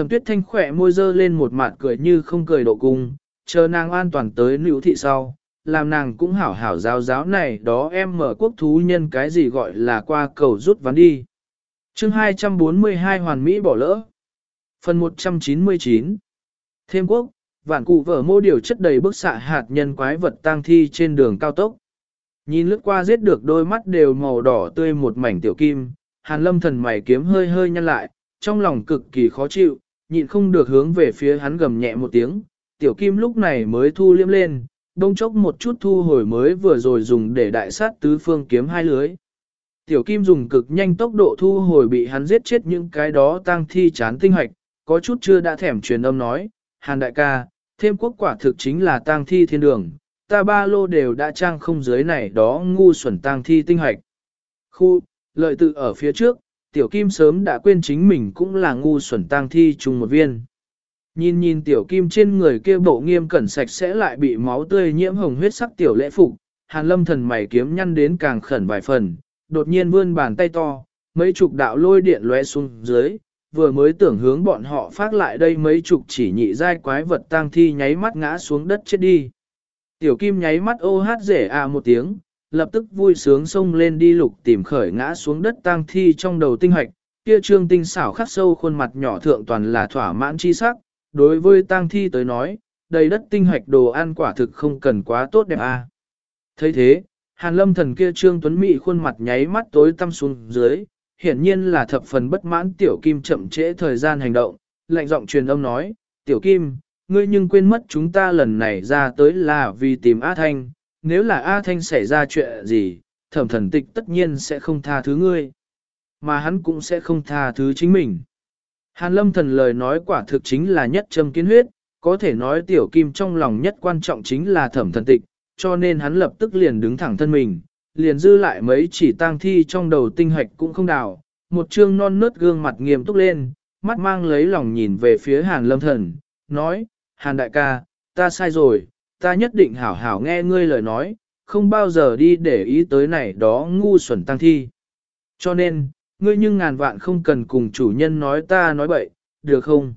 Thẩm tuyết thanh khỏe môi dơ lên một mặt cười như không cười độ cung, chờ nàng an toàn tới nữ thị sau, làm nàng cũng hảo hảo giáo giáo này đó em mở quốc thú nhân cái gì gọi là qua cầu rút ván đi. chương 242 Hoàn Mỹ bỏ lỡ. Phần 199 Thêm quốc, vạn cụ vở mô điều chất đầy bức xạ hạt nhân quái vật tang thi trên đường cao tốc. Nhìn lướt qua giết được đôi mắt đều màu đỏ tươi một mảnh tiểu kim, hàn lâm thần mày kiếm hơi hơi nhăn lại, trong lòng cực kỳ khó chịu, nhịn không được hướng về phía hắn gầm nhẹ một tiếng, tiểu kim lúc này mới thu liếm lên, đông chốc một chút thu hồi mới vừa rồi dùng để đại sát tứ phương kiếm hai lưới. Tiểu kim dùng cực nhanh tốc độ thu hồi bị hắn giết chết những cái đó tang thi chán tinh hoạch, có chút chưa đã thèm truyền âm nói, hàn đại ca, thêm quốc quả thực chính là tang thi thiên đường, ta ba lô đều đã trang không dưới này đó ngu xuẩn tang thi tinh hoạch. Khu, lợi tự ở phía trước, tiểu kim sớm đã quên chính mình cũng là ngu xuẩn tang thi chung một viên. Nhìn nhìn tiểu kim trên người kia bộ nghiêm cẩn sạch sẽ lại bị máu tươi nhiễm hồng huyết sắc tiểu lễ phục, hàn lâm thần mày kiếm nhăn đến càng khẩn vài phần, đột nhiên vươn bàn tay to, mấy chục đạo lôi điện lóe xuống dưới, vừa mới tưởng hướng bọn họ phát lại đây mấy chục chỉ nhị giai quái vật tang thi nháy mắt ngã xuống đất chết đi. Tiểu kim nháy mắt ô hát rể à một tiếng, lập tức vui sướng xông lên đi lục tìm khởi ngã xuống đất tang thi trong đầu tinh hoạch, kia trương tinh xảo khắc sâu khuôn mặt nhỏ thượng toàn là thỏa mãn chi sắc, đối với tang thi tới nói, đầy đất tinh hoạch đồ ăn quả thực không cần quá tốt đẹp à. thấy thế, hàn lâm thần kia trương tuấn mỹ khuôn mặt nháy mắt tối tăm xuống dưới, hiển nhiên là thập phần bất mãn tiểu kim chậm trễ thời gian hành động, lạnh giọng truyền âm nói, tiểu kim, ngươi nhưng quên mất chúng ta lần này ra tới là vì tìm A Thanh, nếu là A Thanh xảy ra chuyện gì, thẩm thần tịch tất nhiên sẽ không tha thứ ngươi, mà hắn cũng sẽ không tha thứ chính mình. Hàn lâm thần lời nói quả thực chính là nhất châm kiến huyết, có thể nói tiểu kim trong lòng nhất quan trọng chính là thẩm thần tịch, cho nên hắn lập tức liền đứng thẳng thân mình, liền dư lại mấy chỉ tang thi trong đầu tinh hạch cũng không đào, một trương non nớt gương mặt nghiêm túc lên, mắt mang lấy lòng nhìn về phía hàn lâm thần, nói, hàn đại ca, ta sai rồi, ta nhất định hảo hảo nghe ngươi lời nói, không bao giờ đi để ý tới này đó ngu xuẩn tăng thi. Cho nên, ngươi nhưng ngàn vạn không cần cùng chủ nhân nói ta nói bậy, được không?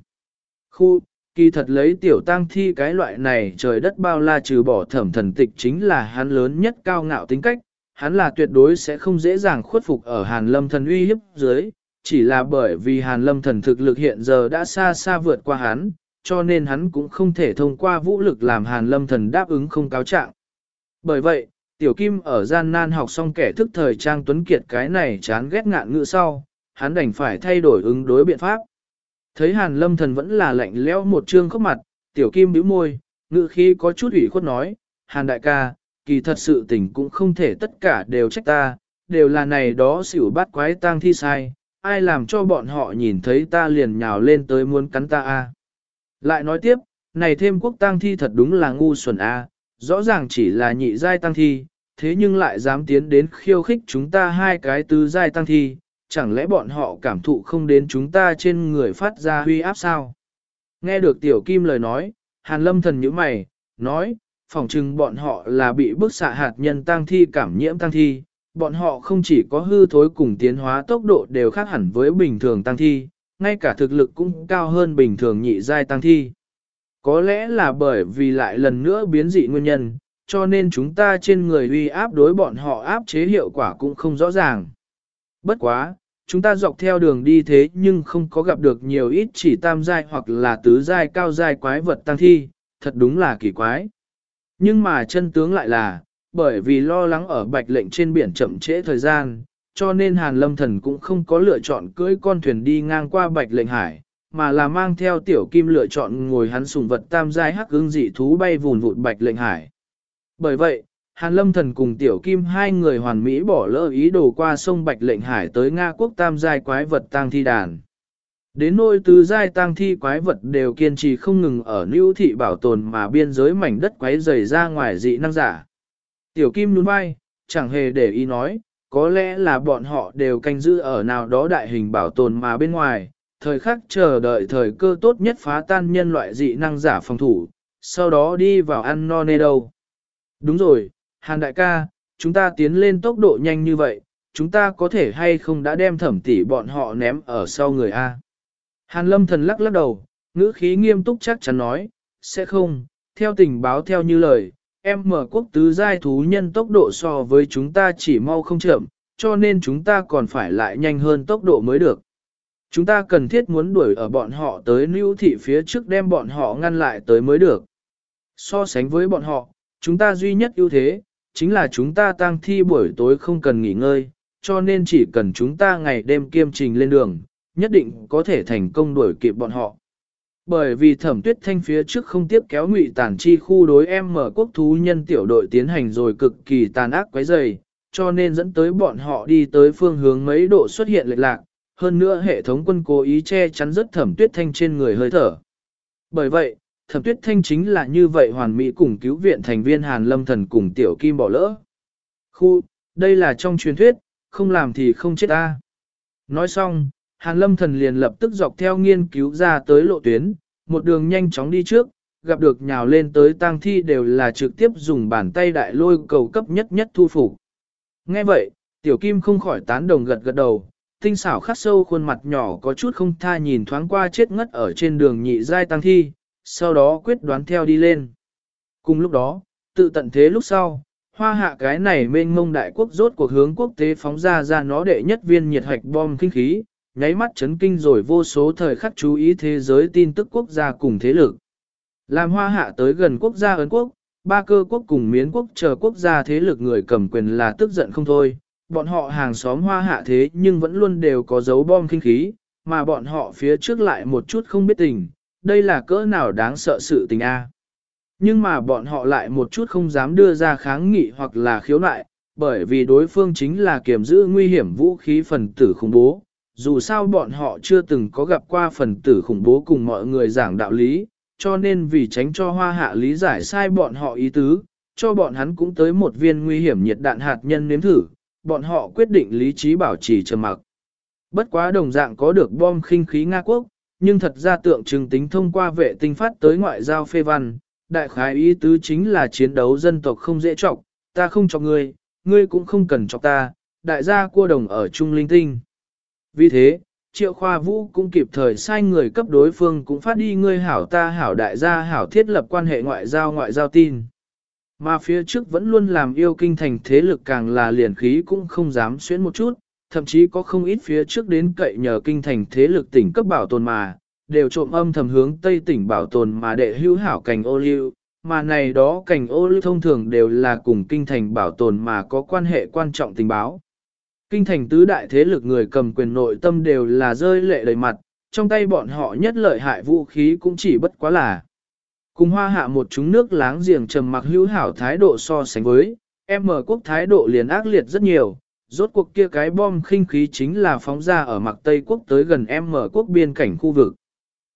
Khu, kỳ thật lấy tiểu tăng thi cái loại này trời đất bao la trừ bỏ thẩm thần tịch chính là hắn lớn nhất cao ngạo tính cách, hắn là tuyệt đối sẽ không dễ dàng khuất phục ở hàn lâm thần uy hiếp dưới, chỉ là bởi vì hàn lâm thần thực lực hiện giờ đã xa xa vượt qua hắn, cho nên hắn cũng không thể thông qua vũ lực làm hàn lâm thần đáp ứng không cáo trạng. Bởi vậy, tiểu kim ở gian nan học xong kẻ thức thời trang tuấn kiệt cái này chán ghét ngạn ngữ sau, hắn đành phải thay đổi ứng đối biện pháp. Thấy hàn lâm thần vẫn là lạnh lẽo một trương khóc mặt, tiểu kim bĩu môi, ngữ khí có chút ủy khuất nói, hàn đại ca, kỳ thật sự tình cũng không thể tất cả đều trách ta, đều là này đó xỉu bắt quái tang thi sai, ai làm cho bọn họ nhìn thấy ta liền nhào lên tới muốn cắn ta a. Lại nói tiếp, này thêm quốc tang thi thật đúng là ngu xuẩn a, rõ ràng chỉ là nhị giai tang thi, thế nhưng lại dám tiến đến khiêu khích chúng ta hai cái tứ giai tang thi, chẳng lẽ bọn họ cảm thụ không đến chúng ta trên người phát ra huy áp sao? Nghe được tiểu kim lời nói, hàn lâm thần nhíu mày, nói, phỏng chừng bọn họ là bị bức xạ hạt nhân tăng thi cảm nhiễm tăng thi, bọn họ không chỉ có hư thối cùng tiến hóa tốc độ đều khác hẳn với bình thường tăng thi, ngay cả thực lực cũng cao hơn bình thường nhị giai tăng thi. Có lẽ là bởi vì lại lần nữa biến dị nguyên nhân, cho nên chúng ta trên người uy áp đối bọn họ áp chế hiệu quả cũng không rõ ràng. Bất quá, chúng ta dọc theo đường đi thế nhưng không có gặp được nhiều ít chỉ tam giai hoặc là tứ giai cao giai quái vật tăng thi, thật đúng là kỳ quái. Nhưng mà chân tướng lại là, bởi vì lo lắng ở bạch lệnh trên biển chậm trễ thời gian, cho nên Hàn Lâm Thần cũng không có lựa chọn cưỡi con thuyền đi ngang qua bạch lệnh hải, mà là mang theo tiểu kim lựa chọn ngồi hắn sùng vật tam giai hắc hương dị thú bay vùn vụt bạch lệnh hải. Bởi vậy, Hàn Lâm Thần cùng tiểu kim hai người hoàn mỹ bỏ lỡ ý đồ qua sông bạch lệnh hải tới Nga quốc tam giai quái vật tang thi đàn. Đến nôi tứ giai tang thi quái vật đều kiên trì không ngừng ở lưu thị bảo tồn mà biên giới mảnh đất quái dày ra ngoài dị năng giả. Tiểu Kim nhún vai, chẳng hề để ý nói, có lẽ là bọn họ đều canh giữ ở nào đó đại hình bảo tồn mà bên ngoài, thời khắc chờ đợi thời cơ tốt nhất phá tan nhân loại dị năng giả phòng thủ, sau đó đi vào ăn no nê đâu. Đúng rồi, Hàn đại ca, chúng ta tiến lên tốc độ nhanh như vậy, chúng ta có thể hay không đã đem thẩm tỷ bọn họ ném ở sau người A. Hàn lâm thần lắc lắc đầu, ngữ khí nghiêm túc chắc chắn nói, sẽ không, theo tình báo theo như lời, em mở quốc tứ giai thú nhân tốc độ so với chúng ta chỉ mau không chậm, cho nên chúng ta còn phải lại nhanh hơn tốc độ mới được. Chúng ta cần thiết muốn đuổi ở bọn họ tới lưu thị phía trước đem bọn họ ngăn lại tới mới được. So sánh với bọn họ, chúng ta duy nhất ưu thế, chính là chúng ta tang thi buổi tối không cần nghỉ ngơi, cho nên chỉ cần chúng ta ngày đêm kiêm trình lên đường, nhất định có thể thành công đuổi kịp bọn họ. Bởi vì thẩm tuyết thanh phía trước không tiếp kéo ngụy tản chi khu đối em mở quốc thú nhân tiểu đội tiến hành rồi cực kỳ tàn ác quấy dày, cho nên dẫn tới bọn họ đi tới phương hướng mấy độ xuất hiện lệch lạc, hơn nữa hệ thống quân cố ý che chắn rất thẩm tuyết thanh trên người hơi thở. Bởi vậy, thẩm tuyết thanh chính là như vậy hoàn mỹ cùng cứu viện thành viên Hàn Lâm Thần cùng tiểu kim bỏ lỡ. Khu, đây là trong truyền thuyết, không làm thì không chết ta. Nói xong, Hàn lâm thần liền lập tức dọc theo nghiên cứu ra tới lộ tuyến, một đường nhanh chóng đi trước, gặp được nhào lên tới tang thi đều là trực tiếp dùng bàn tay đại lôi cầu cấp nhất nhất thu phục. Nghe vậy, tiểu kim không khỏi tán đồng gật gật đầu, tinh xảo khắc sâu khuôn mặt nhỏ có chút không tha nhìn thoáng qua chết ngất ở trên đường nhị giai tăng thi, sau đó quyết đoán theo đi lên. Cùng lúc đó, tự tận thế lúc sau, hoa hạ cái này mênh mông đại quốc rốt cuộc hướng quốc tế phóng ra ra nó đệ nhất viên nhiệt hạch bom kinh khí, nháy mắt chấn kinh rồi vô số thời khắc chú ý thế giới tin tức quốc gia cùng thế lực. Làm hoa hạ tới gần quốc gia Ấn Quốc, ba cơ quốc cùng miến quốc chờ quốc gia thế lực người cầm quyền là tức giận không thôi, bọn họ hàng xóm hoa hạ thế nhưng vẫn luôn đều có dấu bom kinh khí, mà bọn họ phía trước lại một chút không biết tình, đây là cỡ nào đáng sợ sự tình a. Nhưng mà bọn họ lại một chút không dám đưa ra kháng nghị hoặc là khiếu nại, bởi vì đối phương chính là kiểm giữ nguy hiểm vũ khí phần tử khủng bố, dù sao bọn họ chưa từng có gặp qua phần tử khủng bố cùng mọi người giảng đạo lý, cho nên vì tránh cho hoa hạ lý giải sai bọn họ ý tứ, cho bọn hắn cũng tới một viên nguy hiểm nhiệt đạn hạt nhân nếm thử, bọn họ quyết định lý trí bảo trì trầm mặc. Bất quá đồng dạng có được bom khinh khí Nga quốc, nhưng thật ra tượng trưng tính thông qua vệ tinh phát tới ngoại giao phê văn, đại khái ý tứ chính là chiến đấu dân tộc không dễ trọng, ta không cho ngươi, ngươi cũng không cần cho ta, đại gia cua đồng ở trung linh tinh. Vì thế, triệu khoa vũ cũng kịp thời sai người cấp đối phương cũng phát đi ngươi hảo ta hảo đại gia hảo thiết lập quan hệ ngoại giao ngoại giao tin. Mà phía trước vẫn luôn làm yêu kinh thành thế lực càng là liền khí cũng không dám xuyến một chút, thậm chí có không ít phía trước đến cậy nhờ kinh thành thế lực tỉnh cấp bảo tồn mà, đều trộm âm thầm hướng tây tỉnh bảo tồn mà đệ hữu hảo cành ô liu, mà này đó cành ô liu thông thường đều là cùng kinh thành bảo tồn mà có quan hệ quan trọng tình báo. Kinh thành tứ đại thế lực người cầm quyền nội tâm đều là rơi lệ đầy mặt, trong tay bọn họ nhất lợi hại vũ khí cũng chỉ bất quá là. Cùng hoa hạ một chúng nước láng giềng trầm mặc hữu hảo thái độ so sánh với, em mở quốc thái độ liền ác liệt rất nhiều, rốt cuộc kia cái bom khinh khí chính là phóng ra ở mặt Tây quốc tới gần em mở quốc biên cảnh khu vực.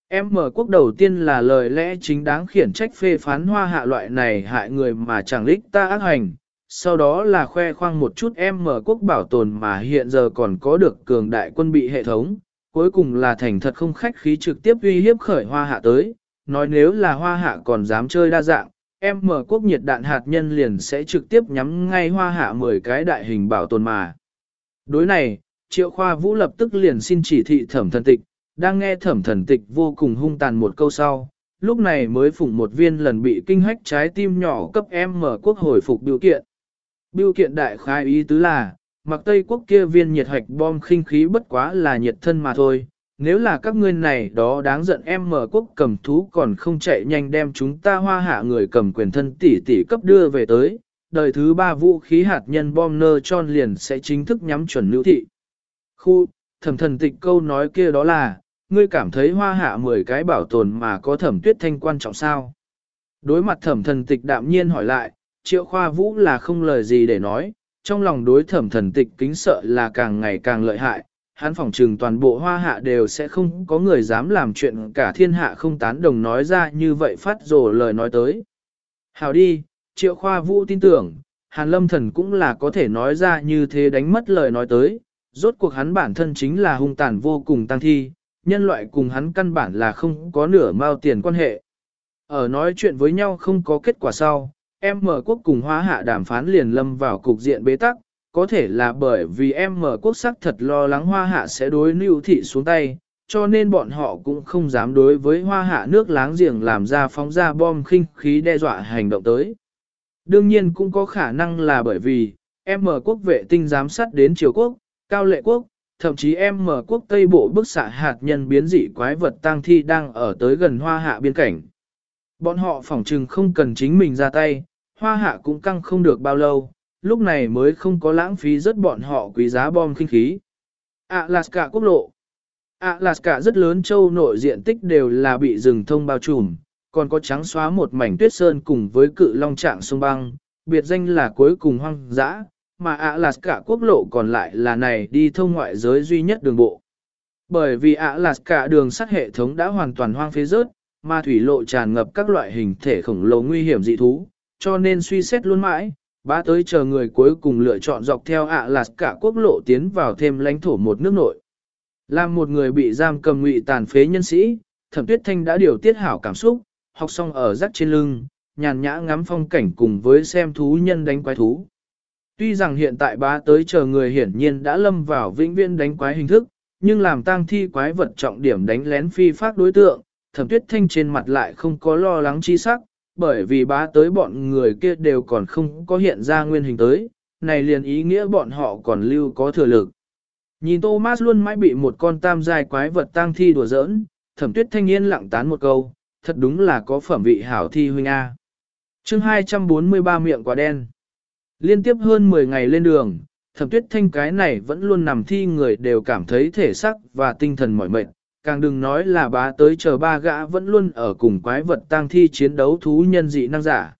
Em mở quốc đầu tiên là lời lẽ chính đáng khiển trách phê phán hoa hạ loại này hại người mà chẳng lích ta ác hành, sau đó là khoe khoang một chút em mở quốc bảo tồn mà hiện giờ còn có được cường đại quân bị hệ thống, cuối cùng là thành thật không khách khí trực tiếp uy hiếp khởi hoa hạ tới, nói nếu là hoa hạ còn dám chơi đa dạng, em mở quốc nhiệt đạn hạt nhân liền sẽ trực tiếp nhắm ngay hoa hạ 10 cái đại hình bảo tồn mà. Đối này, triệu khoa vũ lập tức liền xin chỉ thị thẩm thần tịch, đang nghe thẩm thần tịch vô cùng hung tàn một câu sau, lúc này mới phụng một viên lần bị kinh hách trái tim nhỏ cấp em mở quốc hồi phục biểu kiện. Biểu kiện đại khai ý tứ là, mặc Tây quốc kia viên nhiệt hạch bom khinh khí bất quá là nhiệt thân mà thôi. Nếu là các ngươi này đó đáng giận em mở quốc cầm thú còn không chạy nhanh đem chúng ta hoa hạ người cầm quyền thân tỷ tỷ cấp đưa về tới, đời thứ ba vũ khí hạt nhân bom nơ tròn liền sẽ chính thức nhắm chuẩn nữ thị. Khu, thẩm thần tịch câu nói kia đó là, ngươi cảm thấy hoa hạ 10 cái bảo tồn mà có thẩm tuyết thanh quan trọng sao? Đối mặt thẩm thần tịch đạm nhiên hỏi lại, triệu khoa vũ là không lời gì để nói, trong lòng đối thẩm thần tịch kính sợ là càng ngày càng lợi hại, hắn phỏng trừng toàn bộ hoa hạ đều sẽ không có người dám làm chuyện cả thiên hạ không tán đồng nói ra như vậy phát rồ lời nói tới. Hào đi, triệu khoa vũ tin tưởng, hàn lâm thần cũng là có thể nói ra như thế đánh mất lời nói tới, rốt cuộc hắn bản thân chính là hung tàn vô cùng tăng thi, nhân loại cùng hắn căn bản là không có nửa mao tiền quan hệ. Ở nói chuyện với nhau không có kết quả sau, em mở quốc cùng hoa hạ đàm phán liền lâm vào cục diện bế tắc, có thể là bởi vì em mở quốc sắc thật lo lắng hoa hạ sẽ đối lưu thị xuống tay, cho nên bọn họ cũng không dám đối với hoa hạ nước láng giềng làm ra phóng ra bom khinh khí đe dọa hành động tới. Đương nhiên cũng có khả năng là bởi vì, em mở quốc vệ tinh giám sát đến triều quốc, cao lệ quốc, thậm chí em mở quốc Tây Bộ bức xạ hạt nhân biến dị quái vật tang thi đang ở tới gần hoa hạ biên cảnh. Bọn họ phỏng trừng không cần chính mình ra tay, hoa hạ cũng căng không được bao lâu, lúc này mới không có lãng phí rất bọn họ quý giá bom kinh khí. Alaska quốc lộ Alaska rất lớn châu nội diện tích đều là bị rừng thông bao trùm, còn có trắng xóa một mảnh tuyết sơn cùng với cự long trạng sông băng, biệt danh là cuối cùng hoang dã, mà Alaska quốc lộ còn lại là này đi thông ngoại giới duy nhất đường bộ. Bởi vì Alaska đường sắt hệ thống đã hoàn toàn hoang phế rớt, mà thủy lộ tràn ngập các loại hình thể khổng lồ nguy hiểm dị thú, cho nên suy xét luôn mãi, bá tới chờ người cuối cùng lựa chọn dọc theo ạ là cả quốc lộ tiến vào thêm lãnh thổ một nước nội. Làm một người bị giam cầm ngụy tàn phế nhân sĩ, thẩm tuyết thanh đã điều tiết hảo cảm xúc, học xong ở rắc trên lưng, nhàn nhã ngắm phong cảnh cùng với xem thú nhân đánh quái thú. Tuy rằng hiện tại bá tới chờ người hiển nhiên đã lâm vào vĩnh viễn đánh quái hình thức, nhưng làm tang thi quái vật trọng điểm đánh lén phi pháp đối tượng, thẩm tuyết thanh trên mặt lại không có lo lắng chi sắc, bởi vì bá tới bọn người kia đều còn không có hiện ra nguyên hình tới, này liền ý nghĩa bọn họ còn lưu có thừa lực. Nhìn Thomas luôn mãi bị một con tam giai quái vật tang thi đùa giỡn, thẩm tuyết thanh yên lặng tán một câu, thật đúng là có phẩm vị hảo thi huynh A. chương 243 miệng quả đen. Liên tiếp hơn 10 ngày lên đường, thẩm tuyết thanh cái này vẫn luôn nằm thi người đều cảm thấy thể sắc và tinh thần mỏi mệt, càng đừng nói là bá tới chờ ba gã vẫn luôn ở cùng quái vật tang thi chiến đấu thú nhân dị năng giả.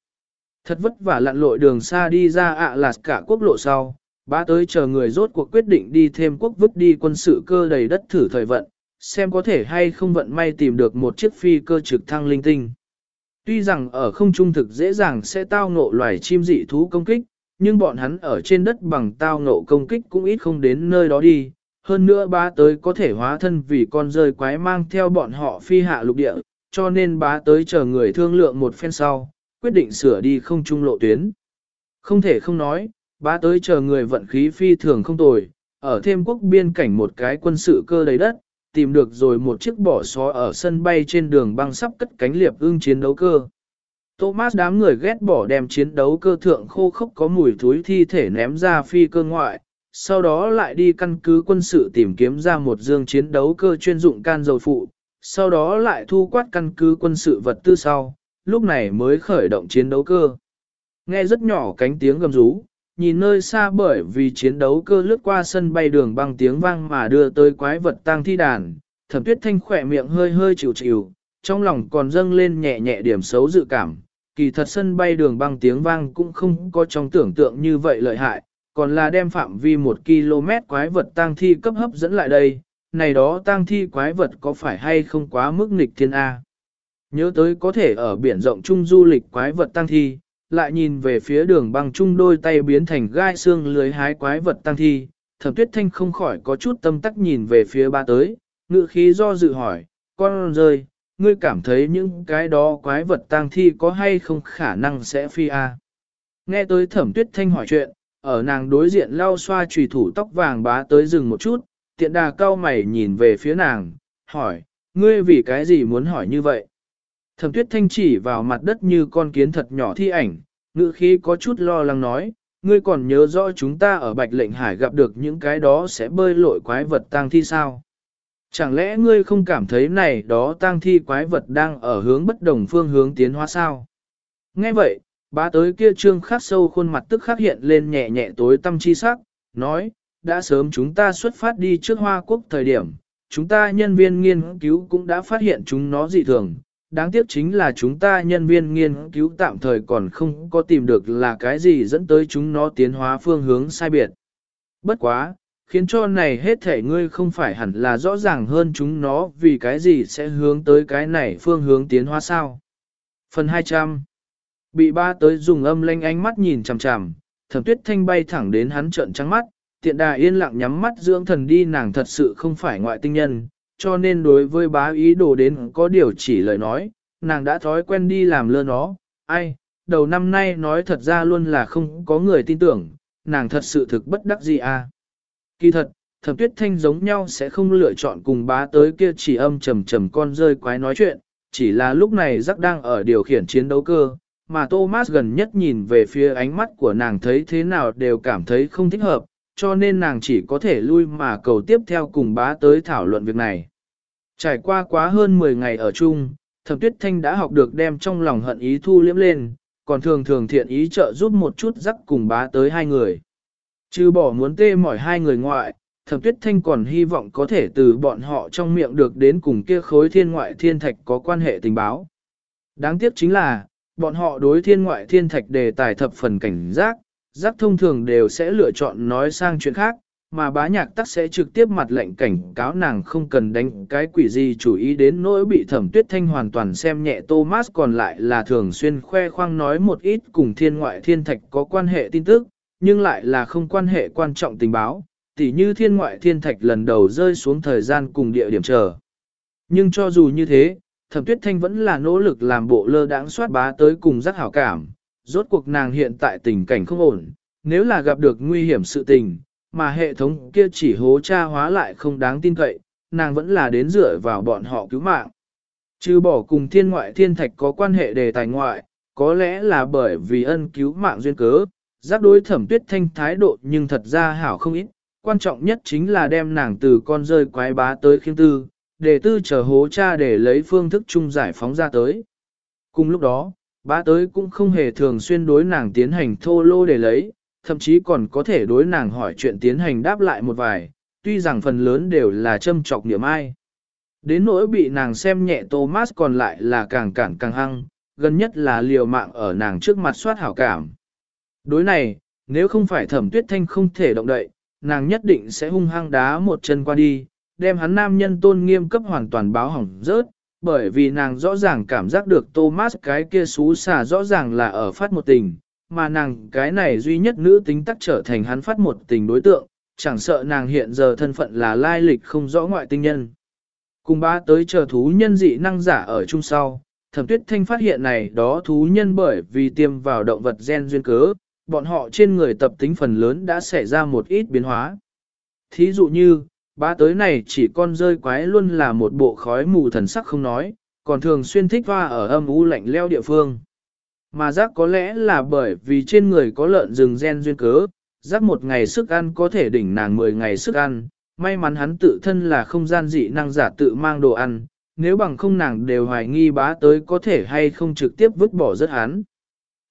Thật vất vả lặn lội đường xa đi ra ạ là cả quốc lộ sau, bá tới chờ người rốt cuộc quyết định đi thêm quốc vứt đi quân sự cơ đầy đất thử thời vận, xem có thể hay không vận may tìm được một chiếc phi cơ trực thăng linh tinh. Tuy rằng ở không trung thực dễ dàng sẽ tao ngộ loài chim dị thú công kích, nhưng bọn hắn ở trên đất bằng tao ngộ công kích cũng ít không đến nơi đó đi. Hơn nữa bá tới có thể hóa thân vì con rơi quái mang theo bọn họ phi hạ lục địa, cho nên bá tới chờ người thương lượng một phen sau, quyết định sửa đi không trung lộ tuyến. Không thể không nói, bá tới chờ người vận khí phi thường không tồi, ở thêm quốc biên cảnh một cái quân sự cơ đầy đất, tìm được rồi một chiếc bỏ xó ở sân bay trên đường băng sắp cất cánh liệp ưng chiến đấu cơ. Thomas đám người ghét bỏ đem chiến đấu cơ thượng khô khốc có mùi thối thi thể ném ra phi cơ ngoại, sau đó lại đi căn cứ quân sự tìm kiếm ra một dương chiến đấu cơ chuyên dụng can dầu phụ, sau đó lại thu quát căn cứ quân sự vật tư sau, lúc này mới khởi động chiến đấu cơ. Nghe rất nhỏ cánh tiếng gầm rú, nhìn nơi xa bởi vì chiến đấu cơ lướt qua sân bay đường băng tiếng vang mà đưa tới quái vật tang thi đàn, thẩm tuyết thanh khỏe miệng hơi hơi chịu chịu, trong lòng còn dâng lên nhẹ nhẹ điểm xấu dự cảm, kỳ thật sân bay đường băng tiếng vang cũng không có trong tưởng tượng như vậy lợi hại, còn là đem phạm vi một km quái vật tang thi cấp hấp dẫn lại đây, này đó tang thi quái vật có phải hay không quá mức nghịch thiên A. Nhớ tới có thể ở biển rộng chung du lịch quái vật tang thi, lại nhìn về phía đường băng chung đôi tay biến thành gai xương lưới hái quái vật tang thi, thẩm tuyết thanh không khỏi có chút tâm tắc nhìn về phía ba tới, ngự khí do dự hỏi, con rơi, ngươi cảm thấy những cái đó quái vật tang thi có hay không khả năng sẽ phi a? Nghe tới thẩm tuyết thanh hỏi chuyện, ở nàng đối diện lau xoa trùy thủ tóc vàng bá tới dừng một chút, tiện đà cao mày nhìn về phía nàng, hỏi, ngươi vì cái gì muốn hỏi như vậy? Thẩm tuyết thanh chỉ vào mặt đất như con kiến thật nhỏ thi ảnh, ngữ khí có chút lo lắng nói, ngươi còn nhớ rõ chúng ta ở Bạch Lệnh Hải gặp được những cái đó sẽ bơi lội quái vật tang thi sao? Chẳng lẽ ngươi không cảm thấy này đó tang thi quái vật đang ở hướng bất đồng phương hướng tiến hóa sao? Nghe vậy, bá tới kia trương khắc sâu khuôn mặt tức khắc hiện lên nhẹ nhẹ tối tâm chi sắc, nói, đã sớm chúng ta xuất phát đi trước Hoa Quốc thời điểm, chúng ta nhân viên nghiên cứu cũng đã phát hiện chúng nó dị thường. Đáng tiếc chính là chúng ta nhân viên nghiên cứu tạm thời còn không có tìm được là cái gì dẫn tới chúng nó tiến hóa phương hướng sai biệt. Bất quá, khiến cho này hết thể ngươi không phải hẳn là rõ ràng hơn chúng nó vì cái gì sẽ hướng tới cái này phương hướng tiến hóa sao. Phần 200 Bị ba tới dùng âm lanh ánh mắt nhìn chằm chằm, thẩm tuyết thanh bay thẳng đến hắn trợn trắng mắt, tiện đà yên lặng nhắm mắt dưỡng thần đi nàng thật sự không phải ngoại tinh nhân, cho nên đối với bá ý đồ đến có điều chỉ lời nói, nàng đã thói quen đi làm lơ nó, ai, đầu năm nay nói thật ra luôn là không có người tin tưởng, nàng thật sự thực bất đắc gì à. Kỳ thật, thẩm tuyết thanh giống nhau sẽ không lựa chọn cùng bá tới kia chỉ âm trầm trầm con rơi quái nói chuyện, chỉ là lúc này rắc đang ở điều khiển chiến đấu cơ, mà Thomas gần nhất nhìn về phía ánh mắt của nàng thấy thế nào đều cảm thấy không thích hợp, cho nên nàng chỉ có thể lui mà cầu tiếp theo cùng bá tới thảo luận việc này. Trải qua quá hơn 10 ngày ở chung, thẩm tuyết thanh đã học được đem trong lòng hận ý thu liếm lên, còn thường thường thiện ý trợ giúp một chút rắc cùng bá tới hai người. Chứ bỏ muốn tê mỏi hai người ngoại, thẩm tuyết thanh còn hy vọng có thể từ bọn họ trong miệng được đến cùng kia khối thiên ngoại thiên thạch có quan hệ tình báo. Đáng tiếc chính là, bọn họ đối thiên ngoại thiên thạch đề tài thập phần cảnh giác, giác thông thường đều sẽ lựa chọn nói sang chuyện khác, mà bá nhạc tắc sẽ trực tiếp mặt lệnh cảnh cáo nàng không cần đánh cái quỷ gì chủ ý đến nỗi bị thẩm tuyết thanh hoàn toàn xem nhẹ Thomas còn lại là thường xuyên khoe khoang nói một ít cùng thiên ngoại thiên thạch có quan hệ tin tức, nhưng lại là không quan hệ quan trọng tình báo, tỉ như thiên ngoại thiên thạch lần đầu rơi xuống thời gian cùng địa điểm chờ. Nhưng cho dù như thế, thẩm tuyết thanh vẫn là nỗ lực làm bộ lơ đãng soát bá tới cùng giác hảo cảm, rốt cuộc nàng hiện tại tình cảnh không ổn, nếu là gặp được nguy hiểm sự tình, mà hệ thống kia chỉ hố tra hóa lại không đáng tin cậy, nàng vẫn là đến dựa vào bọn họ cứu mạng. Trừ bỏ cùng thiên ngoại thiên thạch có quan hệ đề tài ngoại, có lẽ là bởi vì ân cứu mạng duyên cớ, giác đối thẩm tuyết thanh thái độ nhưng thật ra hảo không ít, quan trọng nhất chính là đem nàng từ con rơi quái bá tới khiêm tư, để tư chờ hố cha để lấy phương thức chung giải phóng ra tới. Cùng lúc đó, bá tới cũng không hề thường xuyên đối nàng tiến hành thô lô để lấy, thậm chí còn có thể đối nàng hỏi chuyện tiến hành đáp lại một vài, tuy rằng phần lớn đều là châm trọc niệm ai. Đến nỗi bị nàng xem nhẹ Thomas còn lại là càng cản càng hăng, gần nhất là liều mạng ở nàng trước mặt soát hảo cảm. Đối này, nếu không phải thẩm tuyết thanh không thể động đậy, nàng nhất định sẽ hung hăng đá một chân qua đi, đem hắn nam nhân tôn nghiêm cấp hoàn toàn báo hỏng rớt, bởi vì nàng rõ ràng cảm giác được Thomas cái kia xú xả rõ ràng là ở phát một tình, mà nàng cái này duy nhất nữ tính tắc trở thành hắn phát một tình đối tượng, chẳng sợ nàng hiện giờ thân phận là lai lịch không rõ ngoại tinh nhân. Cùng ba tới chờ thú nhân dị năng giả ở chung sau, thẩm tuyết thanh phát hiện này đó thú nhân bởi vì tiêm vào động vật gen duyên cớ, bọn họ trên người tập tính phần lớn đã xảy ra một ít biến hóa. Thí dụ như, ba tới này chỉ con rơi quái luôn là một bộ khói mù thần sắc không nói, còn thường xuyên thích hoa ở âm u lạnh leo địa phương. Mà rác có lẽ là bởi vì trên người có lợn rừng gen duyên cớ, rác một ngày sức ăn có thể đỉnh nàng 10 ngày sức ăn, may mắn hắn tự thân là không gian dị năng giả tự mang đồ ăn, nếu bằng không nàng đều hoài nghi bá tới có thể hay không trực tiếp vứt bỏ rất hắn.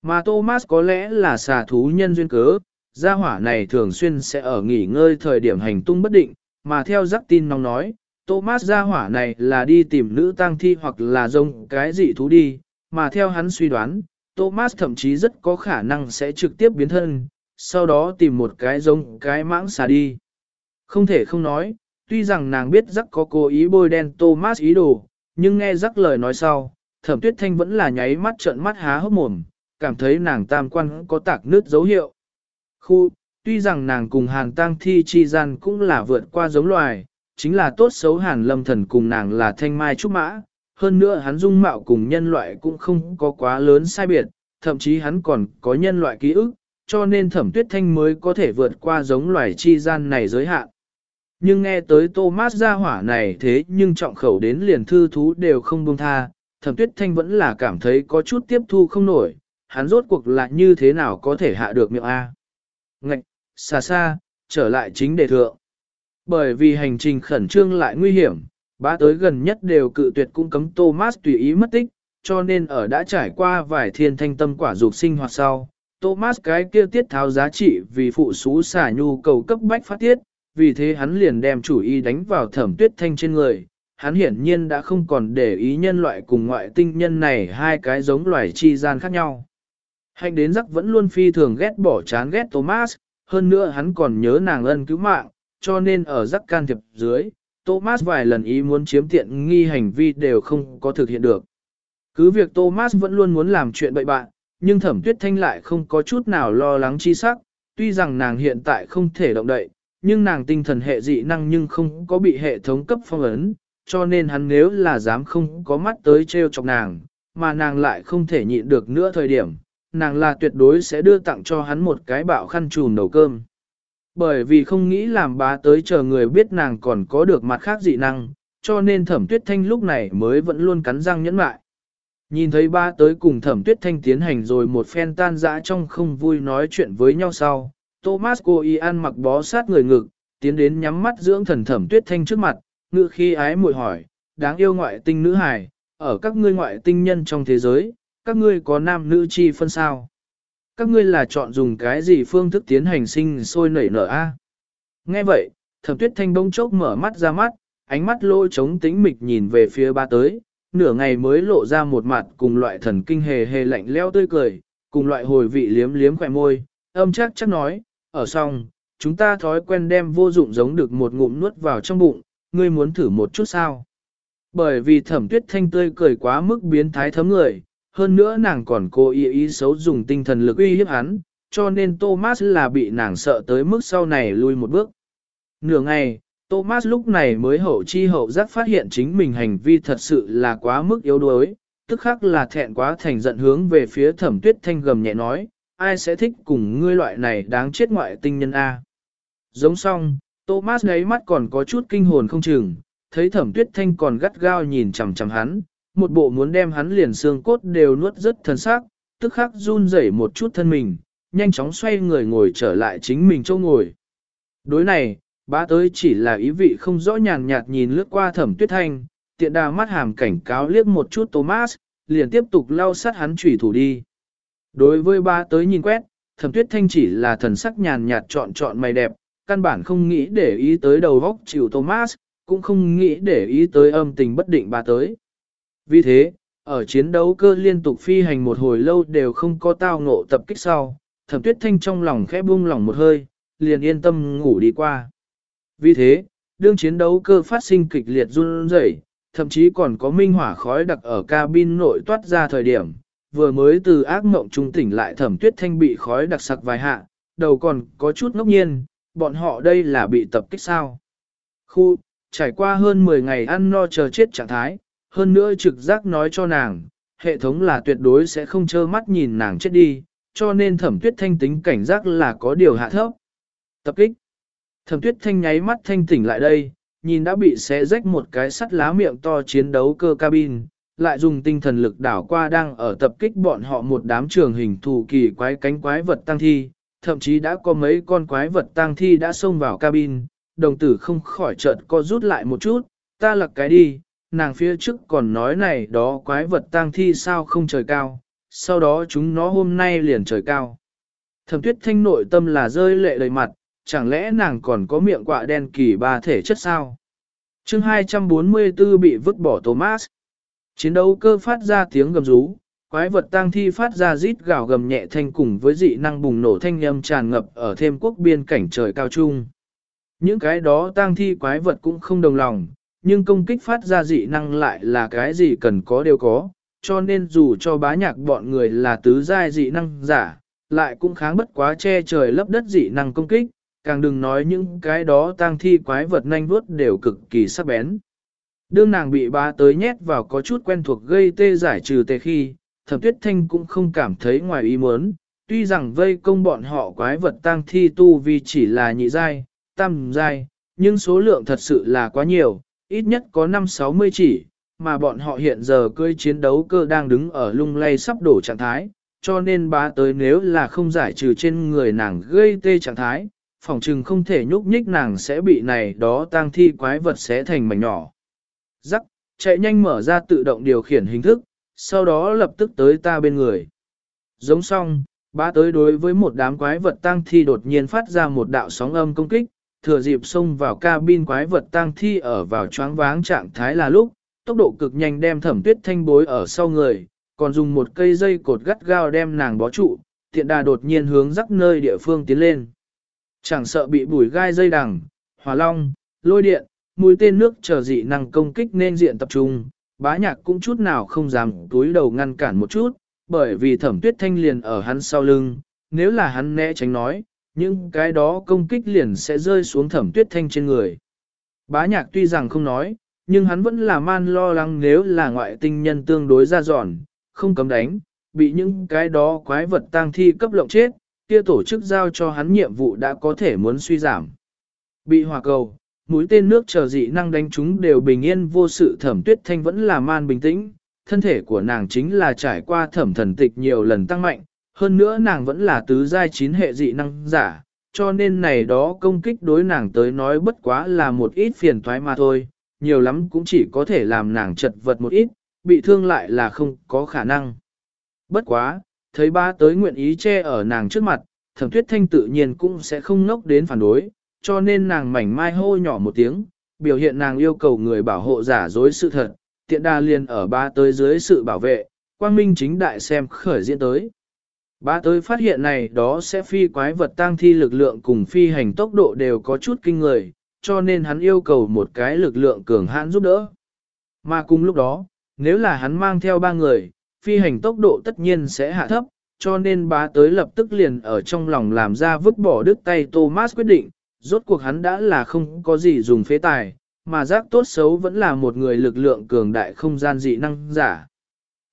Mà Thomas có lẽ là xà thú nhân duyên cớ, gia hỏa này thường xuyên sẽ ở nghỉ ngơi thời điểm hành tung bất định, mà theo giác tin nóng nói, Thomas ra hỏa này là đi tìm nữ tang thi hoặc là rông cái gì thú đi, mà theo hắn suy đoán, Thomas thậm chí rất có khả năng sẽ trực tiếp biến thân, sau đó tìm một cái rông cái mãng xà đi. Không thể không nói, tuy rằng nàng biết rắc có cố ý bôi đen Thomas ý đồ, nhưng nghe rắc lời nói sau, thẩm tuyết thanh vẫn là nháy mắt trợn mắt há hốc mồm, cảm thấy nàng tam quan có tạc nước dấu hiệu. Khu, tuy rằng nàng cùng hàn tang thi chi gian cũng là vượt qua giống loài, chính là tốt xấu hàn lâm thần cùng nàng là thanh mai trúc mã, hơn nữa hắn dung mạo cùng nhân loại cũng không có quá lớn sai biệt, thậm chí hắn còn có nhân loại ký ức, cho nên thẩm tuyết thanh mới có thể vượt qua giống loài chi gian này giới hạn. Nhưng nghe tới Thomas gia hỏa này thế nhưng trọng khẩu đến liền thư thú đều không buông tha, thẩm tuyết thanh vẫn là cảm thấy có chút tiếp thu không nổi, hắn rốt cuộc là như thế nào có thể hạ được miệng A. Ngạch, xa xa, trở lại chính đề thượng. Bởi vì hành trình khẩn trương lại nguy hiểm, bá tới gần nhất đều cự tuyệt cung cấm Thomas tùy ý mất tích, cho nên ở đã trải qua vài thiên thanh tâm quả dục sinh hoạt sau, Thomas cái kia tiết tháo giá trị vì phụ xú xả nhu cầu cấp bách phát tiết, vì thế hắn liền đem chủ ý đánh vào thẩm tuyết thanh trên người. Hắn hiển nhiên đã không còn để ý nhân loại cùng ngoại tinh nhân này hai cái giống loài chi gian khác nhau. Hành đến rắc vẫn luôn phi thường ghét bỏ chán ghét Thomas, hơn nữa hắn còn nhớ nàng ân cứu mạng, cho nên ở rắc can thiệp dưới, Thomas vài lần ý muốn chiếm tiện nghi hành vi đều không có thực hiện được. Cứ việc Thomas vẫn luôn muốn làm chuyện bậy bạn, nhưng thẩm tuyết thanh lại không có chút nào lo lắng chi sắc, tuy rằng nàng hiện tại không thể động đậy, nhưng nàng tinh thần hệ dị năng nhưng không có bị hệ thống cấp phong ấn, cho nên hắn nếu là dám không có mắt tới treo chọc nàng, mà nàng lại không thể nhịn được nữa thời điểm, nàng là tuyệt đối sẽ đưa tặng cho hắn một cái bạo khăn trùm đầu cơm. Bởi vì không nghĩ làm bá tới chờ người biết nàng còn có được mặt khác dị năng, cho nên thẩm tuyết thanh lúc này mới vẫn luôn cắn răng nhẫn lại. Nhìn thấy ba tới cùng thẩm tuyết thanh tiến hành rồi một phen tan dã trong không vui nói chuyện với nhau sau. Thomas cô y ăn mặc bó sát người ngực, tiến đến nhắm mắt dưỡng thần thẩm tuyết thanh trước mặt, ngự khi ái muội hỏi, đáng yêu ngoại tinh nữ hài, ở các ngươi ngoại tinh nhân trong thế giới, các ngươi có nam nữ chi phân sao? Các ngươi là chọn dùng cái gì phương thức tiến hành sinh sôi nảy nở a? Nghe vậy, thẩm tuyết thanh bông chốc mở mắt ra mắt, ánh mắt lôi trống tĩnh mịch nhìn về phía ba tới, nửa ngày mới lộ ra một mặt cùng loại thần kinh hề hề lạnh leo tươi cười, cùng loại hồi vị liếm liếm khỏe môi, âm chắc chắc nói, ở xong, chúng ta thói quen đem vô dụng giống được một ngụm nuốt vào trong bụng, ngươi muốn thử một chút sao? Bởi vì thẩm tuyết thanh tươi cười quá mức biến thái thấm người, hơn nữa nàng còn cố ý ý xấu dùng tinh thần lực uy hiếp hắn, cho nên Thomas là bị nàng sợ tới mức sau này lui một bước. Nửa ngày, Thomas lúc này mới hậu chi hậu giác phát hiện chính mình hành vi thật sự là quá mức yếu đuối, tức khắc là thẹn quá thành giận hướng về phía thẩm tuyết thanh gầm nhẹ nói, ai sẽ thích cùng ngươi loại này đáng chết ngoại tinh nhân A. Giống xong, Thomas ngáy mắt còn có chút kinh hồn không chừng, thấy thẩm tuyết thanh còn gắt gao nhìn chằm chằm hắn, một bộ muốn đem hắn liền xương cốt đều nuốt rất thân xác, tức khắc run rẩy một chút thân mình, nhanh chóng xoay người ngồi trở lại chính mình chỗ ngồi. Đối này, bá tới chỉ là ý vị không rõ nhàn nhạt nhìn lướt qua thẩm tuyết thanh, tiện đà mắt hàm cảnh cáo liếc một chút Thomas, liền tiếp tục lau sát hắn chủy thủ đi. Đối với ba tới nhìn quét, thẩm tuyết thanh chỉ là thần sắc nhàn nhạt chọn chọn mày đẹp, căn bản không nghĩ để ý tới đầu vóc chịu Thomas, cũng không nghĩ để ý tới âm tình bất định ba tới. Vì thế, ở chiến đấu cơ liên tục phi hành một hồi lâu đều không có tao ngộ tập kích sau, thẩm tuyết thanh trong lòng khẽ buông lỏng một hơi, liền yên tâm ngủ đi qua. Vì thế, đương chiến đấu cơ phát sinh kịch liệt run rẩy, thậm chí còn có minh hỏa khói đặc ở cabin nội toát ra thời điểm, vừa mới từ ác mộng trung tỉnh lại thẩm tuyết thanh bị khói đặc sặc vài hạ, đầu còn có chút ngốc nhiên, bọn họ đây là bị tập kích sao. Khu, trải qua hơn 10 ngày ăn no chờ chết trạng thái, hơn nữa trực giác nói cho nàng, hệ thống là tuyệt đối sẽ không trơ mắt nhìn nàng chết đi, cho nên thẩm tuyết thanh tính cảnh giác là có điều hạ thấp. Tập kích. Thẩm tuyết thanh nháy mắt thanh tỉnh lại đây, nhìn đã bị xé rách một cái sắt lá miệng to chiến đấu cơ cabin, lại dùng tinh thần lực đảo qua đang ở tập kích bọn họ một đám trường hình thù kỳ quái cánh quái vật tăng thi, thậm chí đã có mấy con quái vật tăng thi đã xông vào cabin, đồng tử không khỏi chợt co rút lại một chút, ta lật cái đi, nàng phía trước còn nói này đó quái vật tang thi sao không trời cao, sau đó chúng nó hôm nay liền trời cao. Thẩm tuyết thanh nội tâm là rơi lệ đầy mặt, chẳng lẽ nàng còn có miệng quạ đen kỳ ba thể chất sao? chương 244 bị vứt bỏ Thomas. Chiến đấu cơ phát ra tiếng gầm rú, quái vật tang thi phát ra rít gào gầm nhẹ thanh cùng với dị năng bùng nổ thanh âm tràn ngập ở thêm quốc biên cảnh trời cao trung. Những cái đó tang thi quái vật cũng không đồng lòng, nhưng công kích phát ra dị năng lại là cái gì cần có đều có, cho nên dù cho bá nhạc bọn người là tứ giai dị năng giả, lại cũng kháng bất quá che trời lấp đất dị năng công kích, càng đừng nói những cái đó tang thi quái vật nhanh vuốt đều cực kỳ sắc bén. Đương nàng bị bá tới nhét vào có chút quen thuộc gây tê giải trừ tê khi, thẩm tuyết thanh cũng không cảm thấy ngoài ý muốn, tuy rằng vây công bọn họ quái vật tang thi tu vì chỉ là nhị giai, tam giai, nhưng số lượng thật sự là quá nhiều, ít nhất có 5-60 chỉ, mà bọn họ hiện giờ cơi chiến đấu cơ đang đứng ở lung lay sắp đổ trạng thái, cho nên bá tới nếu là không giải trừ trên người nàng gây tê trạng thái, phòng trừng không thể nhúc nhích nàng sẽ bị này đó tang thi quái vật sẽ thành mảnh nhỏ. Rắc, chạy nhanh mở ra tự động điều khiển hình thức, sau đó lập tức tới ta bên người. Giống xong, bá tới đối với một đám quái vật tang thi đột nhiên phát ra một đạo sóng âm công kích, thừa dịp xông vào cabin quái vật tang thi ở vào choáng váng trạng thái là lúc, tốc độ cực nhanh đem thẩm tuyết thanh bối ở sau người, còn dùng một cây dây cột gắt gao đem nàng bó trụ, tiện đà đột nhiên hướng rắc nơi địa phương tiến lên. Chẳng sợ bị bùi gai dây đằng, hỏa long, lôi điện, mũi tên nước chờ dị năng công kích nên diện tập trung, bá nhạc cũng chút nào không dám túi đầu ngăn cản một chút, bởi vì thẩm tuyết thanh liền ở hắn sau lưng, nếu là hắn né tránh nói, những cái đó công kích liền sẽ rơi xuống thẩm tuyết thanh trên người. Bá nhạc tuy rằng không nói, nhưng hắn vẫn là man lo lắng nếu là ngoại tinh nhân tương đối ra giòn, không cấm đánh, bị những cái đó quái vật tang thi cấp lộng chết, kia tổ chức giao cho hắn nhiệm vụ đã có thể muốn suy giảm. Bị hỏa cầu, mũi tên nước chờ dị năng đánh chúng đều bình yên vô sự thẩm tuyết thanh vẫn là man bình tĩnh, thân thể của nàng chính là trải qua thẩm thần tịch nhiều lần tăng mạnh, hơn nữa nàng vẫn là tứ giai chín hệ dị năng giả, cho nên này đó công kích đối nàng tới nói bất quá là một ít phiền toái mà thôi, nhiều lắm cũng chỉ có thể làm nàng chật vật một ít, bị thương lại là không có khả năng. Bất quá, thấy ba tới nguyện ý che ở nàng trước mặt, thẩm tuyết thanh tự nhiên cũng sẽ không ngốc đến phản đối, cho nên nàng mảnh mai hô nhỏ một tiếng, biểu hiện nàng yêu cầu người bảo hộ giả dối sự thật, tiện đa liền ở ba tới dưới sự bảo vệ, quang minh chính đại xem khởi diễn tới. Ba tới phát hiện này đó sẽ phi quái vật tăng thi lực lượng cùng phi hành tốc độ đều có chút kinh người, cho nên hắn yêu cầu một cái lực lượng cường hãn giúp đỡ. Mà cùng lúc đó, nếu là hắn mang theo ba người, phi hành tốc độ tất nhiên sẽ hạ thấp, cho nên bá tới lập tức liền ở trong lòng làm ra vứt bỏ đứt tay Thomas quyết định, rốt cuộc hắn đã là không có gì dùng phế tài, mà giác tốt xấu vẫn là một người lực lượng cường đại không gian dị năng giả.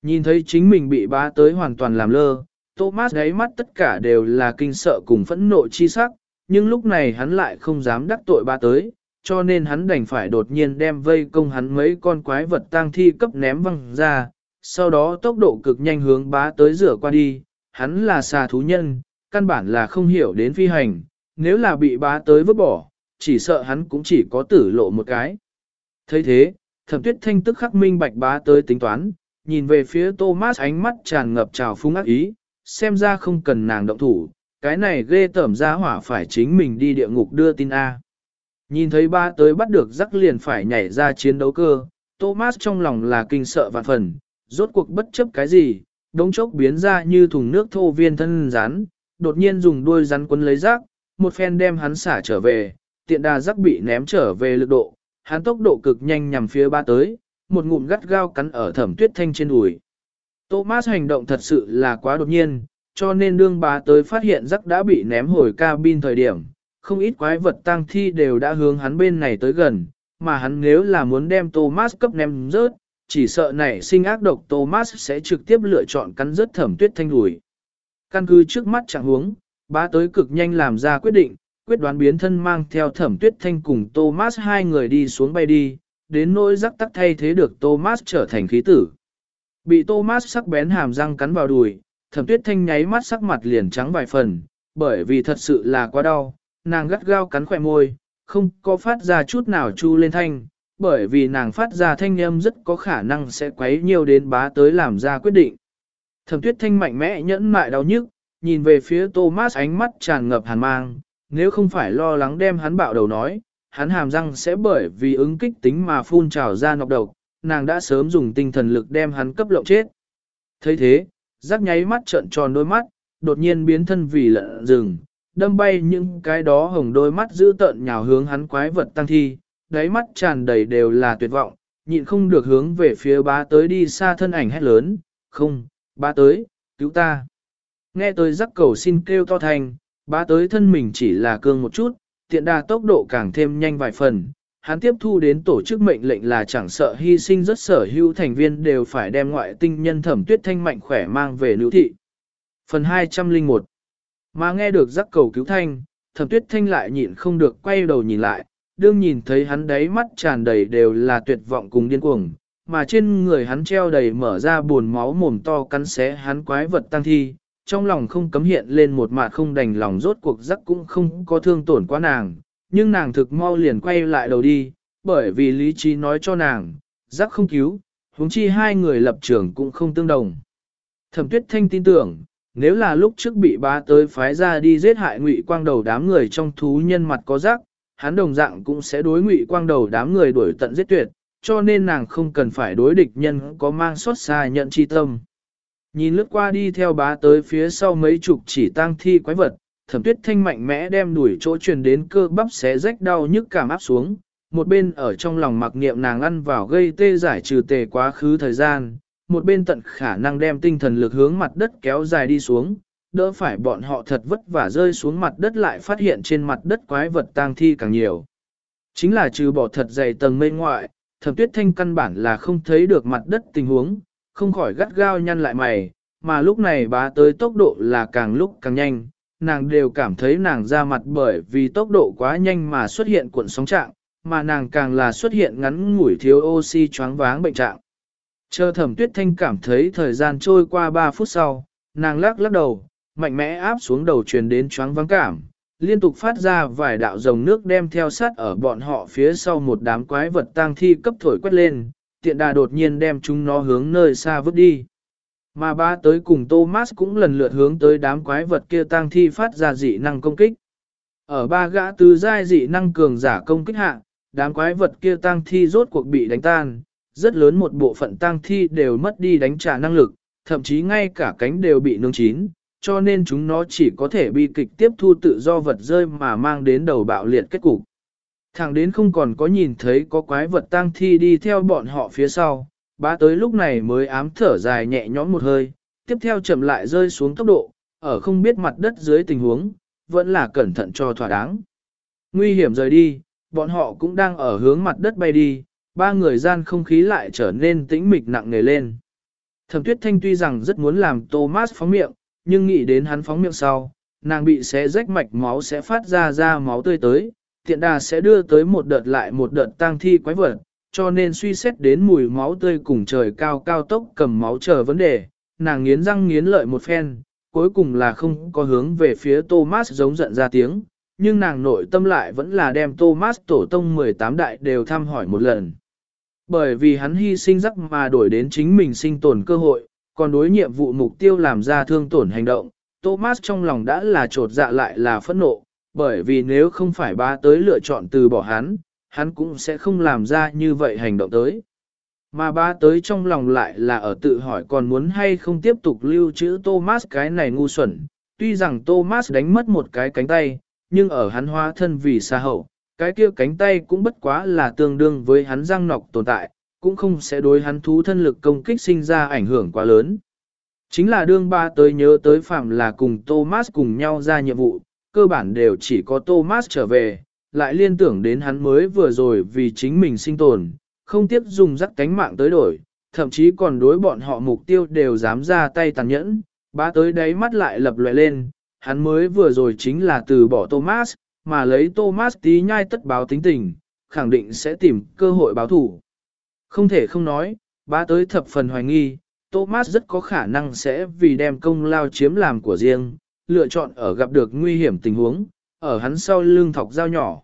Nhìn thấy chính mình bị bá tới hoàn toàn làm lơ, Thomas đáy mắt tất cả đều là kinh sợ cùng phẫn nộ chi sắc, nhưng lúc này hắn lại không dám đắc tội bá tới, cho nên hắn đành phải đột nhiên đem vây công hắn mấy con quái vật tang thi cấp ném văng ra, sau đó tốc độ cực nhanh hướng bá tới rửa qua đi, hắn là xà thú nhân, căn bản là không hiểu đến phi hành, nếu là bị bá tới vứt bỏ, chỉ sợ hắn cũng chỉ có tử lộ một cái. thấy thế, thẩm tuyết thanh tức khắc minh bạch bá tới tính toán, nhìn về phía Thomas ánh mắt tràn ngập trào phúng ác ý, xem ra không cần nàng động thủ, cái này ghê tởm ra hỏa phải chính mình đi địa ngục đưa tin A. Nhìn thấy ba tới bắt được rắc liền phải nhảy ra chiến đấu cơ, Thomas trong lòng là kinh sợ vạn phần, rốt cuộc bất chấp cái gì, đống chốc biến ra như thùng nước thô viên thân rắn, đột nhiên dùng đuôi rắn quấn lấy rác, một phen đem hắn xả trở về, tiện đà rắc bị ném trở về lực độ, hắn tốc độ cực nhanh nhằm phía ba tới, một ngụm gắt gao cắn ở thẩm tuyết thanh trên đùi. Thomas hành động thật sự là quá đột nhiên, cho nên đương bá tới phát hiện rắc đã bị ném hồi cabin thời điểm, không ít quái vật tăng thi đều đã hướng hắn bên này tới gần, mà hắn nếu là muốn đem Thomas cấp ném rớt, chỉ sợ nảy sinh ác độc Thomas sẽ trực tiếp lựa chọn cắn rớt thẩm tuyết thanh đùi. Căn cứ trước mắt chẳng huống, bá tới cực nhanh làm ra quyết định, quyết đoán biến thân mang theo thẩm tuyết thanh cùng Thomas hai người đi xuống bay đi, đến nỗi rắc tắc thay thế được Thomas trở thành khí tử. Bị Thomas sắc bén hàm răng cắn vào đùi, thẩm tuyết thanh nháy mắt sắc mặt liền trắng vài phần, bởi vì thật sự là quá đau, nàng gắt gao cắn khỏe môi, không có phát ra chút nào chu lên thanh, bởi vì nàng phát ra thanh âm rất có khả năng sẽ quấy nhiều đến bá tới làm ra quyết định. Thẩm tuyết thanh mạnh mẽ nhẫn mại đau nhức, nhìn về phía Thomas ánh mắt tràn ngập hàn mang, nếu không phải lo lắng đem hắn bạo đầu nói, hắn hàm răng sẽ bởi vì ứng kích tính mà phun trào ra nọc độc, nàng đã sớm dùng tinh thần lực đem hắn cấp lộng chết. thấy thế, rắc nháy mắt trợn tròn đôi mắt, đột nhiên biến thân vì lợn rừng, đâm bay những cái đó hồng đôi mắt giữ tợn nhào hướng hắn quái vật tăng thi, đáy mắt tràn đầy đều là tuyệt vọng, nhịn không được hướng về phía bá tới đi xa thân ảnh hét lớn, không, bá tới, cứu ta. Nghe tới rắc cầu xin kêu to thành, bá tới thân mình chỉ là cương một chút, tiện đà tốc độ càng thêm nhanh vài phần. Hắn tiếp thu đến tổ chức mệnh lệnh là chẳng sợ hy sinh rất sở hữu thành viên đều phải đem ngoại tinh nhân thẩm tuyết thanh mạnh khỏe mang về nữ thị. Phần 201 Mà nghe được giác cầu cứu thanh, thẩm tuyết thanh lại nhịn không được quay đầu nhìn lại, đương nhìn thấy hắn đáy mắt tràn đầy đều là tuyệt vọng cùng điên cuồng, mà trên người hắn treo đầy mở ra buồn máu mồm to cắn xé hắn quái vật tăng thi, trong lòng không cấm hiện lên một mạt không đành lòng rốt cuộc rắc cũng không có thương tổn quá nàng, nhưng nàng thực mau liền quay lại đầu đi, bởi vì lý trí nói cho nàng, giác không cứu, huống chi hai người lập trường cũng không tương đồng. Thẩm tuyết thanh tin tưởng, nếu là lúc trước bị bá tới phái ra đi giết hại ngụy quang đầu đám người trong thú nhân mặt có giác, hắn đồng dạng cũng sẽ đối ngụy quang đầu đám người đuổi tận giết tuyệt, cho nên nàng không cần phải đối địch nhân có mang xót xa nhận chi tâm. Nhìn lướt qua đi theo bá tới phía sau mấy chục chỉ tang thi quái vật, thẩm tuyết thanh mạnh mẽ đem đuổi chỗ truyền đến cơ bắp xé rách đau nhức cảm áp xuống, một bên ở trong lòng mặc niệm nàng ăn vào gây tê giải trừ tề quá khứ thời gian, một bên tận khả năng đem tinh thần lực hướng mặt đất kéo dài đi xuống, đỡ phải bọn họ thật vất vả rơi xuống mặt đất lại phát hiện trên mặt đất quái vật tang thi càng nhiều. Chính là trừ bỏ thật dày tầng mây ngoại, thẩm tuyết thanh căn bản là không thấy được mặt đất tình huống, không khỏi gắt gao nhăn lại mày, mà lúc này bá tới tốc độ là càng lúc càng nhanh, nàng đều cảm thấy nàng ra mặt bởi vì tốc độ quá nhanh mà xuất hiện cuộn sóng trạng, mà nàng càng là xuất hiện ngắn ngủi thiếu oxy choáng váng bệnh trạng. Chờ thẩm tuyết thanh cảm thấy thời gian trôi qua 3 phút sau, nàng lắc lắc đầu, mạnh mẽ áp xuống đầu truyền đến choáng váng cảm, liên tục phát ra vài đạo dòng nước đem theo sát ở bọn họ phía sau một đám quái vật tang thi cấp thổi quét lên, tiện đà đột nhiên đem chúng nó hướng nơi xa vứt đi. Mà ba tới cùng Thomas cũng lần lượt hướng tới đám quái vật kia tang thi phát ra dị năng công kích. Ở ba gã tứ giai dị năng cường giả công kích hạ, đám quái vật kia tang thi rốt cuộc bị đánh tan, rất lớn một bộ phận tang thi đều mất đi đánh trả năng lực, thậm chí ngay cả cánh đều bị nướng chín, cho nên chúng nó chỉ có thể bi kịch tiếp thu tự do vật rơi mà mang đến đầu bạo liệt kết cục. Thẳng đến không còn có nhìn thấy có quái vật tang thi đi theo bọn họ phía sau, bá tới lúc này mới ám thở dài nhẹ nhõm một hơi, tiếp theo chậm lại rơi xuống tốc độ, ở không biết mặt đất dưới tình huống, vẫn là cẩn thận cho thỏa đáng. Nguy hiểm rời đi, bọn họ cũng đang ở hướng mặt đất bay đi, ba người gian không khí lại trở nên tĩnh mịch nặng nề lên. Thẩm tuyết thanh tuy rằng rất muốn làm Thomas phóng miệng, nhưng nghĩ đến hắn phóng miệng sau, nàng bị xé rách mạch máu sẽ phát ra ra máu tươi tới, tiện đà sẽ đưa tới một đợt lại một đợt tang thi quái vật, cho nên suy xét đến mùi máu tươi cùng trời cao cao tốc cầm máu chờ vấn đề, nàng nghiến răng nghiến lợi một phen, cuối cùng là không có hướng về phía Thomas giống giận ra tiếng, nhưng nàng nội tâm lại vẫn là đem Thomas tổ tông 18 đại đều thăm hỏi một lần. Bởi vì hắn hy sinh rắc mà đổi đến chính mình sinh tồn cơ hội, còn đối nhiệm vụ mục tiêu làm ra thương tổn hành động, Thomas trong lòng đã là trột dạ lại là phẫn nộ, bởi vì nếu không phải ba tới lựa chọn từ bỏ hắn, hắn cũng sẽ không làm ra như vậy hành động tới. Mà ba tới trong lòng lại là ở tự hỏi còn muốn hay không tiếp tục lưu trữ Thomas cái này ngu xuẩn. Tuy rằng Thomas đánh mất một cái cánh tay, nhưng ở hắn hóa thân vì xa hậu, cái kia cánh tay cũng bất quá là tương đương với hắn răng nọc tồn tại, cũng không sẽ đối hắn thú thân lực công kích sinh ra ảnh hưởng quá lớn. Chính là đương ba tới nhớ tới phạm là cùng Thomas cùng nhau ra nhiệm vụ, cơ bản đều chỉ có Thomas trở về, lại liên tưởng đến hắn mới vừa rồi vì chính mình sinh tồn, không tiếp dùng rắc cánh mạng tới đổi, thậm chí còn đối bọn họ mục tiêu đều dám ra tay tàn nhẫn, Bá tới đáy mắt lại lập lòe lên, hắn mới vừa rồi chính là từ bỏ Thomas, mà lấy Thomas tí nhai tất báo tính tình, khẳng định sẽ tìm cơ hội báo thủ. Không thể không nói, Bá tới thập phần hoài nghi, Thomas rất có khả năng sẽ vì đem công lao chiếm làm của riêng, lựa chọn ở gặp được nguy hiểm tình huống, ở hắn sau lưng thọc dao nhỏ.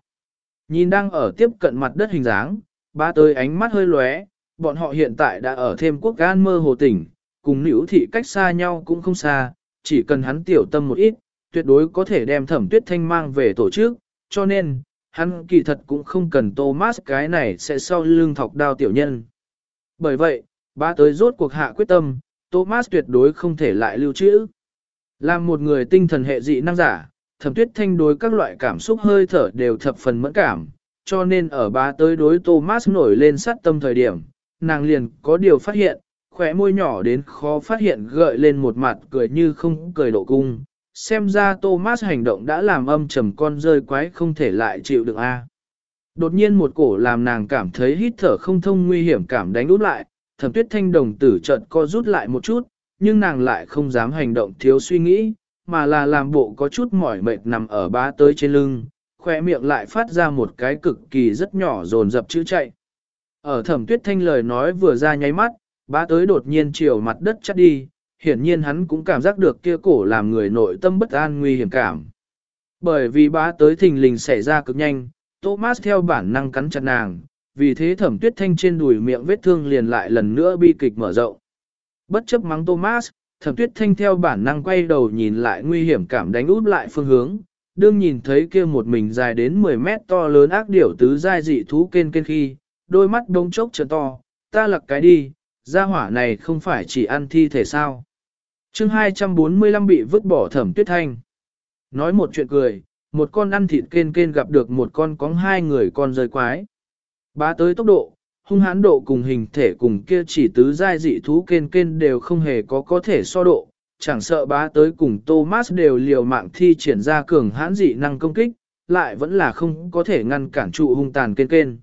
Nhìn đang ở tiếp cận mặt đất hình dáng, ba tới ánh mắt hơi lóe, bọn họ hiện tại đã ở thêm quốc gan mơ hồ tỉnh, cùng nữ thị cách xa nhau cũng không xa, chỉ cần hắn tiểu tâm một ít, tuyệt đối có thể đem thẩm tuyết thanh mang về tổ chức, cho nên, hắn kỳ thật cũng không cần Thomas cái này sẽ sau lưng thọc đao tiểu nhân. Bởi vậy, ba tới rốt cuộc hạ quyết tâm, Thomas tuyệt đối không thể lại lưu trữ. Làm một người tinh thần hệ dị năng giả, thẩm tuyết thanh đối các loại cảm xúc hơi thở đều thập phần mẫn cảm, cho nên ở ba tới đối Thomas nổi lên sát tâm thời điểm, nàng liền có điều phát hiện, khỏe môi nhỏ đến khó phát hiện gợi lên một mặt cười như không cười độ cung. Xem ra Thomas hành động đã làm âm trầm con rơi quái không thể lại chịu được a. Đột nhiên một cổ làm nàng cảm thấy hít thở không thông nguy hiểm cảm đánh út lại, thẩm tuyết thanh đồng tử trận co rút lại một chút, nhưng nàng lại không dám hành động thiếu suy nghĩ, mà là làm bộ có chút mỏi mệt nằm ở bá tới trên lưng, khoe miệng lại phát ra một cái cực kỳ rất nhỏ dồn dập chữ chạy. Ở thẩm tuyết thanh lời nói vừa ra nháy mắt, bá tới đột nhiên chiều mặt đất chắt đi, hiển nhiên hắn cũng cảm giác được kia cổ làm người nội tâm bất an nguy hiểm cảm. Bởi vì bá tới thình lình xảy ra cực nhanh, Thomas theo bản năng cắn chặt nàng, vì thế thẩm tuyết thanh trên đùi miệng vết thương liền lại lần nữa bi kịch mở rộng. Bất chấp mắng Thomas, thẩm tuyết thanh theo bản năng quay đầu nhìn lại nguy hiểm cảm đánh út lại phương hướng, đương nhìn thấy kia một mình dài đến 10 mét to lớn ác điểu tứ giai dị thú kên kên khi, đôi mắt đông chốc trở to, ta lặc cái đi, gia hỏa này không phải chỉ ăn thi thể sao. chương 245 bị vứt bỏ thẩm tuyết thanh. Nói một chuyện cười, một con ăn thịt kên kên gặp được một con có hai người con rơi quái. Bá tới tốc độ, hung hãn độ cùng hình thể cùng kia chỉ tứ giai dị thú kên kên đều không hề có có thể so độ, chẳng sợ bá tới cùng Thomas đều liều mạng thi triển ra cường hãn dị năng công kích, lại vẫn là không có thể ngăn cản trụ hung tàn kên kên.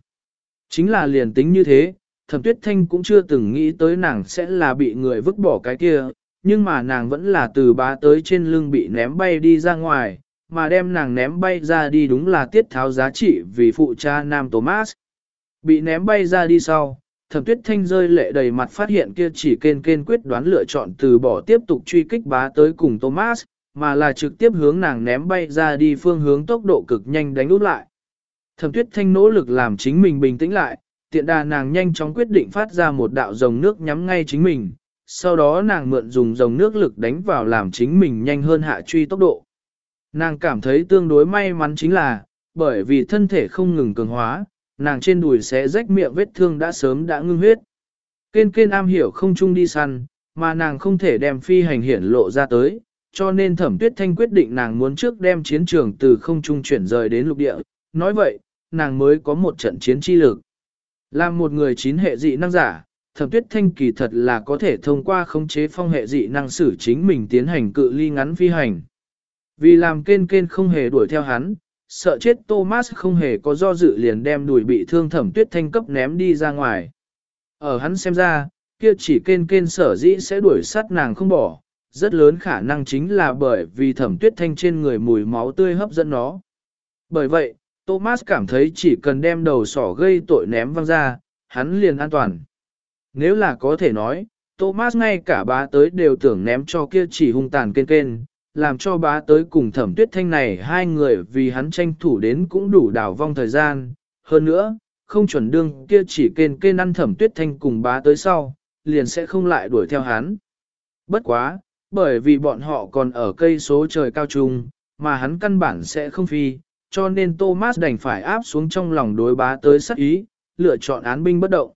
Chính là liền tính như thế, thẩm tuyết thanh cũng chưa từng nghĩ tới nàng sẽ là bị người vứt bỏ cái kia, nhưng mà nàng vẫn là từ bá tới trên lưng bị ném bay đi ra ngoài, mà đem nàng ném bay ra đi đúng là tiết tháo giá trị vì phụ cha nam Thomas. Bị ném bay ra đi sau, thẩm tuyết thanh rơi lệ đầy mặt phát hiện kia chỉ kên kên quyết đoán lựa chọn từ bỏ tiếp tục truy kích bá tới cùng Thomas, mà là trực tiếp hướng nàng ném bay ra đi phương hướng tốc độ cực nhanh đánh út lại. Thẩm tuyết thanh nỗ lực làm chính mình bình tĩnh lại, tiện đà nàng nhanh chóng quyết định phát ra một đạo dòng nước nhắm ngay chính mình, sau đó nàng mượn dùng dòng nước lực đánh vào làm chính mình nhanh hơn hạ truy tốc độ. Nàng cảm thấy tương đối may mắn chính là, bởi vì thân thể không ngừng cường hóa, nàng trên đùi sẽ rách miệng vết thương đã sớm đã ngưng huyết. Kên kên am hiểu không chung đi săn, mà nàng không thể đem phi hành hiển lộ ra tới, cho nên thẩm tuyết thanh quyết định nàng muốn trước đem chiến trường từ không trung chuyển rời đến lục địa. Nói vậy, nàng mới có một trận chiến chi lực. Làm một người chín hệ dị năng giả, thẩm tuyết thanh kỳ thật là có thể thông qua khống chế phong hệ dị năng sử chính mình tiến hành cự ly ngắn phi hành. Vì làm kên kên không hề đuổi theo hắn, sợ chết Thomas không hề có do dự liền đem đuổi bị thương thẩm tuyết thanh cấp ném đi ra ngoài. Ở hắn xem ra, kia chỉ kên kên sở dĩ sẽ đuổi sát nàng không bỏ, rất lớn khả năng chính là bởi vì thẩm tuyết thanh trên người mùi máu tươi hấp dẫn nó. Bởi vậy, Thomas cảm thấy chỉ cần đem đầu sỏ gây tội ném văng ra, hắn liền an toàn. Nếu là có thể nói, Thomas ngay cả bá tới đều tưởng ném cho kia chỉ hung tàn kên kên, làm cho bá tới cùng thẩm tuyết thanh này hai người vì hắn tranh thủ đến cũng đủ đảo vong thời gian. Hơn nữa, không chuẩn đương kia chỉ kên kên ăn thẩm tuyết thanh cùng bá tới sau, liền sẽ không lại đuổi theo hắn. Bất quá, bởi vì bọn họ còn ở cây số trời cao trung, mà hắn căn bản sẽ không phi, cho nên Thomas đành phải áp xuống trong lòng đối bá tới sắc ý, lựa chọn án binh bất động.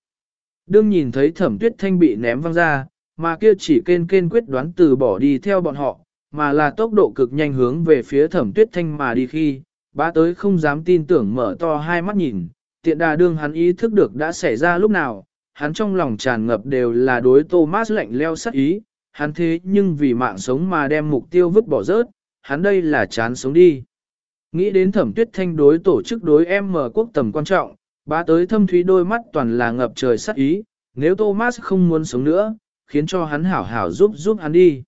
Đương nhìn thấy thẩm tuyết thanh bị ném văng ra, mà kia chỉ kên kên quyết đoán từ bỏ đi theo bọn họ, mà là tốc độ cực nhanh hướng về phía thẩm tuyết thanh mà đi khi, bá tới không dám tin tưởng mở to hai mắt nhìn, tiện đà đương hắn ý thức được đã xảy ra lúc nào, hắn trong lòng tràn ngập đều là đối Thomas lạnh leo sắc ý, hắn thế nhưng vì mạng sống mà đem mục tiêu vứt bỏ rớt, hắn đây là chán sống đi. Nghĩ đến thẩm tuyết thanh đối tổ chức đối em mở quốc tầm quan trọng, bá tới thâm thúy đôi mắt toàn là ngập trời sắc ý, nếu Thomas không muốn sống nữa, khiến cho hắn hảo hảo giúp giúp hắn đi.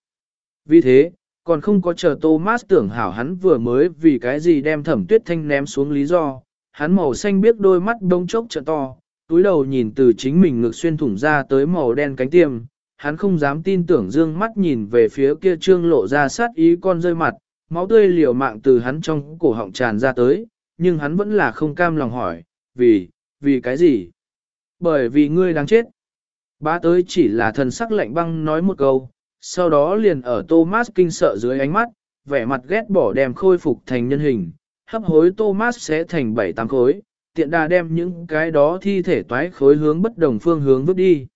Vì thế, còn không có chờ Thomas tưởng hảo hắn vừa mới vì cái gì đem thẩm tuyết thanh ném xuống lý do, hắn màu xanh biết đôi mắt đông chốc trợ to, túi đầu nhìn từ chính mình ngực xuyên thủng ra tới màu đen cánh tiêm, hắn không dám tin tưởng dương mắt nhìn về phía kia trương lộ ra sát ý con rơi mặt, máu tươi liều mạng từ hắn trong cổ họng tràn ra tới, nhưng hắn vẫn là không cam lòng hỏi, vì, vì cái gì? Bởi vì ngươi đang chết. Bá tới chỉ là thần sắc lạnh băng nói một câu, sau đó liền ở Thomas kinh sợ dưới ánh mắt, vẻ mặt ghét bỏ đem khôi phục thành nhân hình, hấp hối Thomas sẽ thành bảy tám khối, tiện đà đem những cái đó thi thể toái khối hướng bất đồng phương hướng vứt đi.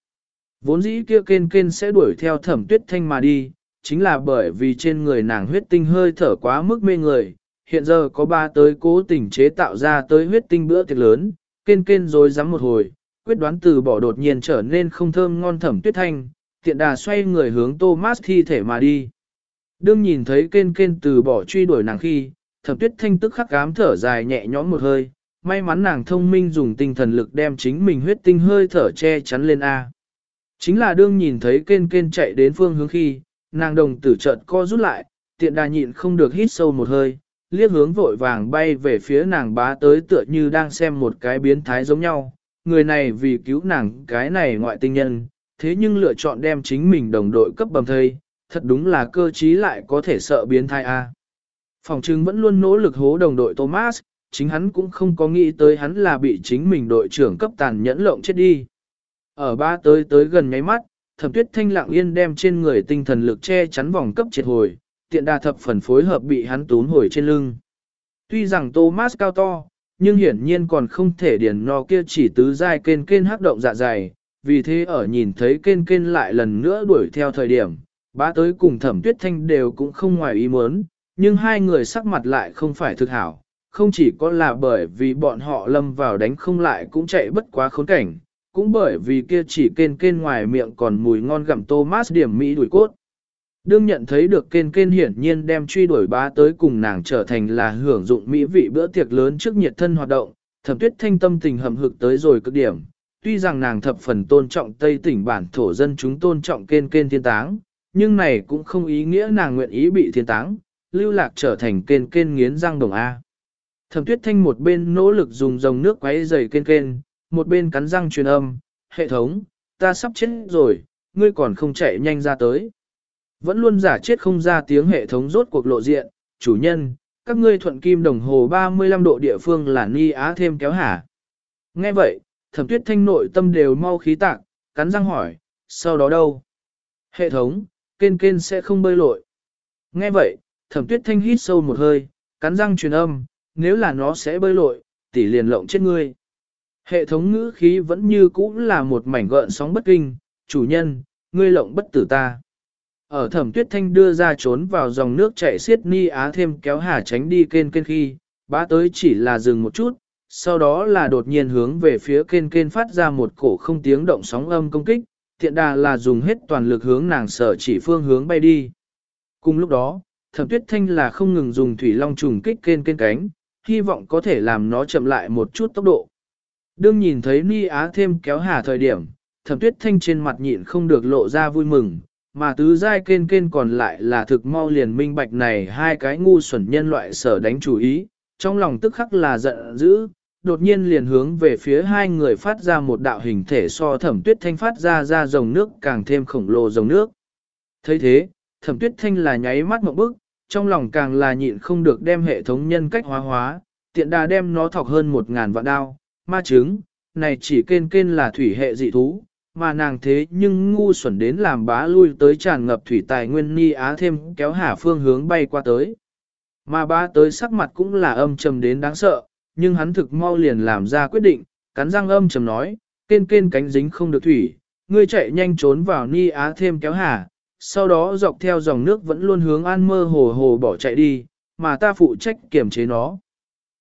Vốn dĩ kia kên kên sẽ đuổi theo thẩm tuyết thanh mà đi, chính là bởi vì trên người nàng huyết tinh hơi thở quá mức mê người, hiện giờ có ba tới cố tình chế tạo ra tới huyết tinh bữa tiệc lớn, kên kên rồi dám một hồi, quyết đoán từ bỏ đột nhiên trở nên không thơm ngon thẩm tuyết thanh, tiện đà xoay người hướng Thomas thi thể mà đi. Đương nhìn thấy kên kên từ bỏ truy đuổi nàng khi, thẩm tuyết thanh tức khắc cám thở dài nhẹ nhõm một hơi, may mắn nàng thông minh dùng tinh thần lực đem chính mình huyết tinh hơi thở che chắn lên A. Chính là đương nhìn thấy kên kên chạy đến phương hướng khi, nàng đồng tử chợt co rút lại, tiện đà nhịn không được hít sâu một hơi, liếc hướng vội vàng bay về phía nàng bá tới tựa như đang xem một cái biến thái giống nhau. Người này vì cứu nàng cái này ngoại tinh nhân, thế nhưng lựa chọn đem chính mình đồng đội cấp bầm thây, thật đúng là cơ trí lại có thể sợ biến thai a. Phòng trưng vẫn luôn nỗ lực hố đồng đội Thomas, chính hắn cũng không có nghĩ tới hắn là bị chính mình đội trưởng cấp tàn nhẫn lộng chết đi. Ở ba tới tới gần nháy mắt, thẩm tuyết thanh lặng yên đem trên người tinh thần lực che chắn vòng cấp triệt hồi, tiện đa thập phần phối hợp bị hắn tún hồi trên lưng. Tuy rằng Thomas cao to, nhưng hiển nhiên còn không thể điền no kia chỉ tứ dai kên kên hắc động dạ dày, vì thế ở nhìn thấy kên kên lại lần nữa đuổi theo thời điểm, bá tới cùng thẩm tuyết thanh đều cũng không ngoài ý muốn, nhưng hai người sắc mặt lại không phải thực hảo, không chỉ có là bởi vì bọn họ lâm vào đánh không lại cũng chạy bất quá khốn cảnh, cũng bởi vì kia chỉ kên kên ngoài miệng còn mùi ngon gặm Thomas điểm Mỹ đuổi cốt. Đương nhận thấy được kên kên hiển nhiên đem truy đuổi bá tới cùng nàng trở thành là hưởng dụng mỹ vị bữa tiệc lớn trước nhiệt thân hoạt động, thẩm tuyết thanh tâm tình hầm hực tới rồi cực điểm, tuy rằng nàng thập phần tôn trọng Tây tỉnh bản thổ dân chúng tôn trọng kên kên thiên táng, nhưng này cũng không ý nghĩa nàng nguyện ý bị thiên táng, lưu lạc trở thành kên kên nghiến răng đồng A. Thẩm tuyết thanh một bên nỗ lực dùng dòng nước quấy dày kên kên, một bên cắn răng truyền âm, hệ thống, ta sắp chết rồi, ngươi còn không chạy nhanh ra tới. Vẫn luôn giả chết không ra tiếng hệ thống rốt cuộc lộ diện, chủ nhân, các ngươi thuận kim đồng hồ 35 độ địa phương là ni á thêm kéo hả. Nghe vậy, thẩm tuyết thanh nội tâm đều mau khí tạc, cắn răng hỏi, sau đó đâu? Hệ thống, kên kên sẽ không bơi lội. Nghe vậy, thẩm tuyết thanh hít sâu một hơi, cắn răng truyền âm, nếu là nó sẽ bơi lội, tỷ liền lộng chết ngươi. Hệ thống ngữ khí vẫn như cũ là một mảnh gợn sóng bất kinh, chủ nhân, ngươi lộng bất tử ta. Ở thẩm tuyết thanh đưa ra trốn vào dòng nước chảy xiết ni á thêm kéo hà tránh đi kên kên khi, bá tới chỉ là dừng một chút, sau đó là đột nhiên hướng về phía kên kên phát ra một cổ không tiếng động sóng âm công kích, thiện đà là dùng hết toàn lực hướng nàng sở chỉ phương hướng bay đi. Cùng lúc đó, thẩm tuyết thanh là không ngừng dùng thủy long trùng kích kên kên cánh, hy vọng có thể làm nó chậm lại một chút tốc độ. Đương nhìn thấy Ni Á thêm kéo hà thời điểm, thẩm tuyết thanh trên mặt nhịn không được lộ ra vui mừng, mà tứ giai kên kên còn lại là thực mau liền minh bạch này hai cái ngu xuẩn nhân loại sở đánh chủ ý, trong lòng tức khắc là giận dữ, đột nhiên liền hướng về phía hai người phát ra một đạo hình thể so thẩm tuyết thanh phát ra ra dòng nước càng thêm khổng lồ dòng nước. thấy thế, thẩm tuyết thanh là nháy mắt một bức, trong lòng càng là nhịn không được đem hệ thống nhân cách hóa hóa, tiện đà đem nó thọc hơn một ngàn vạn đao, ma trứng này chỉ kên kên là thủy hệ dị thú, mà nàng thế nhưng ngu xuẩn đến làm bá lui tới tràn ngập thủy tài nguyên ni á thêm kéo hà phương hướng bay qua tới. Mà bá tới sắc mặt cũng là âm trầm đến đáng sợ, nhưng hắn thực mau liền làm ra quyết định, cắn răng âm trầm nói, kên kên cánh dính không được thủy, ngươi chạy nhanh trốn vào ni á thêm kéo hà, sau đó dọc theo dòng nước vẫn luôn hướng an mơ hồ hồ bỏ chạy đi, mà ta phụ trách kiểm chế nó.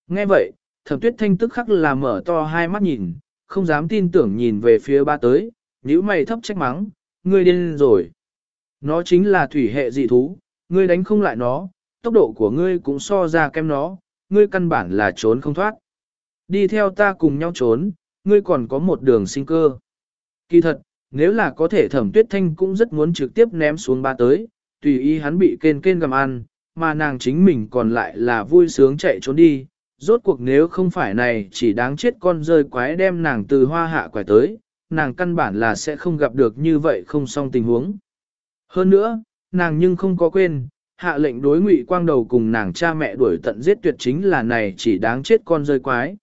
Nghe vậy, thẩm tuyết thanh tức khắc là mở to hai mắt nhìn, không dám tin tưởng nhìn về phía ba tới, nhíu mày thấp trách mắng, ngươi điên rồi. Nó chính là thủy hệ dị thú, ngươi đánh không lại nó, tốc độ của ngươi cũng so ra kém nó, ngươi căn bản là trốn không thoát. Đi theo ta cùng nhau trốn, ngươi còn có một đường sinh cơ. Kỳ thật, nếu là có thể thẩm tuyết thanh cũng rất muốn trực tiếp ném xuống ba tới, tùy ý hắn bị kên kên gầm ăn, mà nàng chính mình còn lại là vui sướng chạy trốn đi. Rốt cuộc nếu không phải này chỉ đáng chết con rơi quái đem nàng từ hoa hạ quải tới, nàng căn bản là sẽ không gặp được như vậy không xong tình huống. Hơn nữa, nàng nhưng không có quên, hạ lệnh đối ngụy quang đầu cùng nàng cha mẹ đuổi tận giết tuyệt chính là này chỉ đáng chết con rơi quái.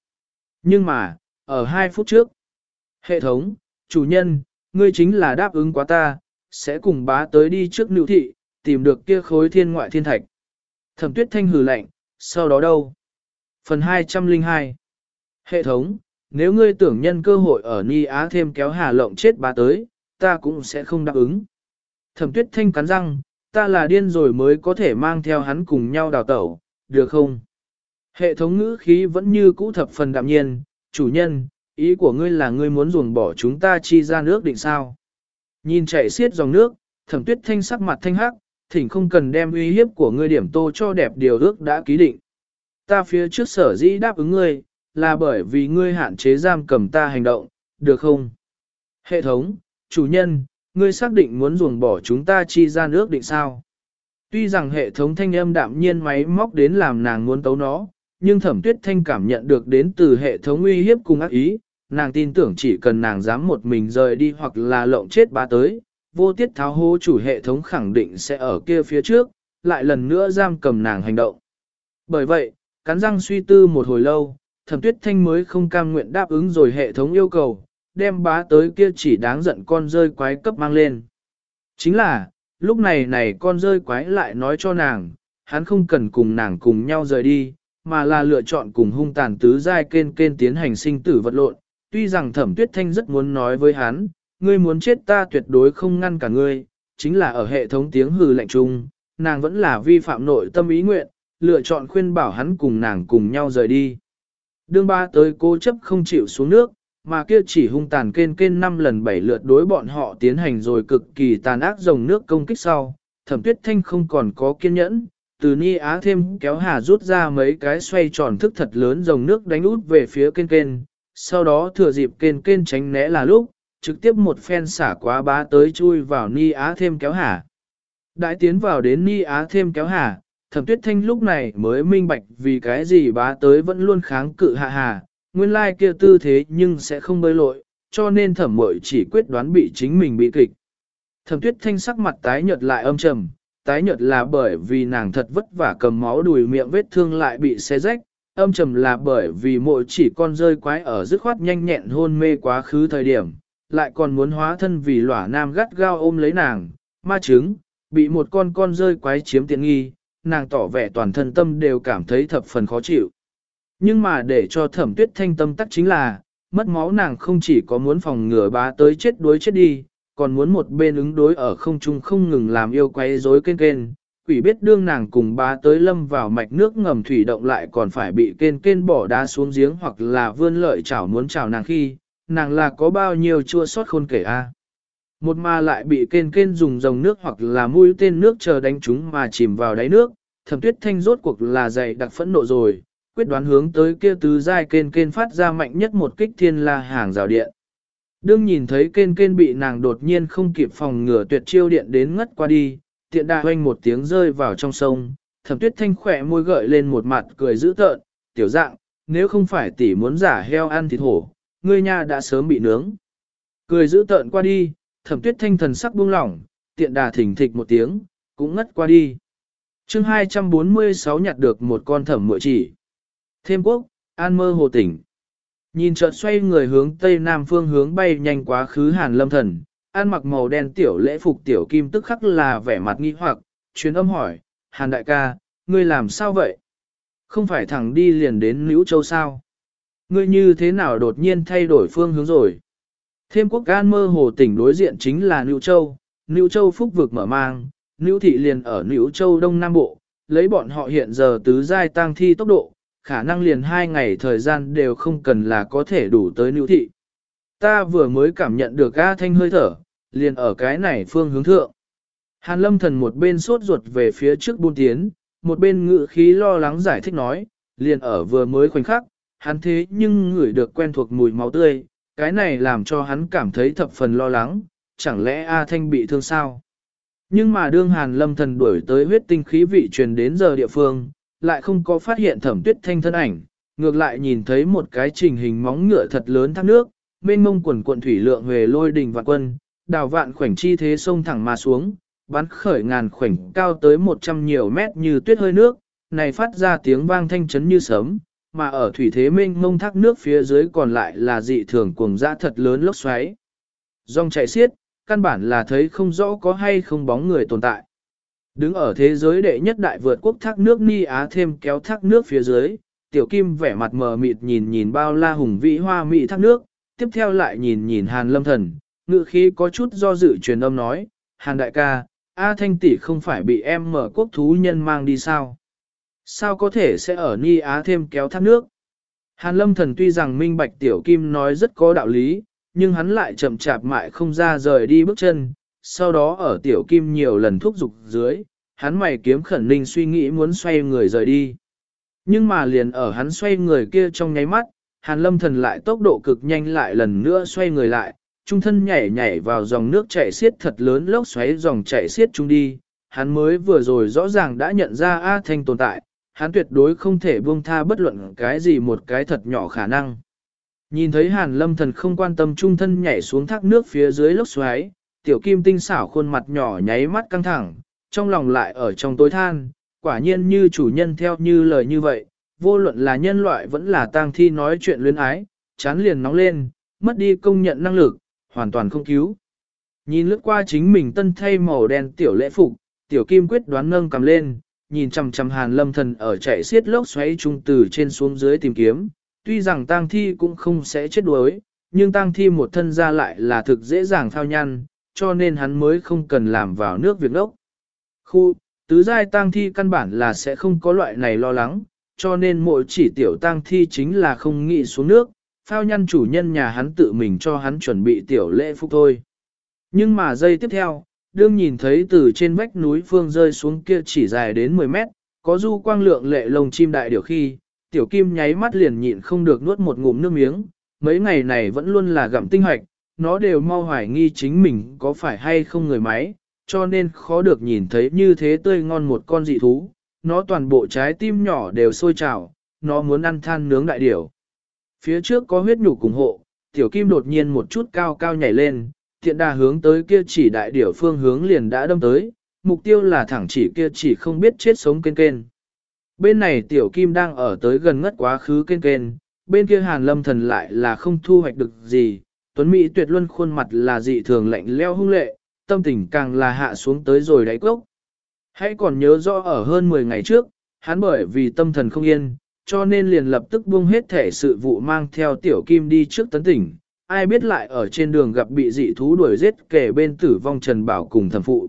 Nhưng mà, ở hai phút trước, hệ thống, chủ nhân, ngươi chính là đáp ứng quá ta, sẽ cùng bá tới đi trước nữ thị, tìm được kia khối thiên ngoại thiên thạch. Thẩm tuyết thanh hừ lạnh, sau đó đâu? Phần 202 Hệ thống, nếu ngươi tưởng nhân cơ hội ở Ni Á thêm kéo hà lộng chết bá tới, ta cũng sẽ không đáp ứng. Thẩm tuyết thanh cắn răng, ta là điên rồi mới có thể mang theo hắn cùng nhau đào tẩu, được không? Hệ thống ngữ khí vẫn như cũ thập phần đạm nhiên, chủ nhân, ý của ngươi là ngươi muốn ruồng bỏ chúng ta chi ra nước định sao? Nhìn chảy xiết dòng nước, thẩm tuyết thanh sắc mặt thanh hắc, thỉnh không cần đem uy hiếp của ngươi điểm tô cho đẹp điều ước đã ký định. Ta phía trước sở dĩ đáp ứng ngươi, là bởi vì ngươi hạn chế giam cầm ta hành động, được không? Hệ thống, chủ nhân, ngươi xác định muốn ruồng bỏ chúng ta chi ra nước định sao? Tuy rằng hệ thống thanh âm đạm nhiên máy móc đến làm nàng muốn tấu nó, nhưng thẩm tuyết thanh cảm nhận được đến từ hệ thống uy hiếp cùng ác ý, nàng tin tưởng chỉ cần nàng dám một mình rời đi hoặc là lộng chết ba tới, vô tiết tháo hô chủ hệ thống khẳng định sẽ ở kia phía trước, lại lần nữa giam cầm nàng hành động. Bởi vậy, cắn răng suy tư một hồi lâu, thẩm tuyết thanh mới không cam nguyện đáp ứng rồi hệ thống yêu cầu, đem bá tới kia chỉ đáng giận con rơi quái cấp mang lên. Chính là, lúc này này con rơi quái lại nói cho nàng, hắn không cần cùng nàng cùng nhau rời đi, mà là lựa chọn cùng hung tàn tứ giai kên kên tiến hành sinh tử vật lộn. Tuy rằng thẩm tuyết thanh rất muốn nói với hắn, ngươi muốn chết ta tuyệt đối không ngăn cả ngươi, chính là ở hệ thống tiếng hừ lạnh chung, nàng vẫn là vi phạm nội tâm ý nguyện, lựa chọn khuyên bảo hắn cùng nàng cùng nhau rời đi. Đương ba tới cố chấp không chịu xuống nước, mà kia chỉ hung tàn kên kên năm lần bảy lượt đối bọn họ tiến hành rồi cực kỳ tàn ác dòng nước công kích sau, thẩm tuyết thanh không còn có kiên nhẫn, từ ni á thêm kéo hà rút ra mấy cái xoay tròn thức thật lớn dòng nước đánh út về phía kên kên, sau đó thừa dịp kên kên tránh né là lúc, trực tiếp một phen xả quá bá tới chui vào ni á thêm kéo hà. Đại tiến vào đến Ni Á thêm kéo hà, thẩm tuyết thanh lúc này mới minh bạch vì cái gì bá tới vẫn luôn kháng cự hạ hà, nguyên lai kia tư thế nhưng sẽ không bơi lội, cho nên thẩm mội chỉ quyết đoán bị chính mình bị kịch. Thẩm tuyết thanh sắc mặt tái nhợt lại âm trầm, tái nhợt là bởi vì nàng thật vất vả cầm máu đùi miệng vết thương lại bị xé rách, âm trầm là bởi vì mội chỉ con rơi quái ở dứt khoát nhanh nhẹn hôn mê quá khứ thời điểm, lại còn muốn hóa thân vì lỏa nam gắt gao ôm lấy nàng, ma trứng, bị một con con rơi quái chiếm tiện nghi, nàng tỏ vẻ toàn thân tâm đều cảm thấy thập phần khó chịu. Nhưng mà để cho thẩm tuyết thanh tâm tắc chính là, mất máu nàng không chỉ có muốn phòng ngừa bá tới chết đuối chết đi, còn muốn một bên ứng đối ở không trung không ngừng làm yêu quay rối kênh kênh. Quỷ biết đương nàng cùng bá tới lâm vào mạch nước ngầm thủy động lại còn phải bị kênh kênh bỏ đá xuống giếng hoặc là vươn lợi chảo muốn chảo nàng khi, nàng là có bao nhiêu chua sót khôn kể a? À? Một mà lại bị kênh kênh dùng dòng nước hoặc là mũi tên nước chờ đánh chúng mà chìm vào đáy nước, thẩm tuyết thanh rốt cuộc là dày đặc phẫn nộ rồi, quyết đoán hướng tới kia tứ giai kên kên phát ra mạnh nhất một kích thiên la hàng rào điện. Đương nhìn thấy kên kên bị nàng đột nhiên không kịp phòng ngừa tuyệt chiêu điện đến ngất qua đi, tiện đà hoanh một tiếng rơi vào trong sông, thẩm tuyết thanh khỏe môi gợi lên một mặt cười dữ tợn, tiểu dạng, nếu không phải tỷ muốn giả heo ăn thịt hổ, ngươi nha đã sớm bị nướng. Cười dữ tợn qua đi, thẩm tuyết thanh thần sắc buông lỏng, tiện đà thỉnh thịch một tiếng, cũng ngất qua đi. chương 246 nhặt được một con thẩm mội chỉ. Thêm quốc, an mơ hồ tỉnh. Nhìn chợt xoay người hướng tây nam phương hướng bay nhanh quá khứ hàn lâm thần, an mặc màu đen tiểu lễ phục tiểu kim tức khắc là vẻ mặt nghi hoặc, chuyến âm hỏi, hàn đại ca, ngươi làm sao vậy? Không phải thẳng đi liền đến Nữ Châu sao? Ngươi như thế nào đột nhiên thay đổi phương hướng rồi? Thêm quốc an mơ hồ tỉnh đối diện chính là Nữ Châu, Nữ Châu phúc vực mở mang, Nữ thị liền ở Nữ Châu Đông Nam Bộ, lấy bọn họ hiện giờ tứ giai tăng thi tốc độ, khả năng liền hai ngày thời gian đều không cần là có thể đủ tới nữ thị. Ta vừa mới cảm nhận được A Thanh hơi thở, liền ở cái này phương hướng thượng. Hàn lâm thần một bên sốt ruột về phía trước buôn tiến, một bên ngự khí lo lắng giải thích nói, liền ở vừa mới khoảnh khắc, hắn thế nhưng ngửi được quen thuộc mùi máu tươi, cái này làm cho hắn cảm thấy thập phần lo lắng, chẳng lẽ A Thanh bị thương sao? Nhưng mà đương Hàn lâm thần đuổi tới huyết tinh khí vị truyền đến giờ địa phương, lại không có phát hiện thẩm tuyết thanh thân ảnh, ngược lại nhìn thấy một cái trình hình móng ngựa thật lớn thác nước, mênh mông quần cuộn thủy lượng về lôi đình vạn quân, đào vạn khoảnh chi thế sông thẳng mà xuống, bắn khởi ngàn khoảnh cao tới 100 nhiều mét như tuyết hơi nước, này phát ra tiếng vang thanh chấn như sấm, mà ở thủy thế mênh mông thác nước phía dưới còn lại là dị thường cuồng dã thật lớn lốc xoáy. Dòng chảy xiết, căn bản là thấy không rõ có hay không bóng người tồn tại. Đứng ở thế giới đệ nhất đại vượt quốc thác nước Ni Á thêm kéo thác nước phía dưới, tiểu kim vẻ mặt mờ mịt nhìn nhìn bao la hùng vĩ hoa mỹ thác nước, tiếp theo lại nhìn nhìn hàn lâm thần, ngự khí có chút do dự truyền âm nói, hàn đại ca, A thanh tỷ không phải bị em mở quốc thú nhân mang đi sao? Sao có thể sẽ ở Ni Á thêm kéo thác nước? Hàn lâm thần tuy rằng minh bạch tiểu kim nói rất có đạo lý, nhưng hắn lại chậm chạp mại không ra rời đi bước chân, sau đó ở tiểu kim nhiều lần thúc giục dưới, hắn mày kiếm khẩn ninh suy nghĩ muốn xoay người rời đi. Nhưng mà liền ở hắn xoay người kia trong nháy mắt, hàn lâm thần lại tốc độ cực nhanh lại lần nữa xoay người lại, trung thân nhảy nhảy vào dòng nước chảy xiết thật lớn lốc xoáy dòng chảy xiết trung đi, hắn mới vừa rồi rõ ràng đã nhận ra A Thanh tồn tại, hắn tuyệt đối không thể buông tha bất luận cái gì một cái thật nhỏ khả năng. Nhìn thấy hàn lâm thần không quan tâm trung thân nhảy xuống thác nước phía dưới lốc xoáy, tiểu kim tinh xảo khuôn mặt nhỏ nháy mắt căng thẳng, trong lòng lại ở trong tối than, quả nhiên như chủ nhân theo như lời như vậy, vô luận là nhân loại vẫn là tang thi nói chuyện luyến ái, chán liền nóng lên, mất đi công nhận năng lực, hoàn toàn không cứu. Nhìn lướt qua chính mình tân thay màu đen tiểu lễ phục, tiểu kim quyết đoán nâng cầm lên, nhìn chằm chằm hàn lâm thần ở chạy xiết lốc xoáy trung từ trên xuống dưới tìm kiếm, tuy rằng tang thi cũng không sẽ chết đuối, nhưng tang thi một thân ra lại là thực dễ dàng thao nhăn, cho nên hắn mới không cần làm vào nước việc đốc. Khu, tứ giai tang thi căn bản là sẽ không có loại này lo lắng, cho nên mỗi chỉ tiểu tang thi chính là không nghĩ xuống nước, phao nhăn chủ nhân nhà hắn tự mình cho hắn chuẩn bị tiểu lễ phúc thôi. Nhưng mà giây tiếp theo, đương nhìn thấy từ trên vách núi phương rơi xuống kia chỉ dài đến 10 mét, có du quang lượng lệ lồng chim đại điều khi, tiểu kim nháy mắt liền nhịn không được nuốt một ngụm nước miếng, mấy ngày này vẫn luôn là gặm tinh hoạch, nó đều mau hoài nghi chính mình có phải hay không người máy, cho nên khó được nhìn thấy như thế tươi ngon một con dị thú, nó toàn bộ trái tim nhỏ đều sôi trào, nó muốn ăn than nướng đại điểu. Phía trước có huyết nhục cùng hộ, tiểu kim đột nhiên một chút cao cao nhảy lên, tiện đà hướng tới kia chỉ đại điểu phương hướng liền đã đâm tới, mục tiêu là thẳng chỉ kia chỉ không biết chết sống kên kên. Bên này tiểu kim đang ở tới gần ngất quá khứ kên kên, bên kia hàn lâm thần lại là không thu hoạch được gì, tuấn Mỹ tuyệt luân khuôn mặt là dị thường lạnh leo hung lệ, tâm tình càng là hạ xuống tới rồi đáy cốc. Hãy còn nhớ rõ ở hơn 10 ngày trước, hắn bởi vì tâm thần không yên, cho nên liền lập tức buông hết thể sự vụ mang theo tiểu kim đi trước tấn tỉnh, ai biết lại ở trên đường gặp bị dị thú đuổi giết kể bên tử vong Trần Bảo cùng thẩm phụ.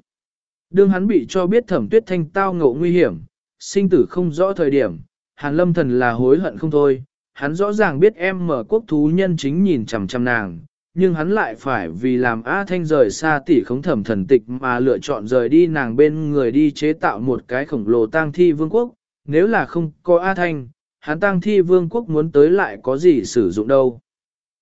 Đương hắn bị cho biết thẩm tuyết thanh tao ngộ nguy hiểm, sinh tử không rõ thời điểm, hàn lâm thần là hối hận không thôi, hắn rõ ràng biết em mở quốc thú nhân chính nhìn chằm chằm nàng, nhưng hắn lại phải vì làm A Thanh rời xa tỷ khống thẩm thần tịch mà lựa chọn rời đi nàng bên người đi chế tạo một cái khổng lồ tang thi vương quốc, nếu là không có A Thanh, hắn tang thi vương quốc muốn tới lại có gì sử dụng đâu.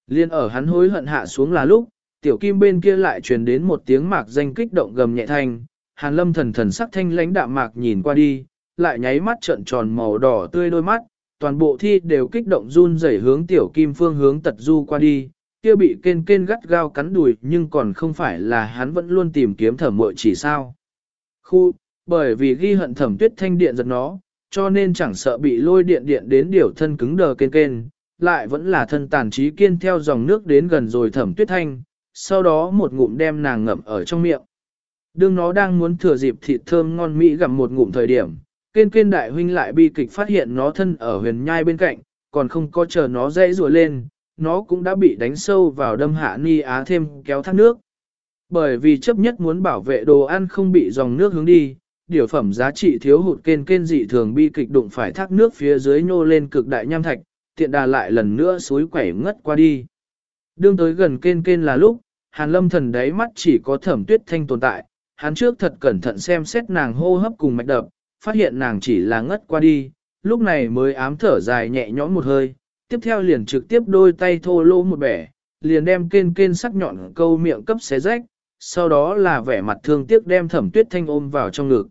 Liên ở hắn hối hận hạ xuống là lúc, tiểu kim bên kia lại truyền đến một tiếng mạc danh kích động gầm nhẹ thanh, hàn lâm thần thần sắc thanh lãnh đạm mạc nhìn qua đi, lại nháy mắt trợn tròn màu đỏ tươi đôi mắt, toàn bộ thi đều kích động run rẩy hướng tiểu kim phương hướng tật du qua đi, kia bị kên kên gắt gao cắn đùi nhưng còn không phải là hắn vẫn luôn tìm kiếm thẩm mội chỉ sao. Khu, bởi vì ghi hận thẩm tuyết thanh điện giật nó, cho nên chẳng sợ bị lôi điện điện đến điều thân cứng đờ kên kên, lại vẫn là thân tàn trí kiên theo dòng nước đến gần rồi thẩm tuyết thanh, sau đó một ngụm đem nàng ngậm ở trong miệng. Đương nó đang muốn thừa dịp thịt thơm ngon mỹ gặm một ngụm thời điểm, kên kên đại huynh lại bi kịch phát hiện nó thân ở huyền nhai bên cạnh, còn không có chờ nó dãy rùa lên, nó cũng đã bị đánh sâu vào đâm hạ ni á thêm kéo thác nước. Bởi vì chấp nhất muốn bảo vệ đồ ăn không bị dòng nước hướng đi, điều phẩm giá trị thiếu hụt kên kên dị thường bi kịch đụng phải thác nước phía dưới nhô lên cực đại nham thạch, tiện đà lại lần nữa suối quẩy ngất qua đi. Đương tới gần kên kên là lúc, hàn lâm thần đáy mắt chỉ có thẩm tuyết thanh tồn tại, hắn trước thật cẩn thận xem xét nàng hô hấp cùng mạch đập, phát hiện nàng chỉ là ngất qua đi, lúc này mới ám thở dài nhẹ nhõm một hơi, tiếp theo liền trực tiếp đôi tay thô lỗ một bẻ, liền đem kên kên sắc nhọn câu miệng cấp xé rách, sau đó là vẻ mặt thương tiếc đem thẩm tuyết thanh ôm vào trong ngực.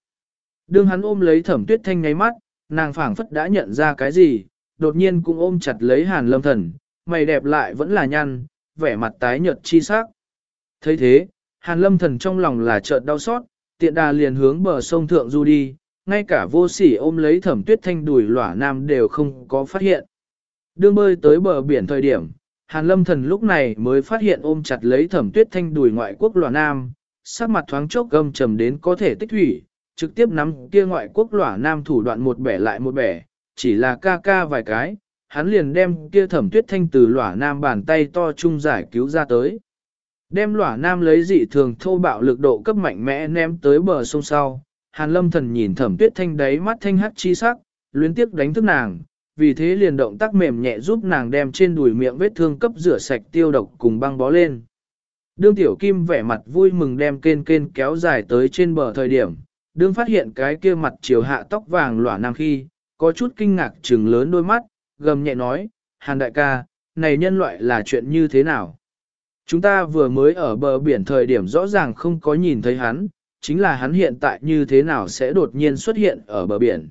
Đương hắn ôm lấy thẩm tuyết thanh ngay mắt, nàng phảng phất đã nhận ra cái gì, đột nhiên cũng ôm chặt lấy hàn lâm thần, mày đẹp lại vẫn là nhăn, vẻ mặt tái nhợt chi sắc. thấy thế, hàn lâm thần trong lòng là chợt đau xót, tiện đà liền hướng bờ sông thượng du đi, ngay cả vô sỉ ôm lấy thẩm tuyết thanh đùi lỏa nam đều không có phát hiện. Đương bơi tới bờ biển thời điểm, Hàn Lâm Thần lúc này mới phát hiện ôm chặt lấy thẩm tuyết thanh đùi ngoại quốc lòa nam, sắc mặt thoáng chốc gâm trầm đến có thể tích thủy, trực tiếp nắm kia ngoại quốc lòa nam thủ đoạn một bẻ lại một bẻ, chỉ là ca ca vài cái, hắn liền đem kia thẩm tuyết thanh từ lòa nam bàn tay to chung giải cứu ra tới. Đem lòa nam lấy dị thường thô bạo lực độ cấp mạnh mẽ ném tới bờ sông sau, Hàn Lâm Thần nhìn thẩm tuyết thanh đáy mắt thanh hắc chi sắc, luyến tiếc đánh thức nàng, vì thế liền động tác mềm nhẹ giúp nàng đem trên đùi miệng vết thương cấp rửa sạch tiêu độc cùng băng bó lên. Đương tiểu kim vẻ mặt vui mừng đem kên kên kéo dài tới trên bờ thời điểm, đương phát hiện cái kia mặt chiều hạ tóc vàng lỏa nam khi, có chút kinh ngạc trừng lớn đôi mắt, gầm nhẹ nói, hàn đại ca, này nhân loại là chuyện như thế nào? Chúng ta vừa mới ở bờ biển thời điểm rõ ràng không có nhìn thấy hắn, chính là hắn hiện tại như thế nào sẽ đột nhiên xuất hiện ở bờ biển.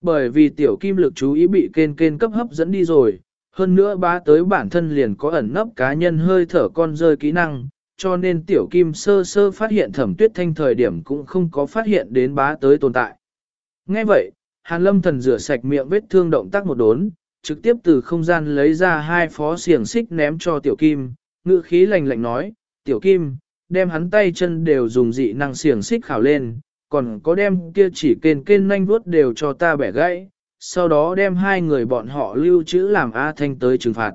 Bởi vì tiểu kim lực chú ý bị kên kên cấp hấp dẫn đi rồi, hơn nữa bá tới bản thân liền có ẩn nấp cá nhân hơi thở con rơi kỹ năng, cho nên tiểu kim sơ sơ phát hiện thẩm tuyết thanh thời điểm cũng không có phát hiện đến bá tới tồn tại. Ngay vậy, Hàn Lâm thần rửa sạch miệng vết thương động tác một đốn, trực tiếp từ không gian lấy ra hai phó xiềng xích ném cho tiểu kim, ngữ khí lạnh lạnh nói, tiểu kim, đem hắn tay chân đều dùng dị năng xiềng xích khảo lên, còn có đem kia chỉ kên kên nhanh vuốt đều cho ta bẻ gãy, sau đó đem hai người bọn họ lưu trữ làm A Thanh tới trừng phạt.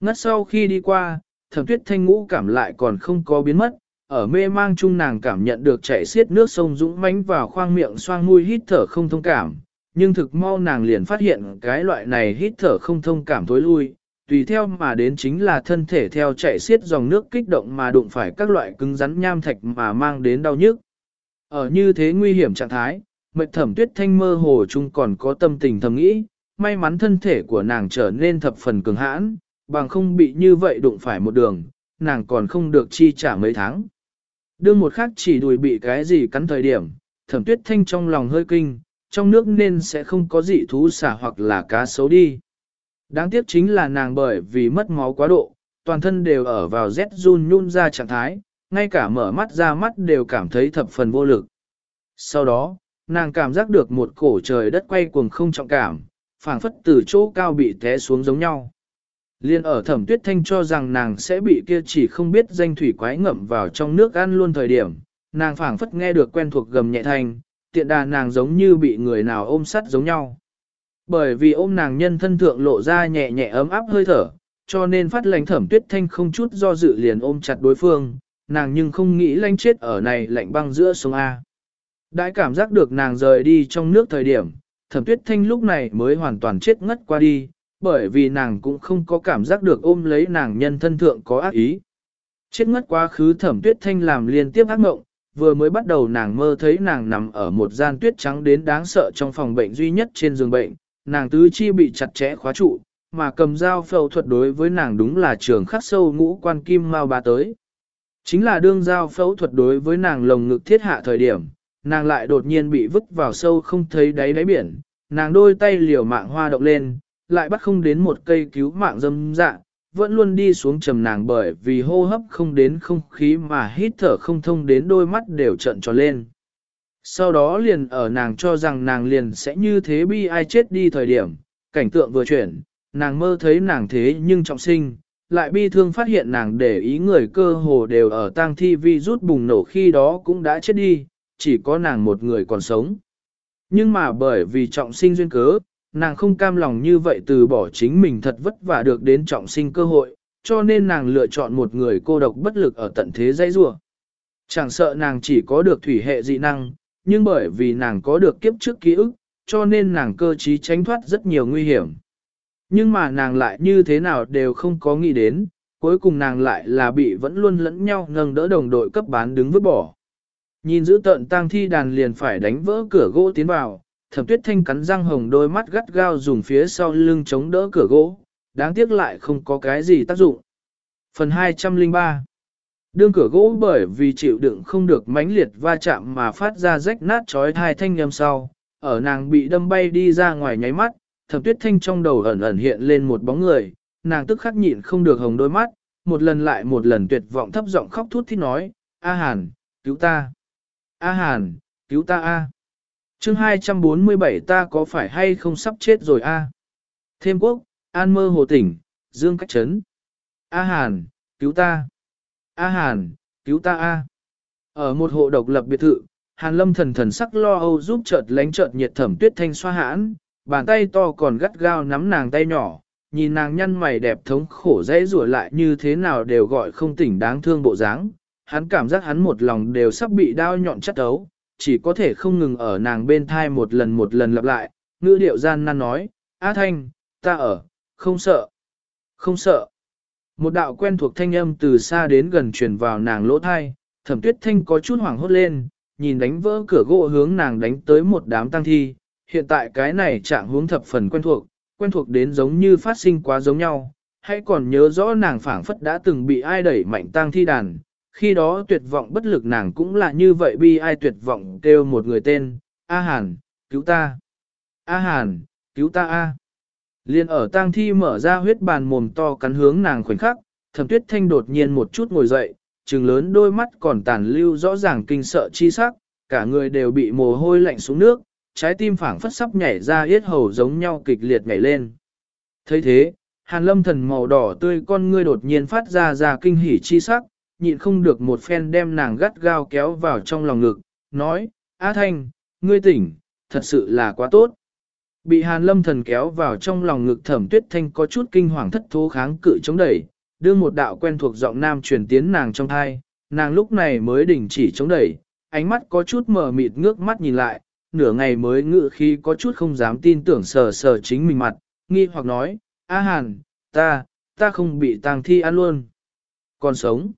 Ngất sau khi đi qua, thẩm tuyết thanh ngũ cảm lại còn không có biến mất, ở mê mang chung nàng cảm nhận được chảy xiết nước sông dũng mãnh vào khoang miệng xoang mũi hít thở không thông cảm, nhưng thực mau nàng liền phát hiện cái loại này hít thở không thông cảm tối lui, tùy theo mà đến chính là thân thể theo chảy xiết dòng nước kích động mà đụng phải các loại cứng rắn nham thạch mà mang đến đau nhức. Ở như thế nguy hiểm trạng thái, mệnh thẩm tuyết thanh mơ hồ chung còn có tâm tình thầm nghĩ, may mắn thân thể của nàng trở nên thập phần cường hãn, bằng không bị như vậy đụng phải một đường, nàng còn không được chi trả mấy tháng. Đương một khắc chỉ đùi bị cái gì cắn thời điểm, thẩm tuyết thanh trong lòng hơi kinh, trong nước nên sẽ không có gì thú xả hoặc là cá sấu đi. Đáng tiếc chính là nàng bởi vì mất máu quá độ, toàn thân đều ở vào rét run nhun ra trạng thái, ngay cả mở mắt ra mắt đều cảm thấy thập phần vô lực. Sau đó, nàng cảm giác được một cổ trời đất quay cuồng không trọng cảm, phảng phất từ chỗ cao bị té xuống giống nhau. Liên ở thẩm tuyết thanh cho rằng nàng sẽ bị kia chỉ không biết danh thủy quái ngậm vào trong nước ăn luôn thời điểm, nàng phảng phất nghe được quen thuộc gầm nhẹ thanh, tiện đà nàng giống như bị người nào ôm sắt giống nhau. Bởi vì ôm nàng nhân thân thượng lộ ra nhẹ nhẹ ấm áp hơi thở, cho nên phát lãnh thẩm tuyết thanh không chút do dự liền ôm chặt đối phương, nàng nhưng không nghĩ lanh chết ở này lạnh băng giữa sông A. Đại cảm giác được nàng rời đi trong nước thời điểm, thẩm tuyết thanh lúc này mới hoàn toàn chết ngất qua đi, bởi vì nàng cũng không có cảm giác được ôm lấy nàng nhân thân thượng có ác ý. Chết ngất quá khứ thẩm tuyết thanh làm liên tiếp ác mộng, vừa mới bắt đầu nàng mơ thấy nàng nằm ở một gian tuyết trắng đến đáng sợ trong phòng bệnh duy nhất trên giường bệnh, nàng tứ chi bị chặt chẽ khóa trụ, mà cầm dao phẫu thuật đối với nàng đúng là trường khắc sâu ngũ quan kim mau ba tới. Chính là đương giao phẫu thuật đối với nàng lồng ngực thiết hạ thời điểm, nàng lại đột nhiên bị vứt vào sâu không thấy đáy đáy biển, nàng đôi tay liều mạng hoa động lên, lại bắt không đến một cây cứu mạng dâm dạ, vẫn luôn đi xuống trầm nàng bởi vì hô hấp không đến không khí mà hít thở không thông đến đôi mắt đều trận tròn lên. Sau đó liền ở nàng cho rằng nàng liền sẽ như thế bi ai chết đi thời điểm, cảnh tượng vừa chuyển, nàng mơ thấy nàng thế nhưng trọng sinh, lại bi thương phát hiện nàng để ý người cơ hồ đều ở tang thi vi rút bùng nổ khi đó cũng đã chết đi, chỉ có nàng một người còn sống. Nhưng mà bởi vì trọng sinh duyên cớ, nàng không cam lòng như vậy từ bỏ chính mình thật vất vả được đến trọng sinh cơ hội, cho nên nàng lựa chọn một người cô độc bất lực ở tận thế dây rua. Chẳng sợ nàng chỉ có được thủy hệ dị năng, nhưng bởi vì nàng có được kiếp trước ký ức, cho nên nàng cơ trí tránh thoát rất nhiều nguy hiểm. Nhưng mà nàng lại như thế nào đều không có nghĩ đến, cuối cùng nàng lại là bị vẫn luôn lẫn nhau nâng đỡ đồng đội cấp bán đứng vứt bỏ. Nhìn giữ tận tang thi đàn liền phải đánh vỡ cửa gỗ tiến vào, thẩm tuyết thanh cắn răng hồng đôi mắt gắt gao dùng phía sau lưng chống đỡ cửa gỗ, đáng tiếc lại không có cái gì tác dụng. Phần 203 Đương cửa gỗ bởi vì chịu đựng không được mãnh liệt va chạm mà phát ra rách nát trói thai thanh nhầm sau, ở nàng bị đâm bay đi ra ngoài nháy mắt, thẩm tuyết thanh trong đầu ẩn ẩn hiện lên một bóng người, nàng tức khắc nhịn không được hồng đôi mắt, một lần lại một lần tuyệt vọng thấp giọng khóc thút thít nói, A Hàn, cứu ta! A Hàn, cứu ta A! chương 247 ta có phải hay không sắp chết rồi A? Thêm quốc, An mơ hồ tỉnh, Dương cách chấn. A Hàn, cứu ta! A Hàn, cứu ta A! Ở một hộ độc lập biệt thự, Hàn lâm thần thần sắc lo âu giúp chợt lánh chợt nhiệt thẩm tuyết thanh xoa hãn, bàn tay to còn gắt gao nắm nàng tay nhỏ, nhìn nàng nhăn mày đẹp thống khổ dễ rủa lại như thế nào đều gọi không tỉnh đáng thương bộ dáng. Hắn cảm giác hắn một lòng đều sắp bị đao nhọn chất ấu, chỉ có thể không ngừng ở nàng bên thai một lần một lần lặp lại, ngữ điệu gian nan nói, A Thanh, ta ở, không sợ, không sợ. Một đạo quen thuộc thanh âm từ xa đến gần truyền vào nàng lỗ thai, thẩm tuyết thanh có chút hoảng hốt lên, nhìn đánh vỡ cửa gỗ hướng nàng đánh tới một đám tăng thi, hiện tại cái này trạng hướng thập phần quen thuộc, quen thuộc đến giống như phát sinh quá giống nhau, hãy còn nhớ rõ nàng phảng phất đã từng bị ai đẩy mạnh tang thi đàn, khi đó tuyệt vọng bất lực nàng cũng là như vậy bi ai tuyệt vọng kêu một người tên, A Hàn, cứu ta, A Hàn, cứu ta A. Liên ở tang thi mở ra huyết bàn mồm to cắn hướng nàng khoảnh khắc, thẩm tuyết thanh đột nhiên một chút ngồi dậy, trừng lớn đôi mắt còn tàn lưu rõ ràng kinh sợ chi sắc, cả người đều bị mồ hôi lạnh xuống nước, trái tim phảng phất sắp nhảy ra yết hầu giống nhau kịch liệt nhảy lên. thấy thế, hàn lâm thần màu đỏ tươi con ngươi đột nhiên phát ra ra kinh hỉ chi sắc, nhịn không được một phen đem nàng gắt gao kéo vào trong lòng ngực, nói, Á Thanh, ngươi tỉnh, thật sự là quá tốt. Bị hàn lâm thần kéo vào trong lòng ngực thẩm tuyết thanh có chút kinh hoàng thất thố kháng cự chống đẩy, đưa một đạo quen thuộc giọng nam truyền tiến nàng trong thai, nàng lúc này mới đình chỉ chống đẩy, ánh mắt có chút mờ mịt ngước mắt nhìn lại, nửa ngày mới ngự khi có chút không dám tin tưởng sờ sờ chính mình mặt, nghi hoặc nói, A Hàn, ta, ta không bị tang thi ăn luôn. Còn sống.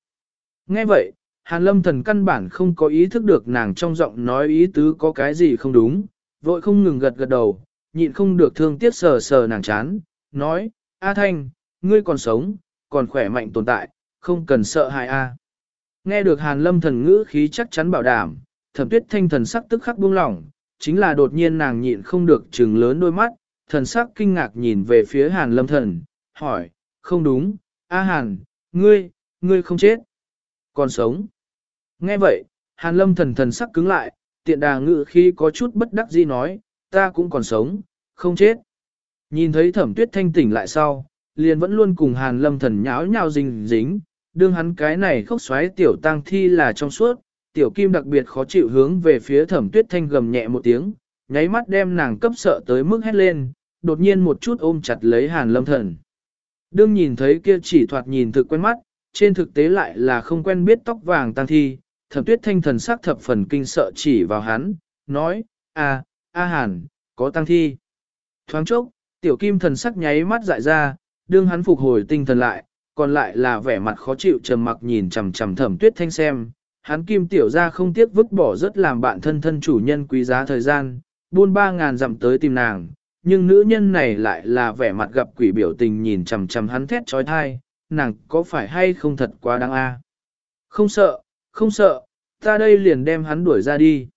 Nghe vậy, Hàn lâm thần căn bản không có ý thức được nàng trong giọng nói ý tứ có cái gì không đúng, vội không ngừng gật gật đầu, nhịn không được thương tiếc sờ sờ nàng chán, nói, A Thanh, ngươi còn sống, còn khỏe mạnh tồn tại, không cần sợ hại A. Nghe được Hàn Lâm thần ngữ khí chắc chắn bảo đảm, thẩm tuyết thanh thần sắc tức khắc buông lỏng, chính là đột nhiên nàng nhịn không được trừng lớn đôi mắt, thần sắc kinh ngạc nhìn về phía Hàn Lâm thần, hỏi, không đúng, A Hàn, ngươi, ngươi không chết, còn sống. Nghe vậy, Hàn Lâm thần thần sắc cứng lại, tiện đà ngự khi có chút bất đắc dĩ nói, ta cũng còn sống, không chết. Nhìn thấy thẩm tuyết thanh tỉnh lại sau, liền vẫn luôn cùng Hàn Lâm thần nháo nhào dính dính, đương hắn cái này khóc xoáy tiểu tang thi là trong suốt, tiểu kim đặc biệt khó chịu hướng về phía thẩm tuyết thanh gầm nhẹ một tiếng, nháy mắt đem nàng cấp sợ tới mức hét lên, đột nhiên một chút ôm chặt lấy hàn lâm thần. Đương nhìn thấy kia chỉ thoạt nhìn thực quen mắt, trên thực tế lại là không quen biết tóc vàng Tăng thi, thẩm tuyết thanh thần sắc thập phần kinh sợ chỉ vào hắn, nói, a, a hàn, có Tăng thi. Thoáng chốc, tiểu kim thần sắc nháy mắt dại ra, đương hắn phục hồi tinh thần lại, còn lại là vẻ mặt khó chịu trầm mặc nhìn chằm chằm thẩm tuyết thanh xem. Hắn kim tiểu ra không tiếc vứt bỏ rất làm bạn thân thân chủ nhân quý giá thời gian, buôn ba ngàn dặm tới tìm nàng, nhưng nữ nhân này lại là vẻ mặt gặp quỷ biểu tình nhìn chằm chằm hắn thét trói thai, nàng có phải hay không thật quá đáng a? Không sợ, không sợ, ta đây liền đem hắn đuổi ra đi.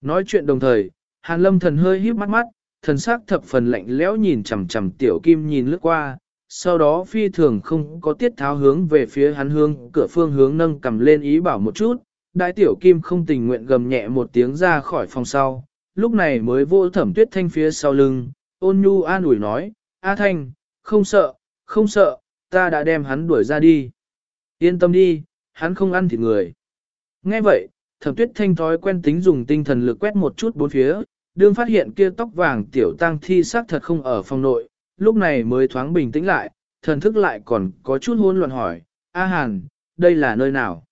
Nói chuyện đồng thời, Hàn Lâm thần hơi híp mắt mắt, thần sắc thập phần lạnh lẽo nhìn chằm chằm tiểu kim nhìn lướt qua, sau đó phi thường không có tiết tháo hướng về phía hắn hướng cửa phương hướng nâng cầm lên ý bảo một chút, đại tiểu kim không tình nguyện gầm nhẹ một tiếng ra khỏi phòng sau, lúc này mới vô thẩm tuyết thanh phía sau lưng, ôn nhu an ủi nói, A thanh, không sợ, không sợ, ta đã đem hắn đuổi ra đi. Yên tâm đi, hắn không ăn thịt người. Nghe vậy, thẩm tuyết thanh thói quen tính dùng tinh thần lực quét một chút bốn phía, đương phát hiện kia tóc vàng tiểu tăng thi xác thật không ở phòng nội, lúc này mới thoáng bình tĩnh lại, thần thức lại còn có chút hôn loạn hỏi, A Hàn, đây là nơi nào?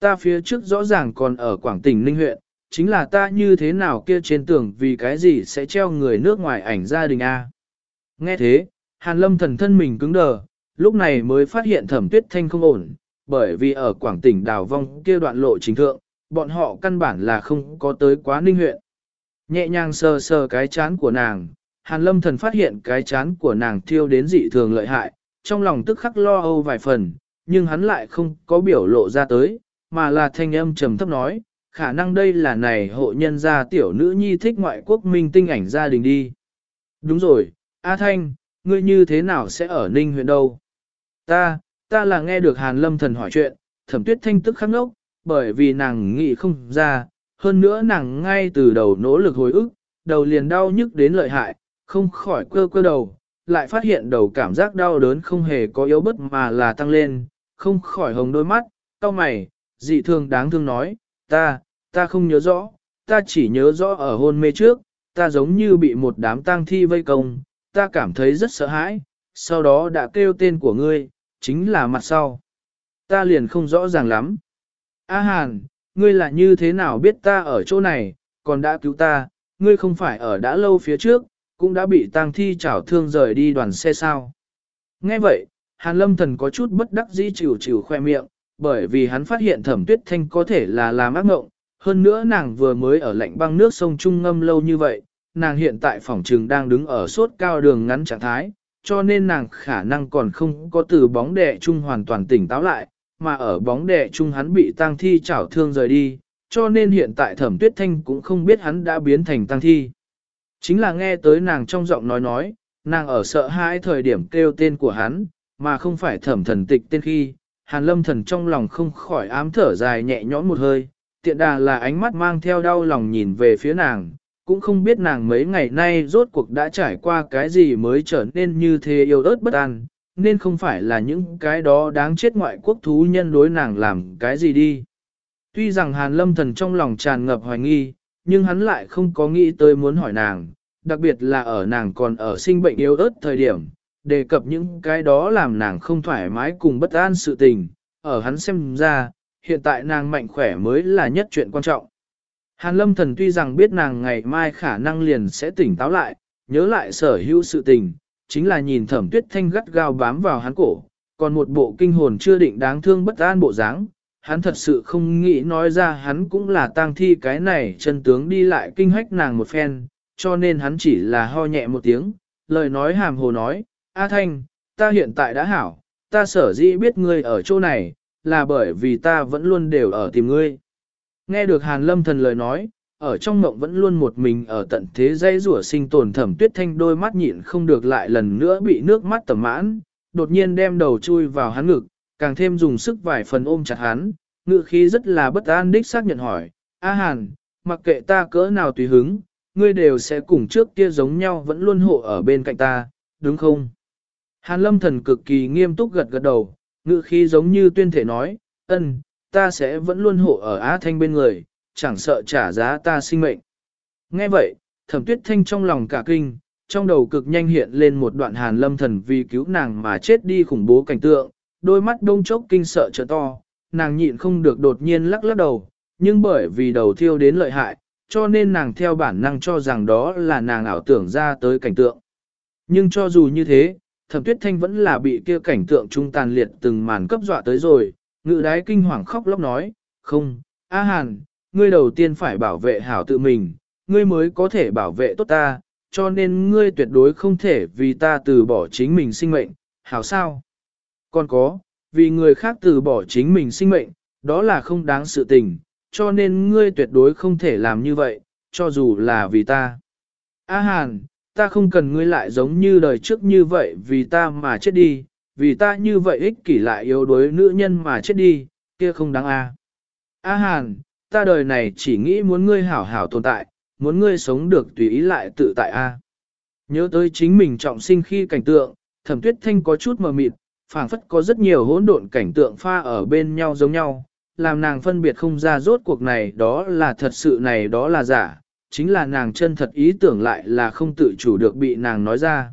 Ta phía trước rõ ràng còn ở Quảng tỉnh Ninh huyện, chính là ta như thế nào kia trên tường vì cái gì sẽ treo người nước ngoài ảnh gia đình A. Nghe thế, Hàn Lâm thần thân mình cứng đờ, lúc này mới phát hiện thẩm tuyết thanh không ổn, bởi vì ở Quảng tỉnh Đào Vong kia đoạn lộ chính thượng, bọn họ căn bản là không có tới quá Ninh huyện. Nhẹ nhàng sờ sờ cái chán của nàng, Hàn lâm thần phát hiện cái chán của nàng thiêu đến dị thường lợi hại, trong lòng tức khắc lo âu vài phần, nhưng hắn lại không có biểu lộ ra tới, mà là thanh âm trầm thấp nói, khả năng đây là này hộ nhân gia tiểu nữ nhi thích ngoại quốc minh tinh ảnh gia đình đi. Đúng rồi, A Thanh, ngươi như thế nào sẽ ở Ninh huyện đâu? Ta, ta là nghe được Hàn Lâm Thần hỏi chuyện, thẩm tuyết thanh tức khắc ngốc, bởi vì nàng nghĩ không ra, hơn nữa nàng ngay từ đầu nỗ lực hồi ức, đầu liền đau nhức đến lợi hại, không khỏi cơ cơ đầu, lại phát hiện đầu cảm giác đau đớn không hề có yếu bất mà là tăng lên, không khỏi hồng đôi mắt, cau mày, dị thường đáng thương nói, ta, ta không nhớ rõ, ta chỉ nhớ rõ ở hôn mê trước, ta giống như bị một đám tang thi vây công, ta cảm thấy rất sợ hãi, sau đó đã kêu tên của ngươi, chính là mặt sau. Ta liền không rõ ràng lắm. A Hàn, ngươi là như thế nào biết ta ở chỗ này, còn đã cứu ta, ngươi không phải ở đã lâu phía trước, cũng đã bị tang thi chảo thương rời đi đoàn xe sao. Nghe vậy, Hàn Lâm Thần có chút bất đắc dĩ chịu chịu khoe miệng, bởi vì hắn phát hiện thẩm tuyết thanh có thể là làm ác ngộng, hơn nữa nàng vừa mới ở lạnh băng nước sông Trung ngâm lâu như vậy, nàng hiện tại phòng trường đang đứng ở sốt cao đường ngắn trạng thái, cho nên nàng khả năng còn không có từ bóng đè Trung hoàn toàn tỉnh táo lại, mà ở bóng đè Trung hắn bị tang thi chảo thương rời đi, cho nên hiện tại thẩm tuyết thanh cũng không biết hắn đã biến thành tang thi. Chính là nghe tới nàng trong giọng nói nói, nàng ở sợ hãi thời điểm kêu tên của hắn, mà không phải thẩm thần tịch tên khi, hàn lâm thần trong lòng không khỏi ám thở dài nhẹ nhõm một hơi, tiện đà là ánh mắt mang theo đau lòng nhìn về phía nàng, cũng không biết nàng mấy ngày nay rốt cuộc đã trải qua cái gì mới trở nên như thế yêu ớt bất an, nên không phải là những cái đó đáng chết ngoại quốc thú nhân đối nàng làm cái gì đi. Tuy rằng hàn lâm thần trong lòng tràn ngập hoài nghi, nhưng hắn lại không có nghĩ tới muốn hỏi nàng, đặc biệt là ở nàng còn ở sinh bệnh yếu ớt thời điểm, đề cập những cái đó làm nàng không thoải mái cùng bất an sự tình, ở hắn xem ra, hiện tại nàng mạnh khỏe mới là nhất chuyện quan trọng. Hàn lâm thần tuy rằng biết nàng ngày mai khả năng liền sẽ tỉnh táo lại, nhớ lại sở hữu sự tình, chính là nhìn thẩm tuyết thanh gắt gao bám vào hắn cổ, còn một bộ kinh hồn chưa định đáng thương bất an bộ dáng, hắn thật sự không nghĩ nói ra hắn cũng là tang thi cái này chân tướng đi lại kinh hách nàng một phen, cho nên hắn chỉ là ho nhẹ một tiếng, lời nói hàm hồ nói, A Thanh, ta hiện tại đã hảo, ta sở dĩ biết ngươi ở chỗ này, là bởi vì ta vẫn luôn đều ở tìm ngươi. Nghe được Hàn Lâm thần lời nói, ở trong mộng vẫn luôn một mình ở tận thế dây rủa sinh tồn thẩm tuyết thanh đôi mắt nhịn không được lại lần nữa bị nước mắt tầm mãn, đột nhiên đem đầu chui vào hắn ngực, càng thêm dùng sức vài phần ôm chặt hắn, ngự khí rất là bất an đích xác nhận hỏi, A Hàn, mặc kệ ta cỡ nào tùy hứng, ngươi đều sẽ cùng trước kia giống nhau vẫn luôn hộ ở bên cạnh ta, đúng không? Hàn lâm thần cực kỳ nghiêm túc gật gật đầu, ngự khí giống như tuyên thể nói, ân, ta sẽ vẫn luôn hộ ở Á Thanh bên người, chẳng sợ trả giá ta sinh mệnh. Nghe vậy, thẩm tuyết thanh trong lòng cả kinh, trong đầu cực nhanh hiện lên một đoạn hàn lâm thần vì cứu nàng mà chết đi khủng bố cảnh tượng, đôi mắt đông chốc kinh sợ trợ to, nàng nhịn không được đột nhiên lắc lắc đầu, nhưng bởi vì đầu thiêu đến lợi hại, cho nên nàng theo bản năng cho rằng đó là nàng ảo tưởng ra tới cảnh tượng. Nhưng cho dù như thế, thẩm tuyết thanh vẫn là bị kia cảnh tượng trung tàn liệt từng màn cấp dọa tới rồi, ngự đái kinh hoàng khóc lóc nói, không, A Hàn, ngươi đầu tiên phải bảo vệ hảo tự mình, ngươi mới có thể bảo vệ tốt ta, cho nên ngươi tuyệt đối không thể vì ta từ bỏ chính mình sinh mệnh, hảo sao? Còn có, vì người khác từ bỏ chính mình sinh mệnh, đó là không đáng sự tình, cho nên ngươi tuyệt đối không thể làm như vậy, cho dù là vì ta. A Hàn, ta không cần ngươi lại giống như đời trước như vậy vì ta mà chết đi, vì ta như vậy ích kỷ lại yếu đuối nữ nhân mà chết đi, kia không đáng a. A Hàn, ta đời này chỉ nghĩ muốn ngươi hảo hảo tồn tại, muốn ngươi sống được tùy ý lại tự tại a. Nhớ tới chính mình trọng sinh khi cảnh tượng, thẩm tuyết thanh có chút mờ mịt, phảng phất có rất nhiều hỗn độn cảnh tượng pha ở bên nhau giống nhau, làm nàng phân biệt không ra rốt cuộc này đó là thật sự này đó là giả, chính là nàng chân thật ý tưởng lại là không tự chủ được bị nàng nói ra.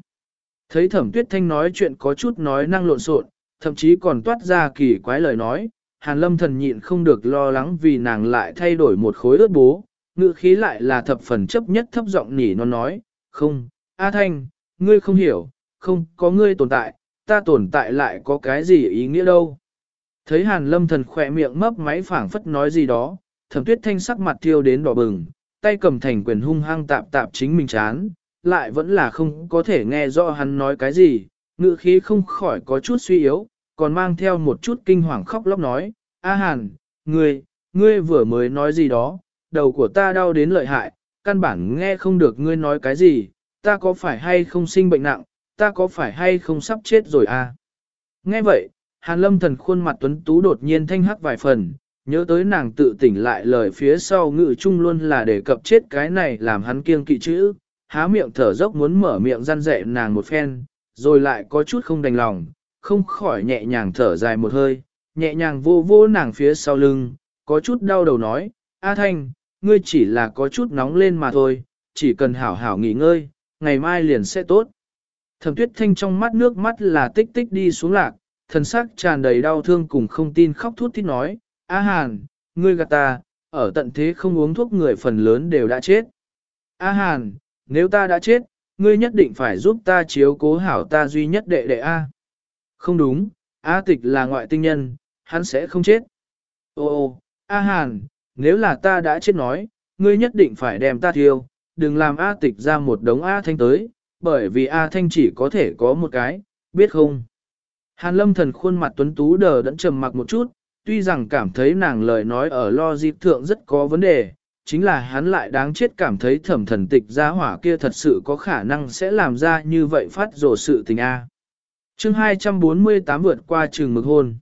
Thấy thẩm tuyết thanh nói chuyện có chút nói năng lộn xộn, thậm chí còn toát ra kỳ quái lời nói, hàn lâm thần nhịn không được lo lắng vì nàng lại thay đổi một khối ướt bố, ngữ khí lại là thập phần chấp nhất thấp giọng nỉ nó nói, không, A Thanh, ngươi không hiểu, không có ngươi tồn tại, ta tồn tại lại có cái gì ý nghĩa đâu. Thấy hàn lâm thần khỏe miệng mấp máy phảng phất nói gì đó, thẩm tuyết thanh sắc mặt thiêu đến đỏ bừng, tay cầm thành quyền hung hăng tạp tạp chính mình chán, lại vẫn là không có thể nghe rõ hắn nói cái gì, ngữ khí không khỏi có chút suy yếu, còn mang theo một chút kinh hoàng khóc lóc nói, A Hàn, ngươi, ngươi vừa mới nói gì đó, đầu của ta đau đến lợi hại, căn bản nghe không được ngươi nói cái gì, ta có phải hay không sinh bệnh nặng, ta có phải hay không sắp chết rồi à? Nghe vậy, Hàn lâm thần khuôn mặt tuấn tú đột nhiên thanh hắc vài phần, nhớ tới nàng tự tỉnh lại lời phía sau ngự chung luôn là để cập chết cái này làm hắn kiêng kỵ chữ, há miệng thở dốc muốn mở miệng răn dạy nàng một phen, rồi lại có chút không đành lòng, không khỏi nhẹ nhàng thở dài một hơi, nhẹ nhàng vô vô nàng phía sau lưng, có chút đau đầu nói, A Thanh, ngươi chỉ là có chút nóng lên mà thôi, chỉ cần hảo hảo nghỉ ngơi, ngày mai liền sẽ tốt. Thẩm tuyết thanh trong mắt nước mắt là tích tích đi xuống lạc, thần sắc tràn đầy đau thương cùng không tin khóc thút thít nói, A Hàn, ngươi gạt ta, ở tận thế không uống thuốc người phần lớn đều đã chết. A Hàn, nếu ta đã chết, ngươi nhất định phải giúp ta chiếu cố hảo ta duy nhất đệ đệ A. Không đúng, A tịch là ngoại tinh nhân, hắn sẽ không chết. Ô ô, A Hàn, nếu là ta đã chết nói, ngươi nhất định phải đem ta thiêu, đừng làm A tịch ra một đống A thanh tới, bởi vì A thanh chỉ có thể có một cái, biết không? Hàn lâm thần khuôn mặt tuấn tú đờ đẫn trầm mặc một chút, tuy rằng cảm thấy nàng lời nói ở lo dịp thượng rất có vấn đề, chính là hắn lại đáng chết cảm thấy thẩm thần tịch gia hỏa kia thật sự có khả năng sẽ làm ra như vậy phát rổ sự tình A. chương 248 vượt qua trường mực hôn.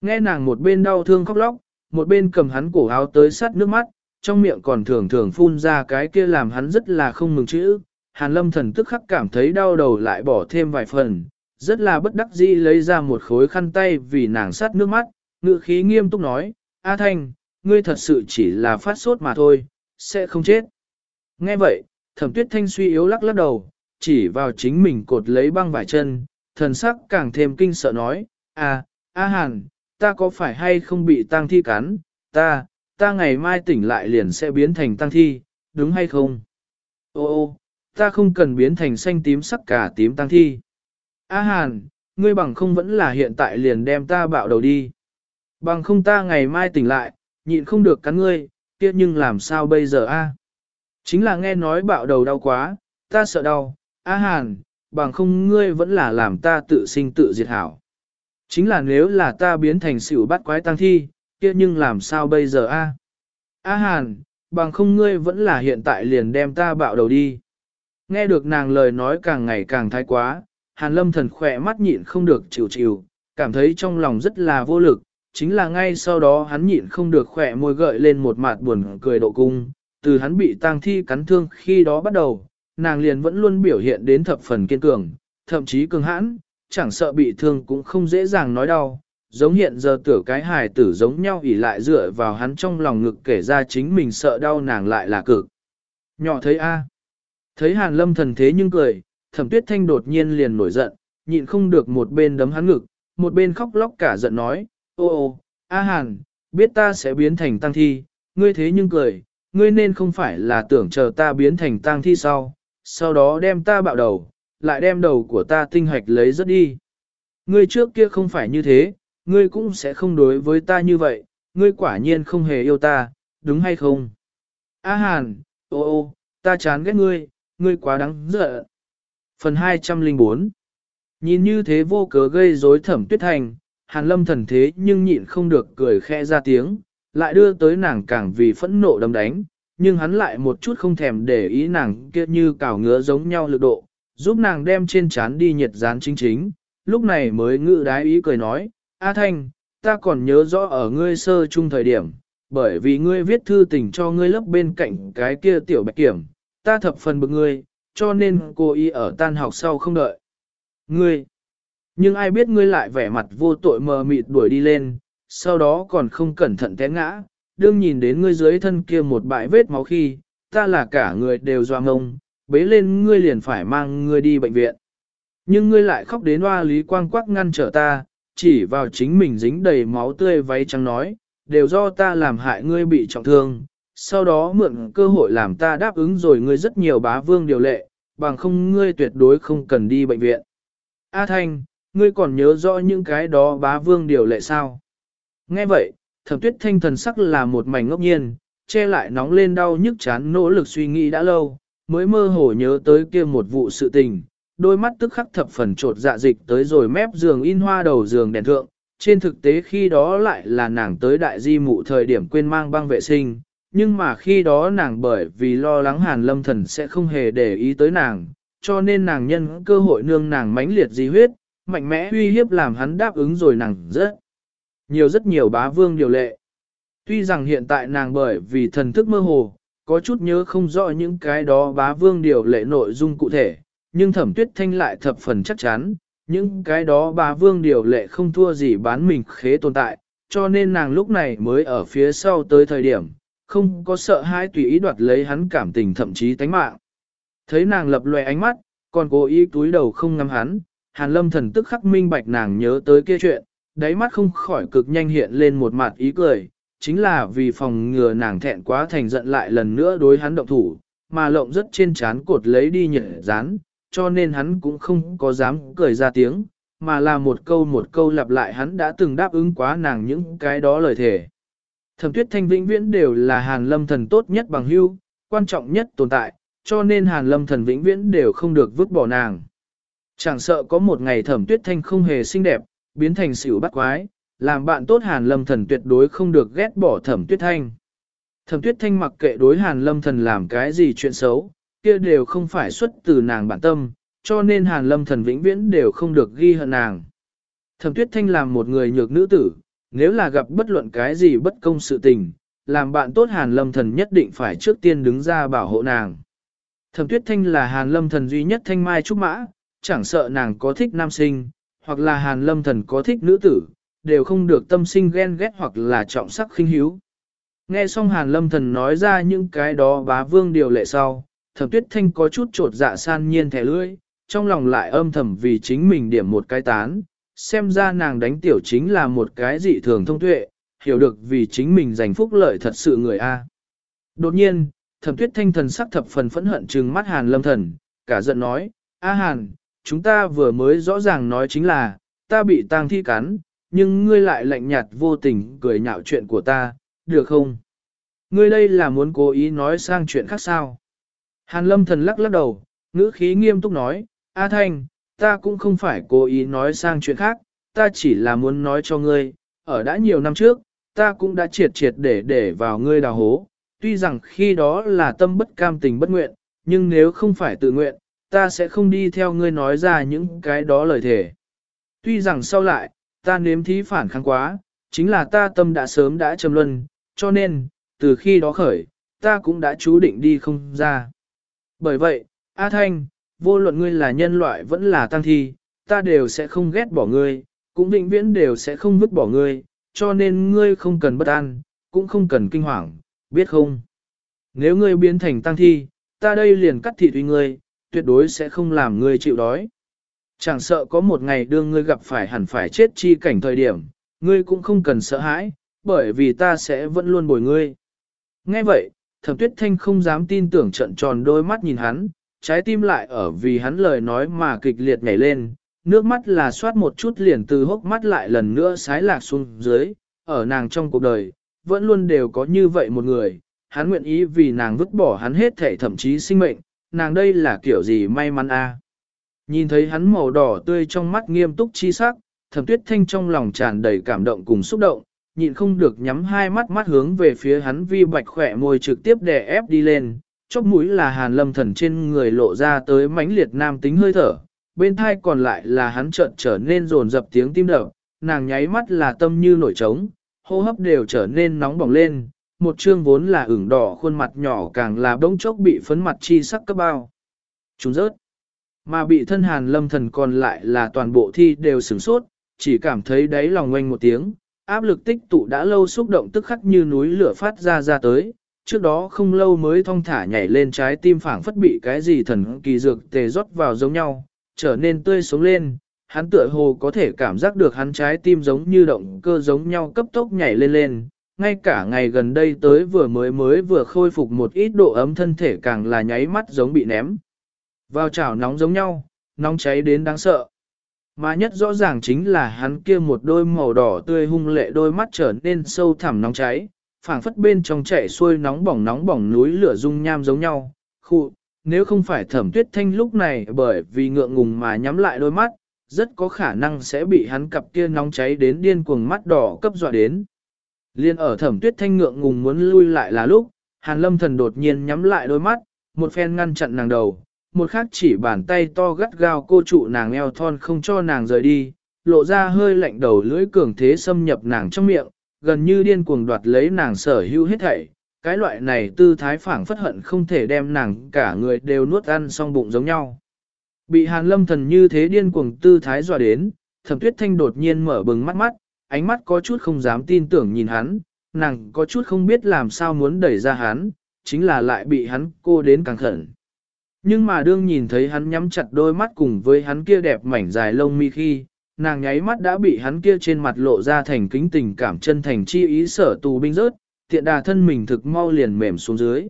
Nghe nàng một bên đau thương khóc lóc, một bên cầm hắn cổ áo tới sắt nước mắt, trong miệng còn thường thường phun ra cái kia làm hắn rất là không mừng chữ. Hàn lâm thần tức khắc cảm thấy đau đầu lại bỏ thêm vài phần, rất là bất đắc dĩ lấy ra một khối khăn tay vì nàng sát nước mắt, ngự khí nghiêm túc nói, A Thanh, ngươi thật sự chỉ là phát sốt mà thôi, sẽ không chết. Nghe vậy, thẩm tuyết thanh suy yếu lắc lắc đầu, chỉ vào chính mình cột lấy băng vải chân, thần sắc càng thêm kinh sợ nói, à, A Hàn, ta có phải hay không bị tang thi cắn, ta, ta ngày mai tỉnh lại liền sẽ biến thành tang thi, đúng hay không? Ô ô, ta không cần biến thành xanh tím sắc cả tím tang thi. A Hàn, ngươi bằng không vẫn là hiện tại liền đem ta bạo đầu đi. Bằng không ta ngày mai tỉnh lại, nhịn không được cắn ngươi, kia nhưng làm sao bây giờ a? Chính là nghe nói bạo đầu đau quá, ta sợ đau, A Hàn, bằng không ngươi vẫn là làm ta tự sinh tự diệt hảo. Chính là nếu là ta biến thành xỉu bắt quái tăng thi, kia nhưng làm sao bây giờ a? A Hàn, bằng không ngươi vẫn là hiện tại liền đem ta bạo đầu đi. Nghe được nàng lời nói càng ngày càng thái quá, Hàn lâm thần khỏe mắt nhịn không được chịu chịu, cảm thấy trong lòng rất là vô lực, chính là ngay sau đó hắn nhịn không được khỏe môi gợi lên một mặt buồn cười độ cung, từ hắn bị tang thi cắn thương khi đó bắt đầu, nàng liền vẫn luôn biểu hiện đến thập phần kiên cường, thậm chí cường hãn, chẳng sợ bị thương cũng không dễ dàng nói đau, giống hiện giờ tử cái hài tử giống nhau ỉ lại dựa vào hắn trong lòng ngực kể ra chính mình sợ đau nàng lại là cực. Nhỏ thấy a. Thấy hàn lâm thần thế nhưng cười, thẩm tuyết thanh đột nhiên liền nổi giận, nhịn không được một bên đấm hắn ngực, một bên khóc lóc cả giận nói, ô ô, a hàn, biết ta sẽ biến thành tăng thi, ngươi thế nhưng cười, ngươi nên không phải là tưởng chờ ta biến thành tăng thi sau, sau đó đem ta bạo đầu, lại đem đầu của ta tinh hoạch lấy rất đi. Ngươi trước kia không phải như thế, ngươi cũng sẽ không đối với ta như vậy, ngươi quả nhiên không hề yêu ta, đúng hay không? A Hàn, ô ô, ta chán ghét ngươi, ngươi quá đáng giận. Phần 204 Nhìn như thế vô cớ gây rối thẩm tuyết thành, Hàn lâm thần thế nhưng nhịn không được cười khẽ ra tiếng, lại đưa tới nàng càng vì phẫn nộ đấm đánh, nhưng hắn lại một chút không thèm để ý nàng kia như cào ngứa giống nhau lực độ, giúp nàng đem trên chán đi nhiệt dán chính chính, lúc này mới ngự đái ý cười nói, A Thanh, ta còn nhớ rõ ở ngươi sơ chung thời điểm, bởi vì ngươi viết thư tình cho ngươi lớp bên cạnh cái kia tiểu bạch kiểm, ta thập phần bực ngươi, cho nên cô y ở tan học sau không đợi. Ngươi, nhưng ai biết ngươi lại vẻ mặt vô tội mờ mịt đuổi đi lên, sau đó còn không cẩn thận té ngã, đương nhìn đến ngươi dưới thân kia một bãi vết máu khi, ta là cả người đều doa ngông, bế lên ngươi liền phải mang ngươi đi bệnh viện. Nhưng ngươi lại khóc đến hoa lý quang quắc ngăn trở ta, chỉ vào chính mình dính đầy máu tươi váy trắng nói, đều do ta làm hại ngươi bị trọng thương, sau đó mượn cơ hội làm ta đáp ứng rồi ngươi rất nhiều bá vương điều lệ, bằng không ngươi tuyệt đối không cần đi bệnh viện. A Thanh, ngươi còn nhớ rõ những cái đó bá vương điều lệ sao? Nghe vậy, thẩm tuyết thanh thần sắc là một mảnh ngốc nhiên, che lại nóng lên đau nhức chán nỗ lực suy nghĩ đã lâu, mới mơ hồ nhớ tới kia một vụ sự tình, đôi mắt tức khắc thập phần trột dạ dịch tới rồi mép giường in hoa đầu giường đèn thượng, trên thực tế khi đó lại là nàng tới đại di mụ thời điểm quên mang băng vệ sinh, nhưng mà khi đó nàng bởi vì lo lắng hàn lâm thần sẽ không hề để ý tới nàng, cho nên nàng nhân cơ hội nương nàng mãnh liệt di huyết, mạnh mẽ uy hiếp làm hắn đáp ứng rồi nàng rất nhiều rất nhiều bá vương điều lệ. Tuy rằng hiện tại nàng bởi vì thần thức mơ hồ, có chút nhớ không rõ những cái đó bá vương điều lệ nội dung cụ thể, nhưng thẩm tuyết thanh lại thập phần chắc chắn, những cái đó bá vương điều lệ không thua gì bán mình khế tồn tại, cho nên nàng lúc này mới ở phía sau tới thời điểm, không có sợ hãi tùy ý đoạt lấy hắn cảm tình thậm chí tánh mạng. Thấy nàng lập loè ánh mắt, còn cố ý túi đầu không ngắm hắn, hàn lâm thần tức khắc minh bạch nàng nhớ tới kia chuyện, đáy mắt không khỏi cực nhanh hiện lên một mặt ý cười, chính là vì phòng ngừa nàng thẹn quá thành giận lại lần nữa đối hắn động thủ, mà lộng rất trên chán cột lấy đi nhở rán, cho nên hắn cũng không có dám cười ra tiếng, mà là một câu một câu lặp lại hắn đã từng đáp ứng quá nàng những cái đó lời thề. Thẩm tuyết thanh vĩnh viễn đều là hàn lâm thần tốt nhất bằng hưu, quan trọng nhất tồn tại, cho nên hàn lâm thần vĩnh viễn đều không được vứt bỏ nàng. Chẳng sợ có một ngày thẩm tuyết thanh không hề xinh đẹp, biến thành xỉu bắt quái, làm bạn tốt hàn lâm thần tuyệt đối không được ghét bỏ thẩm tuyết thanh. Thẩm tuyết thanh mặc kệ đối hàn lâm thần làm cái gì chuyện xấu, kia đều không phải xuất từ nàng bản tâm, cho nên hàn lâm thần vĩnh viễn đều không được ghi hận nàng. Thẩm tuyết thanh làm một người nhược nữ tử, nếu là gặp bất luận cái gì bất công sự tình, làm bạn tốt hàn lâm thần nhất định phải trước tiên đứng ra bảo hộ nàng. Thẩm tuyết thanh là hàn lâm thần duy nhất thanh mai trúc mã, chẳng sợ nàng có thích nam sinh, hoặc là hàn lâm thần có thích nữ tử, đều không được tâm sinh ghen ghét hoặc là trọng sắc khinh hiếu. Nghe xong hàn lâm thần nói ra những cái đó bá vương điều lệ sau, thẩm tuyết thanh có chút trột dạ san nhiên thẻ lưỡi, trong lòng lại âm thầm vì chính mình điểm một cái tán, xem ra nàng đánh tiểu chính là một cái dị thường thông tuệ, hiểu được vì chính mình giành phúc lợi thật sự người A. Đột nhiên, thẩm tuyết thanh thần sắc thập phần phẫn hận trừng mắt hàn lâm thần, cả giận nói, A hàn, chúng ta vừa mới rõ ràng nói chính là, ta bị tang thi cắn, nhưng ngươi lại lạnh nhạt vô tình cười nhạo chuyện của ta, được không? Ngươi đây là muốn cố ý nói sang chuyện khác sao? Hàn lâm thần lắc lắc đầu, ngữ khí nghiêm túc nói, A Thanh, ta cũng không phải cố ý nói sang chuyện khác, ta chỉ là muốn nói cho ngươi, ở đã nhiều năm trước, ta cũng đã triệt triệt để để vào ngươi đào hố, tuy rằng khi đó là tâm bất cam tình bất nguyện, nhưng nếu không phải tự nguyện, ta sẽ không đi theo ngươi nói ra những cái đó lời thề. Tuy rằng sau lại, ta nếm thí phản kháng quá, chính là ta tâm đã sớm đã trầm luân, cho nên, từ khi đó khởi, ta cũng đã chú định đi không ra. Bởi vậy, A Thanh, vô luận ngươi là nhân loại vẫn là tăng thi, ta đều sẽ không ghét bỏ ngươi, cũng vĩnh viễn đều sẽ không vứt bỏ ngươi, cho nên ngươi không cần bất an, cũng không cần kinh hoàng, biết không? Nếu ngươi biến thành tăng thi, ta đây liền cắt thịt uy ngươi, tuyệt đối sẽ không làm ngươi chịu đói. Chẳng sợ có một ngày đương ngươi gặp phải hẳn phải chết chi cảnh thời điểm, ngươi cũng không cần sợ hãi, bởi vì ta sẽ vẫn luôn bồi ngươi. Nghe vậy, thẩm tuyết thanh không dám tin tưởng trận tròn đôi mắt nhìn hắn, trái tim lại ở vì hắn lời nói mà kịch liệt nhảy lên, nước mắt là xoát một chút liền từ hốc mắt lại lần nữa sái lạc xuống dưới, ở nàng trong cuộc đời, vẫn luôn đều có như vậy một người, hắn nguyện ý vì nàng vứt bỏ hắn hết thể thậm chí sinh mệnh, nàng đây là kiểu gì may mắn a? Nhìn thấy hắn màu đỏ tươi trong mắt nghiêm túc chi sắc, thẩm tuyết thanh trong lòng tràn đầy cảm động cùng xúc động, nhịn không được nhắm hai mắt mắt hướng về phía hắn vi bạch khỏe môi trực tiếp đè ép đi lên, chóp mũi là hàn lâm thần trên người lộ ra tới mãnh liệt nam tính hơi thở, bên thai còn lại là hắn chợt trở nên rồn dập tiếng tim đập, nàng nháy mắt là tâm như nổi trống, hô hấp đều trở nên nóng bỏng lên, một trương vốn là ửng đỏ khuôn mặt nhỏ càng là bỗng chốc bị phấn mặt chi sắc cấp bao. Chúng rớt. Mà bị thân hàn lâm thần còn lại là toàn bộ thi đều sửng sốt, chỉ cảm thấy đáy lòng oanh một tiếng, áp lực tích tụ đã lâu xúc động tức khắc như núi lửa phát ra ra tới, trước đó không lâu mới thong thả nhảy lên trái tim phảng phất bị cái gì thần kỳ dược tề rót vào giống nhau, trở nên tươi sống lên, hắn tựa hồ có thể cảm giác được hắn trái tim giống như động cơ giống nhau cấp tốc nhảy lên lên, ngay cả ngày gần đây tới vừa mới mới vừa khôi phục một ít độ ấm thân thể càng là nháy mắt giống bị ném. Vào chảo nóng giống nhau, nóng cháy đến đáng sợ. Mà nhất rõ ràng chính là hắn kia một đôi màu đỏ tươi hung lệ đôi mắt trở nên sâu thẳm nóng cháy, phảng phất bên trong chảy xuôi nóng bỏng nóng bỏng núi lửa dung nham giống nhau. Khu, nếu không phải thẩm tuyết thanh lúc này bởi vì ngượng ngùng mà nhắm lại đôi mắt, rất có khả năng sẽ bị hắn cặp kia nóng cháy đến điên cuồng mắt đỏ cấp dọa đến. Liên ở thẩm tuyết thanh ngượng ngùng muốn lui lại là lúc, hàn lâm thần đột nhiên nhắm lại đôi mắt, một phen ngăn chặn nàng đầu, một khác chỉ bàn tay to gắt gao cô trụ nàng eo thon không cho nàng rời đi, lộ ra hơi lạnh đầu lưỡi cường thế xâm nhập nàng trong miệng, gần như điên cuồng đoạt lấy nàng sở hữu hết thảy. Cái loại này tư thái phảng phất hận không thể đem nàng cả người đều nuốt ăn xong bụng giống nhau. Bị hàn lâm thần như thế điên cuồng tư thái dọa đến, thẩm tuyết thanh đột nhiên mở bừng mắt mắt, ánh mắt có chút không dám tin tưởng nhìn hắn, nàng có chút không biết làm sao muốn đẩy ra hắn, chính là lại bị hắn cô đến càng khẩn. Nhưng mà đương nhìn thấy hắn nhắm chặt đôi mắt cùng với hắn kia đẹp mảnh dài lông mi khi, nàng nháy mắt đã bị hắn kia trên mặt lộ ra thành kính tình cảm chân thành chi ý sở tù binh rớt, tiện đà thân mình thực mau liền mềm xuống dưới.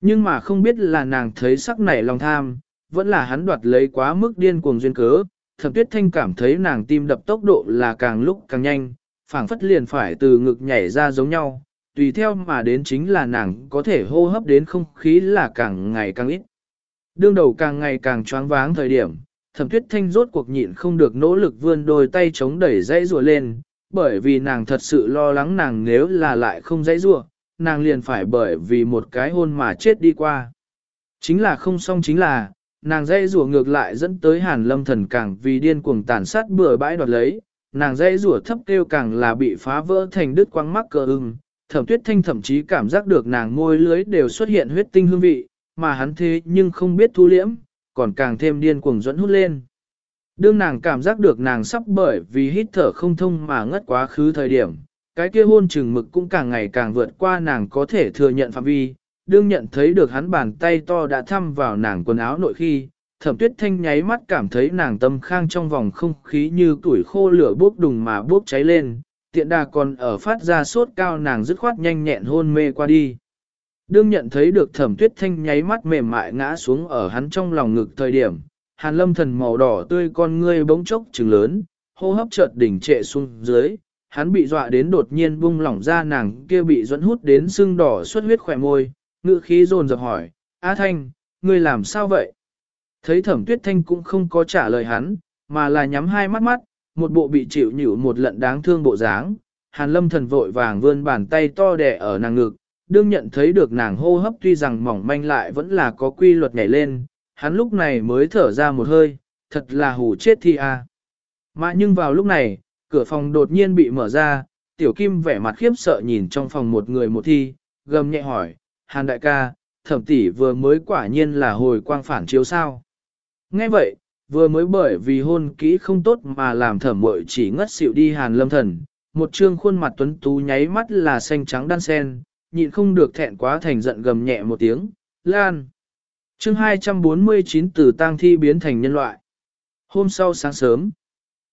Nhưng mà không biết là nàng thấy sắc này lòng tham, vẫn là hắn đoạt lấy quá mức điên cuồng duyên cớ, thẩm tuyết thanh cảm thấy nàng tim đập tốc độ là càng lúc càng nhanh, phảng phất liền phải từ ngực nhảy ra giống nhau, tùy theo mà đến chính là nàng có thể hô hấp đến không khí là càng ngày càng ít. Đương đầu càng ngày càng choáng váng thời điểm, thẩm tuyết thanh rốt cuộc nhịn không được nỗ lực vươn đôi tay chống đẩy dãy rùa lên, bởi vì nàng thật sự lo lắng nàng nếu là lại không dãy rùa, nàng liền phải bởi vì một cái hôn mà chết đi qua. Chính là không xong chính là, nàng dãy rùa ngược lại dẫn tới hàn lâm thần càng vì điên cuồng tàn sát bừa bãi đoạt lấy, nàng dãy rùa thấp kêu càng là bị phá vỡ thành đứt quăng mắc cờ ưng. Thẩm tuyết thanh thậm chí cảm giác được nàng môi lưới đều xuất hiện huyết tinh hương vị, mà hắn thế nhưng không biết thu liễm, còn càng thêm điên cuồng dẫn hút lên. Đương nàng cảm giác được nàng sắp bởi vì hít thở không thông mà ngất quá khứ thời điểm, cái kia hôn chừng mực cũng càng ngày càng vượt qua nàng có thể thừa nhận phạm vi, đương nhận thấy được hắn bàn tay to đã thăm vào nàng quần áo nội khi, thẩm tuyết thanh nháy mắt cảm thấy nàng tâm khang trong vòng không khí như tuổi khô lửa bốc đùng mà bốc cháy lên, tiện đà còn ở phát ra sốt cao nàng dứt khoát nhanh nhẹn hôn mê qua đi. Đương nhận thấy được thẩm tuyết thanh nháy mắt mềm mại ngã xuống ở hắn trong lòng ngực thời điểm, hàn lâm thần màu đỏ tươi con ngươi bỗng chốc trừng lớn, hô hấp chợt đỉnh trệ xuống dưới, hắn bị dọa đến đột nhiên bung lỏng ra nàng kia bị dẫn hút đến sưng đỏ xuất huyết khỏe môi, ngự khí dồn dập hỏi, A Thanh, ngươi làm sao vậy? Thấy thẩm tuyết thanh cũng không có trả lời hắn, mà là nhắm hai mắt mắt, một bộ bị chịu nhịu một lận đáng thương bộ dáng. Hàn lâm thần vội vàng vươn bàn tay to đẻ ở nàng ngực, đương nhận thấy được nàng hô hấp tuy rằng mỏng manh lại vẫn là có quy luật nhảy lên, hắn lúc này mới thở ra một hơi, thật là hù chết thi a. À. Mà nhưng vào lúc này, cửa phòng đột nhiên bị mở ra, tiểu kim vẻ mặt khiếp sợ nhìn trong phòng một người một thi, gầm nhẹ hỏi, Hàn đại ca, thẩm tỷ vừa mới quả nhiên là hồi quang phản chiếu sao. Nghe vậy, vừa mới bởi vì hôn kỹ không tốt mà làm thẩm mội chỉ ngất xỉu đi Hàn lâm thần, một trương khuôn mặt tuấn tú nháy mắt là xanh trắng đan sen, nhịn không được thẹn quá thành giận gầm nhẹ một tiếng, lan. chương 249 từ tang thi biến thành nhân loại. Hôm sau sáng sớm,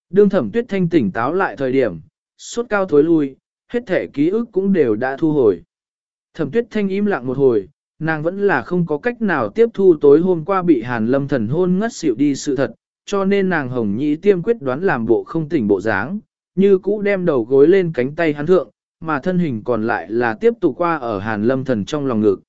đương thẩm tuyết thanh tỉnh táo lại thời điểm, suốt cao thối lui, hết thể ký ức cũng đều đã thu hồi. Thẩm tuyết thanh im lặng một hồi, nàng vẫn là không có cách nào tiếp thu tối hôm qua bị hàn lâm thần hôn ngất xỉu đi sự thật, cho nên nàng hồng nhĩ tiêm quyết đoán làm bộ không tỉnh bộ dáng, như cũ đem đầu gối lên cánh tay hắn thượng, mà thân hình còn lại là tiếp tục qua ở hàn lâm thần trong lòng ngực.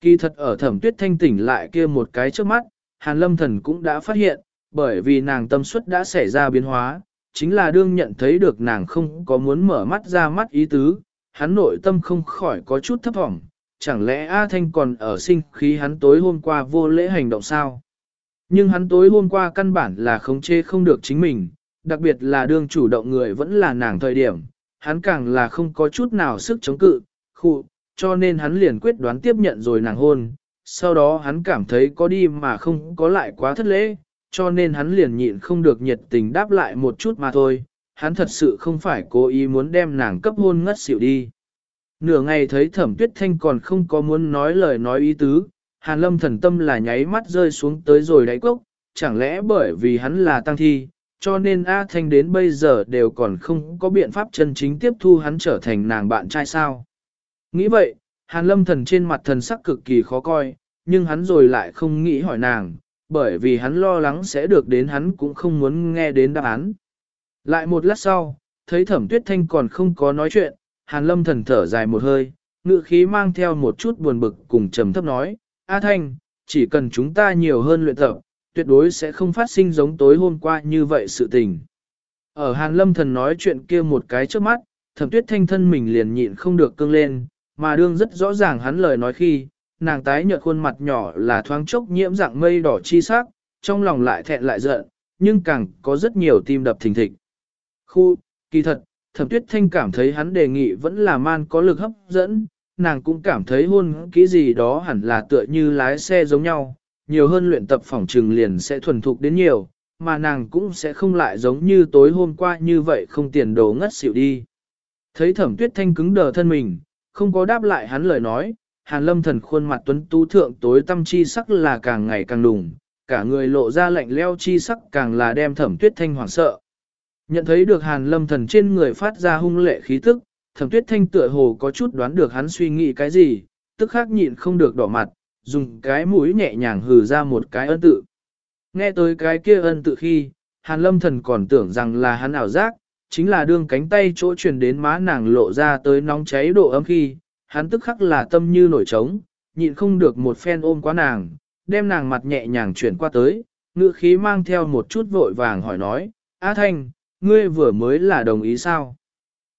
Kỳ thật ở thẩm tuyết thanh tỉnh lại kia một cái trước mắt, hàn lâm thần cũng đã phát hiện, bởi vì nàng tâm suất đã xảy ra biến hóa, chính là đương nhận thấy được nàng không có muốn mở mắt ra mắt ý tứ, hắn nội tâm không khỏi có chút thấp vọng, chẳng lẽ A Thanh còn ở sinh khí hắn tối hôm qua vô lễ hành động sao? Nhưng hắn tối hôm qua căn bản là khống chê không được chính mình, đặc biệt là đương chủ động người vẫn là nàng thời điểm, hắn càng là không có chút nào sức chống cự, khu, cho nên hắn liền quyết đoán tiếp nhận rồi nàng hôn, sau đó hắn cảm thấy có đi mà không có lại quá thất lễ, cho nên hắn liền nhịn không được nhiệt tình đáp lại một chút mà thôi, hắn thật sự không phải cố ý muốn đem nàng cấp hôn ngất xỉu đi. Nửa ngày thấy thẩm tuyết thanh còn không có muốn nói lời nói ý tứ, hàn lâm thần tâm là nháy mắt rơi xuống tới rồi đáy cốc, chẳng lẽ bởi vì hắn là tăng thi, cho nên A Thanh đến bây giờ đều còn không có biện pháp chân chính tiếp thu hắn trở thành nàng bạn trai sao. Nghĩ vậy, hàn lâm thần trên mặt thần sắc cực kỳ khó coi, nhưng hắn rồi lại không nghĩ hỏi nàng, bởi vì hắn lo lắng sẽ được đến hắn cũng không muốn nghe đến đáp án. Lại một lát sau, thấy thẩm tuyết thanh còn không có nói chuyện, hàn lâm thần thở dài một hơi, ngựa khí mang theo một chút buồn bực cùng trầm thấp nói, A Thanh, chỉ cần chúng ta nhiều hơn luyện tập, tuyệt đối sẽ không phát sinh giống tối hôm qua như vậy sự tình. Ở hàn lâm thần nói chuyện kia một cái trước mắt, thẩm tuyết thanh thân mình liền nhịn không được cương lên, mà đương rất rõ ràng hắn lời nói khi, nàng tái nhợt khuôn mặt nhỏ là thoáng chốc nhiễm dạng mây đỏ chi sắc, trong lòng lại thẹn lại giận, nhưng càng có rất nhiều tim đập thình thịch. Khu, kỳ thật, thẩm tuyết thanh cảm thấy hắn đề nghị vẫn là man có lực hấp dẫn, nàng cũng cảm thấy hôn kỹ gì đó hẳn là tựa như lái xe giống nhau, nhiều hơn luyện tập phòng trừng liền sẽ thuần thục đến nhiều, mà nàng cũng sẽ không lại giống như tối hôm qua như vậy không tiền đồ ngất xỉu đi. Thấy thẩm tuyết thanh cứng đờ thân mình, không có đáp lại hắn lời nói, hàn lâm thần khuôn mặt tuấn tú thượng tối tâm chi sắc là càng ngày càng đùng, cả người lộ ra lạnh leo chi sắc càng là đem thẩm tuyết thanh hoảng sợ. Nhận thấy được hàn lâm thần trên người phát ra hung lệ khí tức, thẩm tuyết thanh tựa hồ có chút đoán được hắn suy nghĩ cái gì, tức khắc nhịn không được đỏ mặt, dùng cái mũi nhẹ nhàng hừ ra một cái ân tự. Nghe tới cái kia ân tự khi, hàn lâm thần còn tưởng rằng là hắn ảo giác, chính là đương cánh tay chỗ truyền đến má nàng lộ ra tới nóng cháy độ ấm khi, hắn tức khắc là tâm như nổi trống, nhịn không được một phen ôm quá nàng, đem nàng mặt nhẹ nhàng chuyển qua tới, ngựa khí mang theo một chút vội vàng hỏi nói, A Thanh, ngươi vừa mới là đồng ý sao?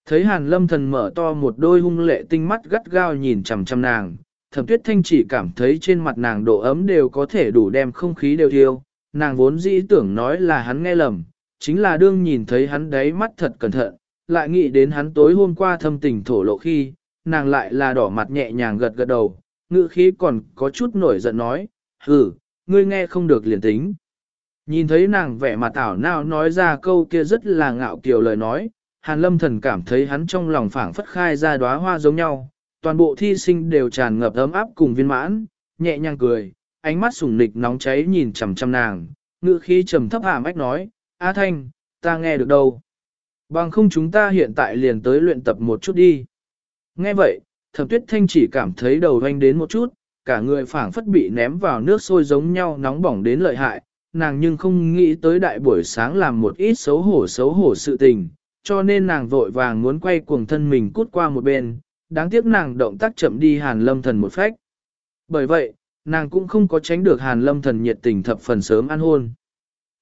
Thấy hàn lâm thần mở to một đôi hung lệ tinh mắt gắt gao nhìn chằm chằm nàng, thẩm tuyết thanh chỉ cảm thấy trên mặt nàng độ ấm đều có thể đủ đem không khí đều thiêu, nàng vốn dĩ tưởng nói là hắn nghe lầm, chính là đương nhìn thấy hắn đáy mắt thật cẩn thận, lại nghĩ đến hắn tối hôm qua thâm tình thổ lộ khi, nàng lại là đỏ mặt nhẹ nhàng gật gật đầu, ngữ khí còn có chút nổi giận nói, hừ, ngươi nghe không được liền tính. Nhìn thấy nàng vẻ mặt ảo nào nói ra câu kia rất là ngạo kiều lời nói, Hàn Lâm Thần cảm thấy hắn trong lòng phảng phất khai ra đóa hoa giống nhau, toàn bộ thi sinh đều tràn ngập ấm áp cùng viên mãn, nhẹ nhàng cười, ánh mắt sủng nịch nóng cháy nhìn chằm chằm nàng, ngữ khí trầm thấp hàm ách nói, A Thanh, ta nghe được đâu. Bằng không chúng ta hiện tại liền tới luyện tập một chút đi. Nghe vậy, thẩm tuyết thanh chỉ cảm thấy đầu hoanh đến một chút, cả người phảng phất bị ném vào nước sôi giống nhau nóng bỏng đến lợi hại, nàng nhưng không nghĩ tới đại buổi sáng làm một ít xấu hổ xấu hổ sự tình, cho nên nàng vội vàng muốn quay cuồng thân mình cút qua một bên, đáng tiếc nàng động tác chậm đi hàn lâm thần một phách. Bởi vậy, nàng cũng không có tránh được hàn lâm thần nhiệt tình thập phần sớm ăn hôn.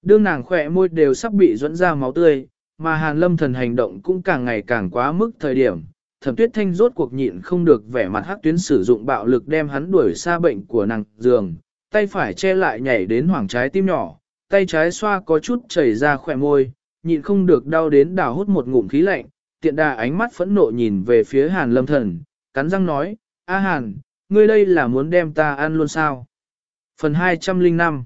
Đương nàng khỏe môi đều sắp bị dẫn ra máu tươi, mà Hàn Lâm thần hành động cũng càng ngày càng quá mức thời điểm. Thẩm Tuyết Thanh rốt cuộc nhịn không được vẻ mặt hắc tuyến sử dụng bạo lực đem hắn đuổi xa bệnh của nàng giường, tay phải che lại nhảy đến hoàng trái tim nhỏ, tay trái xoa có chút chảy ra khỏe môi, nhịn không được đau đến đảo hút một ngụm khí lạnh, tiện đà ánh mắt phẫn nộ nhìn về phía Hàn Lâm thần, cắn răng nói, A Hàn, ngươi đây là muốn đem ta ăn luôn sao? Phần 205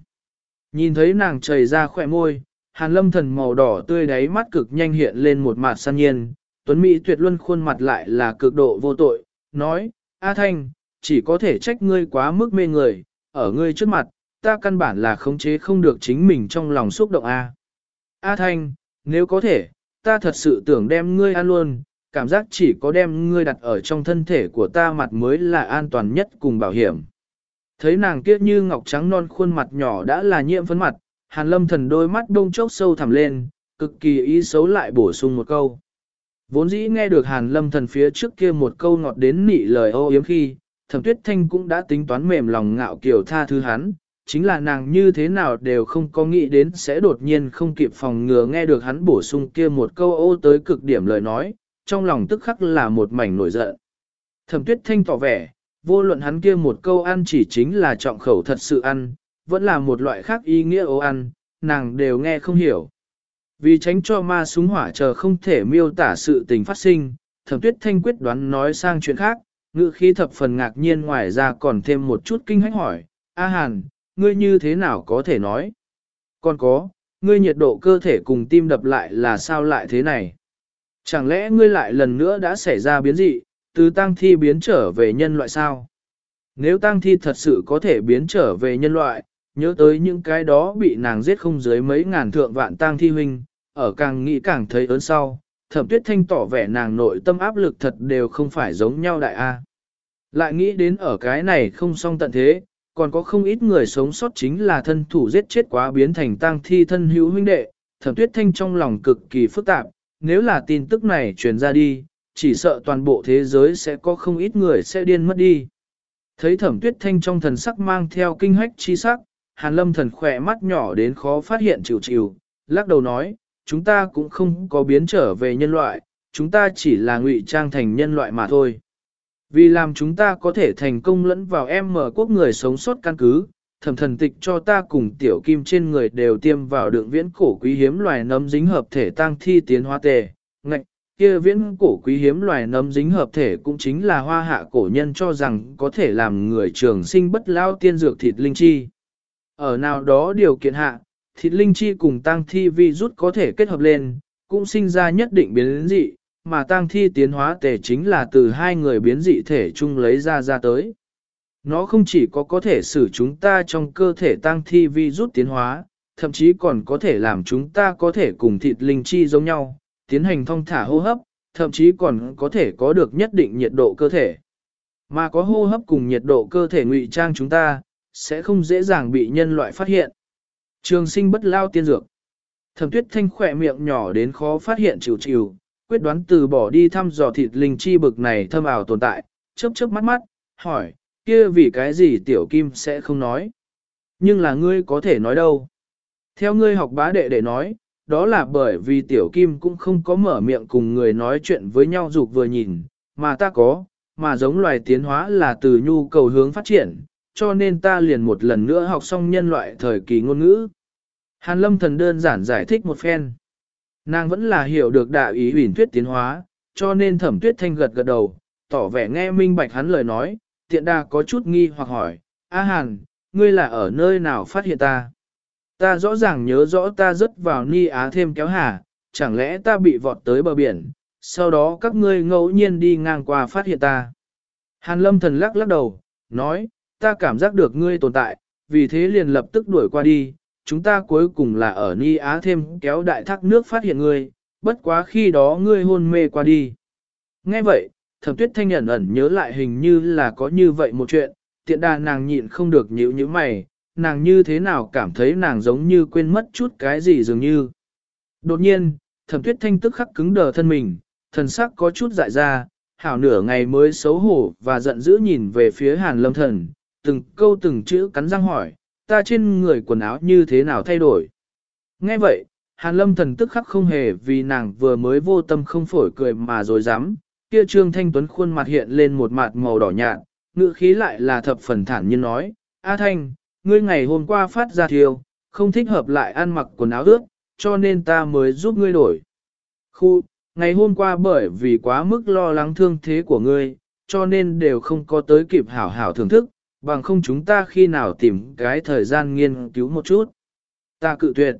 Nhìn thấy nàng chảy ra khỏe môi, Hàn lâm thần màu đỏ tươi đáy mắt cực nhanh hiện lên một mặt san nhiên, tuấn Mỹ tuyệt luân khuôn mặt lại là cực độ vô tội, nói, A Thanh, chỉ có thể trách ngươi quá mức mê người, ở ngươi trước mặt, ta căn bản là khống chế không được chính mình trong lòng xúc động A. A Thanh, nếu có thể, ta thật sự tưởng đem ngươi ăn luôn, cảm giác chỉ có đem ngươi đặt ở trong thân thể của ta mặt mới là an toàn nhất cùng bảo hiểm. Thấy nàng kia như ngọc trắng non khuôn mặt nhỏ đã là nhiễm phấn mặt, hàn lâm thần đôi mắt đông chốc sâu thẳm lên, cực kỳ ý xấu lại bổ sung một câu. Vốn dĩ nghe được hàn lâm thần phía trước kia một câu ngọt đến nị lời ô yếm khi, thẩm tuyết thanh cũng đã tính toán mềm lòng ngạo kiểu tha thứ hắn, chính là nàng như thế nào đều không có nghĩ đến sẽ đột nhiên không kịp phòng ngừa nghe được hắn bổ sung kia một câu ô tới cực điểm lời nói, trong lòng tức khắc là một mảnh nổi giận. Thẩm tuyết thanh tỏ vẻ, vô luận hắn kia một câu ăn chỉ chính là trọng khẩu thật sự ăn, vẫn là một loại khác ý nghĩa ô ăn, nàng đều nghe không hiểu. Vì tránh cho ma súng hỏa chờ không thể miêu tả sự tình phát sinh, thẩm tuyết thanh quyết đoán nói sang chuyện khác, ngữ khí thập phần ngạc nhiên ngoài ra còn thêm một chút kinh hách hỏi, A Hàn, ngươi như thế nào có thể nói? Còn có, ngươi nhiệt độ cơ thể cùng tim đập lại là sao lại thế này? Chẳng lẽ ngươi lại lần nữa đã xảy ra biến dị, từ tang thi biến trở về nhân loại sao? Nếu tang thi thật sự có thể biến trở về nhân loại, nhớ tới những cái đó bị nàng giết không dưới mấy ngàn thượng vạn tang thi huynh, ở càng nghĩ càng thấy ớn sau, thẩm tuyết thanh tỏ vẻ nàng nội tâm áp lực thật đều không phải giống nhau đại A. Lại nghĩ đến ở cái này không xong tận thế, còn có không ít người sống sót chính là thân thủ giết chết quá biến thành tang thi thân hữu huynh đệ, thẩm tuyết thanh trong lòng cực kỳ phức tạp, nếu là tin tức này truyền ra đi, chỉ sợ toàn bộ thế giới sẽ có không ít người sẽ điên mất đi. Thấy thẩm tuyết thanh trong thần sắc mang theo kinh hách chi sắc, hàn lâm thần khỏe mắt nhỏ đến khó phát hiện chịu chịu, lắc đầu nói, chúng ta cũng không có biến trở về nhân loại, chúng ta chỉ là ngụy trang thành nhân loại mà thôi. Vì làm chúng ta có thể thành công lẫn vào em mở quốc người sống sót căn cứ, thẩm thần tịch cho ta cùng tiểu kim trên người đều tiêm vào đường viễn cổ quý hiếm loài nấm dính hợp thể tăng thi tiến hóa tề. Ngạch, kia viễn cổ quý hiếm loài nấm dính hợp thể cũng chính là hoa hạ cổ nhân cho rằng có thể làm người trường sinh bất lao tiên dược thịt linh chi. Ở nào đó điều kiện hạ, thịt linh chi cùng tăng thi vi rút có thể kết hợp lên, cũng sinh ra nhất định biến dị, mà tang thi tiến hóa tề chính là từ hai người biến dị thể chung lấy ra ra tới. Nó không chỉ có có thể xử chúng ta trong cơ thể tang thi vi rút tiến hóa, thậm chí còn có thể làm chúng ta có thể cùng thịt linh chi giống nhau, tiến hành thông thả hô hấp, thậm chí còn có thể có được nhất định nhiệt độ cơ thể. Mà có hô hấp cùng nhiệt độ cơ thể ngụy trang chúng ta, sẽ không dễ dàng bị nhân loại phát hiện. Trường sinh bất lao tiên dược. Thẩm tuyết thanh khỏe miệng nhỏ đến khó phát hiện chịu chịu, quyết đoán từ bỏ đi thăm dò thịt linh chi bực này thâm ảo tồn tại, chớp chớp mắt mắt, hỏi, kia vì cái gì tiểu kim sẽ không nói. Nhưng là ngươi có thể nói đâu. Theo ngươi học bá đệ để nói, đó là bởi vì tiểu kim cũng không có mở miệng cùng người nói chuyện với nhau dục vừa nhìn, mà ta có, mà giống loài tiến hóa là từ nhu cầu hướng phát triển, cho nên ta liền một lần nữa học xong nhân loại thời kỳ ngôn ngữ. Hàn lâm thần đơn giản giải thích một phen. Nàng vẫn là hiểu được đạo ý huyền thuyết tiến hóa, cho nên thẩm tuyết thanh gật gật đầu, tỏ vẻ nghe minh bạch hắn lời nói, tiện đà có chút nghi hoặc hỏi, A Hàn, ngươi là ở nơi nào phát hiện ta? Ta rõ ràng nhớ rõ ta rớt vào ni á thêm kéo hà, chẳng lẽ ta bị vọt tới bờ biển, sau đó các ngươi ngẫu nhiên đi ngang qua phát hiện ta. Hàn lâm thần lắc lắc đầu, nói, ta cảm giác được ngươi tồn tại, vì thế liền lập tức đuổi qua đi, chúng ta cuối cùng là ở Ni Á thêm kéo đại thác nước phát hiện ngươi, bất quá khi đó ngươi hôn mê qua đi. Nghe vậy, thẩm tuyết thanh ẩn ẩn nhớ lại hình như là có như vậy một chuyện, tiện đà nàng nhịn không được nhíu như mày, nàng như thế nào cảm thấy nàng giống như quên mất chút cái gì dường như. Đột nhiên, thẩm tuyết thanh tức khắc cứng đờ thân mình, thần sắc có chút dại ra, hảo nửa ngày mới xấu hổ và giận dữ nhìn về phía hàn lâm thần, từng câu từng chữ cắn răng hỏi, ta trên người quần áo như thế nào thay đổi. Nghe vậy, Hàn lâm thần tức khắc không hề vì nàng vừa mới vô tâm không phổi cười mà rồi dám, kia trương thanh tuấn khuôn mặt hiện lên một mặt màu đỏ nhạt, ngữ khí lại là thập phần thản nhiên nói, A Thanh, ngươi ngày hôm qua phát ra thiêu, không thích hợp lại ăn mặc quần áo ướt, cho nên ta mới giúp ngươi đổi. Khu, ngày hôm qua bởi vì quá mức lo lắng thương thế của ngươi, cho nên đều không có tới kịp hảo hảo thưởng thức, bằng không chúng ta khi nào tìm cái thời gian nghiên cứu một chút. Ta cự tuyệt.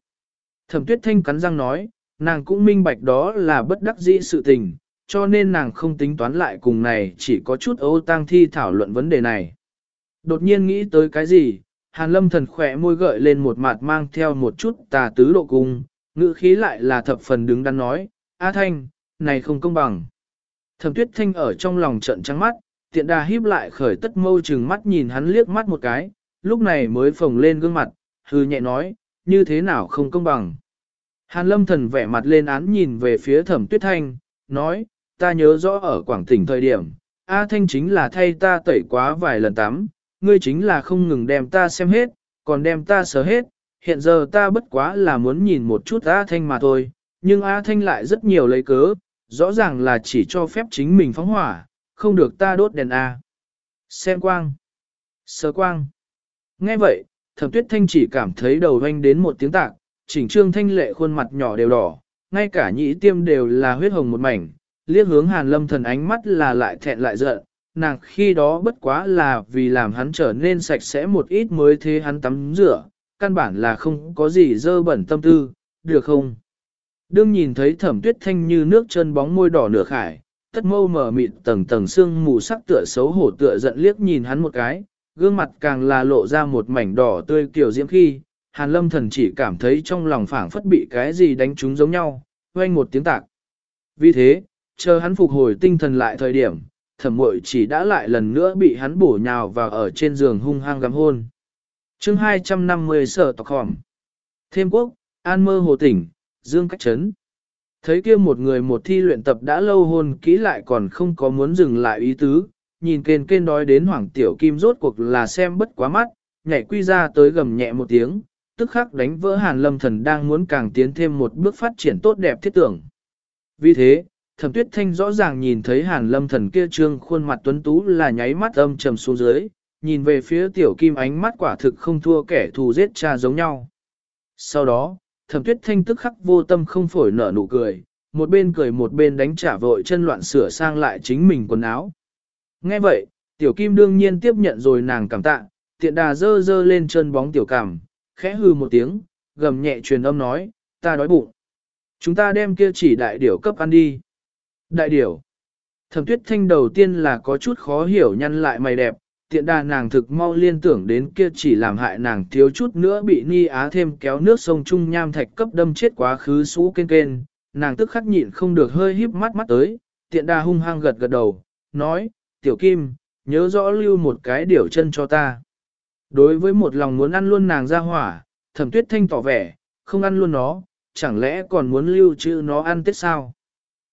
Thẩm tuyết thanh cắn răng nói, nàng cũng minh bạch đó là bất đắc dĩ sự tình, cho nên nàng không tính toán lại cùng này chỉ có chút ấu tang thi thảo luận vấn đề này. Đột nhiên nghĩ tới cái gì, hàn lâm thần khỏe môi gợi lên một mặt mang theo một chút tà tứ độ cung, ngữ khí lại là thập phần đứng đắn nói, A Thanh, này không công bằng. Thẩm tuyết thanh ở trong lòng trận trắng mắt, tiện đà híp lại khởi tất mâu chừng mắt nhìn hắn liếc mắt một cái, lúc này mới phồng lên gương mặt, hư nhẹ nói, như thế nào không công bằng. Hàn lâm thần vẻ mặt lên án nhìn về phía thẩm tuyết thanh, nói, ta nhớ rõ ở Quảng Tỉnh thời điểm, A Thanh chính là thay ta tẩy quá vài lần tắm, ngươi chính là không ngừng đem ta xem hết, còn đem ta sờ hết, hiện giờ ta bất quá là muốn nhìn một chút A Thanh mà thôi, nhưng A Thanh lại rất nhiều lấy cớ, rõ ràng là chỉ cho phép chính mình phóng hỏa, không được ta đốt đèn A. Xem quang. sớ quang. Nghe vậy, thẩm tuyết thanh chỉ cảm thấy đầu vanh đến một tiếng tạc, chỉnh trương thanh lệ khuôn mặt nhỏ đều đỏ, ngay cả nhĩ tiêm đều là huyết hồng một mảnh, liếc hướng hàn lâm thần ánh mắt là lại thẹn lại giận, nàng khi đó bất quá là vì làm hắn trở nên sạch sẽ một ít mới thế hắn tắm rửa, căn bản là không có gì dơ bẩn tâm tư, được không? Đương nhìn thấy thẩm tuyết thanh như nước chân bóng môi đỏ nửa khải, tất mâu mở mịt tầng tầng xương mù sắc tựa xấu hổ tựa giận liếc nhìn hắn một cái, gương mặt càng là lộ ra một mảnh đỏ tươi kiểu diễm khi, hàn lâm thần chỉ cảm thấy trong lòng phảng phất bị cái gì đánh trúng giống nhau, quanh một tiếng tạc. Vì thế, chờ hắn phục hồi tinh thần lại thời điểm, thẩm mội chỉ đã lại lần nữa bị hắn bổ nhào vào ở trên giường hung hăng gắm hôn. chương 250 sở tộc hòm. Thêm quốc, an mơ hồ tỉnh, dương cách chấn. Thấy kia một người một thi luyện tập đã lâu hôn kỹ lại còn không có muốn dừng lại ý tứ, nhìn kên kên đói đến hoàng tiểu kim rốt cuộc là xem bất quá mắt, nhảy quy ra tới gầm nhẹ một tiếng, tức khắc đánh vỡ hàn lâm thần đang muốn càng tiến thêm một bước phát triển tốt đẹp thiết tưởng. Vì thế, thẩm tuyết thanh rõ ràng nhìn thấy hàn lâm thần kia trương khuôn mặt tuấn tú là nháy mắt âm trầm xuống dưới, nhìn về phía tiểu kim ánh mắt quả thực không thua kẻ thù giết cha giống nhau. Sau đó, thẩm tuyết thanh tức khắc vô tâm không phổi nở nụ cười, một bên cười một bên đánh trả vội chân loạn sửa sang lại chính mình quần áo. Nghe vậy, tiểu kim đương nhiên tiếp nhận rồi nàng cảm tạ, tiện đà dơ dơ lên chân bóng tiểu cảm, khẽ hư một tiếng, gầm nhẹ truyền âm nói, ta đói bụng. Chúng ta đem kia chỉ đại điểu cấp ăn đi. Đại điểu. Thẩm tuyết thanh đầu tiên là có chút khó hiểu nhăn lại mày đẹp, tiện đà nàng thực mau liên tưởng đến kia chỉ làm hại nàng thiếu chút nữa bị ni á thêm kéo nước sông Trung Nham Thạch cấp đâm chết quá khứ xú kên kên, nàng tức khắc nhịn không được hơi híp mắt mắt tới, tiện đà hung hăng gật gật đầu, nói, tiểu kim, nhớ rõ lưu một cái điểu chân cho ta. Đối với một lòng muốn ăn luôn nàng ra hỏa, thẩm tuyết thanh tỏ vẻ, không ăn luôn nó, chẳng lẽ còn muốn lưu trữ nó ăn tết sao?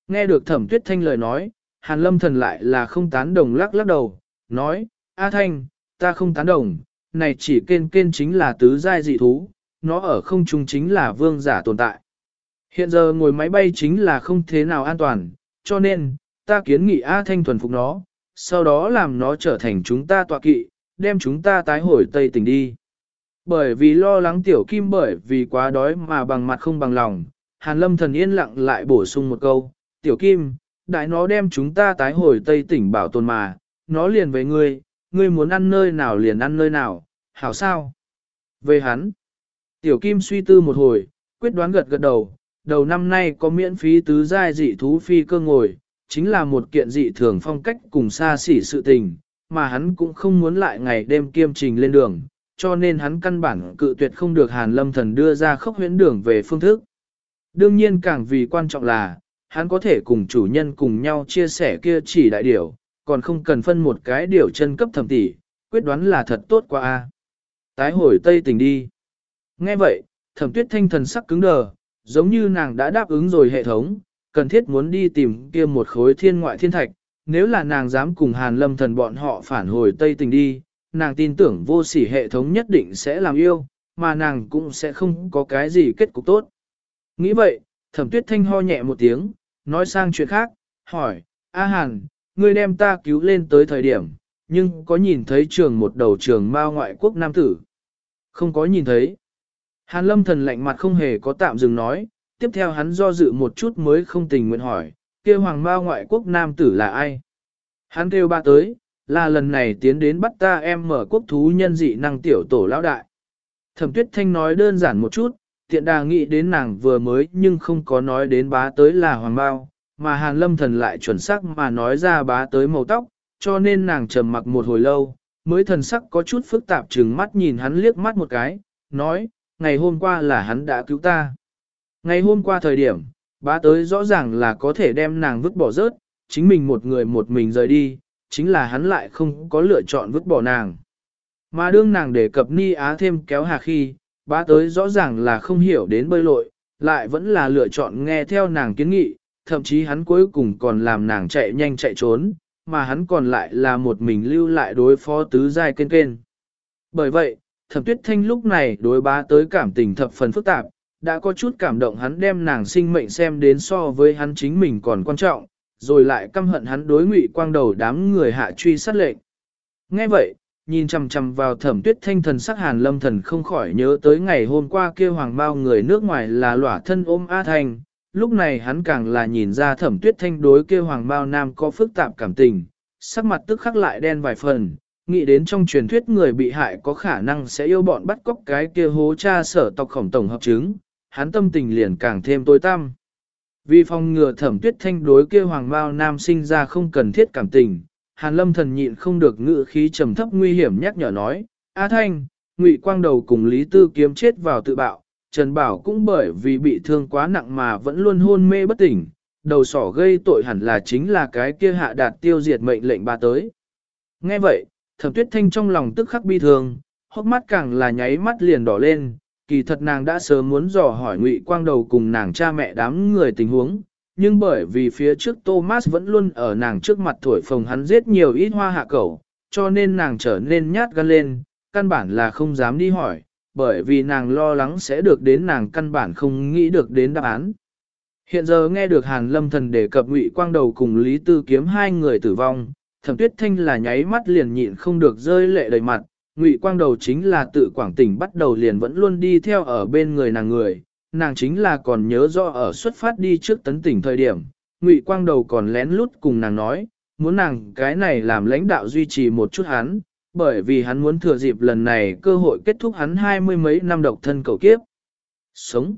Nghe được thẩm tuyết thanh lời nói, hàn lâm thần lại là không tán đồng lắc lắc đầu, nói, A Thanh, ta không tán đồng, này chỉ kên kên chính là tứ giai dị thú, nó ở không trung chính là vương giả tồn tại. Hiện giờ ngồi máy bay chính là không thế nào an toàn, cho nên, ta kiến nghị A Thanh thuần phục nó, sau đó làm nó trở thành chúng ta tọa kỵ, đem chúng ta tái hồi Tây tỉnh đi. Bởi vì lo lắng tiểu kim bởi vì quá đói mà bằng mặt không bằng lòng, Hàn Lâm thần yên lặng lại bổ sung một câu, tiểu kim, đại nó đem chúng ta tái hồi Tây tỉnh bảo tồn mà, nó liền với ngươi, ngươi muốn ăn nơi nào liền ăn nơi nào, hảo sao? Về hắn, tiểu kim suy tư một hồi, quyết đoán gật gật đầu, đầu năm nay có miễn phí tứ giai dị thú phi cơ ngồi, chính là một kiện dị thường phong cách cùng xa xỉ sự tình, mà hắn cũng không muốn lại ngày đêm kiêm trình lên đường, cho nên hắn căn bản cự tuyệt không được Hàn Lâm Thần đưa ra khốc huyễn đường về phương thức. Đương nhiên càng vì quan trọng là, hắn có thể cùng chủ nhân cùng nhau chia sẻ kia chỉ đại điểu, còn không cần phân một cái điều chân cấp thẩm tỷ, quyết đoán là thật tốt quá a. Tái hồi Tây tỉnh đi. Nghe vậy, thẩm tuyết thanh thần sắc cứng đờ, giống như nàng đã đáp ứng rồi hệ thống, cần thiết muốn đi tìm kia một khối thiên ngoại thiên thạch, nếu là nàng dám cùng hàn lâm thần bọn họ phản hồi Tây tỉnh đi, nàng tin tưởng vô sỉ hệ thống nhất định sẽ làm yêu, mà nàng cũng sẽ không có cái gì kết cục tốt. Nghĩ vậy, thẩm tuyết thanh ho nhẹ một tiếng, nói sang chuyện khác, hỏi, A Hàn, ngươi đem ta cứu lên tới thời điểm, nhưng có nhìn thấy trường một đầu trường mao ngoại quốc nam tử? Không có nhìn thấy. Hàn lâm thần lạnh mặt không hề có tạm dừng nói, tiếp theo hắn do dự một chút mới không tình nguyện hỏi, kia hoàng mao ngoại quốc nam tử là ai? Hắn kêu ba tới, là lần này tiến đến bắt ta em mở quốc thú nhân dị năng tiểu tổ lão đại. Thẩm tuyết thanh nói đơn giản một chút, tiện đà nghĩ đến nàng vừa mới nhưng không có nói đến bá tới là hoàng bao, mà hàn lâm thần lại chuẩn xác mà nói ra bá tới màu tóc, cho nên nàng trầm mặc một hồi lâu, mới thần sắc có chút phức tạp trừng mắt nhìn hắn liếc mắt một cái, nói, ngày hôm qua là hắn đã cứu ta. Ngày hôm qua thời điểm, bá tới rõ ràng là có thể đem nàng vứt bỏ rớt, chính mình một người một mình rời đi, chính là hắn lại không có lựa chọn vứt bỏ nàng. Mà đương nàng đề cập ni á thêm kéo hà khi, bá tới rõ ràng là không hiểu đến bơi lội, lại vẫn là lựa chọn nghe theo nàng kiến nghị, thậm chí hắn cuối cùng còn làm nàng chạy nhanh chạy trốn, mà hắn còn lại là một mình lưu lại đối phó tứ giai kên kên. Bởi vậy, thẩm tuyết thanh lúc này đối bá tới cảm tình thập phần phức tạp, đã có chút cảm động hắn đem nàng sinh mệnh xem đến so với hắn chính mình còn quan trọng, rồi lại căm hận hắn đối ngụy quang đầu đám người hạ truy sát lệnh. Nghe vậy, nhìn chằm chằm vào thẩm tuyết thanh thần sắc hàn lâm thần không khỏi nhớ tới ngày hôm qua kia hoàng bao người nước ngoài là lỏa thân ôm A Thanh, lúc này hắn càng là nhìn ra thẩm tuyết thanh đối kia hoàng bao nam có phức tạp cảm tình, sắc mặt tức khắc lại đen vài phần, nghĩ đến trong truyền thuyết người bị hại có khả năng sẽ yêu bọn bắt cóc cái kia hố cha sở tộc khổng tổng hợp chứng, hắn tâm tình liền càng thêm tối tăm. Vì phòng ngừa thẩm tuyết thanh đối kia hoàng bao nam sinh ra không cần thiết cảm tình, hàn lâm thần nhịn không được ngự khí trầm thấp nguy hiểm nhắc nhở nói, A Thanh, Ngụy Quang Đầu cùng Lý Tư kiếm chết vào tự bạo, Trần Bảo cũng bởi vì bị thương quá nặng mà vẫn luôn hôn mê bất tỉnh, đầu sỏ gây tội hẳn là chính là cái kia hạ đạt tiêu diệt mệnh lệnh ba tới. Nghe vậy, thẩm tuyết thanh trong lòng tức khắc bi thương, hốc mắt càng là nháy mắt liền đỏ lên, kỳ thật nàng đã sớm muốn dò hỏi Ngụy Quang Đầu cùng nàng cha mẹ đám người tình huống, nhưng bởi vì phía trước Thomas vẫn luôn ở nàng trước mặt thổi phồng hắn giết nhiều ít hoa hạ cẩu, cho nên nàng trở nên nhát gan lên, căn bản là không dám đi hỏi, bởi vì nàng lo lắng sẽ được đến nàng căn bản không nghĩ được đến đáp án. Hiện giờ nghe được Hàn Lâm Thần đề cập Ngụy Quang Đầu cùng Lý Tư Kiếm hai người tử vong, Thẩm Tuyết Thanh là nháy mắt liền nhịn không được rơi lệ đầy mặt, Ngụy Quang Đầu chính là tự Quảng Tỉnh bắt đầu liền vẫn luôn đi theo ở bên người nàng người, nàng chính là còn nhớ rõ ở xuất phát đi trước tấn tỉnh thời điểm, Ngụy Quang Đầu còn lén lút cùng nàng nói, muốn nàng cái này làm lãnh đạo duy trì một chút hắn, bởi vì hắn muốn thừa dịp lần này cơ hội kết thúc hắn hai mươi mấy năm độc thân cầu kiếp. Sống.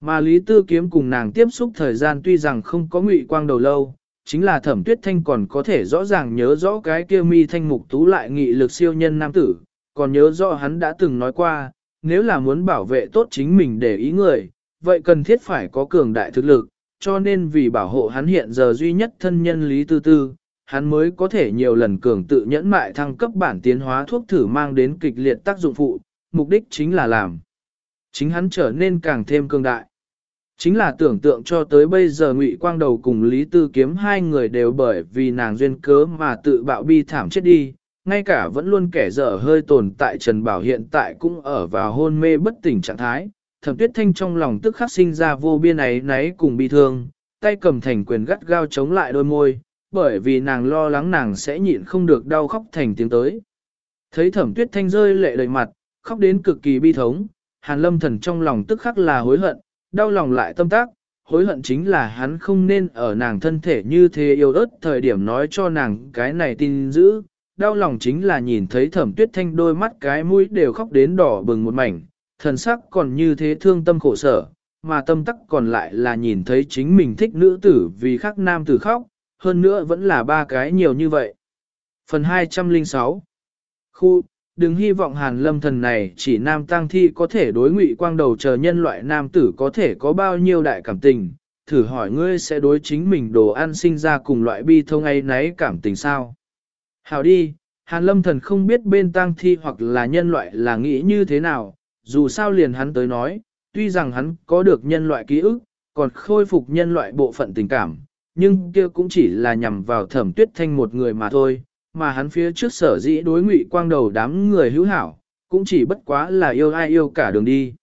Mà Lý Tư Kiếm cùng nàng tiếp xúc thời gian tuy rằng không có Ngụy Quang Đầu lâu, chính là Thẩm Tuyết Thanh còn có thể rõ ràng nhớ rõ cái kia mi thanh mục tú lại nghị lực siêu nhân nam tử, còn nhớ rõ hắn đã từng nói qua, nếu là muốn bảo vệ tốt chính mình để ý người, vậy cần thiết phải có cường đại thực lực, cho nên vì bảo hộ hắn hiện giờ duy nhất thân nhân Lý Tư Tư, hắn mới có thể nhiều lần cường tự nhẫn mại thăng cấp bản tiến hóa thuốc thử mang đến kịch liệt tác dụng phụ, mục đích chính là làm. Chính hắn trở nên càng thêm cường đại. Chính là tưởng tượng cho tới bây giờ Ngụy Quang Đầu cùng Lý Tư Kiếm hai người đều bởi vì nàng duyên cớ mà tự bạo bi thảm chết đi, ngay cả vẫn luôn kẻ dở hơi tồn tại Trần Bảo hiện tại cũng ở vào hôn mê bất tỉnh trạng thái. Thẩm tuyết thanh trong lòng tức khắc sinh ra vô biên ấy náy cùng bi thương, tay cầm thành quyền gắt gao chống lại đôi môi, bởi vì nàng lo lắng nàng sẽ nhịn không được đau khóc thành tiếng tới. Thấy thẩm tuyết thanh rơi lệ đầy mặt, khóc đến cực kỳ bi thống, hàn lâm thần trong lòng tức khắc là hối hận, đau lòng lại tâm tác, hối hận chính là hắn không nên ở nàng thân thể như thế yêu ớt thời điểm nói cho nàng cái này tin dữ, đau lòng chính là nhìn thấy thẩm tuyết thanh đôi mắt cái mũi đều khóc đến đỏ bừng một mảnh, thần sắc còn như thế thương tâm khổ sở, mà tâm tắc còn lại là nhìn thấy chính mình thích nữ tử vì khác nam tử khóc, hơn nữa vẫn là ba cái nhiều như vậy. Phần 206 Khu, đừng hy vọng hàn lâm thần này chỉ nam tăng thi có thể đối ngụy quang đầu chờ nhân loại nam tử có thể có bao nhiêu đại cảm tình, thử hỏi ngươi sẽ đối chính mình đồ ăn sinh ra cùng loại bi thông ấy nấy cảm tình sao? hào đi, Hàn lâm thần không biết bên tang thi hoặc là nhân loại là nghĩ như thế nào, dù sao liền hắn tới nói, tuy rằng hắn có được nhân loại ký ức, còn khôi phục nhân loại bộ phận tình cảm, nhưng kia cũng chỉ là nhằm vào thẩm tuyết thanh một người mà thôi, mà hắn phía trước sở dĩ đối ngụy quang đầu đám người hữu hảo, cũng chỉ bất quá là yêu ai yêu cả đường đi.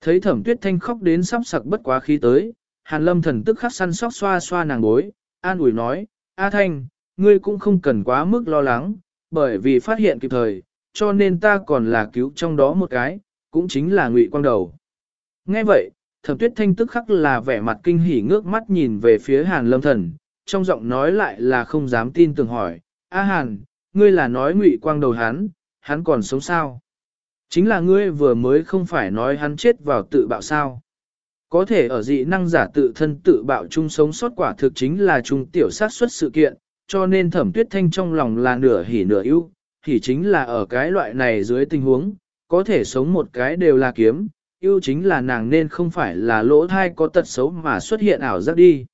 Thấy thẩm tuyết thanh khóc đến sắp sặc bất quá khí tới, hàn lâm thần tức khắc săn sóc xoa xoa nàng bối, an ủi nói, A thanh, ngươi cũng không cần quá mức lo lắng, bởi vì phát hiện kịp thời, cho nên ta còn là cứu trong đó một cái, cũng chính là ngụy quang đầu. Nghe vậy, thẩm tuyết thanh tức khắc là vẻ mặt kinh hỉ ngước mắt nhìn về phía hàn lâm thần, trong giọng nói lại là không dám tin tưởng hỏi, A hàn, ngươi là nói ngụy quang đầu hắn, hắn còn sống sao? Chính là ngươi vừa mới không phải nói hắn chết vào tự bạo sao? Có thể ở dị năng giả tự thân tự bạo chung sống sót quả thực chính là trung tiểu sát xuất sự kiện, cho nên thẩm tuyết thanh trong lòng là nửa hỉ nửa ưu, hỉ chính là ở cái loại này dưới tình huống, có thể sống một cái đều là kiếm, ưu chính là nàng nên không phải là lỗ thai có tật xấu mà xuất hiện ảo giác đi.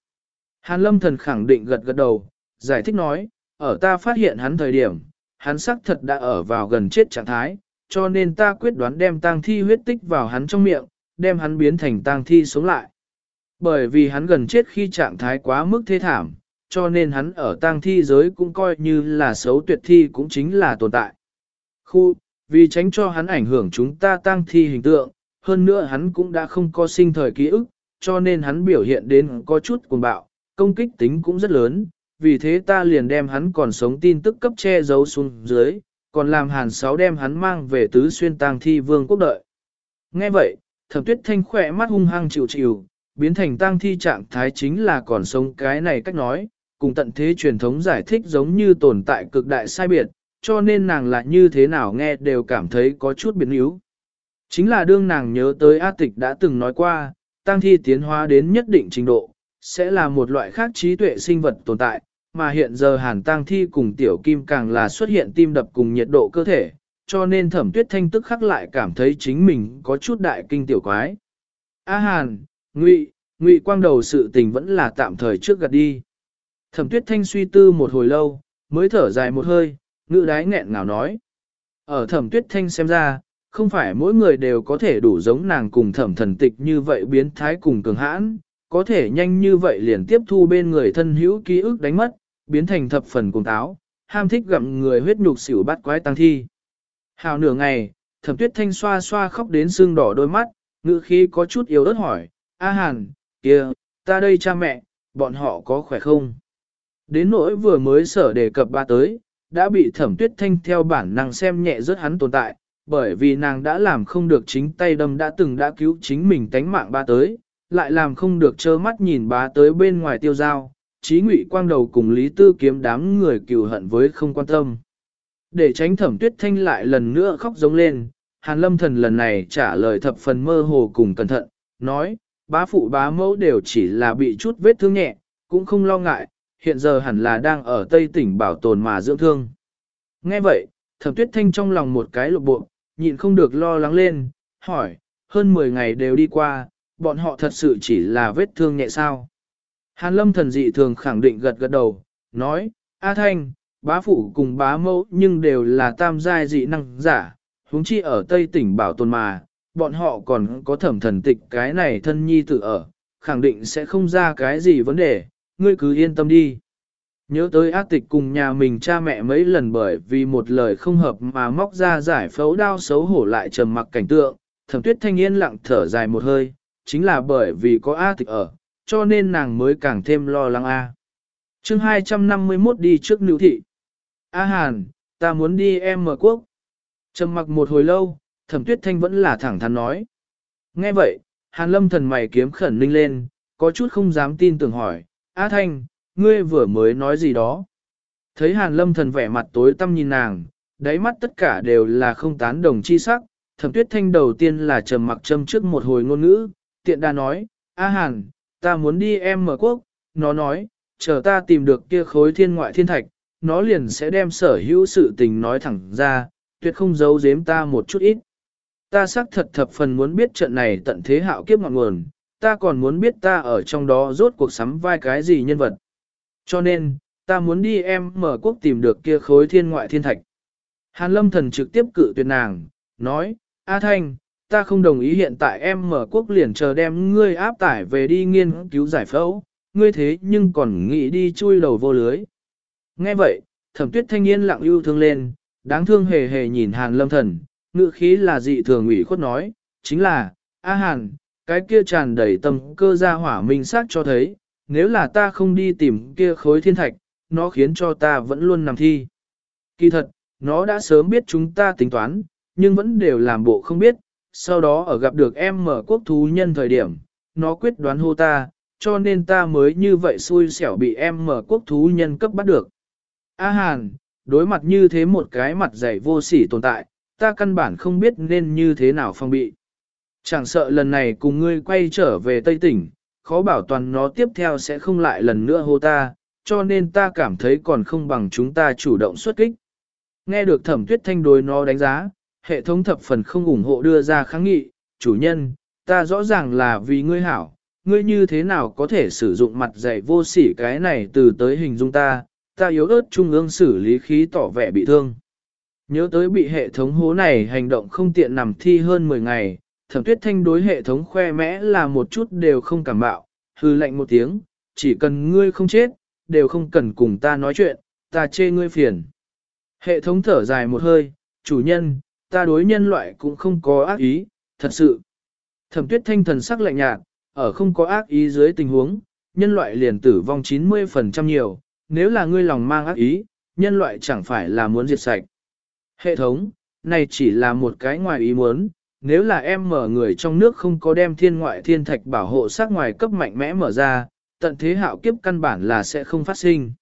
Hàn lâm thần khẳng định gật gật đầu, giải thích nói, ở ta phát hiện hắn thời điểm, hắn xác thật đã ở vào gần chết trạng thái, cho nên ta quyết đoán đem tang thi huyết tích vào hắn trong miệng, đem hắn biến thành tang thi sống lại. Bởi vì hắn gần chết khi trạng thái quá mức thế thảm, cho nên hắn ở tang thi giới cũng coi như là xấu tuyệt thi cũng chính là tồn tại. Khu, vì tránh cho hắn ảnh hưởng chúng ta tang thi hình tượng, hơn nữa hắn cũng đã không có sinh thời ký ức, cho nên hắn biểu hiện đến có chút cuồng bạo, công kích tính cũng rất lớn, vì thế ta liền đem hắn còn sống tin tức cấp che giấu xuống dưới, còn làm hàn sáu đem hắn mang về tứ xuyên tang thi vương quốc đợi. Nghe vậy, thẩm tuyết thanh khỏe mắt hung hăng chịu chịu, biến thành tang thi trạng thái chính là còn sống cái này cách nói, cùng tận thế truyền thống giải thích giống như tồn tại cực đại sai biệt, cho nên nàng là như thế nào nghe đều cảm thấy có chút biến yếu. Chính là đương nàng nhớ tới A tịch đã từng nói qua, tăng thi tiến hóa đến nhất định trình độ, sẽ là một loại khác trí tuệ sinh vật tồn tại, mà hiện giờ hàn tăng thi cùng tiểu kim càng là xuất hiện tim đập cùng nhiệt độ cơ thể, cho nên thẩm tuyết thanh tức khắc lại cảm thấy chính mình có chút đại kinh tiểu quái. A hàn, ngụy, ngụy quang đầu sự tình vẫn là tạm thời trước gật đi. Thẩm tuyết thanh suy tư một hồi lâu, mới thở dài một hơi, ngự đái nghẹn ngào nói. Ở thẩm tuyết thanh xem ra, không phải mỗi người đều có thể đủ giống nàng cùng thẩm thần tịch như vậy biến thái cùng cường hãn, có thể nhanh như vậy liền tiếp thu bên người thân hữu ký ức đánh mất, biến thành thập phần cùng táo, ham thích gặm người huyết nhục xỉu bắt quái tăng thi. Hào nửa ngày, thẩm tuyết thanh xoa xoa khóc đến sưng đỏ đôi mắt, ngữ khí có chút yếu ớt hỏi, A Hàn, kia, ta đây cha mẹ, bọn họ có khỏe không? Đến nỗi vừa mới sở đề cập ba tới, đã bị thẩm tuyết thanh theo bản năng xem nhẹ rất hắn tồn tại, bởi vì nàng đã làm không được chính tay đâm đã từng đã cứu chính mình tánh mạng ba tới, lại làm không được trơ mắt nhìn bá tới bên ngoài tiêu giao, trí ngụy quang đầu cùng Lý Tư kiếm đám người cừu hận với không quan tâm. Để tránh thẩm tuyết thanh lại lần nữa khóc giống lên, Hàn Lâm Thần lần này trả lời thập phần mơ hồ cùng cẩn thận, nói, bá phụ bá mẫu đều chỉ là bị chút vết thương nhẹ, cũng không lo ngại, hiện giờ hẳn là đang ở Tây tỉnh bảo tồn mà dưỡng thương. Nghe vậy, thẩm tuyết thanh trong lòng một cái lục bộ, nhịn không được lo lắng lên, hỏi, hơn 10 ngày đều đi qua, bọn họ thật sự chỉ là vết thương nhẹ sao. Hàn lâm thần dị thường khẳng định gật gật đầu, nói, A Thanh, bá phụ cùng bá mẫu nhưng đều là tam giai dị năng giả, huống chi ở Tây tỉnh bảo tồn mà, bọn họ còn có thẩm thần tịch cái này thân nhi tự ở, khẳng định sẽ không ra cái gì vấn đề, ngươi cứ yên tâm đi. Nhớ tới ác tịch cùng nhà mình cha mẹ mấy lần bởi vì một lời không hợp mà móc ra giải phẫu đao xấu hổ lại trầm mặc cảnh tượng, thẩm tuyết thanh yên lặng thở dài một hơi, chính là bởi vì có ác tịch ở, cho nên nàng mới càng thêm lo lắng A. À. chương 251 đi trước nữ thị. A Hàn, ta muốn đi em mở quốc. Trầm mặc một hồi lâu, thẩm tuyết thanh vẫn là thẳng thắn nói. Nghe vậy, Hàn lâm thần mày kiếm khẩn ninh lên, có chút không dám tin tưởng hỏi, A Thanh, ngươi vừa mới nói gì đó. Thấy Hàn lâm thần vẻ mặt tối tăm nhìn nàng, đáy mắt tất cả đều là không tán đồng chi sắc, thẩm tuyết thanh đầu tiên là trầm mặc châm trước một hồi ngôn ngữ, tiện đa nói, A Hàn, ta muốn đi em mở quốc, nó nói, chờ ta tìm được kia khối thiên ngoại thiên thạch, nó liền sẽ đem sở hữu sự tình nói thẳng ra, tuyệt không giấu giếm ta một chút ít. Ta xác thật thập phần muốn biết trận này tận thế hạo kiếp ngọn nguồn, ta còn muốn biết ta ở trong đó rốt cuộc sắm vai cái gì nhân vật. Cho nên, ta muốn đi em mở quốc tìm được kia khối thiên ngoại thiên thạch. Hàn lâm thần trực tiếp cự tuyệt nàng, nói, A Thanh, ta không đồng ý hiện tại em mở quốc liền chờ đem ngươi áp tải về đi nghiên cứu giải phẫu, ngươi thế nhưng còn nghĩ đi chui đầu vô lưới. Nghe vậy, thẩm tuyết thanh niên lặng yêu thương lên, đáng thương hề hề nhìn hàn lâm thần, ngự khí là dị thường ủy khuất nói, chính là, A Hàn, cái kia tràn đầy tâm cơ ra hỏa minh sát cho thấy, nếu là ta không đi tìm kia khối thiên thạch, nó khiến cho ta vẫn luôn nằm thi. Kỳ thật, nó đã sớm biết chúng ta tính toán, nhưng vẫn đều làm bộ không biết, sau đó ở gặp được em mở quốc thú nhân thời điểm, nó quyết đoán hô ta, cho nên ta mới như vậy xui xẻo bị em mở quốc thú nhân cấp bắt được. A Hàn, đối mặt như thế một cái mặt dày vô sỉ tồn tại, ta căn bản không biết nên như thế nào phong bị. Chẳng sợ lần này cùng ngươi quay trở về Tây tỉnh, khó bảo toàn nó tiếp theo sẽ không lại lần nữa hô ta, cho nên ta cảm thấy còn không bằng chúng ta chủ động xuất kích. Nghe được thẩm tuyết thanh đối nó đánh giá, hệ thống thập phần không ủng hộ đưa ra kháng nghị, chủ nhân, ta rõ ràng là vì ngươi hảo, ngươi như thế nào có thể sử dụng mặt dày vô sỉ cái này từ tới hình dung ta, ta yếu ớt trung ương xử lý khí tỏ vẻ bị thương. Nhớ tới bị hệ thống hố này hành động không tiện nằm thi hơn 10 ngày, thẩm tuyết thanh đối hệ thống khoe mẽ là một chút đều không cảm bạo, hư lạnh một tiếng, chỉ cần ngươi không chết, đều không cần cùng ta nói chuyện, ta chê ngươi phiền. Hệ thống thở dài một hơi, chủ nhân, ta đối nhân loại cũng không có ác ý, thật sự. Thẩm tuyết thanh thần sắc lạnh nhạt, ở không có ác ý dưới tình huống, nhân loại liền tử vong 90% nhiều, nếu là ngươi lòng mang ác ý, nhân loại chẳng phải là muốn diệt sạch. Hệ thống, này chỉ là một cái ngoài ý muốn, nếu là em mở người trong nước không có đem thiên ngoại thiên thạch bảo hộ sát ngoài cấp mạnh mẽ mở ra, tận thế hạo kiếp căn bản là sẽ không phát sinh.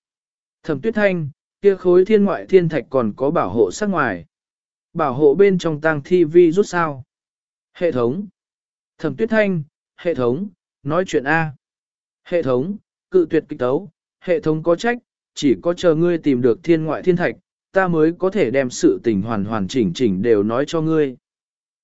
Thẩm tuyết thanh, kia khối thiên ngoại thiên thạch còn có bảo hộ sát ngoài. Bảo hộ bên trong tang thi vi rút sao. Hệ thống. Thẩm tuyết thanh, hệ thống, nói chuyện A. Hệ thống, cự tuyệt kịch tấu, hệ thống có trách, chỉ có chờ ngươi tìm được thiên ngoại thiên thạch, ta mới có thể đem sự tình hoàn hoàn chỉnh chỉnh đều nói cho ngươi.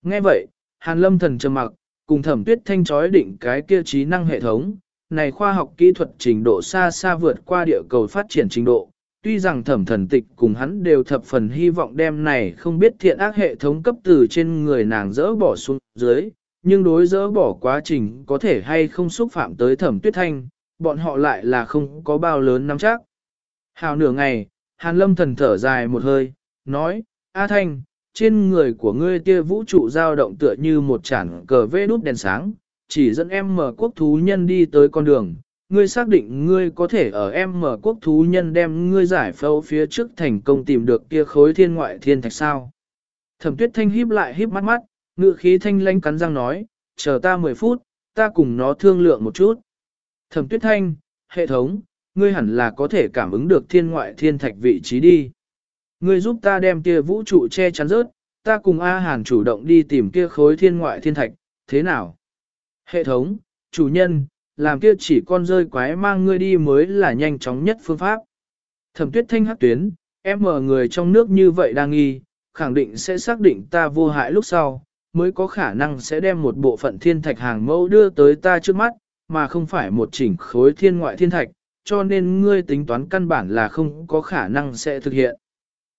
Nghe vậy, Hàn Lâm thần trầm mặc, cùng thẩm tuyết thanh chói định cái kia trí năng hệ thống, này khoa học kỹ thuật trình độ xa xa vượt qua địa cầu phát triển trình độ. Tuy rằng thẩm thần tịch cùng hắn đều thập phần hy vọng đem này không biết thiện ác hệ thống cấp từ trên người nàng dỡ bỏ xuống dưới, nhưng đối dỡ bỏ quá trình có thể hay không xúc phạm tới thẩm tuyết thanh, bọn họ lại là không có bao lớn nắm chắc. Hào nửa ngày, Hàn Lâm thần thở dài một hơi, nói, A Thanh, trên người của ngươi kia vũ trụ dao động tựa như một chản cờ vê đút đèn sáng, chỉ dẫn em mở quốc thú nhân đi tới con đường. Ngươi xác định ngươi có thể ở em mở quốc thú nhân đem ngươi giải phẫu phía trước thành công tìm được kia khối thiên ngoại thiên thạch sao. Thẩm tuyết thanh híp lại híp mắt mắt, ngự khí thanh lanh cắn răng nói, chờ ta 10 phút, ta cùng nó thương lượng một chút. Thẩm tuyết thanh, hệ thống, ngươi hẳn là có thể cảm ứng được thiên ngoại thiên thạch vị trí đi. Ngươi giúp ta đem kia vũ trụ che chắn rớt, ta cùng A Hàn chủ động đi tìm kia khối thiên ngoại thiên thạch, thế nào? Hệ thống, chủ nhân, làm kia chỉ con rơi quái mang ngươi đi mới là nhanh chóng nhất phương pháp. Thẩm tuyết thanh hắc tuyến, em mở người trong nước như vậy đang nghi, khẳng định sẽ xác định ta vô hại lúc sau, mới có khả năng sẽ đem một bộ phận thiên thạch hàng mẫu đưa tới ta trước mắt, mà không phải một chỉnh khối thiên ngoại thiên thạch, cho nên ngươi tính toán căn bản là không có khả năng sẽ thực hiện.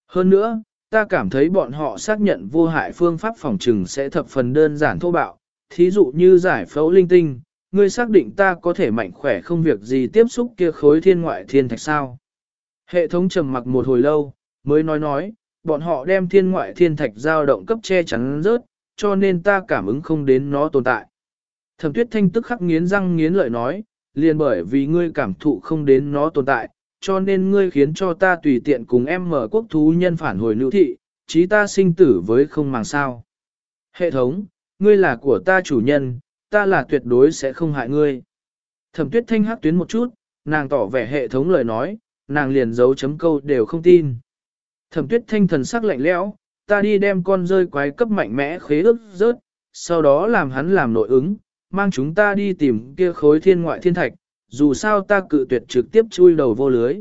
Hơn nữa, ta cảm thấy bọn họ xác nhận vô hại phương pháp phòng trừng sẽ thập phần đơn giản thô bạo, thí dụ như giải phẫu linh tinh, ngươi xác định ta có thể mạnh khỏe không việc gì tiếp xúc kia khối thiên ngoại thiên thạch sao. Hệ thống trầm mặc một hồi lâu, mới nói nói, bọn họ đem thiên ngoại thiên thạch dao động cấp che chắn rớt, cho nên ta cảm ứng không đến nó tồn tại. Thẩm tuyết thanh tức khắc nghiến răng nghiến lợi nói, liền bởi vì ngươi cảm thụ không đến nó tồn tại, cho nên ngươi khiến cho ta tùy tiện cùng em mở quốc thú nhân phản hồi nữ thị, chí ta sinh tử với không màng sao. Hệ thống, ngươi là của ta chủ nhân, ta là tuyệt đối sẽ không hại ngươi. Thẩm tuyết thanh hắc tuyến một chút, nàng tỏ vẻ hệ thống lời nói, nàng liền giấu chấm câu đều không tin. Thẩm tuyết thanh thần sắc lạnh lẽo, ta đi đem con rơi quái cấp mạnh mẽ khế ước rớt, sau đó làm hắn làm nội ứng, mang chúng ta đi tìm kia khối thiên ngoại thiên thạch, dù sao ta cự tuyệt trực tiếp chui đầu vô lưới.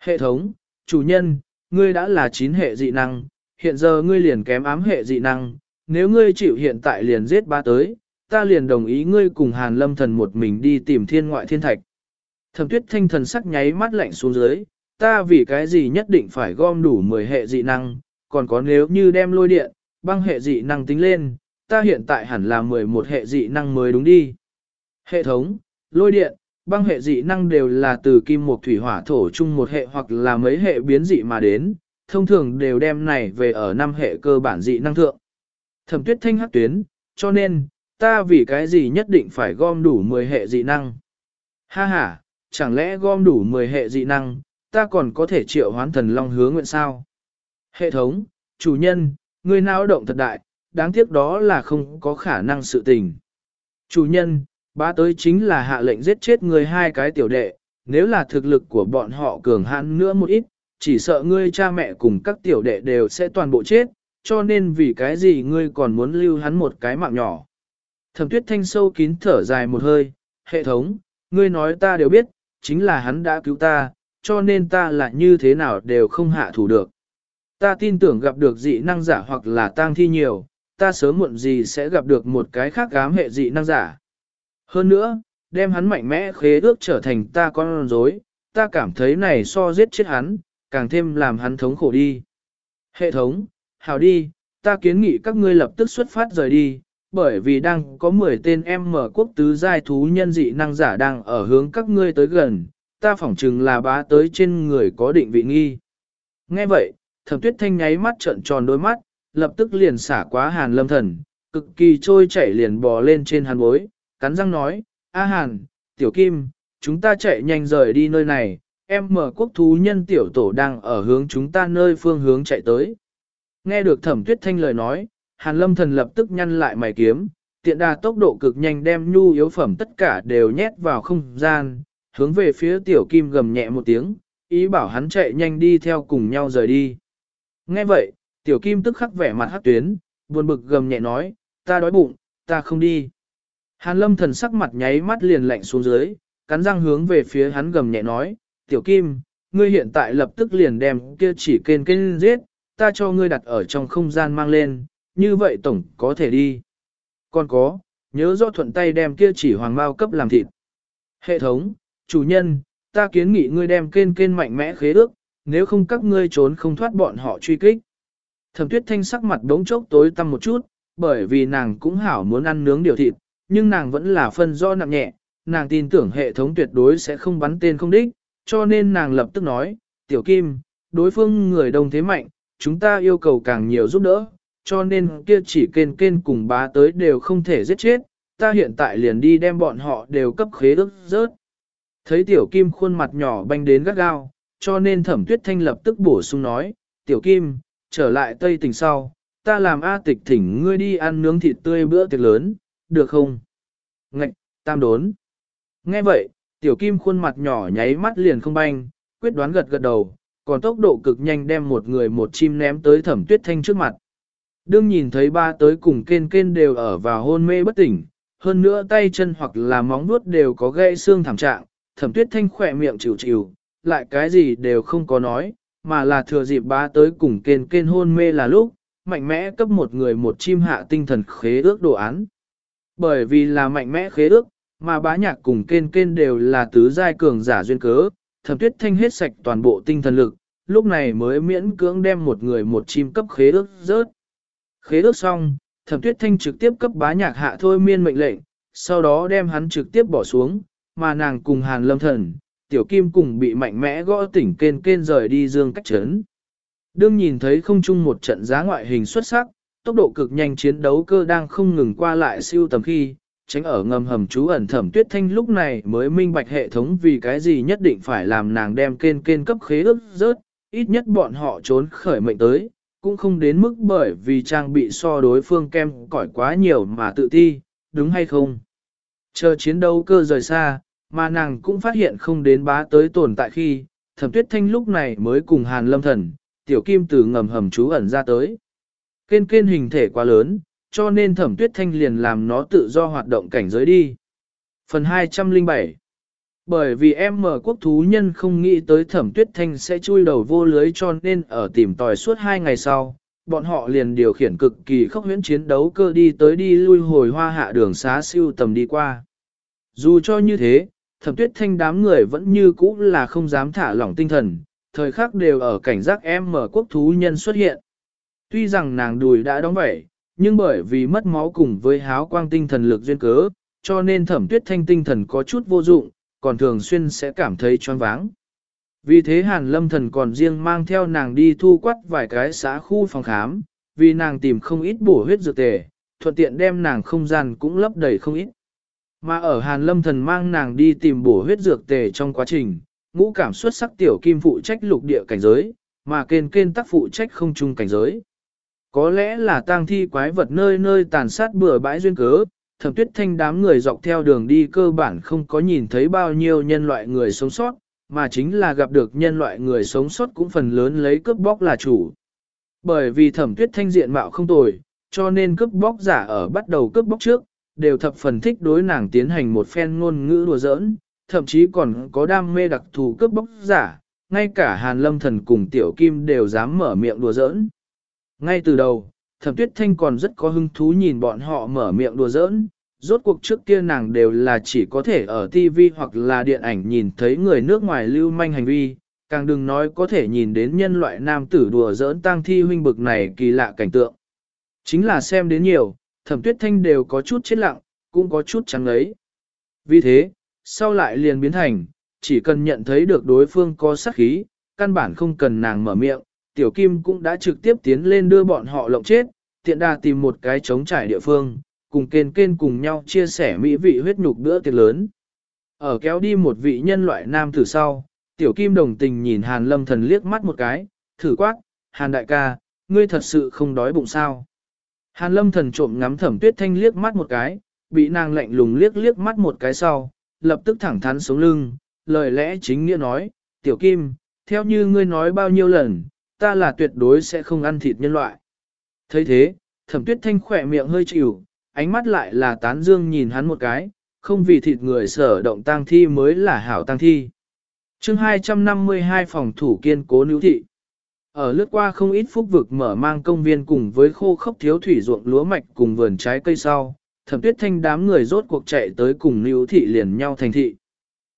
Hệ thống, chủ nhân, ngươi đã là chín hệ dị năng, hiện giờ ngươi liền kém ám hệ dị năng, nếu ngươi chịu hiện tại liền giết ba tới, ta liền đồng ý ngươi cùng Hàn Lâm Thần một mình đi tìm thiên ngoại thiên thạch. Thẩm tuyết thanh thần sắc nháy mắt lạnh xuống dưới, ta vì cái gì nhất định phải gom đủ 10 hệ dị năng, còn có nếu như đem lôi điện, băng hệ dị năng tính lên, ta hiện tại hẳn là 11 hệ dị năng mới đúng đi. Hệ thống, lôi điện, băng hệ dị năng đều là từ kim mộc thủy hỏa thổ chung một hệ hoặc là mấy hệ biến dị mà đến, thông thường đều đem này về ở năm hệ cơ bản dị năng thượng. Thẩm tuyết thanh hắc tuyến, cho nên, ta vì cái gì nhất định phải gom đủ 10 hệ dị năng. Ha ha, chẳng lẽ gom đủ 10 hệ dị năng, ta còn có thể triệu hoán thần long hứa nguyện sao? Hệ thống, chủ nhân, người nào động thật đại, đáng tiếc đó là không có khả năng sự tình. Chủ nhân, bá tới chính là hạ lệnh giết chết người hai cái tiểu đệ, nếu là thực lực của bọn họ cường hãn nữa một ít, chỉ sợ ngươi cha mẹ cùng các tiểu đệ đều sẽ toàn bộ chết, cho nên vì cái gì ngươi còn muốn lưu hắn một cái mạng nhỏ. Thẩm tuyết thanh sâu kín thở dài một hơi, hệ thống, ngươi nói ta đều biết, chính là hắn đã cứu ta, cho nên ta là như thế nào đều không hạ thủ được. Ta tin tưởng gặp được dị năng giả hoặc là tang thi nhiều, ta sớm muộn gì sẽ gặp được một cái khác gám hệ dị năng giả. Hơn nữa, đem hắn mạnh mẽ khế ước trở thành ta con rối, ta cảm thấy này so giết chết hắn, càng thêm làm hắn thống khổ đi. Hệ thống, hào đi, ta kiến nghị các ngươi lập tức xuất phát rời đi, bởi vì đang có 10 tên em mở quốc tứ giai thú nhân dị năng giả đang ở hướng các ngươi tới gần, ta phỏng chừng là bá tới trên người có định vị nghi. Nghe vậy, thẩm tuyết thanh nháy mắt trợn tròn đôi mắt, lập tức liền xả quá hàn lâm thần, cực kỳ trôi chảy liền bò lên trên hàn bối, cắn răng nói, A hàn, tiểu kim, chúng ta chạy nhanh rời đi nơi này, em mở quốc thú nhân tiểu tổ đang ở hướng chúng ta nơi phương hướng chạy tới. Nghe được thẩm tuyết thanh lời nói, hàn lâm thần lập tức nhăn lại mày kiếm, tiện đà tốc độ cực nhanh đem nhu yếu phẩm tất cả đều nhét vào không gian, hướng về phía tiểu kim gầm nhẹ một tiếng, ý bảo hắn chạy nhanh đi theo cùng nhau rời đi. Nghe vậy, tiểu kim tức khắc vẻ mặt hát tuyến, buồn bực gầm nhẹ nói, ta đói bụng, ta không đi. Hàn lâm thần sắc mặt nháy mắt liền lạnh xuống dưới, cắn răng hướng về phía hắn gầm nhẹ nói, tiểu kim, ngươi hiện tại lập tức liền đem kia chỉ kên kên giết, ta cho ngươi đặt ở trong không gian mang lên, như vậy tổng có thể đi. Còn có, nhớ rõ thuận tay đem kia chỉ hoàng bao cấp làm thịt. Hệ thống, chủ nhân, ta kiến nghị ngươi đem kên kên mạnh mẽ khế ước, nếu không các ngươi trốn không thoát bọn họ truy kích. Thẩm tuyết thanh sắc mặt đống chốc tối tăm một chút, bởi vì nàng cũng hảo muốn ăn nướng điều thịt, nhưng nàng vẫn là phân do nặng nhẹ, nàng tin tưởng hệ thống tuyệt đối sẽ không bắn tên không đích, cho nên nàng lập tức nói, tiểu kim, đối phương người đông thế mạnh, chúng ta yêu cầu càng nhiều giúp đỡ, cho nên kia chỉ kên kên cùng bá tới đều không thể giết chết, ta hiện tại liền đi đem bọn họ đều cấp khế ước rớt. Thấy tiểu kim khuôn mặt nhỏ banh đến gắt gao, cho nên thẩm tuyết thanh lập tức bổ sung nói, tiểu kim, trở lại Tây tỉnh sau, ta làm A tịch thỉnh ngươi đi ăn nướng thịt tươi bữa tiệc lớn, được không? Ngạch, tam đốn. Nghe vậy, tiểu kim khuôn mặt nhỏ nháy mắt liền không banh, quyết đoán gật gật đầu, còn tốc độ cực nhanh đem một người một chim ném tới thẩm tuyết thanh trước mặt. Đương nhìn thấy ba tới cùng kên kên đều ở vào hôn mê bất tỉnh, hơn nữa tay chân hoặc là móng vuốt đều có gãy xương thảm trạng, thẩm tuyết thanh khỏe miệng chịu chịu, lại cái gì đều không có nói, mà là thừa dịp ba tới cùng kên kên hôn mê là lúc, mạnh mẽ cấp một người một chim hạ tinh thần khế ước đồ án. Bởi vì là mạnh mẽ khế ước, mà bá nhạc cùng kên kên đều là tứ giai cường giả duyên cớ, thẩm tuyết thanh hết sạch toàn bộ tinh thần lực, lúc này mới miễn cưỡng đem một người một chim cấp khế ước rớt. Khế ước xong, thẩm tuyết thanh trực tiếp cấp bá nhạc hạ thôi miên mệnh lệnh, sau đó đem hắn trực tiếp bỏ xuống, mà nàng cùng hàn lâm thần, tiểu kim cùng bị mạnh mẽ gõ tỉnh kên kên rời đi dương cách trấn. Đương nhìn thấy không chung một trận giá ngoại hình xuất sắc, tốc độ cực nhanh chiến đấu cơ đang không ngừng qua lại siêu tầm khi, tránh ở ngầm hầm trú ẩn thẩm tuyết thanh lúc này mới minh bạch hệ thống vì cái gì nhất định phải làm nàng đem kên kên cấp khế ước rớt, ít nhất bọn họ trốn khởi mệnh tới, cũng không đến mức bởi vì trang bị so đối phương kem cỏi quá nhiều mà tự ti, đúng hay không? Chờ chiến đấu cơ rời xa, mà nàng cũng phát hiện không đến bá tới tồn tại khi, thẩm tuyết thanh lúc này mới cùng hàn lâm thần, tiểu kim từ ngầm hầm trú ẩn ra tới. Kên kên hình thể quá lớn, cho nên thẩm tuyết thanh liền làm nó tự do hoạt động cảnh giới đi. Phần 207 Bởi vì em mở quốc thú nhân không nghĩ tới thẩm tuyết thanh sẽ chui đầu vô lưới cho nên ở tìm tòi suốt hai ngày sau, bọn họ liền điều khiển cực kỳ khốc huyễn chiến đấu cơ đi tới đi lui hồi hoa hạ đường xá siêu tầm đi qua. Dù cho như thế, thẩm tuyết thanh đám người vẫn như cũ là không dám thả lỏng tinh thần, thời khắc đều ở cảnh giác em mở quốc thú nhân xuất hiện. Tuy rằng nàng đùi đã đóng vẩy, nhưng bởi vì mất máu cùng với háo quang tinh thần lực duyên cớ, cho nên thẩm tuyết thanh tinh thần có chút vô dụng, còn thường xuyên sẽ cảm thấy choáng váng. Vì thế hàn lâm thần còn riêng mang theo nàng đi thu quắt vài cái xã khu phòng khám, vì nàng tìm không ít bổ huyết dược tề, thuận tiện đem nàng không gian cũng lấp đầy không ít. Mà ở Hàn Lâm Thần mang nàng đi tìm bổ huyết dược tề trong quá trình, ngũ cảm xuất sắc tiểu kim phụ trách lục địa cảnh giới, mà kên kên tác phụ trách không trung cảnh giới. Có lẽ là tang thi quái vật nơi nơi tàn sát bừa bãi duyên cớ, thẩm tuyết thanh đám người dọc theo đường đi cơ bản không có nhìn thấy bao nhiêu nhân loại người sống sót, mà chính là gặp được nhân loại người sống sót cũng phần lớn lấy cướp bóc là chủ. Bởi vì thẩm tuyết thanh diện mạo không tồi, cho nên cướp bóc giả ở bắt đầu cướp bóc trước, đều thập phần thích đối nàng tiến hành một phen ngôn ngữ đùa giỡn, thậm chí còn có đam mê đặc thù cướp bóc giả, ngay cả Hàn Lâm Thần cùng Tiểu Kim đều dám mở miệng đùa giỡn. Ngay từ đầu, Thẩm Tuyết Thanh còn rất có hứng thú nhìn bọn họ mở miệng đùa giỡn, rốt cuộc trước kia nàng đều là chỉ có thể ở TV hoặc là điện ảnh nhìn thấy người nước ngoài lưu manh hành vi, càng đừng nói có thể nhìn đến nhân loại nam tử đùa giỡn tang thi huynh bực này kỳ lạ cảnh tượng. Chính là xem đến nhiều, Thẩm Tuyết Thanh đều có chút chết lặng, cũng có chút trắng ấy. Vì thế, sau lại liền biến thành, chỉ cần nhận thấy được đối phương có sát khí, căn bản không cần nàng mở miệng, tiểu kim cũng đã trực tiếp tiến lên đưa bọn họ lộng chết, tiện đà tìm một cái trống trải địa phương, cùng kên kên cùng nhau chia sẻ mỹ vị huyết nhục bữa tiệc lớn. Ở kéo đi một vị nhân loại nam tử sau, tiểu kim đồng tình nhìn hàn lâm thần liếc mắt một cái, thử quát, hàn đại ca, ngươi thật sự không đói bụng sao. Hàn lâm thần trộm ngắm thẩm tuyết thanh liếc mắt một cái, bị nàng lạnh lùng liếc liếc mắt một cái sau, lập tức thẳng thắn sống lưng, lời lẽ chính nghĩa nói, tiểu kim, theo như ngươi nói bao nhiêu lần, ta là tuyệt đối sẽ không ăn thịt nhân loại. thấy thế, thẩm tuyết thanh khỏe miệng hơi chịu, ánh mắt lại là tán dương nhìn hắn một cái, không vì thịt người sở động tang thi mới là hảo tang thi. chương 252 phòng thủ kiên cố nữ thị. Ở lướt qua không ít phúc vực mở mang công viên cùng với khô khốc thiếu thủy ruộng lúa mạch cùng vườn trái cây sau, thẩm tuyết thanh đám người rốt cuộc chạy tới cùng nữ thị liền nhau thành thị.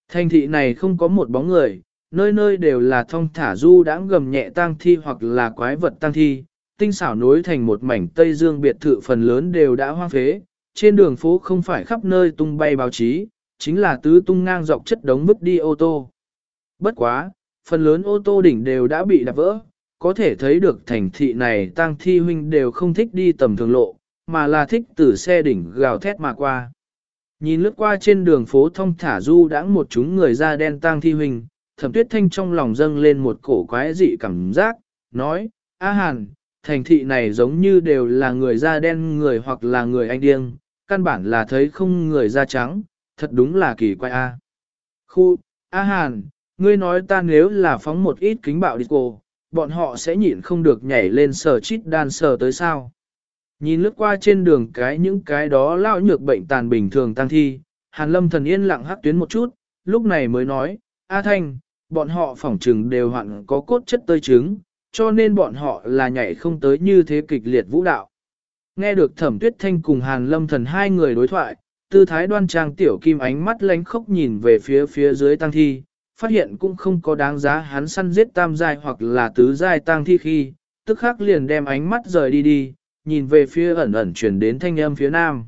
Thành thị này không có một bóng người, nơi nơi đều là thông thả du đãng gầm nhẹ tang thi hoặc là quái vật tang thi, tinh xảo nối thành một mảnh Tây Dương biệt thự phần lớn đều đã hoang phế, trên đường phố không phải khắp nơi tung bay báo chí, chính là tứ tung ngang dọc chất đống vứt đi ô tô. Bất quá, phần lớn ô tô đỉnh đều đã bị đạp vỡ, có thể thấy được thành thị này tang thi huynh đều không thích đi tầm thường lộ, mà là thích từ xe đỉnh gào thét mà qua. Nhìn lướt qua trên đường phố thông thả du đãng một chúng người da đen tang thi huynh, thẩm tuyết thanh trong lòng dâng lên một cổ quái dị cảm giác, nói, A Hàn, thành thị này giống như đều là người da đen người hoặc là người anh điên, căn bản là thấy không người da trắng, thật đúng là kỳ quái A. Khu, A Hàn, ngươi nói ta nếu là phóng một ít kính bạo đi cô, bọn họ sẽ nhịn không được nhảy lên sờ chít đan sờ tới sao. Nhìn lướt qua trên đường cái những cái đó lao nhược bệnh tàn bình thường tăng thi, Hàn Lâm thần yên lặng hắc tuyến một chút, lúc này mới nói, A Thanh, bọn họ phỏng trừng đều hoạn có cốt chất tơi trứng, cho nên bọn họ là nhảy không tới như thế kịch liệt vũ đạo. Nghe được thẩm tuyết thanh cùng Hàn Lâm thần hai người đối thoại, tư thái đoan trang tiểu kim ánh mắt lánh khóc nhìn về phía phía dưới tăng thi, phát hiện cũng không có đáng giá hắn săn giết tam giai hoặc là tứ giai tăng thi khi, tức khắc liền đem ánh mắt rời đi đi, nhìn về phía ẩn ẩn chuyển đến thanh âm phía nam.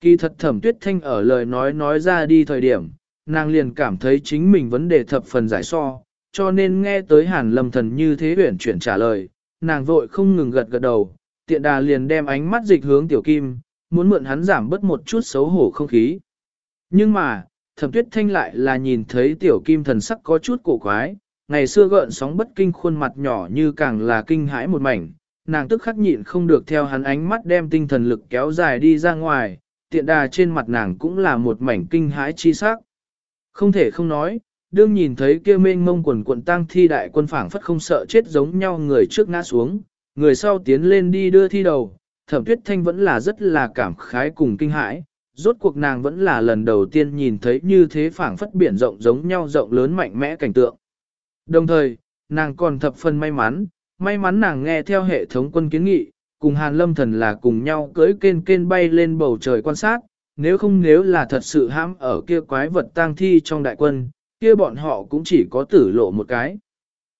Kỳ thật thẩm tuyết thanh ở lời nói nói ra đi thời điểm, nàng liền cảm thấy chính mình vấn đề thập phần giải so, cho nên nghe tới hàn lâm thần như thế huyển chuyển trả lời, nàng vội không ngừng gật gật đầu, tiện đà liền đem ánh mắt dịch hướng tiểu kim, muốn mượn hắn giảm bớt một chút xấu hổ không khí. Nhưng mà, thẩm tuyết thanh lại là nhìn thấy tiểu kim thần sắc có chút cổ quái, ngày xưa gợn sóng bất kinh khuôn mặt nhỏ như càng là kinh hãi một mảnh, nàng tức khắc nhịn không được theo hắn ánh mắt đem tinh thần lực kéo dài đi ra ngoài, tiện đà trên mặt nàng cũng là một mảnh kinh hãi chi sắc. Không thể không nói, đương nhìn thấy kia mênh mông quần quận tăng thi đại quân phảng phất không sợ chết giống nhau người trước ngã xuống, người sau tiến lên đi đưa thi đầu, thẩm tuyết thanh vẫn là rất là cảm khái cùng kinh hãi, rốt cuộc nàng vẫn là lần đầu tiên nhìn thấy như thế phảng phất biển rộng giống nhau rộng lớn mạnh mẽ cảnh tượng. Đồng thời, nàng còn thập phần may mắn, may mắn nàng nghe theo hệ thống quân kiến nghị, cùng Hàn Lâm Thần là cùng nhau cưỡi kên kên bay lên bầu trời quan sát, nếu không nếu là thật sự hãm ở kia quái vật tang thi trong đại quân, kia bọn họ cũng chỉ có tử lộ một cái.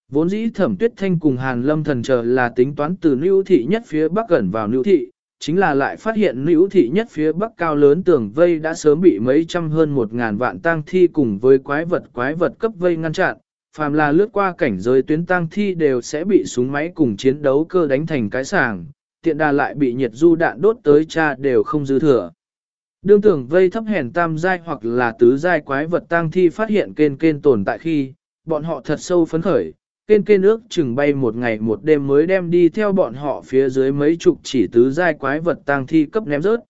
Vốn dĩ thẩm tuyết thanh cùng Hàn Lâm Thần chờ là tính toán từ nữ thị nhất phía bắc gần vào nữ thị, chính là lại phát hiện nữ thị nhất phía bắc cao lớn tường vây đã sớm bị mấy trăm hơn một ngàn vạn tang thi cùng với quái vật quái vật cấp vây ngăn chặn, phàm là lướt qua cảnh giới tuyến tang thi đều sẽ bị súng máy cùng chiến đấu cơ đánh thành cái sàng, tiện đà lại bị nhiệt du đạn đốt tới cha đều không dư thừa. Đương tưởng vây thấp hèn tam giai hoặc là tứ giai quái vật tang thi phát hiện kên kên tồn tại khi, bọn họ thật sâu phấn khởi, kên kên ước chừng bay một ngày một đêm mới đem đi theo bọn họ phía dưới mấy chục chỉ tứ giai quái vật tang thi cấp ném rớt.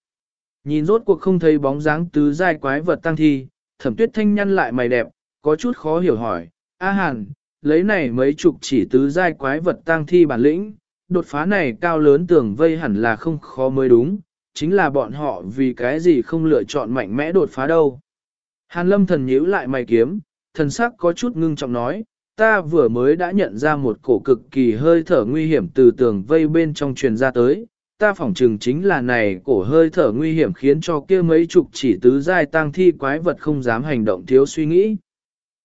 Nhìn rốt cuộc không thấy bóng dáng tứ giai quái vật tang thi, thẩm tuyết thanh nhăn lại mày đẹp, có chút khó hiểu hỏi, A Hàn, lấy này mấy chục chỉ tứ giai quái vật tang thi bản lĩnh, đột phá này cao lớn tưởng vây hẳn là không khó mới đúng, chính là bọn họ vì cái gì không lựa chọn mạnh mẽ đột phá đâu. Hàn lâm thần nhíu lại mày kiếm, thần sắc có chút ngưng trọng nói, ta vừa mới đã nhận ra một cổ cực kỳ hơi thở nguy hiểm từ tường vây bên trong truyền ra tới, ta phỏng chừng chính là này cổ hơi thở nguy hiểm khiến cho kia mấy chục chỉ tứ giai tang thi quái vật không dám hành động thiếu suy nghĩ.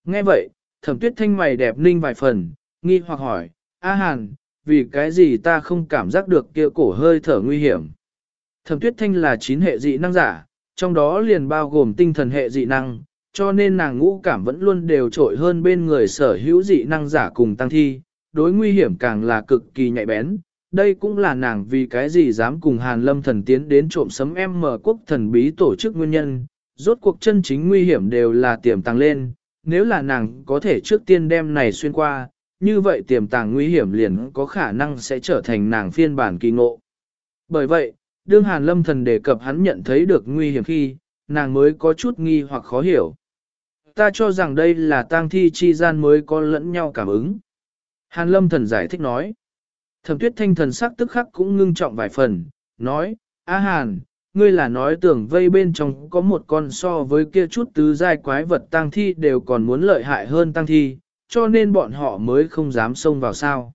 Nghe vậy, thẩm tuyết thanh mày đẹp ninh vài phần, nghi hoặc hỏi, A Hàn, vì cái gì ta không cảm giác được kia cổ hơi thở nguy hiểm? Thẩm tuyết thanh là chín hệ dị năng giả, trong đó liền bao gồm tinh thần hệ dị năng, cho nên nàng ngũ cảm vẫn luôn đều trội hơn bên người sở hữu dị năng giả cùng tăng thi, đối nguy hiểm càng là cực kỳ nhạy bén. Đây cũng là nàng vì cái gì dám cùng Hàn Lâm thần tiến đến trộm sấm em mở quốc thần bí tổ chức nguyên nhân, rốt cuộc chân chính nguy hiểm đều là tiềm tàng lên, nếu là nàng có thể trước tiên đem này xuyên qua, như vậy tiềm tàng nguy hiểm liền có khả năng sẽ trở thành nàng phiên bản kỳ ngộ. Bởi vậy, đương Hàn Lâm thần đề cập hắn nhận thấy được nguy hiểm khi, nàng mới có chút nghi hoặc khó hiểu. Ta cho rằng đây là tang thi chi gian mới có lẫn nhau cảm ứng. Hàn Lâm thần giải thích nói. Thẩm tuyết thanh thần sắc tức khắc cũng ngưng trọng vài phần, nói, A Hàn, ngươi là nói tưởng vây bên trong có một con so với kia chút tứ giai quái vật tang thi đều còn muốn lợi hại hơn tang thi, cho nên bọn họ mới không dám xông vào sao.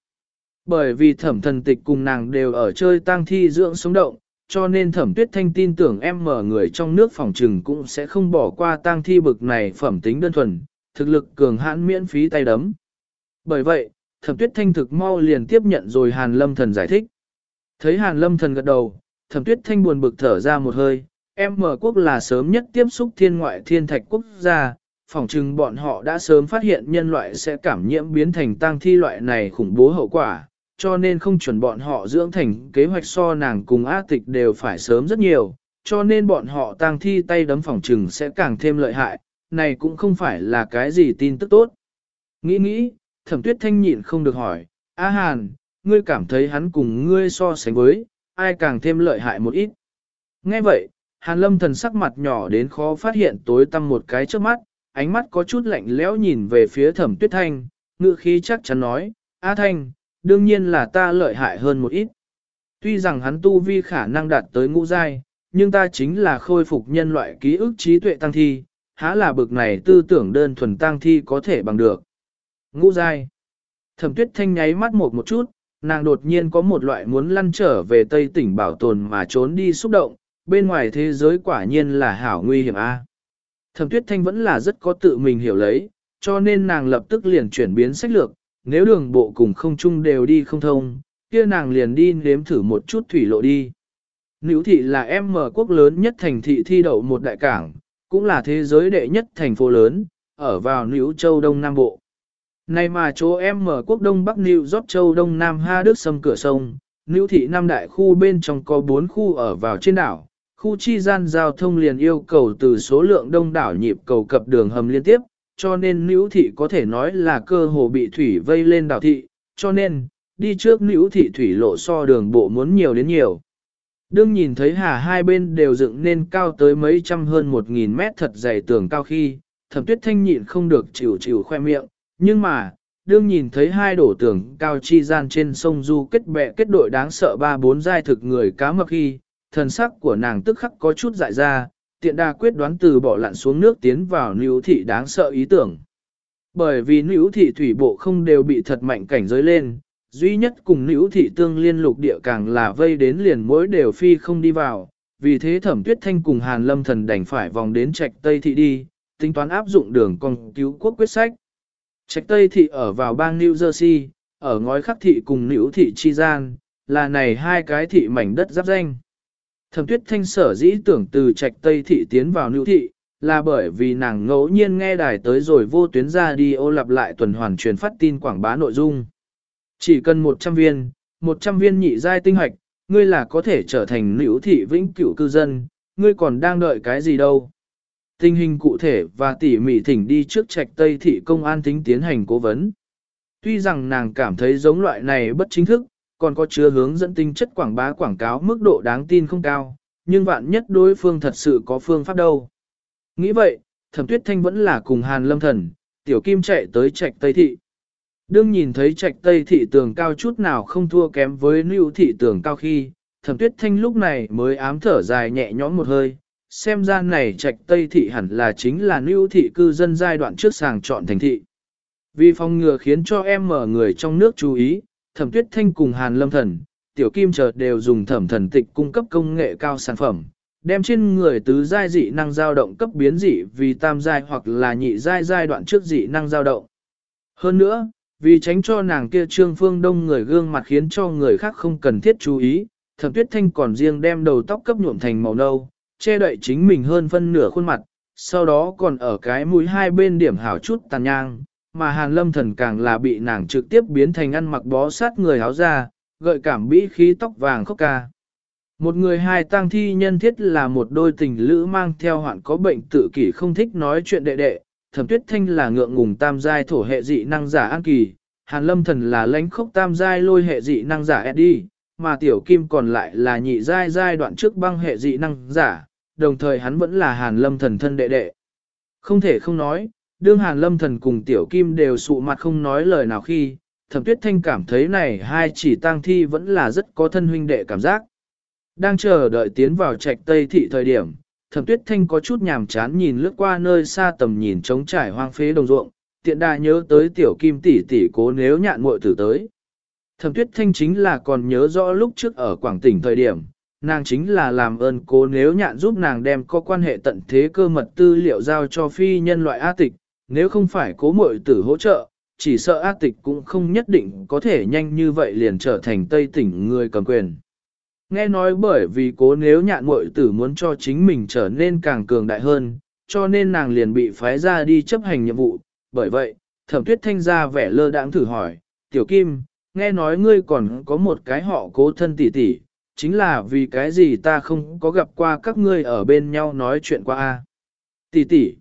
Bởi vì thẩm thần tịch cùng nàng đều ở chơi tang thi dưỡng sống động, cho nên thẩm tuyết thanh tin tưởng em mở người trong nước phòng trừng cũng sẽ không bỏ qua tang thi bực này phẩm tính đơn thuần, thực lực cường hãn miễn phí tay đấm. Bởi vậy, thẩm tuyết thanh thực mau liền tiếp nhận rồi hàn lâm thần giải thích. Thấy hàn lâm thần gật đầu, thẩm tuyết thanh buồn bực thở ra một hơi, em mở quốc là sớm nhất tiếp xúc thiên ngoại thiên thạch quốc gia, phòng chừng bọn họ đã sớm phát hiện nhân loại sẽ cảm nhiễm biến thành tang thi loại này khủng bố hậu quả, cho nên không chuẩn bọn họ dưỡng thành kế hoạch so nàng cùng A tịch đều phải sớm rất nhiều, cho nên bọn họ tang thi tay đấm phòng trừng sẽ càng thêm lợi hại, này cũng không phải là cái gì tin tức tốt. Nghĩ nghĩ, thẩm tuyết thanh nhịn không được hỏi, A Hàn, ngươi cảm thấy hắn cùng ngươi so sánh với, ai càng thêm lợi hại một ít. Nghe vậy, Hàn lâm thần sắc mặt nhỏ đến khó phát hiện tối tăm một cái trước mắt, ánh mắt có chút lạnh lẽo nhìn về phía thẩm tuyết thanh, ngự khí chắc chắn nói, A Thanh, đương nhiên là ta lợi hại hơn một ít. Tuy rằng hắn tu vi khả năng đạt tới ngũ giai, nhưng ta chính là khôi phục nhân loại ký ức trí tuệ tăng thi, há là bực này tư tưởng đơn thuần tăng thi có thể bằng được. Ngũ giai. Thẩm tuyết thanh nháy mắt một một chút, nàng đột nhiên có một loại muốn lăn trở về Tây tỉnh bảo tồn mà trốn đi xúc động, bên ngoài thế giới quả nhiên là hảo nguy hiểm a. Thẩm tuyết thanh vẫn là rất có tự mình hiểu lấy, cho nên nàng lập tức liền chuyển biến sách lược, nếu đường bộ cùng không chung đều đi không thông, kia nàng liền đi nếm thử một chút thủy lộ đi. Nữ thị là em mở quốc lớn nhất thành thị thi đậu một đại cảng, cũng là thế giới đệ nhất thành phố lớn, ở vào Nữ Châu Đông Nam Bộ. Này mà chỗ em mở quốc Đông Bắc Nữ Gióp Châu Đông Nam Ha Đức sâm cửa sông, Nữ thị năm đại khu bên trong có bốn khu ở vào trên đảo, khu chi gian giao thông liền yêu cầu từ số lượng đông đảo nhịp cầu cập đường hầm liên tiếp, cho nên nữ thị có thể nói là cơ hồ bị thủy vây lên đảo thị, cho nên, đi trước nữ thị thủy lộ so đường bộ muốn nhiều đến nhiều. Đương nhìn thấy hà hai bên đều dựng nên cao tới mấy trăm hơn một nghìn mét thật dày tường cao khi, thẩm tuyết thanh nhịn không được chịu chịu khoe miệng, nhưng mà, đương nhìn thấy hai đổ tường cao chi gian trên sông Du kết bè kết đội đáng sợ ba bốn giai thực người cá mập khi, thần sắc của nàng tức khắc có chút dại ra, tiện đa quyết đoán từ bỏ lặn xuống nước tiến vào nữ thị đáng sợ ý tưởng. Bởi vì nữ thị thủy bộ không đều bị thật mạnh cảnh giới lên, duy nhất cùng nữ thị tương liên lục địa càng là vây đến liền mỗi đều phi không đi vào, vì thế thẩm tuyết thanh cùng hàn lâm thần đành phải vòng đến trạch Tây thị đi, tính toán áp dụng đường con cứu quốc quyết sách. Trạch Tây thị ở vào bang New Jersey, ở ngói khắc thị cùng nữ thị chi gian, là này hai cái thị mảnh đất giáp danh. Thẩm tuyết thanh sở dĩ tưởng từ trạch Tây Thị tiến vào nữ thị, là bởi vì nàng ngẫu nhiên nghe đài tới rồi vô tuyến ra đi ô lặp lại tuần hoàn truyền phát tin quảng bá nội dung. Chỉ cần 100 viên, 100 viên nhị giai tinh hoạch, ngươi là có thể trở thành nữ thị vĩnh cửu cư dân, ngươi còn đang đợi cái gì đâu. Tình hình cụ thể và tỉ mỉ thỉnh đi trước trạch Tây thị công an tính tiến hành cố vấn. Tuy rằng nàng cảm thấy giống loại này bất chính thức, còn có chứa hướng dẫn tinh chất quảng bá quảng cáo mức độ đáng tin không cao, nhưng vạn nhất đối phương thật sự có phương pháp đâu. Nghĩ vậy, thẩm tuyết thanh vẫn là cùng hàn lâm thần, tiểu kim chạy tới trạch Tây thị. Đương nhìn thấy trạch Tây thị tường cao chút nào không thua kém với lưu thị tường cao khi, thẩm tuyết thanh lúc này mới ám thở dài nhẹ nhõm một hơi, xem ra này trạch Tây thị hẳn là chính là lưu thị cư dân giai đoạn trước sàng chọn thành thị. Vì phòng ngừa khiến cho em mở người trong nước chú ý, thẩm tuyết thanh cùng hàn lâm thần, tiểu kim chợt đều dùng thẩm thần tịch cung cấp công nghệ cao sản phẩm, đem trên người tứ giai dị năng dao động cấp biến dị vì tam giai hoặc là nhị giai giai đoạn trước dị năng dao động. Hơn nữa, vì tránh cho nàng kia trương phương đông người gương mặt khiến cho người khác không cần thiết chú ý, thẩm tuyết thanh còn riêng đem đầu tóc cấp nhuộm thành màu nâu, che đậy chính mình hơn phân nửa khuôn mặt, sau đó còn ở cái mũi hai bên điểm hảo chút tàn nhang, mà hàn lâm thần càng là bị nàng trực tiếp biến thành ăn mặc bó sát người áo ra, gợi cảm bĩ khí tóc vàng khóc ca. Một người hai tang thi nhân thiết là một đôi tình lữ mang theo hoạn có bệnh tự kỷ không thích nói chuyện đệ đệ, thẩm tuyết thanh là ngượng ngùng tam giai thổ hệ dị năng giả an kỳ, hàn lâm thần là lãnh khốc tam giai lôi hệ dị năng giả Eddie, mà tiểu kim còn lại là nhị giai giai đoạn trước băng hệ dị năng giả, đồng thời hắn vẫn là hàn lâm thần thân đệ đệ. Không thể không nói, đương hàn lâm thần cùng tiểu kim đều sụ mặt không nói lời nào khi, thẩm tuyết thanh cảm thấy này hai chỉ tang thi vẫn là rất có thân huynh đệ cảm giác. Đang chờ đợi tiến vào trạch tây thị thời điểm, thẩm tuyết thanh có chút nhàm chán nhìn lướt qua nơi xa tầm nhìn trống trải hoang phế đồng ruộng, tiện đà nhớ tới tiểu kim tỷ tỷ cố nếu nhạn muội tử tới. Thẩm tuyết thanh chính là còn nhớ rõ lúc trước ở Quảng tỉnh thời điểm, nàng chính là làm ơn cố nếu nhạn giúp nàng đem có quan hệ tận thế cơ mật tư liệu giao cho phi nhân loại A tịch, nếu không phải cố muội tử hỗ trợ, chỉ sợ A tịch cũng không nhất định có thể nhanh như vậy liền trở thành Tây tỉnh người cầm quyền. Nghe nói bởi vì cố nếu nhạn muội tử muốn cho chính mình trở nên càng cường đại hơn, cho nên nàng liền bị phái ra đi chấp hành nhiệm vụ. Bởi vậy, thẩm tuyết thanh ra vẻ lơ đãng thử hỏi, tiểu kim, nghe nói ngươi còn có một cái họ cố thân tỷ tỷ, chính là vì cái gì ta không có gặp qua các ngươi ở bên nhau nói chuyện qua a Tỷ tỷ.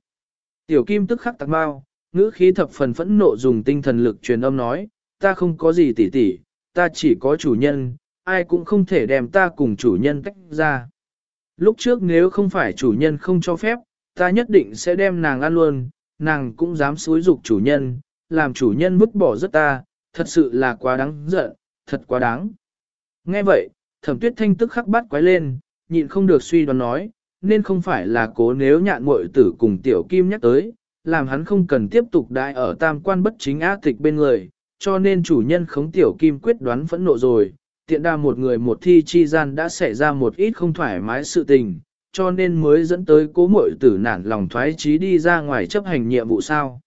Tiểu kim tức khắc tạc bao, ngữ khí thập phần phẫn nộ dùng tinh thần lực truyền âm nói, ta không có gì tỷ tỷ, ta chỉ có chủ nhân, ai cũng không thể đem ta cùng chủ nhân tách ra. Lúc trước nếu không phải chủ nhân không cho phép, ta nhất định sẽ đem nàng ăn luôn, nàng cũng dám xúi dục chủ nhân, làm chủ nhân vứt bỏ rất ta, thật sự là quá đáng giận, thật quá đáng. Nghe vậy, thẩm tuyết thanh tức khắc bắt quái lên, nhịn không được suy đoán nói, nên không phải là cố nếu nhạn muội tử cùng tiểu kim nhắc tới, làm hắn không cần tiếp tục đại ở tam quan bất chính á tịch bên người, cho nên chủ nhân khống tiểu kim quyết đoán phẫn nộ rồi, tiện đa một người một thi chi gian đã xảy ra một ít không thoải mái sự tình, cho nên mới dẫn tới cố muội tử nản lòng thoái chí đi ra ngoài chấp hành nhiệm vụ sao.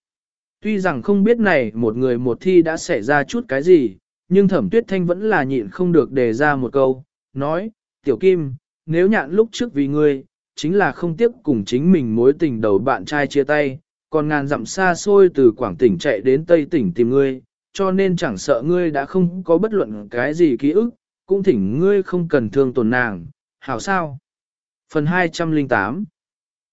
Tuy rằng không biết này một người một thi đã xảy ra chút cái gì, nhưng thẩm tuyết thanh vẫn là nhịn không được đề ra một câu, nói, tiểu kim, nếu nhạn lúc trước vì ngươi, chính là không tiếc cùng chính mình mối tình đầu bạn trai chia tay, còn ngàn dặm xa xôi từ Quảng tỉnh chạy đến Tây tỉnh tìm ngươi, cho nên chẳng sợ ngươi đã không có bất luận cái gì ký ức, cũng thỉnh ngươi không cần thương tổn nàng, hảo sao? Phần 208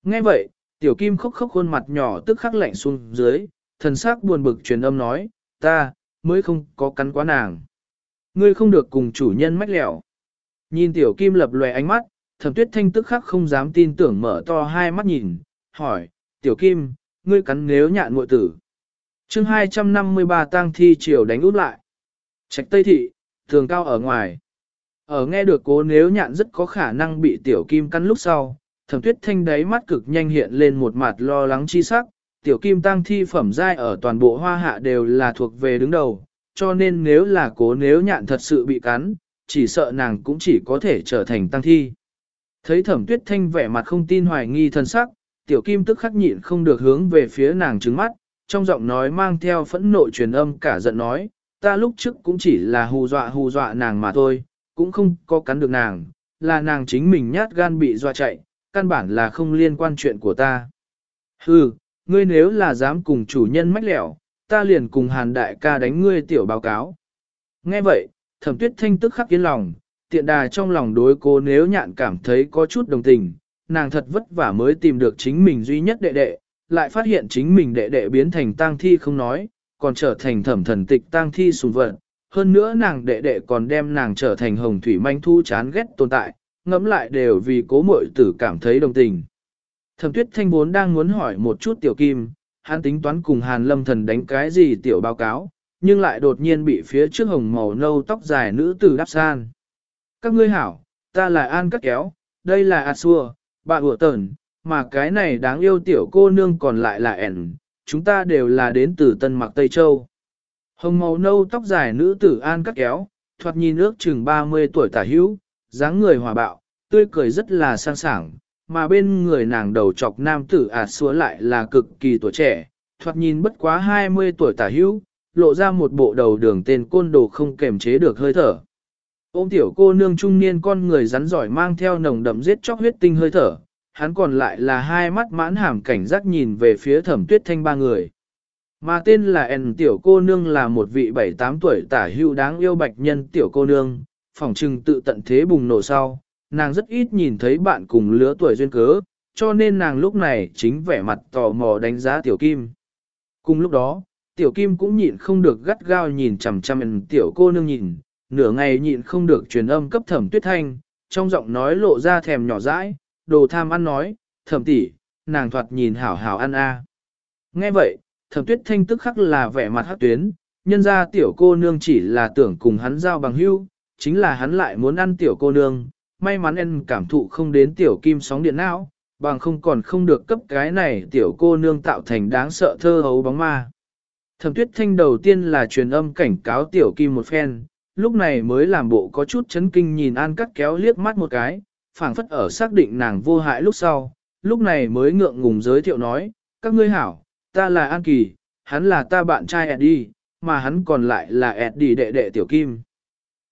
Nghe vậy, tiểu kim khóc khóc khuôn mặt nhỏ tức khắc lạnh xuống dưới, thần sắc buồn bực truyền âm nói, ta, mới không có cắn quá nàng. Ngươi không được cùng chủ nhân mách lẻo Nhìn tiểu kim lập lòe ánh mắt, thẩm tuyết thanh tức khắc không dám tin tưởng mở to hai mắt nhìn, hỏi, tiểu kim, ngươi cắn nếu nhạn muội tử. chương 253 tang thi triều đánh út lại. Trạch Tây Thị, thường cao ở ngoài. Ở nghe được cố nếu nhạn rất có khả năng bị tiểu kim cắn lúc sau, thẩm tuyết thanh đáy mắt cực nhanh hiện lên một mặt lo lắng chi sắc, tiểu kim tăng thi phẩm giai ở toàn bộ hoa hạ đều là thuộc về đứng đầu, cho nên nếu là cố nếu nhạn thật sự bị cắn, chỉ sợ nàng cũng chỉ có thể trở thành tăng thi. Thấy thẩm tuyết thanh vẻ mặt không tin hoài nghi thân sắc, tiểu kim tức khắc nhịn không được hướng về phía nàng trứng mắt, trong giọng nói mang theo phẫn nộ truyền âm cả giận nói, ta lúc trước cũng chỉ là hù dọa hù dọa nàng mà thôi, cũng không có cắn được nàng, là nàng chính mình nhát gan bị dọa chạy, căn bản là không liên quan chuyện của ta. Hừ, ngươi nếu là dám cùng chủ nhân mách lẻo, ta liền cùng hàn đại ca đánh ngươi tiểu báo cáo. Nghe vậy, thẩm tuyết thanh tức khắc yên lòng, tiện đà trong lòng đối cô nếu nhạn cảm thấy có chút đồng tình, nàng thật vất vả mới tìm được chính mình duy nhất đệ đệ, lại phát hiện chính mình đệ đệ biến thành tang thi không nói, còn trở thành thẩm thần tịch tang thi sùng vận. Hơn nữa nàng đệ đệ còn đem nàng trở thành hồng thủy manh thu chán ghét tồn tại, ngẫm lại đều vì cố mội tử cảm thấy đồng tình. Thẩm tuyết thanh vốn đang muốn hỏi một chút tiểu kim, hắn tính toán cùng hàn lâm thần đánh cái gì tiểu báo cáo, nhưng lại đột nhiên bị phía trước hồng màu nâu tóc dài nữ tử đáp san. Các ngươi hảo, ta là An Cắt Kéo, đây là A Xua, bà ủa tờn, mà cái này đáng yêu tiểu cô nương còn lại là ẻn, chúng ta đều là đến từ Tân Mạc Tây Châu. Hồng màu nâu tóc dài nữ tử An Cắt Kéo, thoạt nhìn ước chừng 30 tuổi tả hữu, dáng người hòa bạo, tươi cười rất là sang sảng, mà bên người nàng đầu chọc nam tử ạt xúa lại là cực kỳ tuổi trẻ, thoạt nhìn bất quá 20 tuổi tả hữu, lộ ra một bộ đầu đường tên côn đồ không kềm chế được hơi thở. Ôm tiểu cô nương trung niên con người rắn giỏi mang theo nồng đậm giết chóc huyết tinh hơi thở, hắn còn lại là hai mắt mãn hàm cảnh giác nhìn về phía thẩm tuyết thanh ba người. Mà tên là En tiểu cô nương là một vị 7-8 tuổi tả hưu đáng yêu bạch nhân tiểu cô nương, phỏng trừng tự tận thế bùng nổ sau, nàng rất ít nhìn thấy bạn cùng lứa tuổi duyên cớ, cho nên nàng lúc này chính vẻ mặt tò mò đánh giá tiểu kim. Cùng lúc đó, tiểu kim cũng nhịn không được gắt gao nhìn chằm chằm tiểu cô nương nhìn, nửa ngày nhịn không được truyền âm cấp thẩm tuyết thanh, trong giọng nói lộ ra thèm nhỏ dãi, đồ tham ăn nói, thẩm tỷ, nàng thoạt nhìn hảo hảo ăn a. Nghe vậy, thẩm tuyết thanh tức khắc là vẻ mặt hát tuyến, nhân ra tiểu cô nương chỉ là tưởng cùng hắn giao bằng hữu, chính là hắn lại muốn ăn tiểu cô nương, may mắn em cảm thụ không đến tiểu kim sóng điện não, bằng không còn không được cấp cái này tiểu cô nương tạo thành đáng sợ thơ hấu bóng ma. Thẩm tuyết thanh đầu tiên là truyền âm cảnh cáo tiểu kim một phen, lúc này mới làm bộ có chút chấn kinh nhìn An Cắt kéo liếc mắt một cái, phảng phất ở xác định nàng vô hại lúc sau, lúc này mới ngượng ngùng giới thiệu nói, các ngươi hảo, ta là An Kỳ, hắn là ta bạn trai Eddie, mà hắn còn lại là Eddie đệ đệ Tiểu Kim.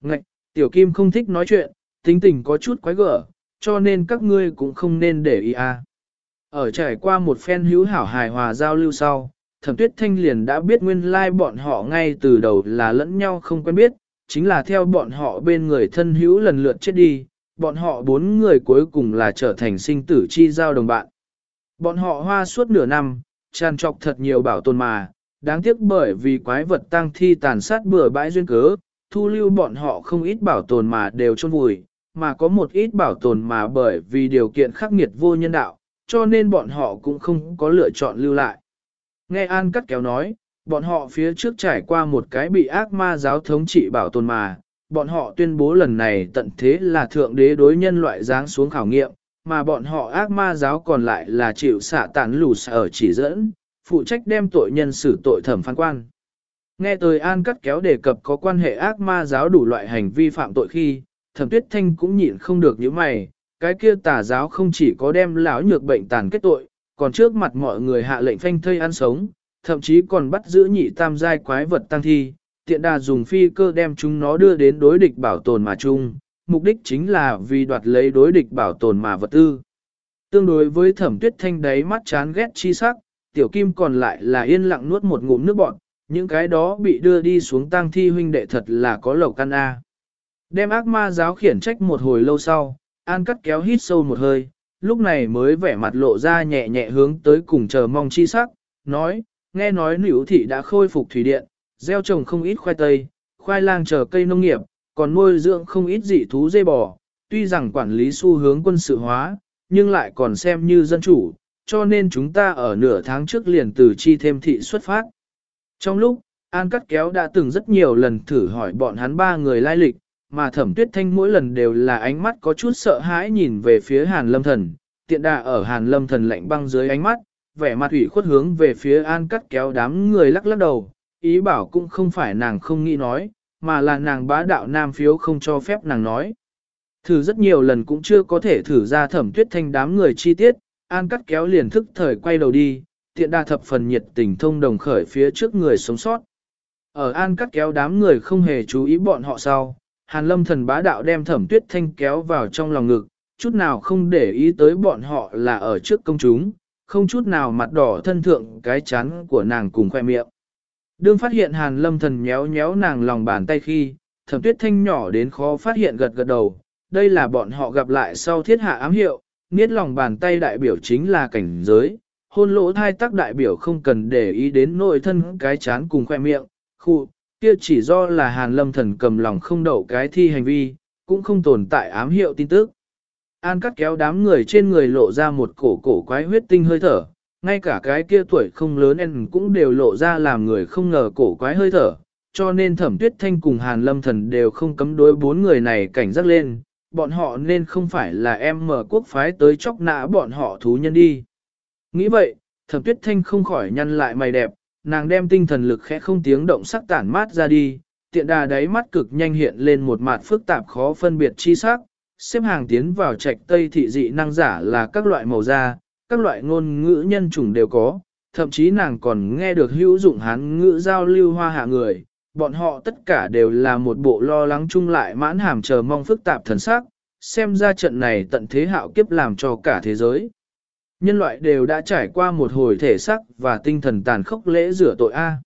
Ngạch, Tiểu Kim không thích nói chuyện, tính tình có chút quái gở, cho nên các ngươi cũng không nên để ý à. Ở trải qua một phen hữu hảo hài hòa giao lưu sau, thẩm tuyết thanh liền đã biết nguyên lai like bọn họ ngay từ đầu là lẫn nhau không quen biết, chính là theo bọn họ bên người thân hữu lần lượt chết đi, bọn họ bốn người cuối cùng là trở thành sinh tử chi giao đồng bạn. Bọn họ hoa suốt nửa năm, tràn trọc thật nhiều bảo tồn mà, đáng tiếc bởi vì quái vật tăng thi tàn sát bừa bãi duyên cớ, thu lưu bọn họ không ít bảo tồn mà đều chôn vùi, mà có một ít bảo tồn mà bởi vì điều kiện khắc nghiệt vô nhân đạo, cho nên bọn họ cũng không có lựa chọn lưu lại. Nghe An Cắt kéo nói, bọn họ phía trước trải qua một cái bị ác ma giáo thống trị bảo tồn mà, bọn họ tuyên bố lần này tận thế là thượng đế đối nhân loại giáng xuống khảo nghiệm, mà bọn họ ác ma giáo còn lại là chịu xạ tản lù ở chỉ dẫn, phụ trách đem tội nhân xử tội thẩm phán quan. Nghe tới An cắt kéo đề cập có quan hệ ác ma giáo đủ loại hành vi phạm tội khi, thẩm tuyết thanh cũng nhịn không được những mày, cái kia tà giáo không chỉ có đem lão nhược bệnh tàn kết tội, còn trước mặt mọi người hạ lệnh phanh thây ăn sống, thậm chí còn bắt giữ nhị tam giai quái vật tăng thi, tiện đà dùng phi cơ đem chúng nó đưa đến đối địch bảo tồn mà chung, mục đích chính là vì đoạt lấy đối địch bảo tồn mà vật tư. Tương đối với thẩm tuyết thanh đáy mắt chán ghét chi sắc, tiểu kim còn lại là yên lặng nuốt một ngụm nước bọt, những cái đó bị đưa đi xuống tang thi huynh đệ thật là có lầu căn A. À. Đem ác ma giáo khiển trách một hồi lâu sau, An cắt kéo hít sâu một hơi, lúc này mới vẻ mặt lộ ra nhẹ nhẹ hướng tới cùng chờ mong chi sắc, nói, nghe nói nữ thị đã khôi phục thủy điện, gieo trồng không ít khoai tây, khoai lang chờ cây nông nghiệp, còn nuôi dưỡng không ít dị thú dê bò, tuy rằng quản lý xu hướng quân sự hóa, nhưng lại còn xem như dân chủ, cho nên chúng ta ở nửa tháng trước liền từ chi thêm thị xuất phát. Trong lúc, An Cắt Kéo đã từng rất nhiều lần thử hỏi bọn hắn ba người lai lịch, mà thẩm tuyết thanh mỗi lần đều là ánh mắt có chút sợ hãi nhìn về phía Hàn Lâm Thần, tiện đà ở Hàn Lâm Thần lạnh băng dưới ánh mắt, vẻ mặt ủy khuất hướng về phía An Cắt Kéo đám người lắc lắc đầu, ý bảo cũng không phải nàng không nghĩ nói, mà là nàng bá đạo nam phiếu không cho phép nàng nói. Thử rất nhiều lần cũng chưa có thể thử ra thẩm tuyết thanh đám người chi tiết, An cắt kéo liền thức thời quay đầu đi, tiện đa thập phần nhiệt tình thông đồng khởi phía trước người sống sót. Ở An cắt kéo đám người không hề chú ý bọn họ sau, Hàn lâm thần bá đạo đem thẩm tuyết thanh kéo vào trong lòng ngực, chút nào không để ý tới bọn họ là ở trước công chúng, không chút nào mặt đỏ thân thượng cái chán của nàng cùng khoe miệng. Đương phát hiện hàn lâm thần nhéo nhéo nàng lòng bàn tay khi, thẩm tuyết thanh nhỏ đến khó phát hiện gật gật đầu, đây là bọn họ gặp lại sau thiết hạ ám hiệu, niết lòng bàn tay đại biểu chính là cảnh giới, hôn lỗ thai tác đại biểu không cần để ý đến nội thân cái chán cùng khoe miệng, khu, kia chỉ do là hàn lâm thần cầm lòng không đậu cái thi hành vi, cũng không tồn tại ám hiệu tin tức. An cắt kéo đám người trên người lộ ra một cổ cổ quái huyết tinh hơi thở, ngay cả cái kia tuổi không lớn em cũng đều lộ ra làm người không ngờ cổ quái hơi thở, cho nên thẩm tuyết thanh cùng hàn lâm thần đều không cấm đối bốn người này cảnh giác lên, bọn họ nên không phải là em mở quốc phái tới chóc nã bọn họ thú nhân đi. Nghĩ vậy, thẩm tuyết thanh không khỏi nhăn lại mày đẹp, nàng đem tinh thần lực khẽ không tiếng động sắc tản mát ra đi, tiện đà đáy mắt cực nhanh hiện lên một mặt phức tạp khó phân biệt chi sắc, xếp hàng tiến vào trạch tây thị dị năng giả là các loại màu da, các loại ngôn ngữ nhân chủng đều có, thậm chí nàng còn nghe được hữu dụng hán ngữ giao lưu hoa hạ người, bọn họ tất cả đều là một bộ lo lắng chung lại mãn hàm chờ mong phức tạp thần sắc, xem ra trận này tận thế hạo kiếp làm cho cả thế giới. Nhân loại đều đã trải qua một hồi thể sắc và tinh thần tàn khốc lễ rửa tội A.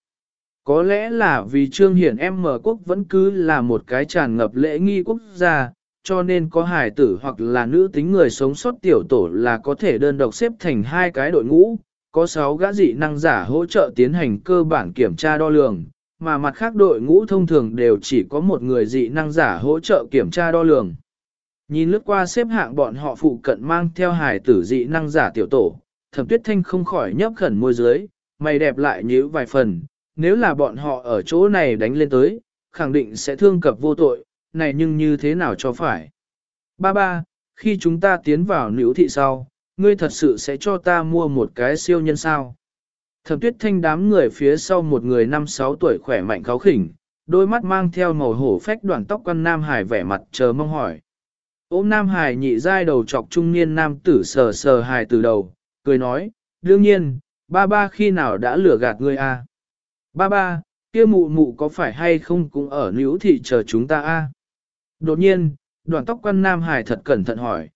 Có lẽ là vì Trương Hiển em mở quốc vẫn cứ là một cái tràn ngập lễ nghi quốc gia, cho nên có hài tử hoặc là nữ tính người sống sót tiểu tổ là có thể đơn độc xếp thành hai cái đội ngũ, có 6 gã dị năng giả hỗ trợ tiến hành cơ bản kiểm tra đo lường, mà mặt khác đội ngũ thông thường đều chỉ có một người dị năng giả hỗ trợ kiểm tra đo lường. Nhìn lướt qua xếp hạng bọn họ phụ cận mang theo hài tử dị năng giả tiểu tổ, thẩm tuyết thanh không khỏi nhấp khẩn môi dưới, mày đẹp lại nhíu vài phần, nếu là bọn họ ở chỗ này đánh lên tới, khẳng định sẽ thương cập vô tội, này nhưng như thế nào cho phải. Ba ba, khi chúng ta tiến vào nữ thị sau, ngươi thật sự sẽ cho ta mua một cái siêu nhân sao. Thẩm tuyết thanh đám người phía sau một người năm sáu tuổi khỏe mạnh kháo khỉnh, đôi mắt mang theo màu hổ phách đoạn tóc quan Nam Hải vẻ mặt chờ mong hỏi. Ôm Nam Hải nhị dai đầu chọc trung niên nam tử sờ sờ hài từ đầu, cười nói, đương nhiên, ba ba khi nào đã lừa gạt ngươi a? À? Ba ba, kia mụ mụ có phải hay không cũng ở nữ thị chờ chúng ta a? Đột nhiên, đoàn tóc quan Nam Hải thật cẩn thận hỏi.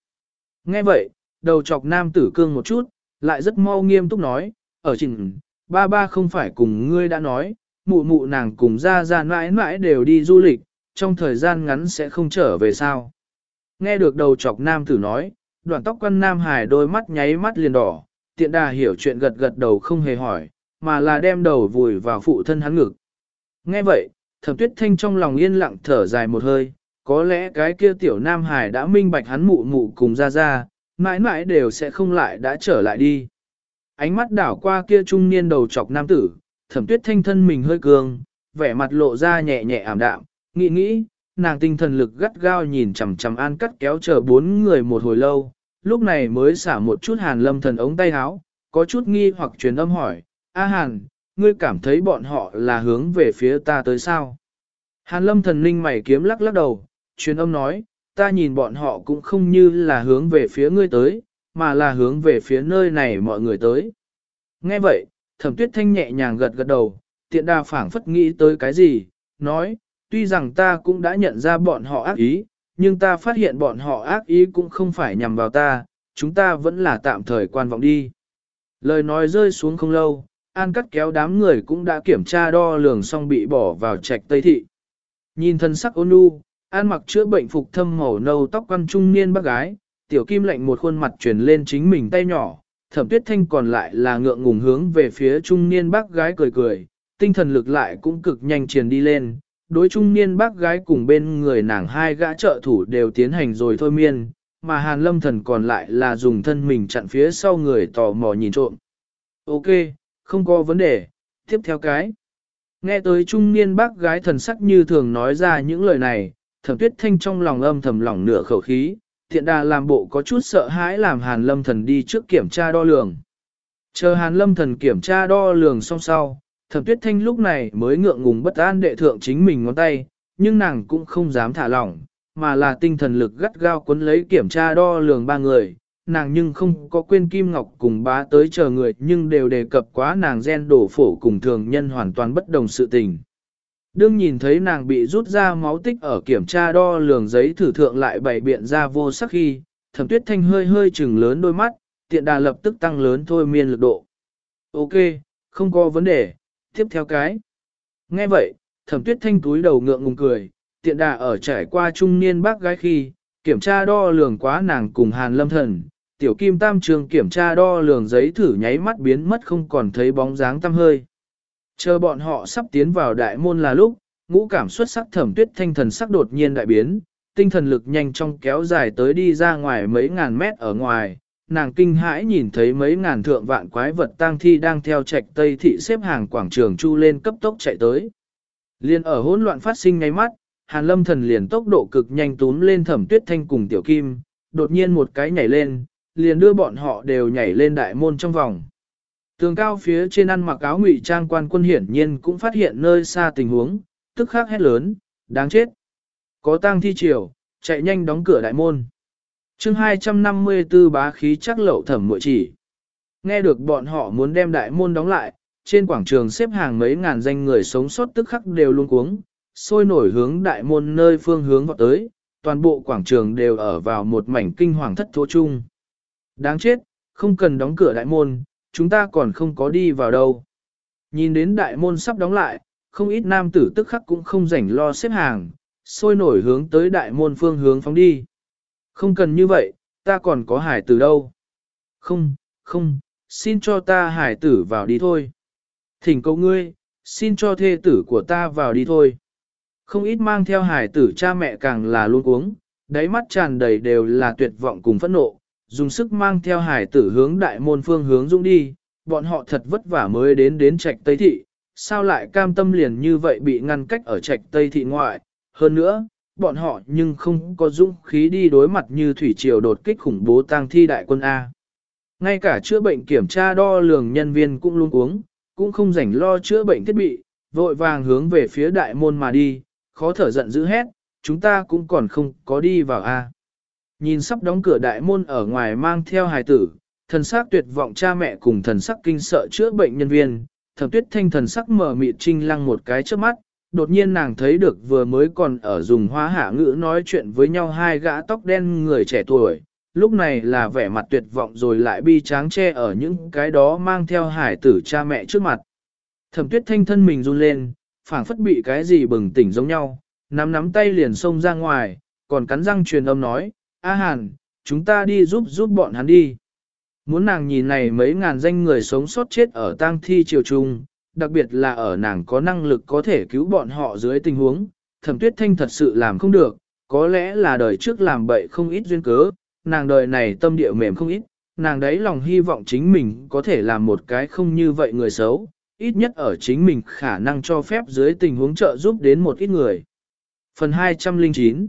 Nghe vậy, đầu chọc nam tử cương một chút, lại rất mau nghiêm túc nói, ở trình, ba ba không phải cùng ngươi đã nói, mụ mụ nàng cùng ra ra mãi mãi đều đi du lịch, trong thời gian ngắn sẽ không trở về sao. Nghe được đầu chọc nam tử nói, đoàn tóc quan Nam Hải đôi mắt nháy mắt liền đỏ, tiện đà hiểu chuyện gật gật đầu không hề hỏi, mà là đem đầu vùi vào phụ thân hắn ngực. Nghe vậy, thẩm tuyết thanh trong lòng yên lặng thở dài một hơi, có lẽ cái kia tiểu Nam Hải đã minh bạch hắn mụ mụ cùng ra ra, mãi mãi đều sẽ không lại đã trở lại đi. Ánh mắt đảo qua kia trung niên đầu chọc nam tử, thẩm tuyết thanh thân mình hơi cường, vẻ mặt lộ ra nhẹ nhẹ ảm đạm, nghĩ nghĩ, nàng tinh thần lực gắt gao nhìn chằm chằm an cắt kéo chờ bốn người một hồi lâu, lúc này mới xả một chút hàn lâm thần ống tay áo, có chút nghi hoặc truyền âm hỏi, A hàn, ngươi cảm thấy bọn họ là hướng về phía ta tới sao? Hàn lâm thần linh mày kiếm lắc lắc đầu, truyền âm nói, ta nhìn bọn họ cũng không như là hướng về phía ngươi tới, mà là hướng về phía nơi này mọi người tới. Nghe vậy, thẩm tuyết thanh nhẹ nhàng gật gật đầu, tiện đà phảng phất nghĩ tới cái gì, nói, tuy rằng ta cũng đã nhận ra bọn họ ác ý, nhưng ta phát hiện bọn họ ác ý cũng không phải nhằm vào ta, chúng ta vẫn là tạm thời quan vọng đi. Lời nói rơi xuống không lâu, An cắt kéo đám người cũng đã kiểm tra đo lường xong bị bỏ vào trạch Tây Thị. Nhìn thân sắc ôn nhu, An mặc chữa bệnh phục thâm màu nâu tóc quan trung niên bác gái, tiểu kim lạnh một khuôn mặt truyền lên chính mình tay nhỏ, thẩm tuyết thanh còn lại là ngượng ngùng hướng về phía trung niên bác gái cười cười, tinh thần lực lại cũng cực nhanh truyền đi lên. Đối trung niên bác gái cùng bên người nàng hai gã trợ thủ đều tiến hành rồi thôi miên, mà hàn lâm thần còn lại là dùng thân mình chặn phía sau người tò mò nhìn trộm. Ok, không có vấn đề, tiếp theo cái. Nghe tới trung niên bác gái thần sắc như thường nói ra những lời này, thẩm tuyết thanh trong lòng âm thầm lỏng nửa khẩu khí, thiện đà làm bộ có chút sợ hãi làm hàn lâm thần đi trước kiểm tra đo lường. Chờ hàn lâm thần kiểm tra đo lường xong sau, thẩm tuyết thanh lúc này mới ngượng ngùng bất an đệ thượng chính mình ngón tay, nhưng nàng cũng không dám thả lỏng, mà là tinh thần lực gắt gao cuốn lấy kiểm tra đo lường ba người, nàng nhưng không có quên Kim Ngọc cùng bá tới chờ người nhưng đều đề cập quá nàng gen đổ phổ cùng thường nhân hoàn toàn bất đồng sự tình. Đương nhìn thấy nàng bị rút ra máu tích ở kiểm tra đo lường giấy thử thượng lại bày biện ra vô sắc khi, thẩm tuyết thanh hơi hơi chừng lớn đôi mắt, tiện đà lập tức tăng lớn thôi miên lực độ. Ok, không có vấn đề, tiếp theo cái. Nghe vậy, thẩm tuyết thanh túi đầu ngượng ngùng cười, tiện đà ở trải qua trung niên bác gái khi, kiểm tra đo lường quá nàng cùng Hàn Lâm Thần, tiểu kim tam trường kiểm tra đo lường giấy thử nháy mắt biến mất không còn thấy bóng dáng tăm hơi. Chờ bọn họ sắp tiến vào đại môn là lúc, ngũ cảm xuất sắc thẩm tuyết thanh thần sắc đột nhiên đại biến, tinh thần lực nhanh trong kéo dài tới đi ra ngoài mấy ngàn mét ở ngoài, nàng kinh hãi nhìn thấy mấy ngàn thượng vạn quái vật tang thi đang theo trạch tây thị xếp hàng quảng trường chu lên cấp tốc chạy tới. Liên ở hỗn loạn phát sinh ngay mắt, Hàn Lâm thần liền tốc độ cực nhanh túm lên thẩm tuyết thanh cùng tiểu kim, đột nhiên một cái nhảy lên, liền đưa bọn họ đều nhảy lên đại môn trong vòng. Tường cao phía trên ăn mặc áo ngụy trang quan quân hiển nhiên cũng phát hiện nơi xa tình huống, tức khắc hét lớn, đáng chết. Có tang thi triều, chạy nhanh đóng cửa đại môn. chương 254 bá khí chắc lậu thẩm muội chỉ. Nghe được bọn họ muốn đem đại môn đóng lại, trên quảng trường xếp hàng mấy ngàn danh người sống sót tức khắc đều luôn cuống, sôi nổi hướng đại môn nơi phương hướng vọt tới, toàn bộ quảng trường đều ở vào một mảnh kinh hoàng thất thố chung. Đáng chết, không cần đóng cửa đại môn, chúng ta còn không có đi vào đâu. Nhìn đến đại môn sắp đóng lại, không ít nam tử tức khắc cũng không rảnh lo xếp hàng, sôi nổi hướng tới đại môn phương hướng phóng đi. Không cần như vậy, ta còn có hải tử đâu. Không, không, xin cho ta hải tử vào đi thôi. Thỉnh cầu ngươi, xin cho thê tử của ta vào đi thôi. Không ít mang theo hải tử cha mẹ càng là luôn uống, đáy mắt tràn đầy đều là tuyệt vọng cùng phẫn nộ, dùng sức mang theo hải tử hướng đại môn phương hướng dũng đi, bọn họ thật vất vả mới đến đến trạch Tây Thị, sao lại cam tâm liền như vậy bị ngăn cách ở trạch Tây Thị ngoại, hơn nữa, bọn họ nhưng không có dũng khí đi đối mặt như thủy triều đột kích khủng bố tang thi đại quân A. Ngay cả chữa bệnh kiểm tra đo lường nhân viên cũng luôn uống, cũng không rảnh lo chữa bệnh thiết bị, vội vàng hướng về phía đại môn mà đi, khó thở giận dữ hét, chúng ta cũng còn không có đi vào A. Nhìn sắp đóng cửa đại môn ở ngoài mang theo hài tử, thần sắc tuyệt vọng cha mẹ cùng thần sắc kinh sợ chữa bệnh nhân viên, thẩm tuyết thanh thần sắc mở mịt trinh lăng một cái trước mắt, đột nhiên nàng thấy được vừa mới còn ở dùng hóa hạ ngữ nói chuyện với nhau hai gã tóc đen người trẻ tuổi, lúc này là vẻ mặt tuyệt vọng rồi lại bi tráng che ở những cái đó mang theo hải tử cha mẹ trước mặt. Thẩm tuyết thanh thân mình run lên, phảng phất bị cái gì bừng tỉnh giống nhau, nắm nắm tay liền xông ra ngoài, còn cắn răng truyền âm nói, A Hàn, chúng ta đi giúp giúp bọn hắn đi. Muốn nàng nhìn này mấy ngàn danh người sống sót chết ở tang thi triều trung, đặc biệt là ở nàng có năng lực có thể cứu bọn họ dưới tình huống, thẩm tuyết thanh thật sự làm không được, có lẽ là đời trước làm bậy không ít duyên cớ, nàng đời này tâm địa mềm không ít, nàng đấy lòng hy vọng chính mình có thể làm một cái không như vậy người xấu, ít nhất ở chính mình khả năng cho phép dưới tình huống trợ giúp đến một ít người. Phần 209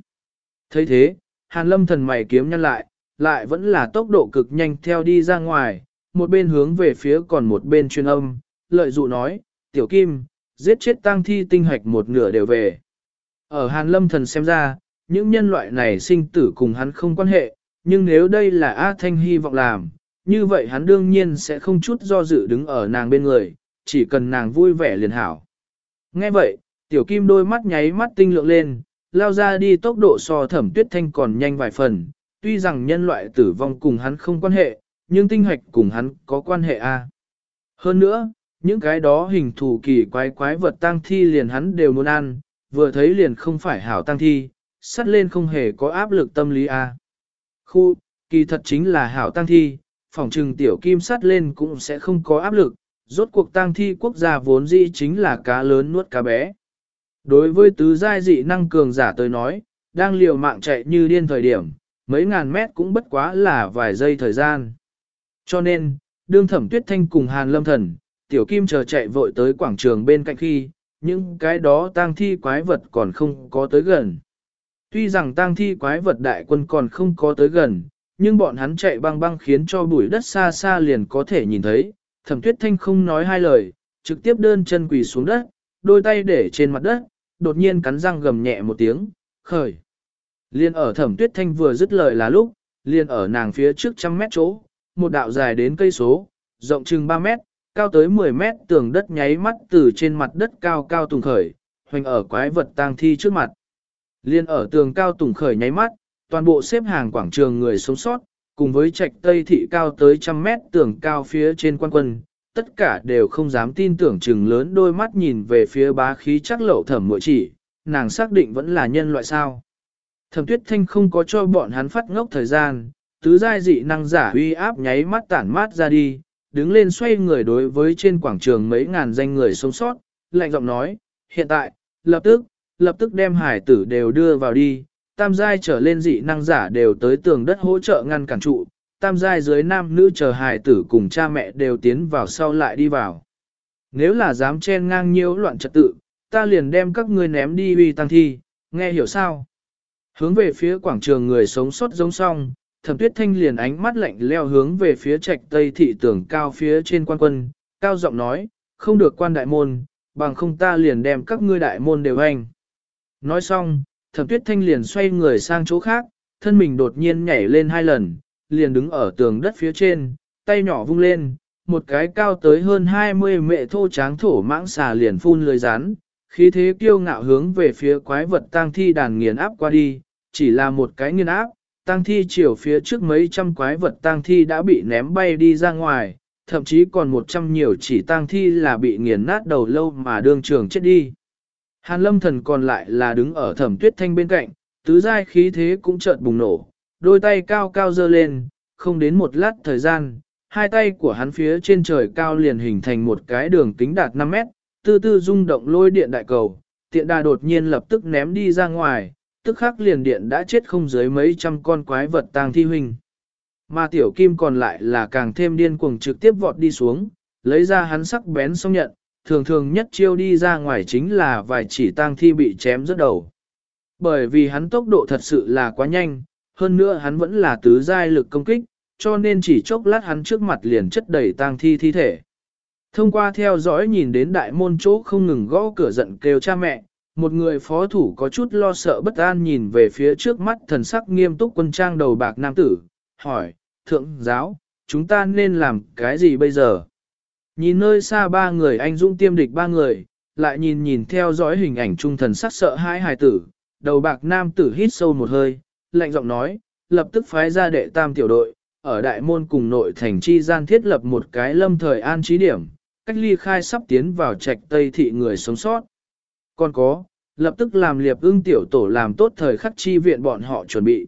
thấy thế, Hàn lâm thần mày kiếm nhăn lại, lại vẫn là tốc độ cực nhanh theo đi ra ngoài, một bên hướng về phía còn một bên chuyên âm, lợi dụ nói, tiểu kim, giết chết tang thi tinh hạch một nửa đều về. Ở Hàn lâm thần xem ra, những nhân loại này sinh tử cùng hắn không quan hệ, nhưng nếu đây là A Thanh hy vọng làm, như vậy hắn đương nhiên sẽ không chút do dự đứng ở nàng bên người, chỉ cần nàng vui vẻ liền hảo. Nghe vậy, tiểu kim đôi mắt nháy mắt tinh lượng lên, lao ra đi tốc độ so thẩm tuyết thanh còn nhanh vài phần, tuy rằng nhân loại tử vong cùng hắn không quan hệ, nhưng tinh hoạch cùng hắn có quan hệ a. Hơn nữa, những cái đó hình thù kỳ quái quái vật tang thi liền hắn đều muốn ăn, vừa thấy liền không phải hảo tang thi, sắt lên không hề có áp lực tâm lý a. Khu, kỳ thật chính là hảo tang thi, phòng trừng tiểu kim sắt lên cũng sẽ không có áp lực, rốt cuộc tang thi quốc gia vốn dĩ chính là cá lớn nuốt cá bé. Đối với tứ giai dị năng cường giả tới nói, đang liều mạng chạy như điên thời điểm, mấy ngàn mét cũng bất quá là vài giây thời gian. Cho nên, đương thẩm tuyết thanh cùng hàn lâm thần, tiểu kim chờ chạy vội tới quảng trường bên cạnh khi, những cái đó tang thi quái vật còn không có tới gần. Tuy rằng tang thi quái vật đại quân còn không có tới gần, nhưng bọn hắn chạy băng băng khiến cho bụi đất xa xa liền có thể nhìn thấy, thẩm tuyết thanh không nói hai lời, trực tiếp đơn chân quỳ xuống đất, đôi tay để trên mặt đất, đột nhiên cắn răng gầm nhẹ một tiếng, khởi. Liên ở thẩm tuyết thanh vừa dứt lời là lúc, liên ở nàng phía trước trăm mét chỗ, một đạo dài đến cây số, rộng chừng 3 mét, cao tới 10 mét tường đất nháy mắt từ trên mặt đất cao cao tùng khởi, hoành ở quái vật tang thi trước mặt. Liên ở tường cao tùng khởi nháy mắt, toàn bộ xếp hàng quảng trường người sống sót, cùng với trạch tây thị cao tới trăm mét tường cao phía trên quan quân, tất cả đều không dám tin tưởng chừng lớn đôi mắt nhìn về phía bá khí chắc lậu thẩm mội chỉ, nàng xác định vẫn là nhân loại sao. Thẩm tuyết thanh không có cho bọn hắn phát ngốc thời gian, tứ giai dị năng giả uy áp nháy mắt tản mát ra đi, đứng lên xoay người đối với trên quảng trường mấy ngàn danh người sống sót, lạnh giọng nói, hiện tại, lập tức, lập tức đem hải tử đều đưa vào đi, tam giai trở lên dị năng giả đều tới tường đất hỗ trợ ngăn cản trụ, tam giai dưới nam nữ chờ hài tử cùng cha mẹ đều tiến vào sau lại đi vào. Nếu là dám chen ngang nhiễu loạn trật tự, ta liền đem các ngươi ném đi uy tăng thi, nghe hiểu sao? Hướng về phía quảng trường người sống sót giống song, thẩm tuyết thanh liền ánh mắt lạnh leo hướng về phía trạch tây thị tưởng cao phía trên quan quân, cao giọng nói, không được quan đại môn, bằng không ta liền đem các ngươi đại môn đều hành. Nói xong, thẩm tuyết thanh liền xoay người sang chỗ khác, thân mình đột nhiên nhảy lên hai lần, liền đứng ở tường đất phía trên, tay nhỏ vung lên, một cái cao tới hơn 20 mệ thô tráng thổ mãng xà liền phun lưới rán, khí thế kiêu ngạo hướng về phía quái vật tang thi đàn nghiền áp qua đi, chỉ là một cái nghiền áp, tang thi chiều phía trước mấy trăm quái vật tang thi đã bị ném bay đi ra ngoài, thậm chí còn một trăm nhiều chỉ tang thi là bị nghiền nát đầu lâu mà đương trường chết đi. Hàn lâm thần còn lại là đứng ở thẩm tuyết thanh bên cạnh, tứ giai khí thế cũng chợt bùng nổ, đôi tay cao cao dơ lên, không đến một lát thời gian, hai tay của hắn phía trên trời cao liền hình thành một cái đường kính đạt 5 mét, tư tư rung động lôi điện đại cầu, tiện đà đột nhiên lập tức ném đi ra ngoài, tức khắc liền điện đã chết không dưới mấy trăm con quái vật tang thi huynh. Mà tiểu kim còn lại là càng thêm điên cuồng trực tiếp vọt đi xuống, lấy ra hắn sắc bén xong nhận, thường thường nhất chiêu đi ra ngoài chính là vài chỉ tang thi bị chém rất đầu. Bởi vì hắn tốc độ thật sự là quá nhanh, hơn nữa hắn vẫn là tứ giai lực công kích, cho nên chỉ chốc lát hắn trước mặt liền chất đầy tang thi thi thể. Thông qua theo dõi nhìn đến đại môn chỗ không ngừng gõ cửa giận kêu cha mẹ, một người phó thủ có chút lo sợ bất an nhìn về phía trước mắt thần sắc nghiêm túc quân trang đầu bạc nam tử, hỏi, thượng giáo, chúng ta nên làm cái gì bây giờ? Nhìn nơi xa ba người anh dũng tiêm địch ba người, lại nhìn nhìn theo dõi hình ảnh trung thần sắc sợ hãi hài tử, đầu bạc nam tử hít sâu một hơi, lạnh giọng nói, lập tức phái ra đệ tam tiểu đội, ở đại môn cùng nội thành chi gian thiết lập một cái lâm thời an trí điểm, cách ly khai sắp tiến vào trạch tây thị người sống sót. Còn có, lập tức làm liệp ưng tiểu tổ làm tốt thời khắc chi viện bọn họ chuẩn bị.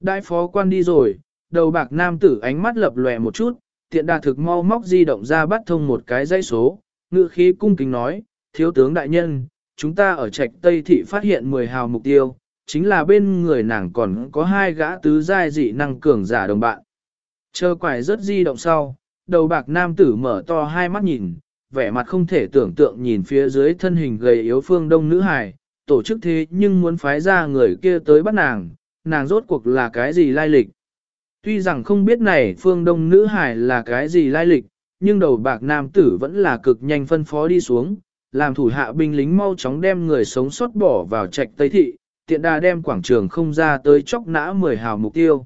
Đại phó quan đi rồi, đầu bạc nam tử ánh mắt lập lòe một chút, tiện đà thực mau móc di động ra bắt thông một cái dây số, ngự khí cung kính nói, thiếu tướng đại nhân, chúng ta ở trạch Tây Thị phát hiện 10 hào mục tiêu, chính là bên người nàng còn có hai gã tứ giai dị năng cường giả đồng bạn. Chờ quải rất di động sau, đầu bạc nam tử mở to hai mắt nhìn, vẻ mặt không thể tưởng tượng nhìn phía dưới thân hình gầy yếu phương đông nữ hài, tổ chức thế nhưng muốn phái ra người kia tới bắt nàng, nàng rốt cuộc là cái gì lai lịch. Tuy rằng không biết này phương đông nữ hài là cái gì lai lịch, nhưng đầu bạc nam tử vẫn là cực nhanh phân phó đi xuống, làm thủ hạ binh lính mau chóng đem người sống sót bỏ vào trạch Tây Thị, tiện đà đem quảng trường không ra tới chóc nã mười hào mục tiêu.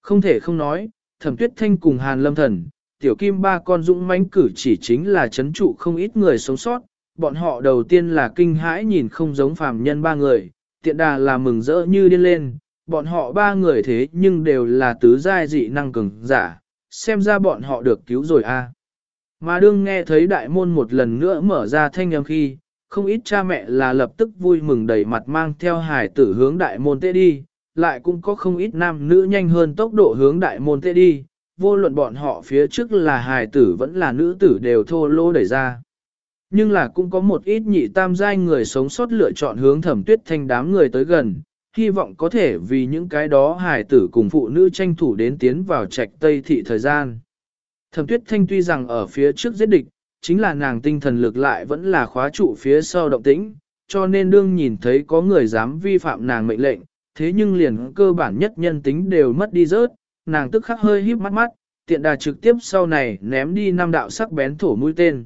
Không thể không nói, thẩm tuyết thanh cùng hàn lâm thần, tiểu kim ba con dũng mãnh cử chỉ chính là chấn trụ không ít người sống sót, bọn họ đầu tiên là kinh hãi nhìn không giống phàm nhân ba người, tiện đà là mừng rỡ như điên lên, bọn họ ba người thế nhưng đều là tứ giai dị năng cường giả, xem ra bọn họ được cứu rồi a. Mà đương nghe thấy đại môn một lần nữa mở ra thanh âm khi, không ít cha mẹ là lập tức vui mừng đầy mặt mang theo hải tử hướng đại môn tê đi, lại cũng có không ít nam nữ nhanh hơn tốc độ hướng đại môn tê đi, vô luận bọn họ phía trước là hài tử vẫn là nữ tử đều thô lỗ đẩy ra. Nhưng là cũng có một ít nhị tam giai người sống sót lựa chọn hướng thẩm tuyết thanh đám người tới gần, hy vọng có thể vì những cái đó hài tử cùng phụ nữ tranh thủ đến tiến vào trạch tây thị thời gian. Thẩm tuyết thanh tuy rằng ở phía trước giết địch, chính là nàng tinh thần lực lại vẫn là khóa trụ phía sau động tĩnh, cho nên đương nhìn thấy có người dám vi phạm nàng mệnh lệnh, thế nhưng liền cơ bản nhất nhân tính đều mất đi rớt, nàng tức khắc hơi híp mắt mắt, tiện đà trực tiếp sau này ném đi năm đạo sắc bén thổ mũi tên.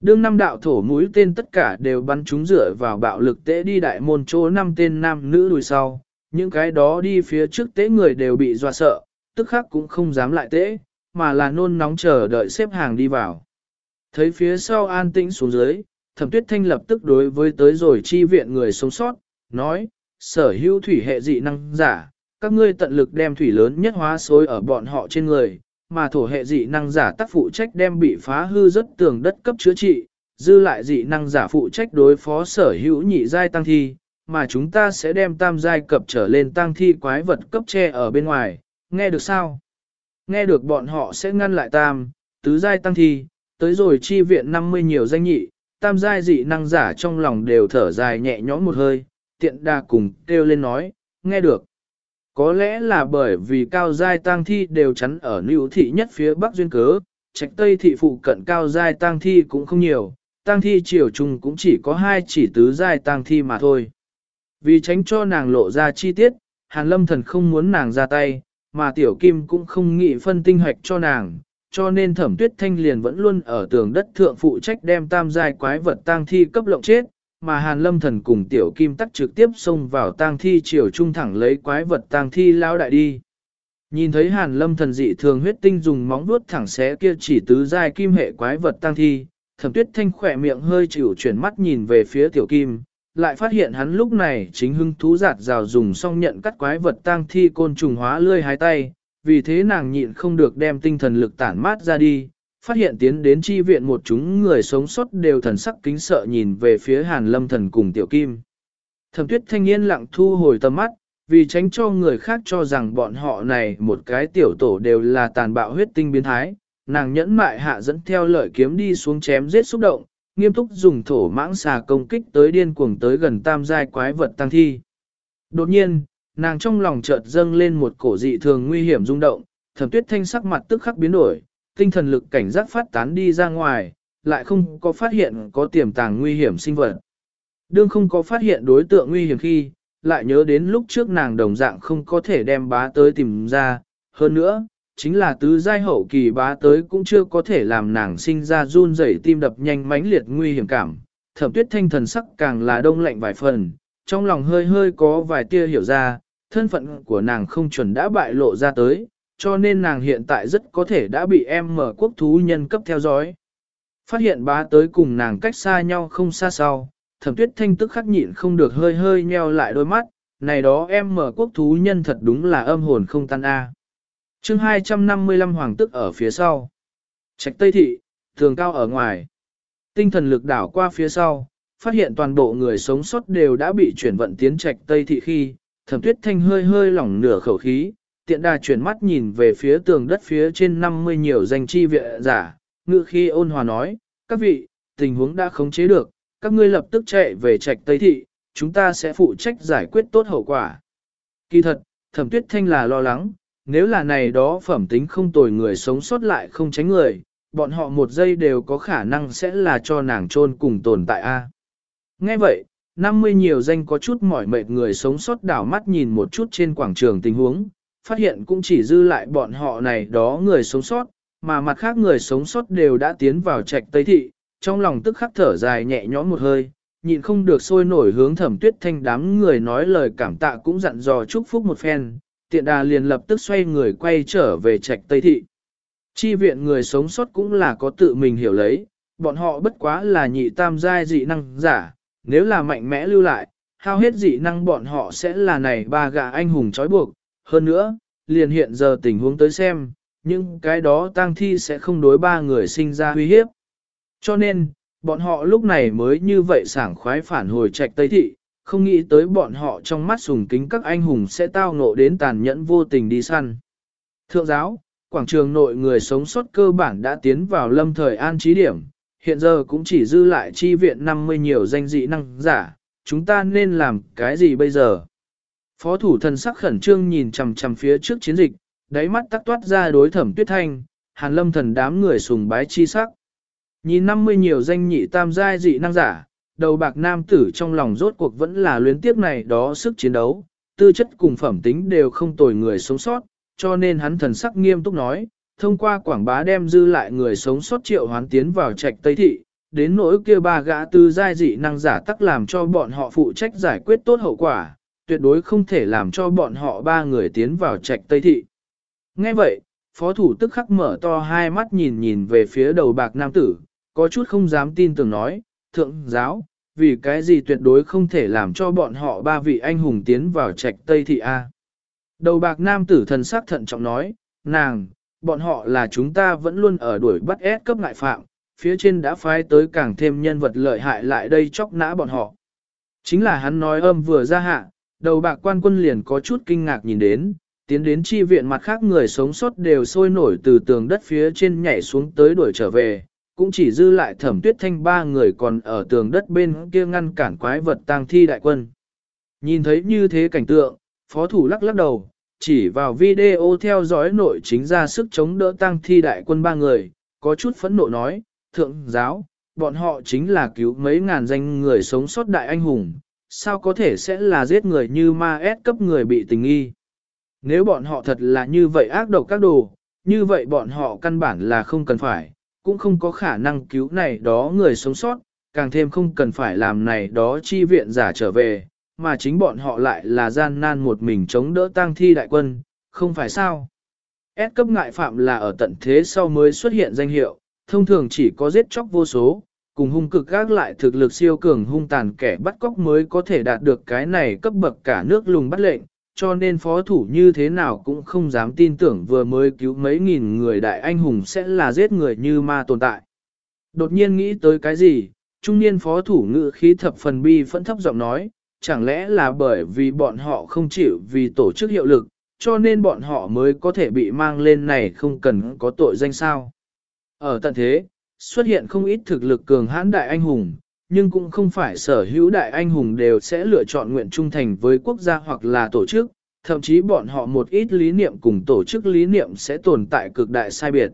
Đương năm đạo thổ mũi tên tất cả đều bắn chúng dựa vào bạo lực tế đi đại môn chỗ năm tên nam nữ đùi sau, những cái đó đi phía trước tế người đều bị dọa sợ, tức khắc cũng không dám lại tế, mà là nôn nóng chờ đợi xếp hàng đi vào. Thấy phía sau an tĩnh xuống dưới, thẩm tuyết thanh lập tức đối với tới rồi chi viện người sống sót, nói, sở hữu thủy hệ dị năng giả, các ngươi tận lực đem thủy lớn nhất hóa xối ở bọn họ trên người, mà thổ hệ dị năng giả tác phụ trách đem bị phá hư rất tường đất cấp chữa trị, dư lại dị năng giả phụ trách đối phó sở hữu nhị giai tăng thi, mà chúng ta sẽ đem tam giai cập trở lên tăng thi quái vật cấp tre ở bên ngoài, nghe được sao? Nghe được bọn họ sẽ ngăn lại tam, tứ giai tăng thi, tới rồi chi viện 50 nhiều danh nhị, tam giai dị năng giả trong lòng đều thở dài nhẹ nhõm một hơi, tiện đa cùng kêu lên nói, nghe được. Có lẽ là bởi vì cao giai tăng thi đều chắn ở nữ thị nhất phía bắc duyên cớ, trạch tây thị phụ cận cao giai tăng thi cũng không nhiều, tăng thi triều trùng cũng chỉ có hai chỉ tứ giai tăng thi mà thôi. Vì tránh cho nàng lộ ra chi tiết, Hàn Lâm Thần không muốn nàng ra tay, mà Tiểu Kim cũng không nghĩ phân tinh hoạch cho nàng, cho nên Thẩm Tuyết Thanh liền vẫn luôn ở tường đất thượng phụ trách đem tam giai quái vật tang thi cấp lộng chết, mà Hàn Lâm Thần cùng Tiểu Kim tắc trực tiếp xông vào tang thi chiều trung thẳng lấy quái vật tang thi lao đại đi. Nhìn thấy Hàn Lâm Thần dị thường huyết tinh dùng móng vuốt thẳng xé kia chỉ tứ giai kim hệ quái vật tang thi, Thẩm Tuyết Thanh khỏe miệng hơi chịu chuyển mắt nhìn về phía Tiểu Kim, lại phát hiện hắn lúc này chính hưng thú giạt rào dùng xong nhận cắt quái vật tang thi côn trùng hóa lươi hai tay, vì thế nàng nhịn không được đem tinh thần lực tản mát ra đi, phát hiện tiến đến chi viện một chúng người sống sót đều thần sắc kính sợ nhìn về phía hàn lâm thần cùng tiểu kim. Thẩm tuyết thanh niên lặng thu hồi tầm mắt, vì tránh cho người khác cho rằng bọn họ này một cái tiểu tổ đều là tàn bạo huyết tinh biến thái, nàng nhẫn mại hạ dẫn theo lợi kiếm đi xuống chém giết xúc động, nghiêm túc dùng thổ mãng xà công kích tới điên cuồng tới gần tam giai quái vật tăng thi. Đột nhiên, nàng trong lòng chợt dâng lên một cổ dị thường nguy hiểm rung động, thẩm tuyết thanh sắc mặt tức khắc biến đổi, tinh thần lực cảnh giác phát tán đi ra ngoài, lại không có phát hiện có tiềm tàng nguy hiểm sinh vật. Đương không có phát hiện đối tượng nguy hiểm khi, lại nhớ đến lúc trước nàng đồng dạng không có thể đem bá tới tìm ra, hơn nữa, chính là tứ giai hậu kỳ bá tới cũng chưa có thể làm nàng sinh ra run rẩy tim đập nhanh mãnh liệt nguy hiểm cảm. Thẩm tuyết thanh thần sắc càng là đông lạnh vài phần, trong lòng hơi hơi có vài tia hiểu ra, thân phận của nàng không chuẩn đã bại lộ ra tới, cho nên nàng hiện tại rất có thể đã bị em mở quốc thú nhân cấp theo dõi. Phát hiện bá tới cùng nàng cách xa nhau không xa sau, thẩm tuyết thanh tức khắc nhịn không được hơi hơi nheo lại đôi mắt, này đó em mở quốc thú nhân thật đúng là âm hồn không tan a. À. chương 255 hoàng tức ở phía sau. Trạch Tây Thị, thường cao ở ngoài. Tinh thần lực đảo qua phía sau, phát hiện toàn bộ người sống sót đều đã bị chuyển vận tiến trạch Tây Thị khi, thẩm tuyết thanh hơi hơi lỏng nửa khẩu khí, tiện đà chuyển mắt nhìn về phía tường đất phía trên 50 nhiều danh chi viện giả, ngự khi ôn hòa nói, các vị, tình huống đã khống chế được, các ngươi lập tức chạy về trạch Tây Thị, chúng ta sẽ phụ trách giải quyết tốt hậu quả. Kỳ thật, thẩm tuyết thanh là lo lắng, nếu là này đó phẩm tính không tồi người sống sót lại không tránh người, bọn họ một giây đều có khả năng sẽ là cho nàng trôn cùng tồn tại A. Nghe vậy, 50 nhiều danh có chút mỏi mệt người sống sót đảo mắt nhìn một chút trên quảng trường tình huống, phát hiện cũng chỉ dư lại bọn họ này đó người sống sót, mà mặt khác người sống sót đều đã tiến vào trạch Tây Thị, trong lòng tức khắc thở dài nhẹ nhõm một hơi, nhịn không được sôi nổi hướng thẩm tuyết thanh đám người nói lời cảm tạ cũng dặn dò chúc phúc một phen, tiện đà liền lập tức xoay người quay trở về trạch Tây Thị. Chi viện người sống sót cũng là có tự mình hiểu lấy, bọn họ bất quá là nhị tam giai dị năng giả, nếu là mạnh mẽ lưu lại, hao hết dị năng bọn họ sẽ là này ba gã anh hùng trói buộc. Hơn nữa, liền hiện giờ tình huống tới xem, nhưng cái đó tang thi sẽ không đối ba người sinh ra uy hiếp. Cho nên, bọn họ lúc này mới như vậy sảng khoái phản hồi trạch Tây Thị, không nghĩ tới bọn họ trong mắt sùng kính các anh hùng sẽ tao ngộ đến tàn nhẫn vô tình đi săn. Thượng giáo, quảng trường nội người sống sót cơ bản đã tiến vào lâm thời an trí điểm, hiện giờ cũng chỉ dư lại chi viện 50 nhiều danh dị năng giả, chúng ta nên làm cái gì bây giờ? Phó thủ thần sắc khẩn trương nhìn chằm chằm phía trước chiến dịch, đáy mắt tắc toát ra đối thẩm tuyết thanh, hàn lâm thần đám người sùng bái chi sắc. Nhìn 50 nhiều danh nhị tam giai dị năng giả, đầu bạc nam tử trong lòng rốt cuộc vẫn là luyến tiếp này đó sức chiến đấu, tư chất cùng phẩm tính đều không tồi người sống sót, cho nên hắn thần sắc nghiêm túc nói, thông qua quảng bá đem dư lại người sống sót triệu hoán tiến vào trạch Tây Thị, đến nỗi kia ba gã tư giai dị năng giả tắc làm cho bọn họ phụ trách giải quyết tốt hậu quả, tuyệt đối không thể làm cho bọn họ ba người tiến vào trạch Tây Thị. Nghe vậy, phó thủ tức khắc mở to hai mắt nhìn nhìn về phía đầu bạc nam tử, có chút không dám tin tưởng nói, thượng giáo, vì cái gì tuyệt đối không thể làm cho bọn họ ba vị anh hùng tiến vào trạch Tây Thị A. Đầu bạc nam tử thần sắc thận trọng nói, nàng, bọn họ là chúng ta vẫn luôn ở đuổi bắt ép cấp ngại phạm, phía trên đã phái tới càng thêm nhân vật lợi hại lại đây chóc nã bọn họ. Chính là hắn nói âm vừa ra hạ, đầu bạc quan quân liền có chút kinh ngạc nhìn đến, tiến đến chi viện mặt khác người sống sót đều sôi nổi từ tường đất phía trên nhảy xuống tới đuổi trở về, cũng chỉ dư lại thẩm tuyết thanh ba người còn ở tường đất bên kia ngăn cản quái vật tang thi đại quân. Nhìn thấy như thế cảnh tượng, phó thủ lắc lắc đầu, chỉ vào video theo dõi nội chính ra sức chống đỡ tăng thi đại quân ba người, có chút phẫn nộ nói, thượng giáo, bọn họ chính là cứu mấy ngàn danh người sống sót đại anh hùng, sao có thể sẽ là giết người như ma ép cấp người bị tình nghi. Nếu bọn họ thật là như vậy ác độc các đồ, như vậy bọn họ căn bản là không cần phải, cũng không có khả năng cứu này đó người sống sót, càng thêm không cần phải làm này đó chi viện giả trở về, mà chính bọn họ lại là gian nan một mình chống đỡ tang thi đại quân, không phải sao. S cấp ngại phạm là ở tận thế sau mới xuất hiện danh hiệu, thông thường chỉ có giết chóc vô số, cùng hung cực gác lại thực lực siêu cường hung tàn kẻ bắt cóc mới có thể đạt được cái này cấp bậc cả nước lùng bắt lệnh, cho nên phó thủ như thế nào cũng không dám tin tưởng vừa mới cứu mấy nghìn người đại anh hùng sẽ là giết người như ma tồn tại. Đột nhiên nghĩ tới cái gì, trung niên phó thủ ngự khí thập phần bi phẫn thấp giọng nói, chẳng lẽ là bởi vì bọn họ không chịu vì tổ chức hiệu lực, cho nên bọn họ mới có thể bị mang lên này không cần có tội danh sao. Ở tận thế, xuất hiện không ít thực lực cường hãn đại anh hùng, nhưng cũng không phải sở hữu đại anh hùng đều sẽ lựa chọn nguyện trung thành với quốc gia hoặc là tổ chức, thậm chí bọn họ một ít lý niệm cùng tổ chức lý niệm sẽ tồn tại cực đại sai biệt.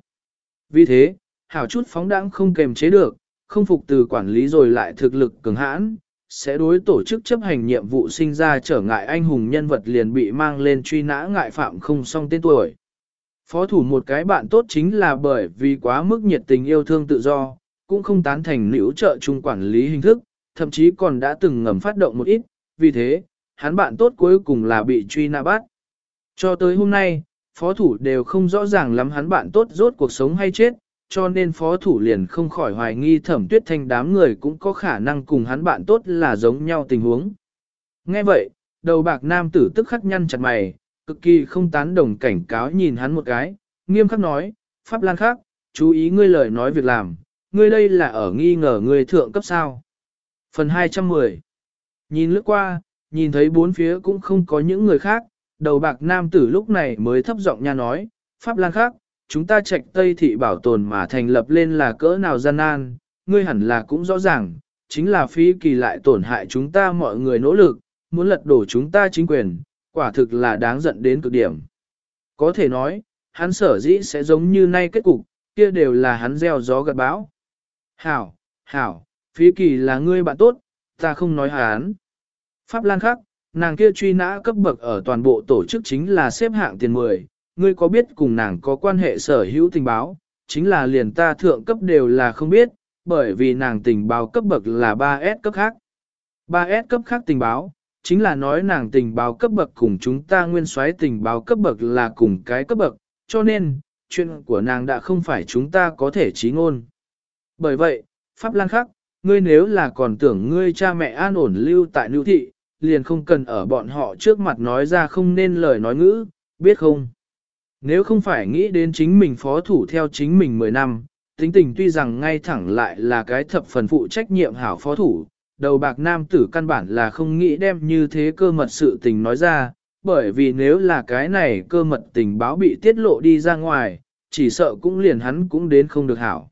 Vì thế, hảo chút phóng đãng không kềm chế được, không phục từ quản lý rồi lại thực lực cường hãn, sẽ đối tổ chức chấp hành nhiệm vụ sinh ra trở ngại anh hùng nhân vật liền bị mang lên truy nã ngại phạm không song tên tuổi. Phó thủ một cái bạn tốt chính là bởi vì quá mức nhiệt tình yêu thương tự do, cũng không tán thành nữ trợ chung quản lý hình thức, thậm chí còn đã từng ngầm phát động một ít, vì thế, hắn bạn tốt cuối cùng là bị truy nã bắt. Cho tới hôm nay, phó thủ đều không rõ ràng lắm hắn bạn tốt rốt cuộc sống hay chết, cho nên phó thủ liền không khỏi hoài nghi thẩm tuyết thanh đám người cũng có khả năng cùng hắn bạn tốt là giống nhau tình huống. Nghe vậy, đầu bạc nam tử tức khắc nhăn chặt mày, cực kỳ không tán đồng cảnh cáo nhìn hắn một cái, nghiêm khắc nói, Pháp Lan khác, chú ý ngươi lời nói việc làm, ngươi đây là ở nghi ngờ ngươi thượng cấp sao. Phần 210 Nhìn lướt qua, nhìn thấy bốn phía cũng không có những người khác, đầu bạc nam tử lúc này mới thấp giọng nha nói, Pháp Lan khác, chúng ta trạch Tây Thị bảo tồn mà thành lập lên là cỡ nào gian nan, ngươi hẳn là cũng rõ ràng, chính là phí kỳ lại tổn hại chúng ta mọi người nỗ lực, muốn lật đổ chúng ta chính quyền, quả thực là đáng giận đến cực điểm. Có thể nói, hắn sở dĩ sẽ giống như nay kết cục, kia đều là hắn gieo gió gặt bão. Hảo, hảo, phí kỳ là ngươi bạn tốt, ta không nói hắn. Pháp Lan khác, nàng kia truy nã cấp bậc ở toàn bộ tổ chức chính là xếp hạng tiền 10, ngươi có biết cùng nàng có quan hệ sở hữu tình báo, chính là liền ta thượng cấp đều là không biết, bởi vì nàng tình báo cấp bậc là 3S cấp khác. 3S cấp khác tình báo, chính là nói nàng tình báo cấp bậc cùng chúng ta nguyên soái tình báo cấp bậc là cùng cái cấp bậc, cho nên, chuyện của nàng đã không phải chúng ta có thể trí ngôn. Bởi vậy, Pháp Lan khắc, ngươi nếu là còn tưởng ngươi cha mẹ an ổn lưu tại lưu thị, liền không cần ở bọn họ trước mặt nói ra không nên lời nói ngữ, biết không? Nếu không phải nghĩ đến chính mình phó thủ theo chính mình 10 năm, tính tình tuy rằng ngay thẳng lại là cái thập phần phụ trách nhiệm hảo phó thủ, đầu bạc nam tử căn bản là không nghĩ đem như thế cơ mật sự tình nói ra, bởi vì nếu là cái này cơ mật tình báo bị tiết lộ đi ra ngoài, chỉ sợ cũng liền hắn cũng đến không được hảo.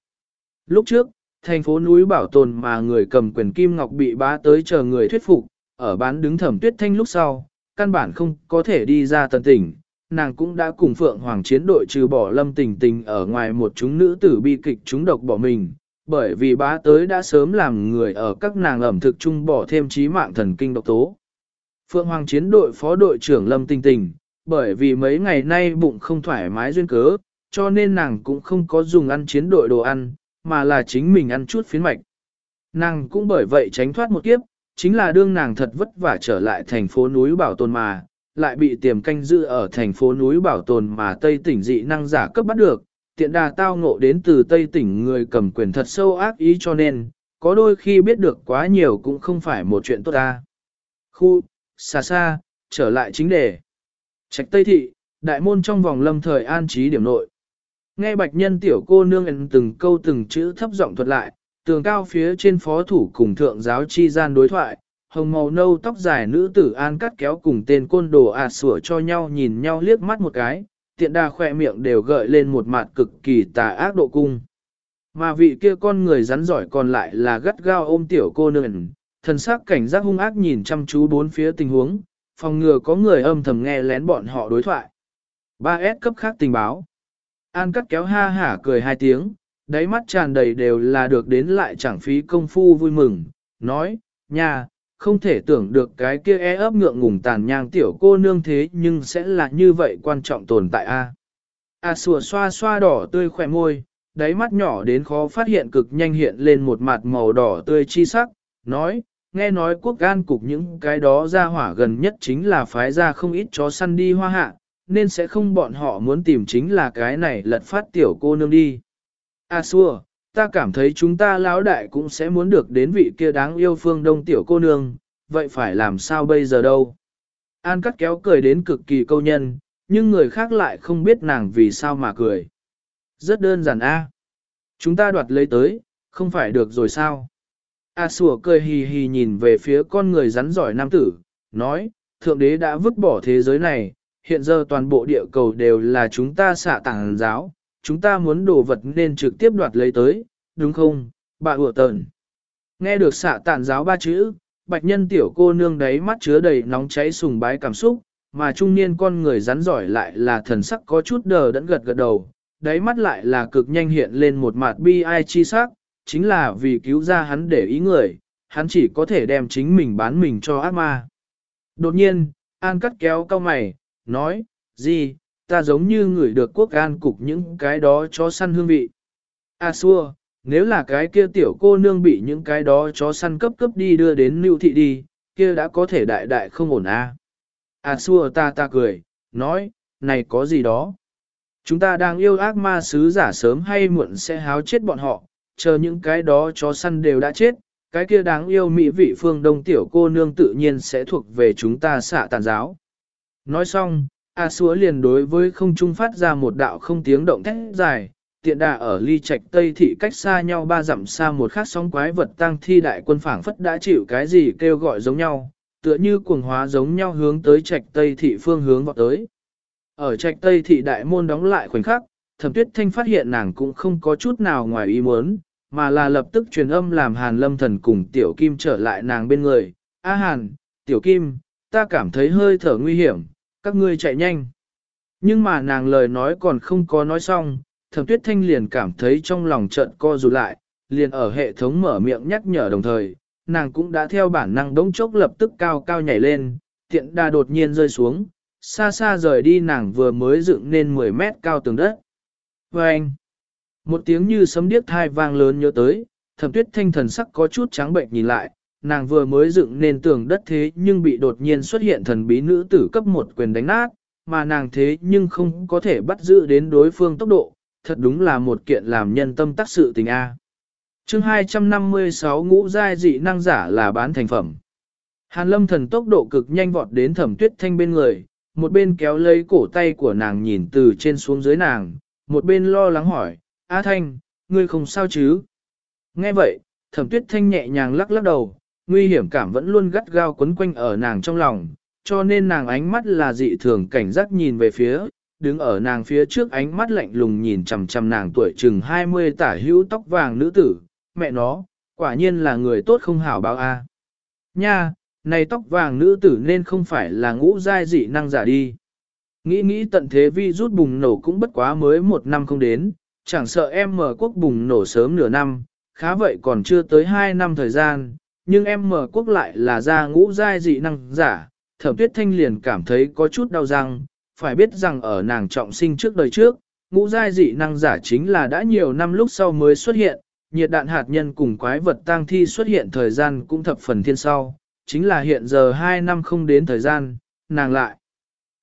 Lúc trước, thành phố núi bảo tồn mà người cầm quyền Kim Ngọc bị bá tới chờ người thuyết phục, ở bán đứng thẩm tuyết thanh lúc sau, căn bản không có thể đi ra tận tỉnh, nàng cũng đã cùng Phượng Hoàng chiến đội trừ bỏ lâm tình tình ở ngoài một chúng nữ tử bi kịch chúng độc bỏ mình, bởi vì bá tới đã sớm làm người ở các nàng ẩm thực chung bỏ thêm trí mạng thần kinh độc tố. Phượng Hoàng chiến đội phó đội trưởng lâm tình tình, bởi vì mấy ngày nay bụng không thoải mái duyên cớ, cho nên nàng cũng không có dùng ăn chiến đội đồ ăn, mà là chính mình ăn chút phiến mạch. Nàng cũng bởi vậy tránh thoát một kiếp, chính là đương nàng thật vất vả trở lại thành phố núi bảo tồn mà, lại bị tiềm canh giữ ở thành phố núi bảo tồn mà Tây tỉnh dị năng giả cấp bắt được, tiện đà tao ngộ đến từ Tây tỉnh người cầm quyền thật sâu ác ý cho nên, có đôi khi biết được quá nhiều cũng không phải một chuyện tốt ta. Khu, xa xa, trở lại chính đề. Trạch Tây Thị, đại môn trong vòng lâm thời an trí điểm nội. Nghe bạch nhân tiểu cô nương từng câu từng chữ thấp giọng thuật lại, tường cao phía trên phó thủ cùng thượng giáo chi gian đối thoại, hồng màu nâu tóc dài nữ tử an cắt kéo cùng tên côn đồ à sủa cho nhau nhìn nhau liếc mắt một cái, tiện đà khỏe miệng đều gợi lên một mặt cực kỳ tà ác độ cung. Mà vị kia con người rắn giỏi còn lại là gắt gao ôm tiểu cô nương, thần sắc cảnh giác hung ác nhìn chăm chú bốn phía tình huống, phòng ngừa có người âm thầm nghe lén bọn họ đối thoại. 3S cấp khác tình báo. An cắt kéo ha hả cười hai tiếng, đáy mắt tràn đầy đều là được đến lại chẳng phí công phu vui mừng, nói, nhà, không thể tưởng được cái kia e ấp ngượng ngùng tàn nhang tiểu cô nương thế nhưng sẽ là như vậy quan trọng tồn tại a. A sùa xoa xoa đỏ tươi khỏe môi, đáy mắt nhỏ đến khó phát hiện cực nhanh hiện lên một mặt màu đỏ tươi chi sắc, nói, nghe nói quốc gan cục những cái đó ra hỏa gần nhất chính là phái ra không ít chó săn đi hoa hạ, nên sẽ không bọn họ muốn tìm chính là cái này lật phát tiểu cô nương đi. A xua, ta cảm thấy chúng ta lão đại cũng sẽ muốn được đến vị kia đáng yêu phương đông tiểu cô nương, vậy phải làm sao bây giờ đâu? An cắt kéo cười đến cực kỳ câu nhân, nhưng người khác lại không biết nàng vì sao mà cười. Rất đơn giản a. Chúng ta đoạt lấy tới, không phải được rồi sao? A sủa cười hì hì nhìn về phía con người rắn giỏi nam tử, nói, Thượng đế đã vứt bỏ thế giới này, hiện giờ toàn bộ địa cầu đều là chúng ta xạ tàng giáo, chúng ta muốn đồ vật nên trực tiếp đoạt lấy tới, đúng không, bà ủa tờn. Nghe được xạ tản giáo ba chữ, bạch nhân tiểu cô nương đấy mắt chứa đầy nóng cháy sùng bái cảm xúc, mà trung niên con người rắn giỏi lại là thần sắc có chút đờ đẫn gật gật đầu, đáy mắt lại là cực nhanh hiện lên một mặt bi ai chi sắc, chính là vì cứu ra hắn để ý người, hắn chỉ có thể đem chính mình bán mình cho ác ma. Đột nhiên, An cắt kéo cao mày, nói, gì, ta giống như người được quốc an cục những cái đó cho săn hương vị. A à xua, nếu là cái kia tiểu cô nương bị những cái đó chó săn cấp cấp đi đưa đến lưu thị đi, kia đã có thể đại đại không ổn a. À. A à xua ta ta cười, nói, này có gì đó. Chúng ta đang yêu ác ma sứ giả sớm hay muộn sẽ háo chết bọn họ, chờ những cái đó chó săn đều đã chết, cái kia đáng yêu mỹ vị phương đông tiểu cô nương tự nhiên sẽ thuộc về chúng ta xạ tàn giáo. Nói xong, A Súa liền đối với không trung phát ra một đạo không tiếng động thét dài, tiện đà ở ly trạch tây thị cách xa nhau ba dặm xa một khát sóng quái vật tăng thi đại quân phảng phất đã chịu cái gì kêu gọi giống nhau, tựa như cuồng hóa giống nhau hướng tới trạch tây thị phương hướng vọt tới. Ở trạch tây thị đại môn đóng lại khoảnh khắc, thẩm tuyết thanh phát hiện nàng cũng không có chút nào ngoài ý muốn, mà là lập tức truyền âm làm hàn lâm thần cùng tiểu kim trở lại nàng bên người. A hàn, tiểu kim, ta cảm thấy hơi thở nguy hiểm, các ngươi chạy nhanh. Nhưng mà nàng lời nói còn không có nói xong, thẩm tuyết thanh liền cảm thấy trong lòng trận co rụt lại, liền ở hệ thống mở miệng nhắc nhở đồng thời, nàng cũng đã theo bản năng đống chốc lập tức cao cao nhảy lên, tiện đà đột nhiên rơi xuống, xa xa rời đi nàng vừa mới dựng nên 10 mét cao tường đất. Và anh, một tiếng như sấm điếc thai vang lớn nhớ tới, thẩm tuyết thanh thần sắc có chút trắng bệnh nhìn lại, nàng vừa mới dựng nên tường đất thế nhưng bị đột nhiên xuất hiện thần bí nữ tử cấp một quyền đánh nát, mà nàng thế nhưng không có thể bắt giữ đến đối phương tốc độ, thật đúng là một kiện làm nhân tâm tác sự tình A. Chương 256 ngũ giai dị năng giả là bán thành phẩm. Hàn lâm thần tốc độ cực nhanh vọt đến thẩm tuyết thanh bên người, một bên kéo lấy cổ tay của nàng nhìn từ trên xuống dưới nàng, một bên lo lắng hỏi, A Thanh, ngươi không sao chứ? Nghe vậy, thẩm tuyết thanh nhẹ nhàng lắc lắc đầu, nguy hiểm cảm vẫn luôn gắt gao quấn quanh ở nàng trong lòng, cho nên nàng ánh mắt là dị thường cảnh giác nhìn về phía, đứng ở nàng phía trước ánh mắt lạnh lùng nhìn chằm chằm nàng tuổi chừng 20 tả hữu tóc vàng nữ tử, mẹ nó, quả nhiên là người tốt không hảo báo a. Nha, này tóc vàng nữ tử nên không phải là ngũ giai dị năng giả đi. Nghĩ nghĩ tận thế vi rút bùng nổ cũng bất quá mới một năm không đến, chẳng sợ em mở quốc bùng nổ sớm nửa năm, khá vậy còn chưa tới hai năm thời gian, nhưng em mở quốc lại là ra ngũ giai dị năng giả, thẩm tuyết thanh liền cảm thấy có chút đau răng, phải biết rằng ở nàng trọng sinh trước đời trước, ngũ giai dị năng giả chính là đã nhiều năm lúc sau mới xuất hiện, nhiệt đạn hạt nhân cùng quái vật tang thi xuất hiện thời gian cũng thập phần thiên sau, chính là hiện giờ 2 năm không đến thời gian, nàng lại.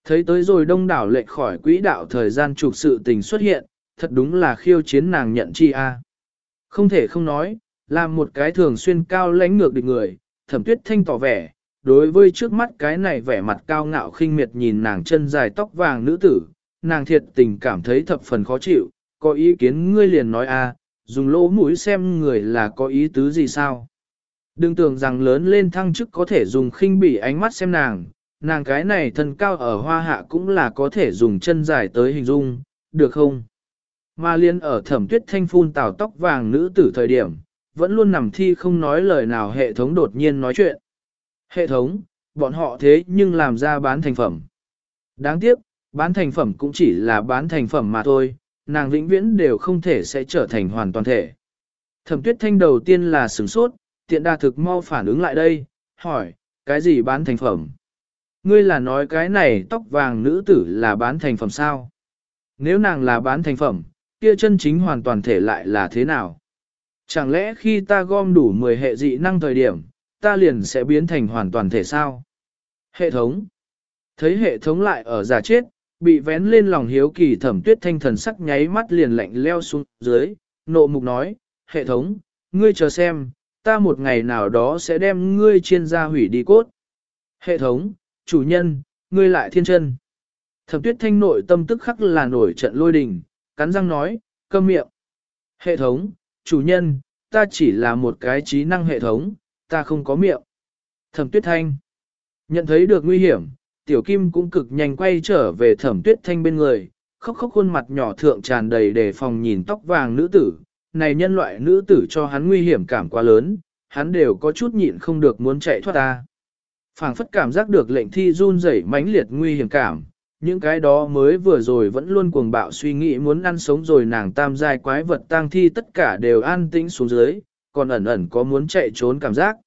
Thấy tới rồi đông đảo lệch khỏi quỹ đạo thời gian trục sự tình xuất hiện, thật đúng là khiêu chiến nàng nhận chi a. Không thể không nói, làm một cái thường xuyên cao lãnh ngược địch người, thẩm tuyết thanh tỏ vẻ, đối với trước mắt cái này vẻ mặt cao ngạo khinh miệt nhìn nàng chân dài tóc vàng nữ tử, nàng thiệt tình cảm thấy thập phần khó chịu, có ý kiến ngươi liền nói a, dùng lỗ mũi xem người là có ý tứ gì sao. Đừng tưởng rằng lớn lên thăng chức có thể dùng khinh bỉ ánh mắt xem nàng, nàng cái này thân cao ở hoa hạ cũng là có thể dùng chân dài tới hình dung, được không? Mà liên ở thẩm tuyết thanh phun tào tóc vàng nữ tử thời điểm, vẫn luôn nằm thi không nói lời nào hệ thống đột nhiên nói chuyện. Hệ thống, bọn họ thế nhưng làm ra bán thành phẩm. Đáng tiếc, bán thành phẩm cũng chỉ là bán thành phẩm mà thôi, nàng vĩnh viễn đều không thể sẽ trở thành hoàn toàn thể. Thẩm tuyết thanh đầu tiên là sửng sốt, tiện đa thực mau phản ứng lại đây, hỏi, cái gì bán thành phẩm? Ngươi là nói cái này tóc vàng nữ tử là bán thành phẩm sao? Nếu nàng là bán thành phẩm, kia chân chính hoàn toàn thể lại là thế nào? Chẳng lẽ khi ta gom đủ 10 hệ dị năng thời điểm, ta liền sẽ biến thành hoàn toàn thể sao? Hệ thống. Thấy hệ thống lại ở giả chết, bị vén lên lòng hiếu kỳ thẩm tuyết thanh thần sắc nháy mắt liền lạnh leo xuống dưới, nộ mục nói, hệ thống, ngươi chờ xem, ta một ngày nào đó sẽ đem ngươi chiên ra hủy đi cốt. Hệ thống, chủ nhân, ngươi lại thiên chân. Thẩm tuyết thanh nội tâm tức khắc là nổi trận lôi đình, cắn răng nói, câm miệng. Hệ thống, chủ nhân, ta chỉ là một cái trí năng hệ thống, ta không có miệng. Thẩm tuyết thanh, nhận thấy được nguy hiểm, tiểu kim cũng cực nhanh quay trở về thẩm tuyết thanh bên người, khóc khóc khuôn mặt nhỏ thượng tràn đầy để phòng nhìn tóc vàng nữ tử. Này nhân loại nữ tử cho hắn nguy hiểm cảm quá lớn, hắn đều có chút nhịn không được muốn chạy thoát ta. phảng phất cảm giác được lệnh thi run rẩy mãnh liệt nguy hiểm cảm, những cái đó mới vừa rồi vẫn luôn cuồng bạo suy nghĩ muốn ăn sống rồi nàng tam giai quái vật tang thi tất cả đều an tĩnh xuống dưới, còn ẩn ẩn có muốn chạy trốn cảm giác.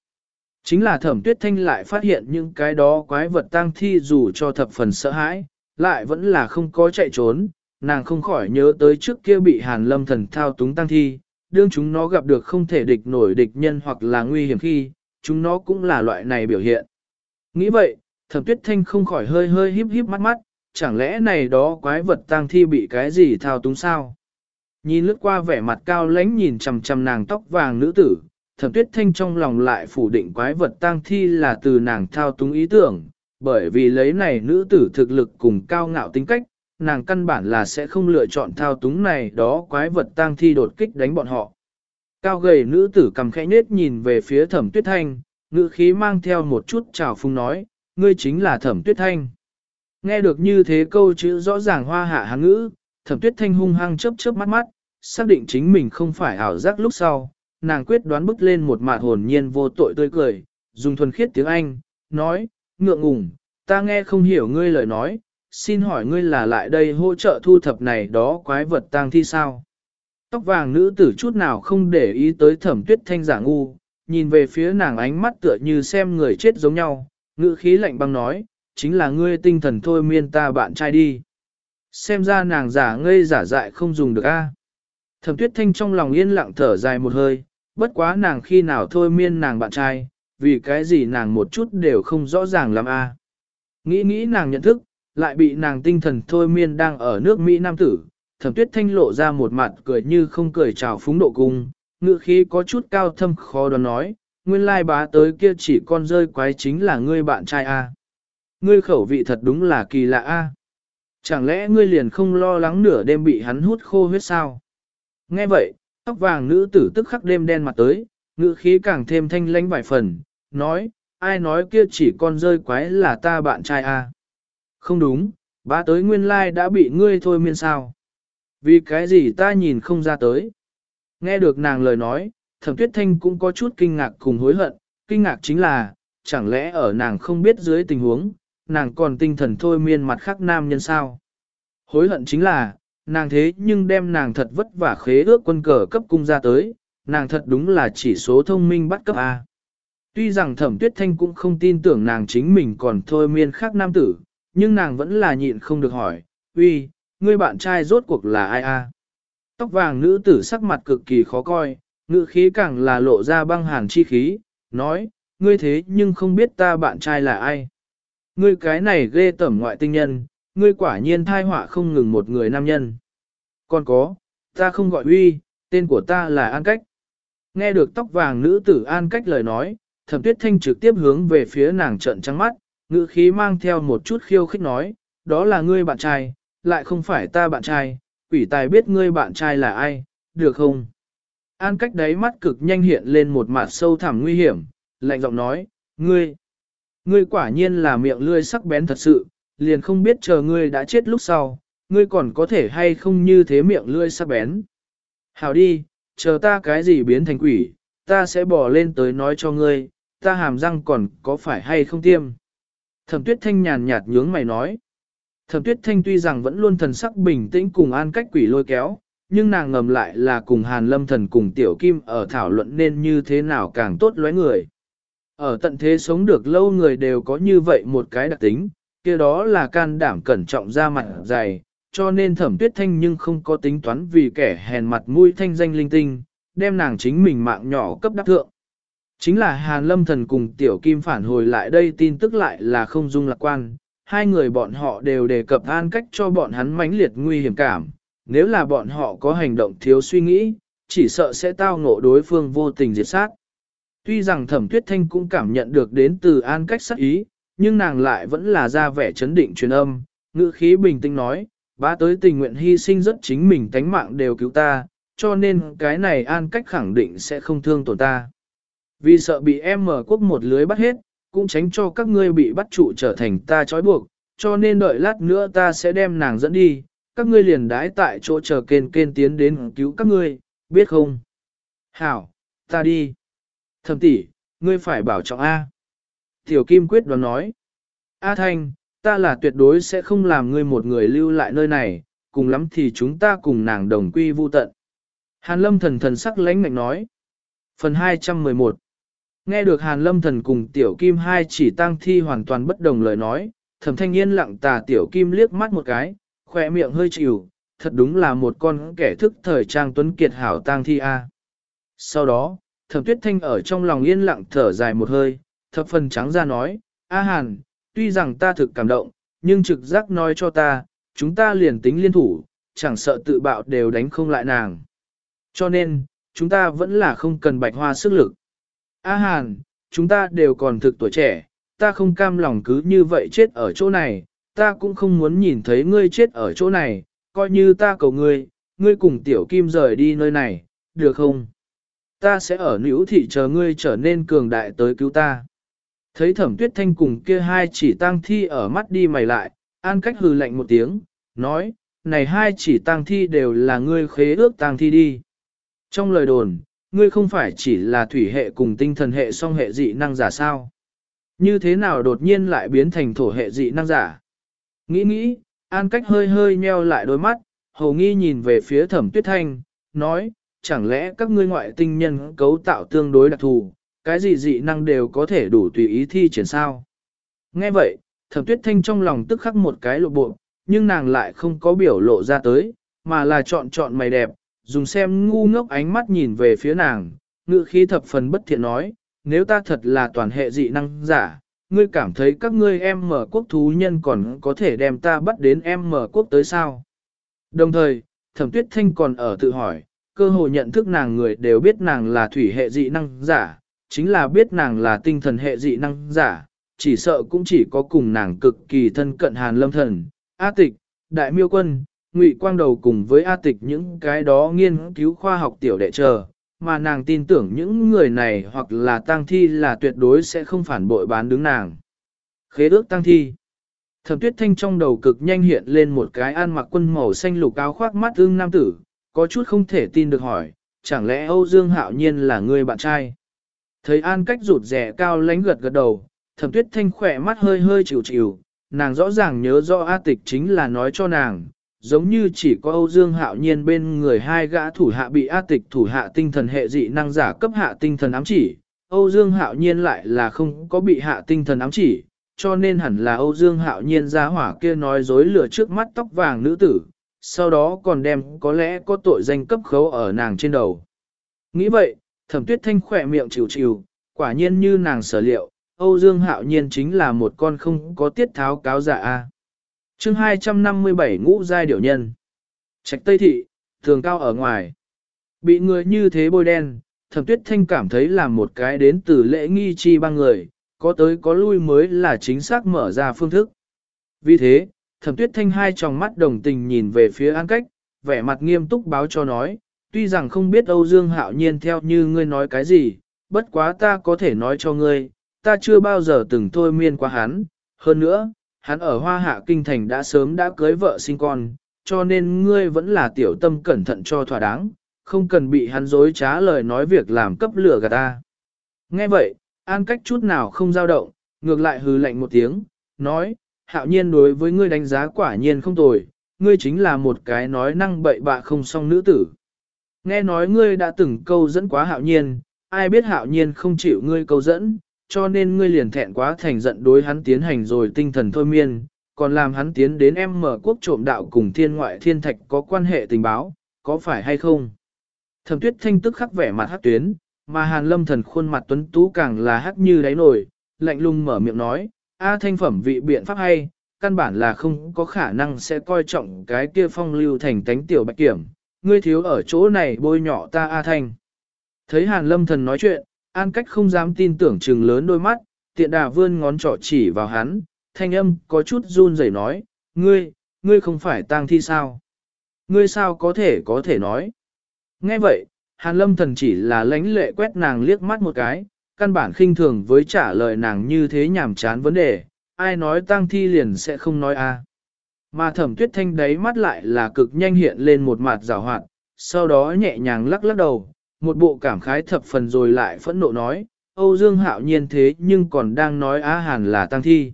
Chính là thẩm tuyết thanh lại phát hiện những cái đó quái vật tang thi dù cho thập phần sợ hãi, lại vẫn là không có chạy trốn, nàng không khỏi nhớ tới trước kia bị hàn lâm thần thao túng tang thi, đương chúng nó gặp được không thể địch nổi địch nhân hoặc là nguy hiểm khi, chúng nó cũng là loại này biểu hiện. Nghĩ vậy, thẩm tuyết thanh không khỏi hơi hơi híp híp mắt mắt, chẳng lẽ này đó quái vật tang thi bị cái gì thao túng sao? Nhìn lướt qua vẻ mặt cao lãnh nhìn chằm chằm nàng tóc vàng nữ tử, thẩm tuyết thanh trong lòng lại phủ định quái vật tang thi là từ nàng thao túng ý tưởng, bởi vì lấy này nữ tử thực lực cùng cao ngạo tính cách, nàng căn bản là sẽ không lựa chọn thao túng này đó quái vật tang thi đột kích đánh bọn họ. Cao gầy nữ tử cầm khẽ nết nhìn về phía thẩm tuyết thanh, ngữ khí mang theo một chút trào phung nói, ngươi chính là thẩm tuyết thanh. Nghe được như thế câu chữ rõ ràng hoa hạ hán ngữ, thẩm tuyết thanh hung hăng chớp chớp mắt mắt, xác định chính mình không phải ảo giác lúc sau, nàng quyết đoán bước lên một mạt hồn nhiên vô tội tươi cười, dùng thuần khiết tiếng Anh, nói, ngượng ngùng, ta nghe không hiểu ngươi lời nói, xin hỏi ngươi là lại đây hỗ trợ thu thập này đó quái vật tang thi sao? Tóc vàng nữ tử chút nào không để ý tới thẩm tuyết thanh giả ngu, nhìn về phía nàng ánh mắt tựa như xem người chết giống nhau, ngữ khí lạnh băng nói, chính là ngươi tinh thần thôi miên ta bạn trai đi. Xem ra nàng giả ngây giả dại không dùng được a. Thẩm tuyết thanh trong lòng yên lặng thở dài một hơi, bất quá nàng khi nào thôi miên nàng bạn trai, vì cái gì nàng một chút đều không rõ ràng lắm a. Nghĩ nghĩ nàng nhận thức, lại bị nàng tinh thần thôi miên đang ở nước Mỹ Nam tử, thẩm tuyết thanh lộ ra một mặt cười như không cười chào phúng độ cung, ngự khí có chút cao thâm khó đoán nói, nguyên lai bá tới kia chỉ con rơi quái chính là ngươi bạn trai a. Ngươi khẩu vị thật đúng là kỳ lạ a. Chẳng lẽ ngươi liền không lo lắng nửa đêm bị hắn hút khô huyết sao? Nghe vậy, tóc vàng nữ tử tức khắc đêm đen mặt tới, ngữ khí càng thêm thanh lãnh vài phần, nói, ai nói kia chỉ con rơi quái là ta bạn trai a? Không đúng, ba tới nguyên lai đã bị ngươi thôi miên sao? Vì cái gì ta nhìn không ra tới? Nghe được nàng lời nói, thẩm tuyết thanh cũng có chút kinh ngạc cùng hối hận, kinh ngạc chính là, chẳng lẽ ở nàng không biết dưới tình huống, nàng còn tinh thần thôi miên mặt khác nam nhân sao. Hối hận chính là, nàng thế nhưng đem nàng thật vất vả khế ước quân cờ cấp cung ra tới, nàng thật đúng là chỉ số thông minh bắt cấp A. Tuy rằng thẩm tuyết thanh cũng không tin tưởng nàng chính mình còn thôi miên khác nam tử, nhưng nàng vẫn là nhịn không được hỏi, uy, ngươi bạn trai rốt cuộc là ai a? Tóc vàng nữ tử sắc mặt cực kỳ khó coi, ngữ khí càng là lộ ra băng hàn chi khí, nói, ngươi thế nhưng không biết ta bạn trai là ai. Ngươi cái này ghê tẩm ngoại tinh nhân, ngươi quả nhiên thai họa không ngừng một người nam nhân. Còn có, ta không gọi uy, tên của ta là An Cách. Nghe được tóc vàng nữ tử An Cách lời nói, thẩm tuyết thanh trực tiếp hướng về phía nàng trận trắng mắt, ngữ khí mang theo một chút khiêu khích nói, đó là ngươi bạn trai, lại không phải ta bạn trai, quỷ tài biết ngươi bạn trai là ai, được không? An cách đáy mắt cực nhanh hiện lên một mặt sâu thẳm nguy hiểm, lạnh giọng nói, ngươi, ngươi quả nhiên là miệng lươi sắc bén thật sự, liền không biết chờ ngươi đã chết lúc sau, ngươi còn có thể hay không như thế miệng lươi sắc bén. Hảo đi, chờ ta cái gì biến thành quỷ, ta sẽ bỏ lên tới nói cho ngươi, ta hàm răng còn có phải hay không tiêm. Thẩm tuyết thanh nhàn nhạt nhướng mày nói. Thẩm tuyết thanh tuy rằng vẫn luôn thần sắc bình tĩnh cùng an cách quỷ lôi kéo, nhưng nàng ngầm lại là cùng hàn lâm thần cùng tiểu kim ở thảo luận nên như thế nào càng tốt lóe người. Ở tận thế sống được lâu người đều có như vậy một cái đặc tính, kia đó là can đảm cẩn trọng ra mặt dày, cho nên thẩm tuyết thanh nhưng không có tính toán vì kẻ hèn mặt mũi thanh danh linh tinh, đem nàng chính mình mạng nhỏ cấp đắc thượng. Chính là Hàn Lâm Thần cùng Tiểu Kim phản hồi lại đây tin tức lại là không dung lạc quan, hai người bọn họ đều đề cập an cách cho bọn hắn mãnh liệt nguy hiểm cảm, nếu là bọn họ có hành động thiếu suy nghĩ, chỉ sợ sẽ tao ngộ đối phương vô tình diệt sát. Tuy rằng thẩm tuyết thanh cũng cảm nhận được đến từ an cách sắc ý, nhưng nàng lại vẫn là ra vẻ chấn định truyền âm, ngữ khí bình tĩnh nói, bá tới tình nguyện hy sinh rất chính mình tánh mạng đều cứu ta, cho nên cái này an cách khẳng định sẽ không thương tổn ta. Vì sợ bị em mở quốc một lưới bắt hết, cũng tránh cho các ngươi bị bắt trụ trở thành ta trói buộc, cho nên đợi lát nữa ta sẽ đem nàng dẫn đi, các ngươi liền đái tại chỗ chờ kên kên tiến đến cứu các ngươi, biết không? Hảo, ta đi. Thầm tỷ, ngươi phải bảo trọng A. Tiểu Kim quyết đoán nói. A Thanh, ta là tuyệt đối sẽ không làm ngươi một người lưu lại nơi này, cùng lắm thì chúng ta cùng nàng đồng quy vu tận. Hàn lâm thần thần sắc lãnh ngạnh nói. Phần 211 Nghe được Hàn lâm thần cùng tiểu kim hai chỉ tăng thi hoàn toàn bất đồng lời nói, thẩm thanh yên lặng tà tiểu kim liếc mắt một cái, khỏe miệng hơi chịu, thật đúng là một con kẻ thức thời trang tuấn kiệt hảo tang thi a. Sau đó, thẩm tuyết thanh ở trong lòng yên lặng thở dài một hơi, thập phần trắng ra nói, A Hàn, tuy rằng ta thực cảm động, nhưng trực giác nói cho ta, chúng ta liền tính liên thủ, chẳng sợ tự bạo đều đánh không lại nàng. Cho nên, chúng ta vẫn là không cần bạch hoa sức lực. A Hàn, chúng ta đều còn thực tuổi trẻ, ta không cam lòng cứ như vậy chết ở chỗ này, ta cũng không muốn nhìn thấy ngươi chết ở chỗ này, coi như ta cầu ngươi, ngươi cùng tiểu kim rời đi nơi này, được không? Ta sẽ ở nữ thị chờ ngươi trở nên cường đại tới cứu ta. Thấy thẩm tuyết thanh cùng kia hai chỉ tang thi ở mắt đi mày lại, an cách hừ lạnh một tiếng, nói, này hai chỉ tang thi đều là ngươi khế ước tang thi đi. Trong lời đồn, ngươi không phải chỉ là thủy hệ cùng tinh thần hệ song hệ dị năng giả sao? Như thế nào đột nhiên lại biến thành thổ hệ dị năng giả? Nghĩ nghĩ, an cách hơi hơi nheo lại đôi mắt, hầu nghi nhìn về phía thẩm tuyết thanh, nói, chẳng lẽ các ngươi ngoại tinh nhân cấu tạo tương đối đặc thù, cái gì dị năng đều có thể đủ tùy ý thi triển sao? Nghe vậy, thẩm tuyết thanh trong lòng tức khắc một cái lộ bộ, nhưng nàng lại không có biểu lộ ra tới, mà là chọn chọn mày đẹp, dùng xem ngu ngốc ánh mắt nhìn về phía nàng, ngự khí thập phần bất thiện nói, nếu ta thật là toàn hệ dị năng giả, ngươi cảm thấy các ngươi em mở quốc thú nhân còn có thể đem ta bắt đến em mở quốc tới sao? Đồng thời, thẩm tuyết thanh còn ở tự hỏi, cơ hội nhận thức nàng người đều biết nàng là thủy hệ dị năng giả, chính là biết nàng là tinh thần hệ dị năng giả, chỉ sợ cũng chỉ có cùng nàng cực kỳ thân cận hàn lâm thần, A tịch, đại miêu quân, ngụy quang đầu cùng với A tịch những cái đó nghiên cứu khoa học tiểu đệ chờ, mà nàng tin tưởng những người này hoặc là tang thi là tuyệt đối sẽ không phản bội bán đứng nàng. Khế ước tang thi Thẩm tuyết thanh trong đầu cực nhanh hiện lên một cái ăn mặc quân màu xanh lục áo khoác mắt ưng nam tử, có chút không thể tin được hỏi, chẳng lẽ Âu Dương Hạo Nhiên là người bạn trai? Thấy an cách rụt rẻ cao lánh gật gật đầu, thẩm tuyết thanh khỏe mắt hơi hơi chịu chịu, nàng rõ ràng nhớ rõ A tịch chính là nói cho nàng, giống như chỉ có Âu Dương Hạo Nhiên bên người hai gã thủ hạ bị A tịch thủ hạ tinh thần hệ dị năng giả cấp hạ tinh thần ám chỉ, Âu Dương Hạo Nhiên lại là không có bị hạ tinh thần ám chỉ, cho nên hẳn là Âu Dương Hạo Nhiên ra hỏa kia nói dối lửa trước mắt tóc vàng nữ tử, sau đó còn đem có lẽ có tội danh cấp khấu ở nàng trên đầu. Nghĩ vậy, thẩm tuyết thanh khỏe miệng chịu chịu, quả nhiên như nàng sở liệu, Âu Dương Hạo Nhiên chính là một con không có tiết tháo cáo giả A. chương 257 ngũ giai điểu nhân. Trạch Tây Thị, thường cao ở ngoài. Bị người như thế bôi đen, thẩm tuyết thanh cảm thấy là một cái đến từ lễ nghi chi băng người, có tới có lui mới là chính xác mở ra phương thức. Vì thế, thẩm tuyết thanh hai tròng mắt đồng tình nhìn về phía an cách, vẻ mặt nghiêm túc báo cho nói, tuy rằng không biết Âu Dương Hạo Nhiên theo như ngươi nói cái gì, bất quá ta có thể nói cho ngươi, ta chưa bao giờ từng thôi miên qua hắn, hơn nữa, hắn ở Hoa Hạ Kinh Thành đã sớm đã cưới vợ sinh con, cho nên ngươi vẫn là tiểu tâm cẩn thận cho thỏa đáng, không cần bị hắn dối trá lời nói việc làm cấp lửa gạt ta. Nghe vậy, an cách chút nào không dao động, ngược lại hừ lạnh một tiếng, nói, hạo nhiên đối với ngươi đánh giá quả nhiên không tồi, ngươi chính là một cái nói năng bậy bạ không song nữ tử. Nghe nói ngươi đã từng câu dẫn quá hạo nhiên, ai biết hạo nhiên không chịu ngươi câu dẫn, cho nên ngươi liền thẹn quá thành giận đối hắn tiến hành rồi tinh thần thôi miên, còn làm hắn tiến đến em mở quốc trộm đạo cùng thiên ngoại thiên thạch có quan hệ tình báo, có phải hay không? Thẩm tuyết thanh tức khắc vẻ mặt hát tuyến, mà hàn lâm thần khuôn mặt tuấn tú càng là hát như đáy nổi, lạnh lùng mở miệng nói, A thanh phẩm vị biện pháp hay, căn bản là không có khả năng sẽ coi trọng cái kia phong lưu thành tánh tiểu bạch kiểm, ngươi thiếu ở chỗ này bôi nhỏ ta A thanh. Thấy hàn lâm thần nói chuyện, an cách không dám tin tưởng trừng lớn đôi mắt, tiện đà vươn ngón trỏ chỉ vào hắn, thanh âm có chút run rẩy nói, ngươi, ngươi không phải tang thi sao? Ngươi sao có thể có thể nói? Nghe vậy, Hàn Lâm thần chỉ là lánh lệ quét nàng liếc mắt một cái, căn bản khinh thường với trả lời nàng như thế nhảm chán vấn đề, ai nói tang thi liền sẽ không nói a. À. Mà thẩm tuyết thanh đấy mắt lại là cực nhanh hiện lên một mặt rào hoạt, sau đó nhẹ nhàng lắc lắc đầu, một bộ cảm khái thập phần rồi lại phẫn nộ nói, Âu Dương hạo nhiên thế nhưng còn đang nói á hàn là tăng thi.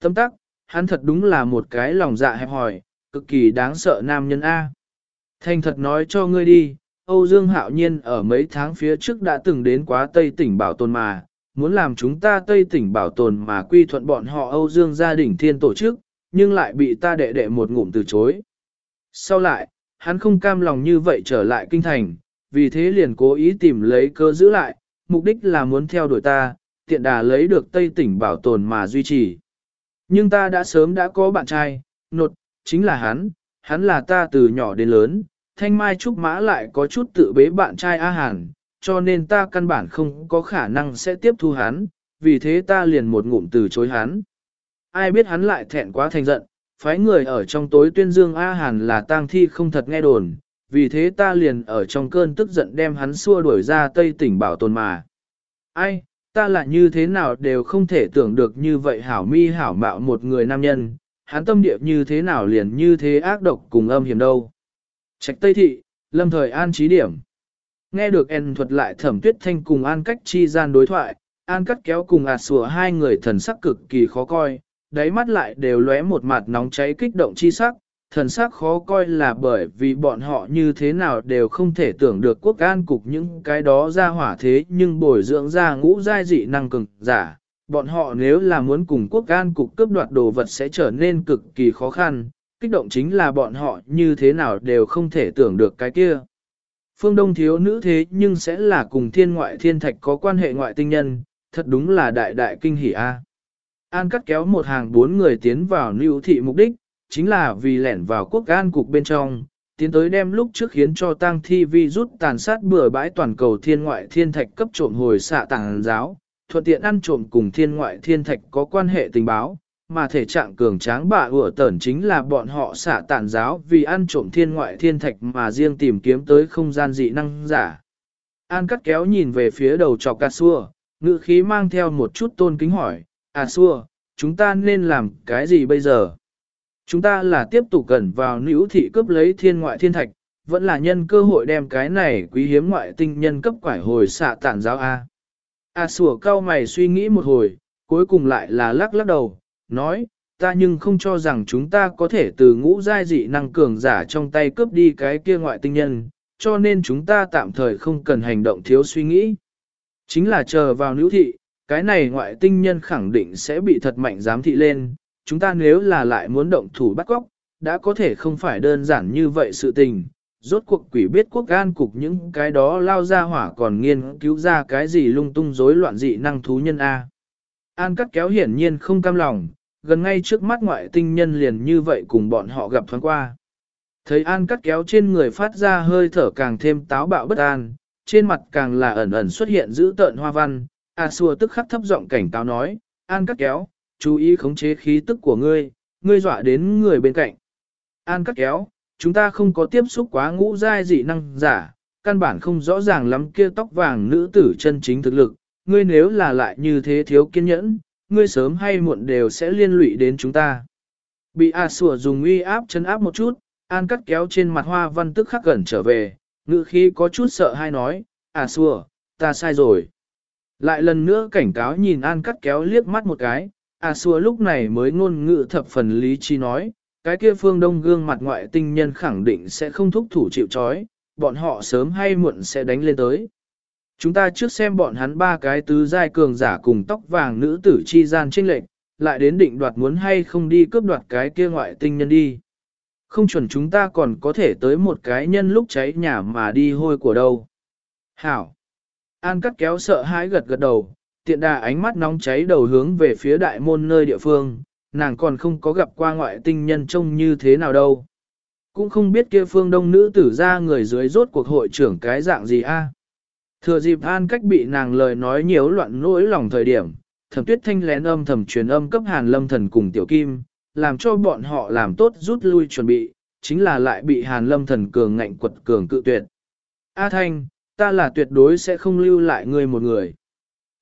Tâm tắc, hắn thật đúng là một cái lòng dạ hẹp hòi, cực kỳ đáng sợ nam nhân A. thanh thật nói cho ngươi đi, Âu Dương Hạo Nhiên ở mấy tháng phía trước đã từng đến quá Tây tỉnh bảo tồn mà, muốn làm chúng ta Tây tỉnh bảo tồn mà quy thuận bọn họ Âu Dương gia đình thiên tổ chức, nhưng lại bị ta đệ đệ một ngụm từ chối. Sau lại, hắn không cam lòng như vậy trở lại kinh thành, vì thế liền cố ý tìm lấy cơ giữ lại, mục đích là muốn theo đuổi ta, tiện đà lấy được Tây tỉnh bảo tồn mà duy trì. Nhưng ta đã sớm đã có bạn trai, nột, chính là hắn, hắn là ta từ nhỏ đến lớn, thanh mai trúc mã lại có chút tự bế bạn trai A Hàn, cho nên ta căn bản không có khả năng sẽ tiếp thu hắn, vì thế ta liền một ngụm từ chối hắn. Ai biết hắn lại thẹn quá thành giận, phái người ở trong tối tuyên dương A Hàn là tang thi không thật nghe đồn, vì thế ta liền ở trong cơn tức giận đem hắn xua đuổi ra tây tỉnh bảo tồn mà. Ai, ta là như thế nào đều không thể tưởng được như vậy hảo mi hảo mạo một người nam nhân, hắn tâm địa như thế nào liền như thế ác độc cùng âm hiểm đâu. Trạch Tây Thị, lâm thời an trí điểm. Nghe được en thuật lại thẩm tuyết thanh cùng an cách chi gian đối thoại, an cắt kéo cùng ạt sủa hai người thần sắc cực kỳ khó coi, đáy mắt lại đều lóe một mặt nóng cháy kích động chi sắc, thần sắc khó coi là bởi vì bọn họ như thế nào đều không thể tưởng được quốc an cục những cái đó ra hỏa thế nhưng bồi dưỡng ra ngũ giai dị năng cực giả. Bọn họ nếu là muốn cùng quốc an cục cướp đoạt đồ vật sẽ trở nên cực kỳ khó khăn, kích động chính là bọn họ như thế nào đều không thể tưởng được cái kia. Phương Đông thiếu nữ thế nhưng sẽ là cùng thiên ngoại thiên thạch có quan hệ ngoại tinh nhân, thật đúng là đại đại kinh hỷ a. An cắt kéo một hàng bốn người tiến vào lưu thị mục đích, chính là vì lẻn vào quốc an cục bên trong, tiến tới đem lúc trước khiến cho tang thi vi rút tàn sát bừa bãi toàn cầu thiên ngoại thiên thạch cấp trộm hồi xạ tàng giáo, thuận tiện ăn trộm cùng thiên ngoại thiên thạch có quan hệ tình báo, mà thể trạng cường tráng bạ ủa tẩn chính là bọn họ xạ tản giáo vì ăn trộm thiên ngoại thiên thạch mà riêng tìm kiếm tới không gian dị năng giả. An cắt kéo nhìn về phía đầu trọc cà xua, ngữ khí mang theo một chút tôn kính hỏi, à xua, chúng ta nên làm cái gì bây giờ? Chúng ta là tiếp tục gần vào nữ thị cướp lấy thiên ngoại thiên thạch, vẫn là nhân cơ hội đem cái này quý hiếm ngoại tinh nhân cấp quải hồi xạ tản giáo A. A sủa cao mày suy nghĩ một hồi, cuối cùng lại là lắc lắc đầu, nói, ta nhưng không cho rằng chúng ta có thể từ ngũ giai dị năng cường giả trong tay cướp đi cái kia ngoại tinh nhân, cho nên chúng ta tạm thời không cần hành động thiếu suy nghĩ. Chính là chờ vào nữ thị, cái này ngoại tinh nhân khẳng định sẽ bị thật mạnh giám thị lên, chúng ta nếu là lại muốn động thủ bắt cóc, đã có thể không phải đơn giản như vậy sự tình. Rốt cuộc quỷ biết quốc gan cục những cái đó lao ra hỏa còn nghiên cứu ra cái gì lung tung rối loạn dị năng thú nhân A. An cắt kéo hiển nhiên không cam lòng, gần ngay trước mắt ngoại tinh nhân liền như vậy cùng bọn họ gặp thoáng qua. Thấy An cắt kéo trên người phát ra hơi thở càng thêm táo bạo bất an, trên mặt càng là ẩn ẩn xuất hiện giữ tợn hoa văn, A xua tức khắc thấp giọng cảnh cáo nói, An cắt kéo, chú ý khống chế khí tức của ngươi, ngươi dọa đến người bên cạnh. An cắt kéo, chúng ta không có tiếp xúc quá ngũ giai dị năng giả, căn bản không rõ ràng lắm kia tóc vàng nữ tử chân chính thực lực, ngươi nếu là lại như thế thiếu kiên nhẫn, ngươi sớm hay muộn đều sẽ liên lụy đến chúng ta. Bị A Sủa dùng uy áp chân áp một chút, An cắt kéo trên mặt hoa văn tức khắc gần trở về, ngữ khí có chút sợ hay nói, A Sủa, ta sai rồi. Lại lần nữa cảnh cáo nhìn An cắt kéo liếc mắt một cái, A Sủa lúc này mới ngôn ngữ thập phần lý trí nói, cái kia phương đông gương mặt ngoại tinh nhân khẳng định sẽ không thúc thủ chịu chói, bọn họ sớm hay muộn sẽ đánh lên tới. Chúng ta trước xem bọn hắn ba cái tứ giai cường giả cùng tóc vàng nữ tử chi gian trinh lệnh, lại đến định đoạt muốn hay không đi cướp đoạt cái kia ngoại tinh nhân đi. Không chuẩn chúng ta còn có thể tới một cái nhân lúc cháy nhà mà đi hôi của đâu. Hảo! An cắt kéo sợ hãi gật gật đầu, tiện đà ánh mắt nóng cháy đầu hướng về phía đại môn nơi địa phương, nàng còn không có gặp qua ngoại tinh nhân trông như thế nào đâu. Cũng không biết kia phương đông nữ tử ra người dưới rốt cuộc hội trưởng cái dạng gì a. Thừa dịp an cách bị nàng lời nói nhiều loạn nỗi lòng thời điểm, thẩm tuyết thanh lén âm thầm truyền âm cấp hàn lâm thần cùng tiểu kim, làm cho bọn họ làm tốt rút lui chuẩn bị, chính là lại bị hàn lâm thần cường ngạnh quật cường cự tuyệt. A thanh, ta là tuyệt đối sẽ không lưu lại ngươi một người.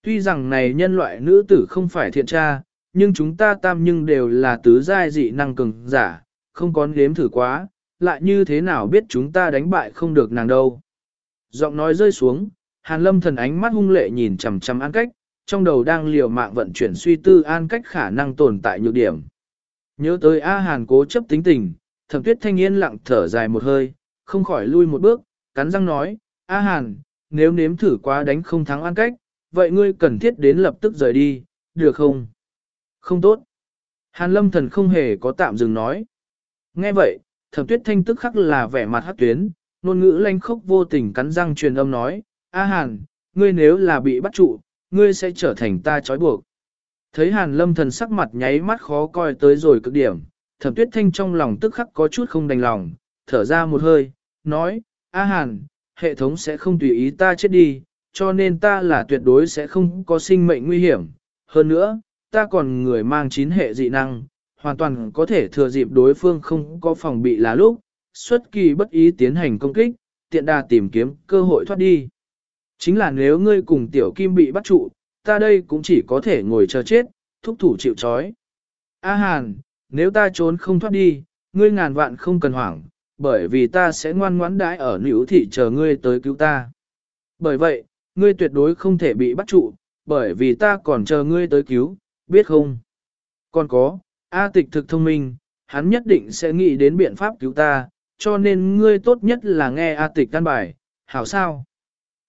Tuy rằng này nhân loại nữ tử không phải thiện tra, nhưng chúng ta tam nhưng đều là tứ giai dị năng cường giả, không có nếm thử quá, lại như thế nào biết chúng ta đánh bại không được nàng đâu. Giọng nói rơi xuống, Hàn Lâm thần ánh mắt hung lệ nhìn chằm chằm An Cách, trong đầu đang liều mạng vận chuyển suy tư An Cách khả năng tồn tại nhược điểm. Nhớ tới A Hàn cố chấp tính tình, Thẩm Tuyết Thanh yên lặng thở dài một hơi, không khỏi lui một bước, cắn răng nói, A Hàn, nếu nếm thử quá đánh không thắng An Cách, vậy ngươi cần thiết đến lập tức rời đi, được không? Không tốt. Hàn Lâm thần không hề có tạm dừng nói. Nghe vậy, Thẩm Tuyết Thanh tức khắc là vẻ mặt hắc tuyến, ngôn ngữ lanh khốc vô tình cắn răng truyền âm nói, A Hàn, ngươi nếu là bị bắt trụ, ngươi sẽ trở thành ta trói buộc. Thấy Hàn lâm thần sắc mặt nháy mắt khó coi tới rồi cực điểm, thẩm tuyết thanh trong lòng tức khắc có chút không đành lòng, thở ra một hơi, nói, A Hàn, hệ thống sẽ không tùy ý ta chết đi, cho nên ta là tuyệt đối sẽ không có sinh mệnh nguy hiểm. Hơn nữa, ta còn người mang chín hệ dị năng, hoàn toàn có thể thừa dịp đối phương không có phòng bị là lúc, xuất kỳ bất ý tiến hành công kích, tiện đà tìm kiếm cơ hội thoát đi. Chính là nếu ngươi cùng tiểu kim bị bắt trụ, ta đây cũng chỉ có thể ngồi chờ chết, thúc thủ chịu trói. A Hàn, nếu ta trốn không thoát đi, ngươi ngàn vạn không cần hoảng, bởi vì ta sẽ ngoan ngoãn đãi ở nữ thị chờ ngươi tới cứu ta. Bởi vậy, ngươi tuyệt đối không thể bị bắt trụ, bởi vì ta còn chờ ngươi tới cứu, biết không? Còn có, A tịch thực thông minh, hắn nhất định sẽ nghĩ đến biện pháp cứu ta, cho nên ngươi tốt nhất là nghe A tịch căn bài, hảo sao?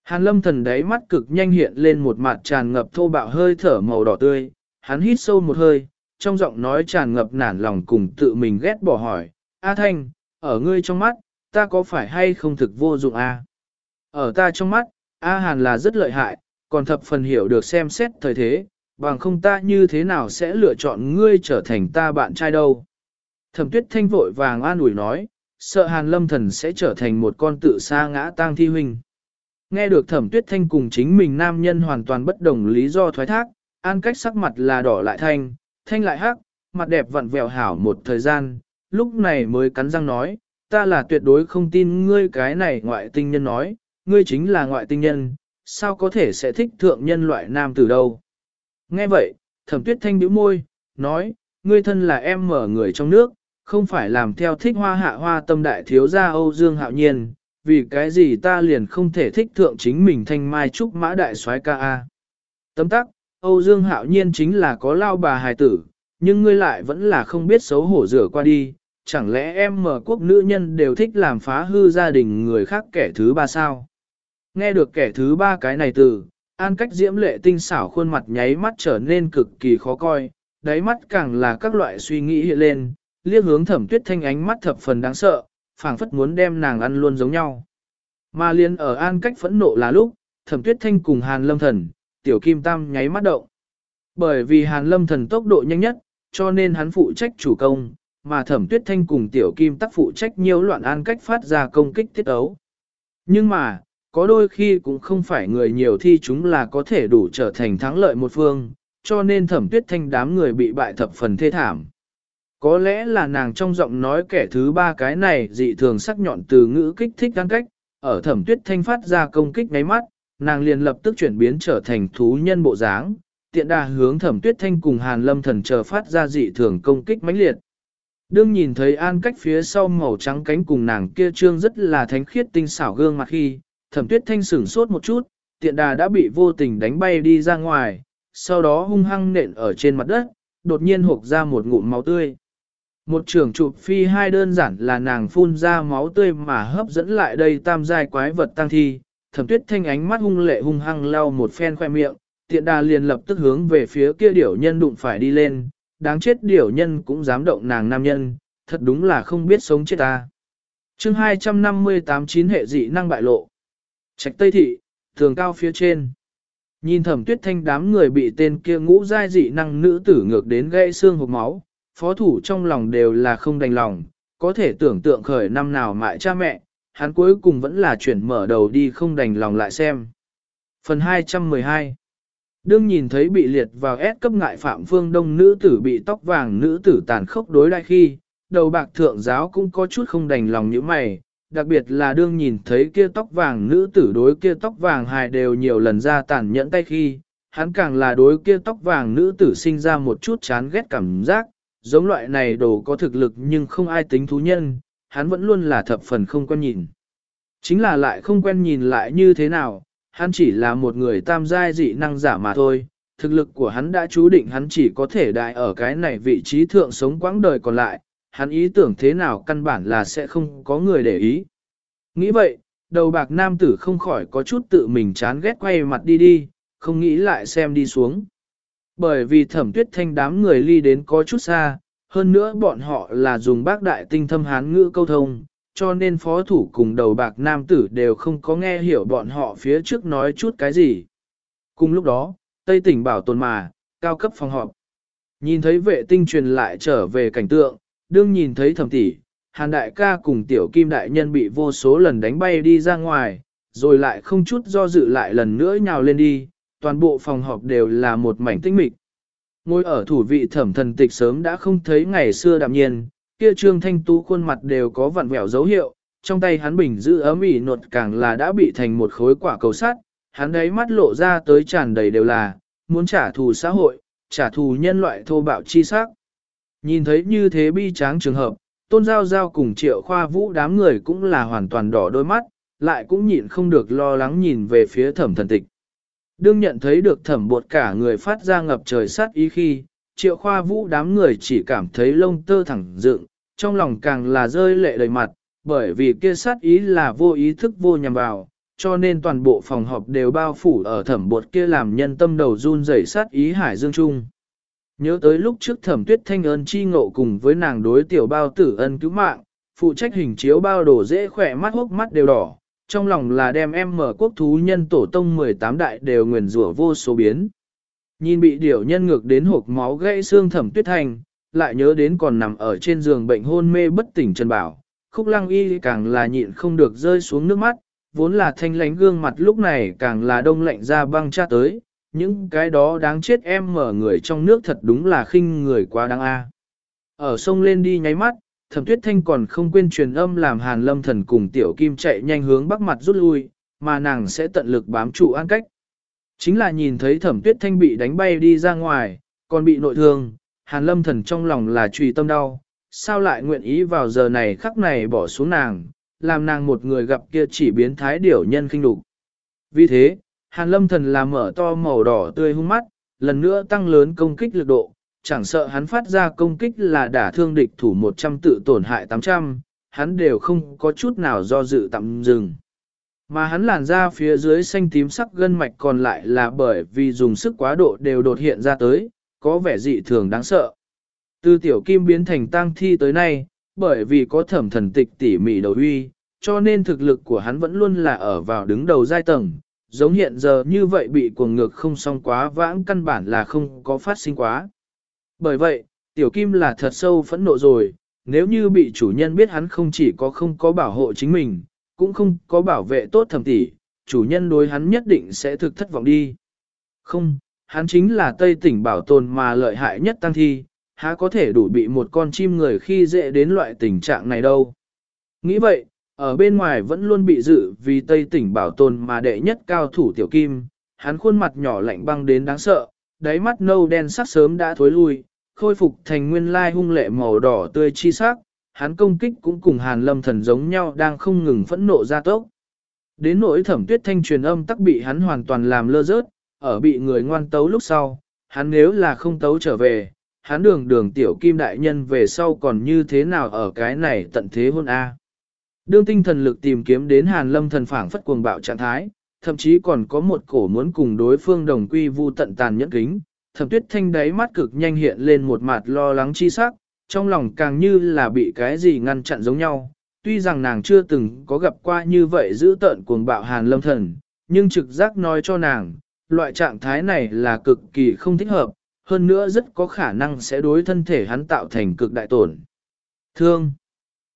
Hàn lâm thần đáy mắt cực nhanh hiện lên một mặt tràn ngập thô bạo hơi thở màu đỏ tươi, hắn hít sâu một hơi, trong giọng nói tràn ngập nản lòng cùng tự mình ghét bỏ hỏi, A Thanh, ở ngươi trong mắt, ta có phải hay không thực vô dụng A? Ở ta trong mắt, A Hàn là rất lợi hại, còn thập phần hiểu được xem xét thời thế, bằng không ta như thế nào sẽ lựa chọn ngươi trở thành ta bạn trai đâu. Thẩm tuyết thanh vội vàng an ủi nói, sợ Hàn lâm thần sẽ trở thành một con tự sa ngã tang thi huynh. Nghe được thẩm tuyết thanh cùng chính mình nam nhân hoàn toàn bất đồng lý do thoái thác, an cách sắc mặt là đỏ lại thanh, thanh lại hắc, mặt đẹp vặn vẹo hảo một thời gian, lúc này mới cắn răng nói, ta là tuyệt đối không tin ngươi cái này ngoại tinh nhân nói, ngươi chính là ngoại tinh nhân, sao có thể sẽ thích thượng nhân loại nam từ đâu. Nghe vậy, thẩm tuyết thanh bĩu môi, nói, ngươi thân là em mở người trong nước, không phải làm theo thích hoa hạ hoa tâm đại thiếu gia Âu Dương Hạo Nhiên, vì cái gì ta liền không thể thích thượng chính mình thanh mai trúc mã đại soái ca a. Tấm tắc, Âu Dương Hạo Nhiên chính là có lao bà hài tử, nhưng ngươi lại vẫn là không biết xấu hổ rửa qua đi, chẳng lẽ em mở quốc nữ nhân đều thích làm phá hư gia đình người khác kẻ thứ ba sao? Nghe được kẻ thứ ba cái này từ, an cách diễm lệ tinh xảo khuôn mặt nháy mắt trở nên cực kỳ khó coi, đáy mắt càng là các loại suy nghĩ hiện lên, liếc hướng thẩm tuyết thanh ánh mắt thập phần đáng sợ, phảng phất muốn đem nàng ăn luôn giống nhau. Mà liền ở an cách phẫn nộ là lúc, thẩm tuyết thanh cùng hàn lâm thần, tiểu kim tam nháy mắt động. Bởi vì hàn lâm thần tốc độ nhanh nhất, cho nên hắn phụ trách chủ công, mà thẩm tuyết thanh cùng tiểu kim tác phụ trách nhiều loạn an cách phát ra công kích thiết ấu. Nhưng mà, có đôi khi cũng không phải người nhiều thi chúng là có thể đủ trở thành thắng lợi một phương, cho nên thẩm tuyết thanh đám người bị bại thập phần thê thảm. Có lẽ là nàng trong giọng nói kẻ thứ ba cái này dị thường sắc nhọn từ ngữ kích thích ngăn cách, ở thẩm tuyết thanh phát ra công kích ngáy mắt, nàng liền lập tức chuyển biến trở thành thú nhân bộ dáng, tiện đà hướng thẩm tuyết thanh cùng hàn lâm thần chờ phát ra dị thường công kích mãnh liệt. Đương nhìn thấy an cách phía sau màu trắng cánh cùng nàng kia trương rất là thánh khiết tinh xảo gương mặt khi, thẩm tuyết thanh sửng sốt một chút, tiện đà đã bị vô tình đánh bay đi ra ngoài, sau đó hung hăng nện ở trên mặt đất, đột nhiên hộp ra một ngụm máu tươi. Một trường chụp phi hai đơn giản là nàng phun ra máu tươi mà hấp dẫn lại đây tam giai quái vật tăng thi, thẩm tuyết thanh ánh mắt hung lệ hung hăng lau một phen khoe miệng, tiện đà liền lập tức hướng về phía kia điểu nhân đụng phải đi lên, đáng chết điểu nhân cũng dám động nàng nam nhân, thật đúng là không biết sống chết ta. chương 258 chín hệ dị năng bại lộ. Trạch Tây Thị, thường cao phía trên. Nhìn thẩm tuyết thanh đám người bị tên kia ngũ giai dị năng nữ tử ngược đến gãy xương hộp máu, phó thủ trong lòng đều là không đành lòng, có thể tưởng tượng khởi năm nào mại cha mẹ, hắn cuối cùng vẫn là chuyển mở đầu đi không đành lòng lại xem. Phần 212 Đương nhìn thấy bị liệt vào S cấp ngại phạm phương đông nữ tử bị tóc vàng nữ tử tàn khốc đối đại khi, đầu bạc thượng giáo cũng có chút không đành lòng như mày, đặc biệt là đương nhìn thấy kia tóc vàng nữ tử đối kia tóc vàng hài đều nhiều lần ra tàn nhẫn tay khi, hắn càng là đối kia tóc vàng nữ tử sinh ra một chút chán ghét cảm giác, giống loại này đồ có thực lực nhưng không ai tính thú nhân, hắn vẫn luôn là thập phần không quen nhìn. Chính là lại không quen nhìn lại như thế nào, hắn chỉ là một người tam giai dị năng giả mà thôi, thực lực của hắn đã chú định hắn chỉ có thể đại ở cái này vị trí thượng sống quãng đời còn lại, hắn ý tưởng thế nào căn bản là sẽ không có người để ý. Nghĩ vậy, đầu bạc nam tử không khỏi có chút tự mình chán ghét quay mặt đi đi, không nghĩ lại xem đi xuống. Bởi vì thẩm tuyết thanh đám người ly đến có chút xa, hơn nữa bọn họ là dùng bác đại tinh thâm hán ngữ câu thông, cho nên phó thủ cùng đầu bạc nam tử đều không có nghe hiểu bọn họ phía trước nói chút cái gì. Cùng lúc đó, Tây tỉnh bảo tồn mà, cao cấp phòng họp. Nhìn thấy vệ tinh truyền lại trở về cảnh tượng, đương nhìn thấy thẩm tỷ, hàn đại ca cùng tiểu kim đại nhân bị vô số lần đánh bay đi ra ngoài, rồi lại không chút do dự lại lần nữa nhào lên đi, toàn bộ phòng họp đều là một mảnh tinh mịch. Ngồi ở thủ vị thẩm thần tịch sớm đã không thấy ngày xưa đạm nhiên, kia trương thanh tú khuôn mặt đều có vặn vẹo dấu hiệu, trong tay hắn bình giữ ấm ỉ nột càng là đã bị thành một khối quả cầu sắt, hắn đấy mắt lộ ra tới tràn đầy đều là, muốn trả thù xã hội, trả thù nhân loại thô bạo chi sắc. Nhìn thấy như thế bi tráng trường hợp, tôn giao giao cùng triệu khoa vũ đám người cũng là hoàn toàn đỏ đôi mắt, lại cũng nhịn không được lo lắng nhìn về phía thẩm thần tịch. Đương nhận thấy được thẩm bột cả người phát ra ngập trời sát ý khi, triệu khoa vũ đám người chỉ cảm thấy lông tơ thẳng dựng, trong lòng càng là rơi lệ đầy mặt, bởi vì kia sát ý là vô ý thức vô nhằm vào, cho nên toàn bộ phòng họp đều bao phủ ở thẩm bột kia làm nhân tâm đầu run rẩy sát ý hải dương trung. Nhớ tới lúc trước thẩm tuyết thanh ơn chi ngộ cùng với nàng đối tiểu bao tử ân cứu mạng, phụ trách hình chiếu bao đổ dễ khỏe mắt hốc mắt đều đỏ, trong lòng là đem em mở quốc thú nhân tổ tông 18 đại đều nguyền rủa vô số biến. Nhìn bị điểu nhân ngược đến hộp máu gãy xương thẩm tuyết thành lại nhớ đến còn nằm ở trên giường bệnh hôn mê bất tỉnh Trần Bảo, khúc lăng y càng là nhịn không được rơi xuống nước mắt, vốn là thanh lánh gương mặt lúc này càng là đông lạnh ra băng cha tới, những cái đó đáng chết em mở người trong nước thật đúng là khinh người quá đáng a. Ở sông lên đi nháy mắt, thẩm tuyết thanh còn không quên truyền âm làm hàn lâm thần cùng tiểu kim chạy nhanh hướng bắc mặt rút lui, mà nàng sẽ tận lực bám trụ an cách. Chính là nhìn thấy thẩm tuyết thanh bị đánh bay đi ra ngoài, còn bị nội thương, hàn lâm thần trong lòng là trùy tâm đau, sao lại nguyện ý vào giờ này khắc này bỏ xuống nàng, làm nàng một người gặp kia chỉ biến thái điểu nhân kinh đục. Vì thế, hàn lâm thần làm mở to màu đỏ tươi hung mắt, lần nữa tăng lớn công kích lực độ, chẳng sợ hắn phát ra công kích là đả thương địch thủ 100 tự tổn hại 800, hắn đều không có chút nào do dự tạm dừng. Mà hắn làn ra phía dưới xanh tím sắc gân mạch còn lại là bởi vì dùng sức quá độ đều đột hiện ra tới, có vẻ dị thường đáng sợ. Từ tiểu kim biến thành tang thi tới nay, bởi vì có thẩm thần tịch tỉ mỉ đầu uy, cho nên thực lực của hắn vẫn luôn là ở vào đứng đầu giai tầng, giống hiện giờ như vậy bị cuồng ngược không xong quá vãng căn bản là không có phát sinh quá. Bởi vậy, tiểu kim là thật sâu phẫn nộ rồi, nếu như bị chủ nhân biết hắn không chỉ có không có bảo hộ chính mình, cũng không có bảo vệ tốt thẩm tỷ, chủ nhân đối hắn nhất định sẽ thực thất vọng đi. Không, hắn chính là Tây tỉnh bảo tồn mà lợi hại nhất tăng thi, há có thể đủ bị một con chim người khi dễ đến loại tình trạng này đâu. Nghĩ vậy, ở bên ngoài vẫn luôn bị dự vì Tây tỉnh bảo tồn mà đệ nhất cao thủ tiểu kim, hắn khuôn mặt nhỏ lạnh băng đến đáng sợ, đáy mắt nâu đen sắc sớm đã thối lui, khôi phục thành nguyên lai hung lệ màu đỏ tươi chi sắc, hắn công kích cũng cùng hàn lâm thần giống nhau đang không ngừng phẫn nộ ra tốc. Đến nỗi thẩm tuyết thanh truyền âm tắc bị hắn hoàn toàn làm lơ rớt, ở bị người ngoan tấu lúc sau, hắn nếu là không tấu trở về, hắn đường đường tiểu kim đại nhân về sau còn như thế nào ở cái này tận thế hôn A. Đương tinh thần lực tìm kiếm đến hàn lâm thần phảng phất cuồng bạo trạng thái, thậm chí còn có một cổ muốn cùng đối phương đồng quy vu tận tàn nhẫn kính, thẩm tuyết thanh đáy mắt cực nhanh hiện lên một mặt lo lắng chi sắc, trong lòng càng như là bị cái gì ngăn chặn giống nhau. Tuy rằng nàng chưa từng có gặp qua như vậy giữ tợn cuồng bạo hàn lâm thần, nhưng trực giác nói cho nàng, loại trạng thái này là cực kỳ không thích hợp, hơn nữa rất có khả năng sẽ đối thân thể hắn tạo thành cực đại tổn. Thương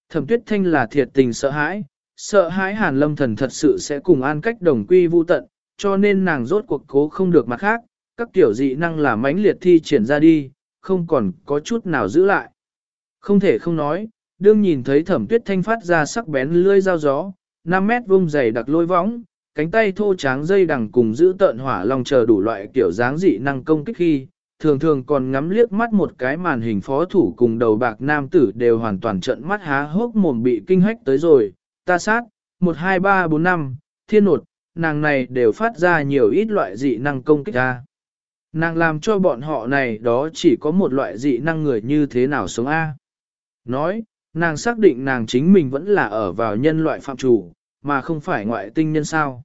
Thẩm tuyết thanh là thiệt tình sợ hãi, sợ hãi hàn lâm thần thật sự sẽ cùng an cách đồng quy vu tận, cho nên nàng rốt cuộc cố không được mặt khác, các tiểu dị năng là mãnh liệt thi triển ra đi, không còn có chút nào giữ lại. Không thể không nói, đương nhìn thấy thẩm tuyết thanh phát ra sắc bén lưỡi dao gió, 5 mét vuông dày đặc lôi võng, cánh tay thô tráng dây đằng cùng giữ tợn hỏa long chờ đủ loại kiểu dáng dị năng công kích khi, thường thường còn ngắm liếc mắt một cái màn hình phó thủ cùng đầu bạc nam tử đều hoàn toàn trận mắt há hốc mồm bị kinh hách tới rồi, ta sát, 1 2 3 4 5, thiên nột, nàng này đều phát ra nhiều ít loại dị năng công kích ra. Nàng làm cho bọn họ này đó chỉ có một loại dị năng người như thế nào sống A. Nói, nàng xác định nàng chính mình vẫn là ở vào nhân loại phạm chủ, mà không phải ngoại tinh nhân sao.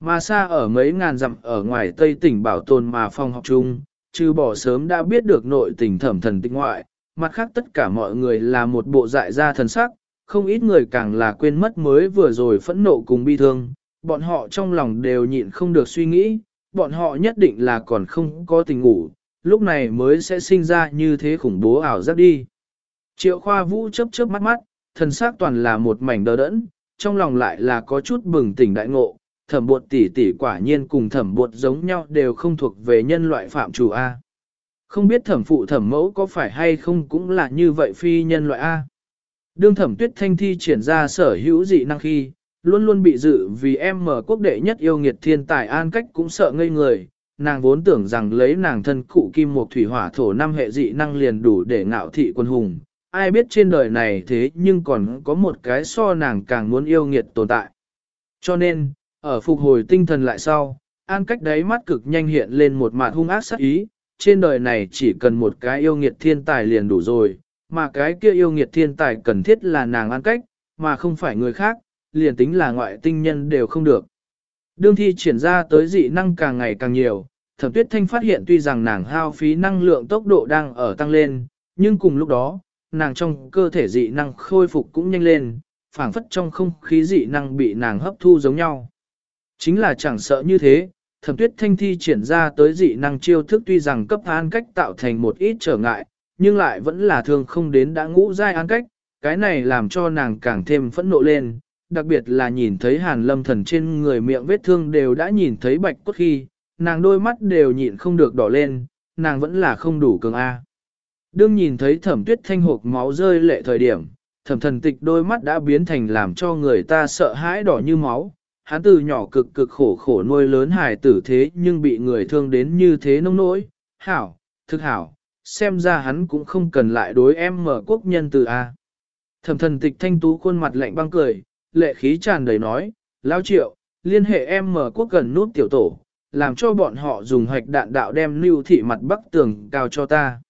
Mà xa ở mấy ngàn dặm ở ngoài Tây tỉnh bảo tồn mà phòng học chung, trừ bỏ sớm đã biết được nội tình thẩm thần tinh ngoại, mặt khác tất cả mọi người là một bộ dại ra thần sắc, không ít người càng là quên mất mới vừa rồi phẫn nộ cùng bi thương, bọn họ trong lòng đều nhịn không được suy nghĩ, bọn họ nhất định là còn không có tình ngủ, lúc này mới sẽ sinh ra như thế khủng bố ảo giác đi. Triệu khoa vũ chớp chớp mắt mắt, thần xác toàn là một mảnh đờ đẫn, trong lòng lại là có chút bừng tỉnh đại ngộ, thẩm buột tỷ tỷ quả nhiên cùng thẩm buột giống nhau đều không thuộc về nhân loại phạm chủ A. Không biết thẩm phụ thẩm mẫu có phải hay không cũng là như vậy phi nhân loại A. Đương thẩm tuyết thanh thi triển ra sở hữu dị năng khi, luôn luôn bị dự vì em mở quốc đệ nhất yêu nghiệt thiên tài an cách cũng sợ ngây người, nàng vốn tưởng rằng lấy nàng thân cụ kim một thủy hỏa thổ năm hệ dị năng liền đủ để ngạo thị quân hùng, ai biết trên đời này thế nhưng còn có một cái so nàng càng muốn yêu nghiệt tồn tại. Cho nên, ở phục hồi tinh thần lại sau, an cách đáy mắt cực nhanh hiện lên một mặt hung ác sắc ý, trên đời này chỉ cần một cái yêu nghiệt thiên tài liền đủ rồi, mà cái kia yêu nghiệt thiên tài cần thiết là nàng an cách, mà không phải người khác, liền tính là ngoại tinh nhân đều không được. Đương thi triển ra tới dị năng càng ngày càng nhiều, thẩm tuyết thanh phát hiện tuy rằng nàng hao phí năng lượng tốc độ đang ở tăng lên, nhưng cùng lúc đó, nàng trong cơ thể dị năng khôi phục cũng nhanh lên, phảng phất trong không khí dị năng bị nàng hấp thu giống nhau. Chính là chẳng sợ như thế, thẩm tuyết thanh thi triển ra tới dị năng chiêu thức tuy rằng cấp an cách tạo thành một ít trở ngại, nhưng lại vẫn là thường không đến đã ngũ giai an cách, cái này làm cho nàng càng thêm phẫn nộ lên, đặc biệt là nhìn thấy hàn lâm thần trên người miệng vết thương đều đã nhìn thấy bạch cốt khi, nàng đôi mắt đều nhịn không được đỏ lên, nàng vẫn là không đủ cường A. Đương nhìn thấy thẩm tuyết thanh hộp máu rơi lệ thời điểm, thẩm thần tịch đôi mắt đã biến thành làm cho người ta sợ hãi đỏ như máu. Hắn từ nhỏ cực cực khổ khổ nuôi lớn hài tử thế nhưng bị người thương đến như thế nông nỗi. Hảo, thực hảo, xem ra hắn cũng không cần lại đối em mở quốc nhân từ A. Thẩm thần tịch thanh tú khuôn mặt lạnh băng cười, lệ khí tràn đầy nói, lao triệu, liên hệ em mở quốc gần nút tiểu tổ, làm cho bọn họ dùng hoạch đạn đạo đem lưu thị mặt bắc tường cao cho ta.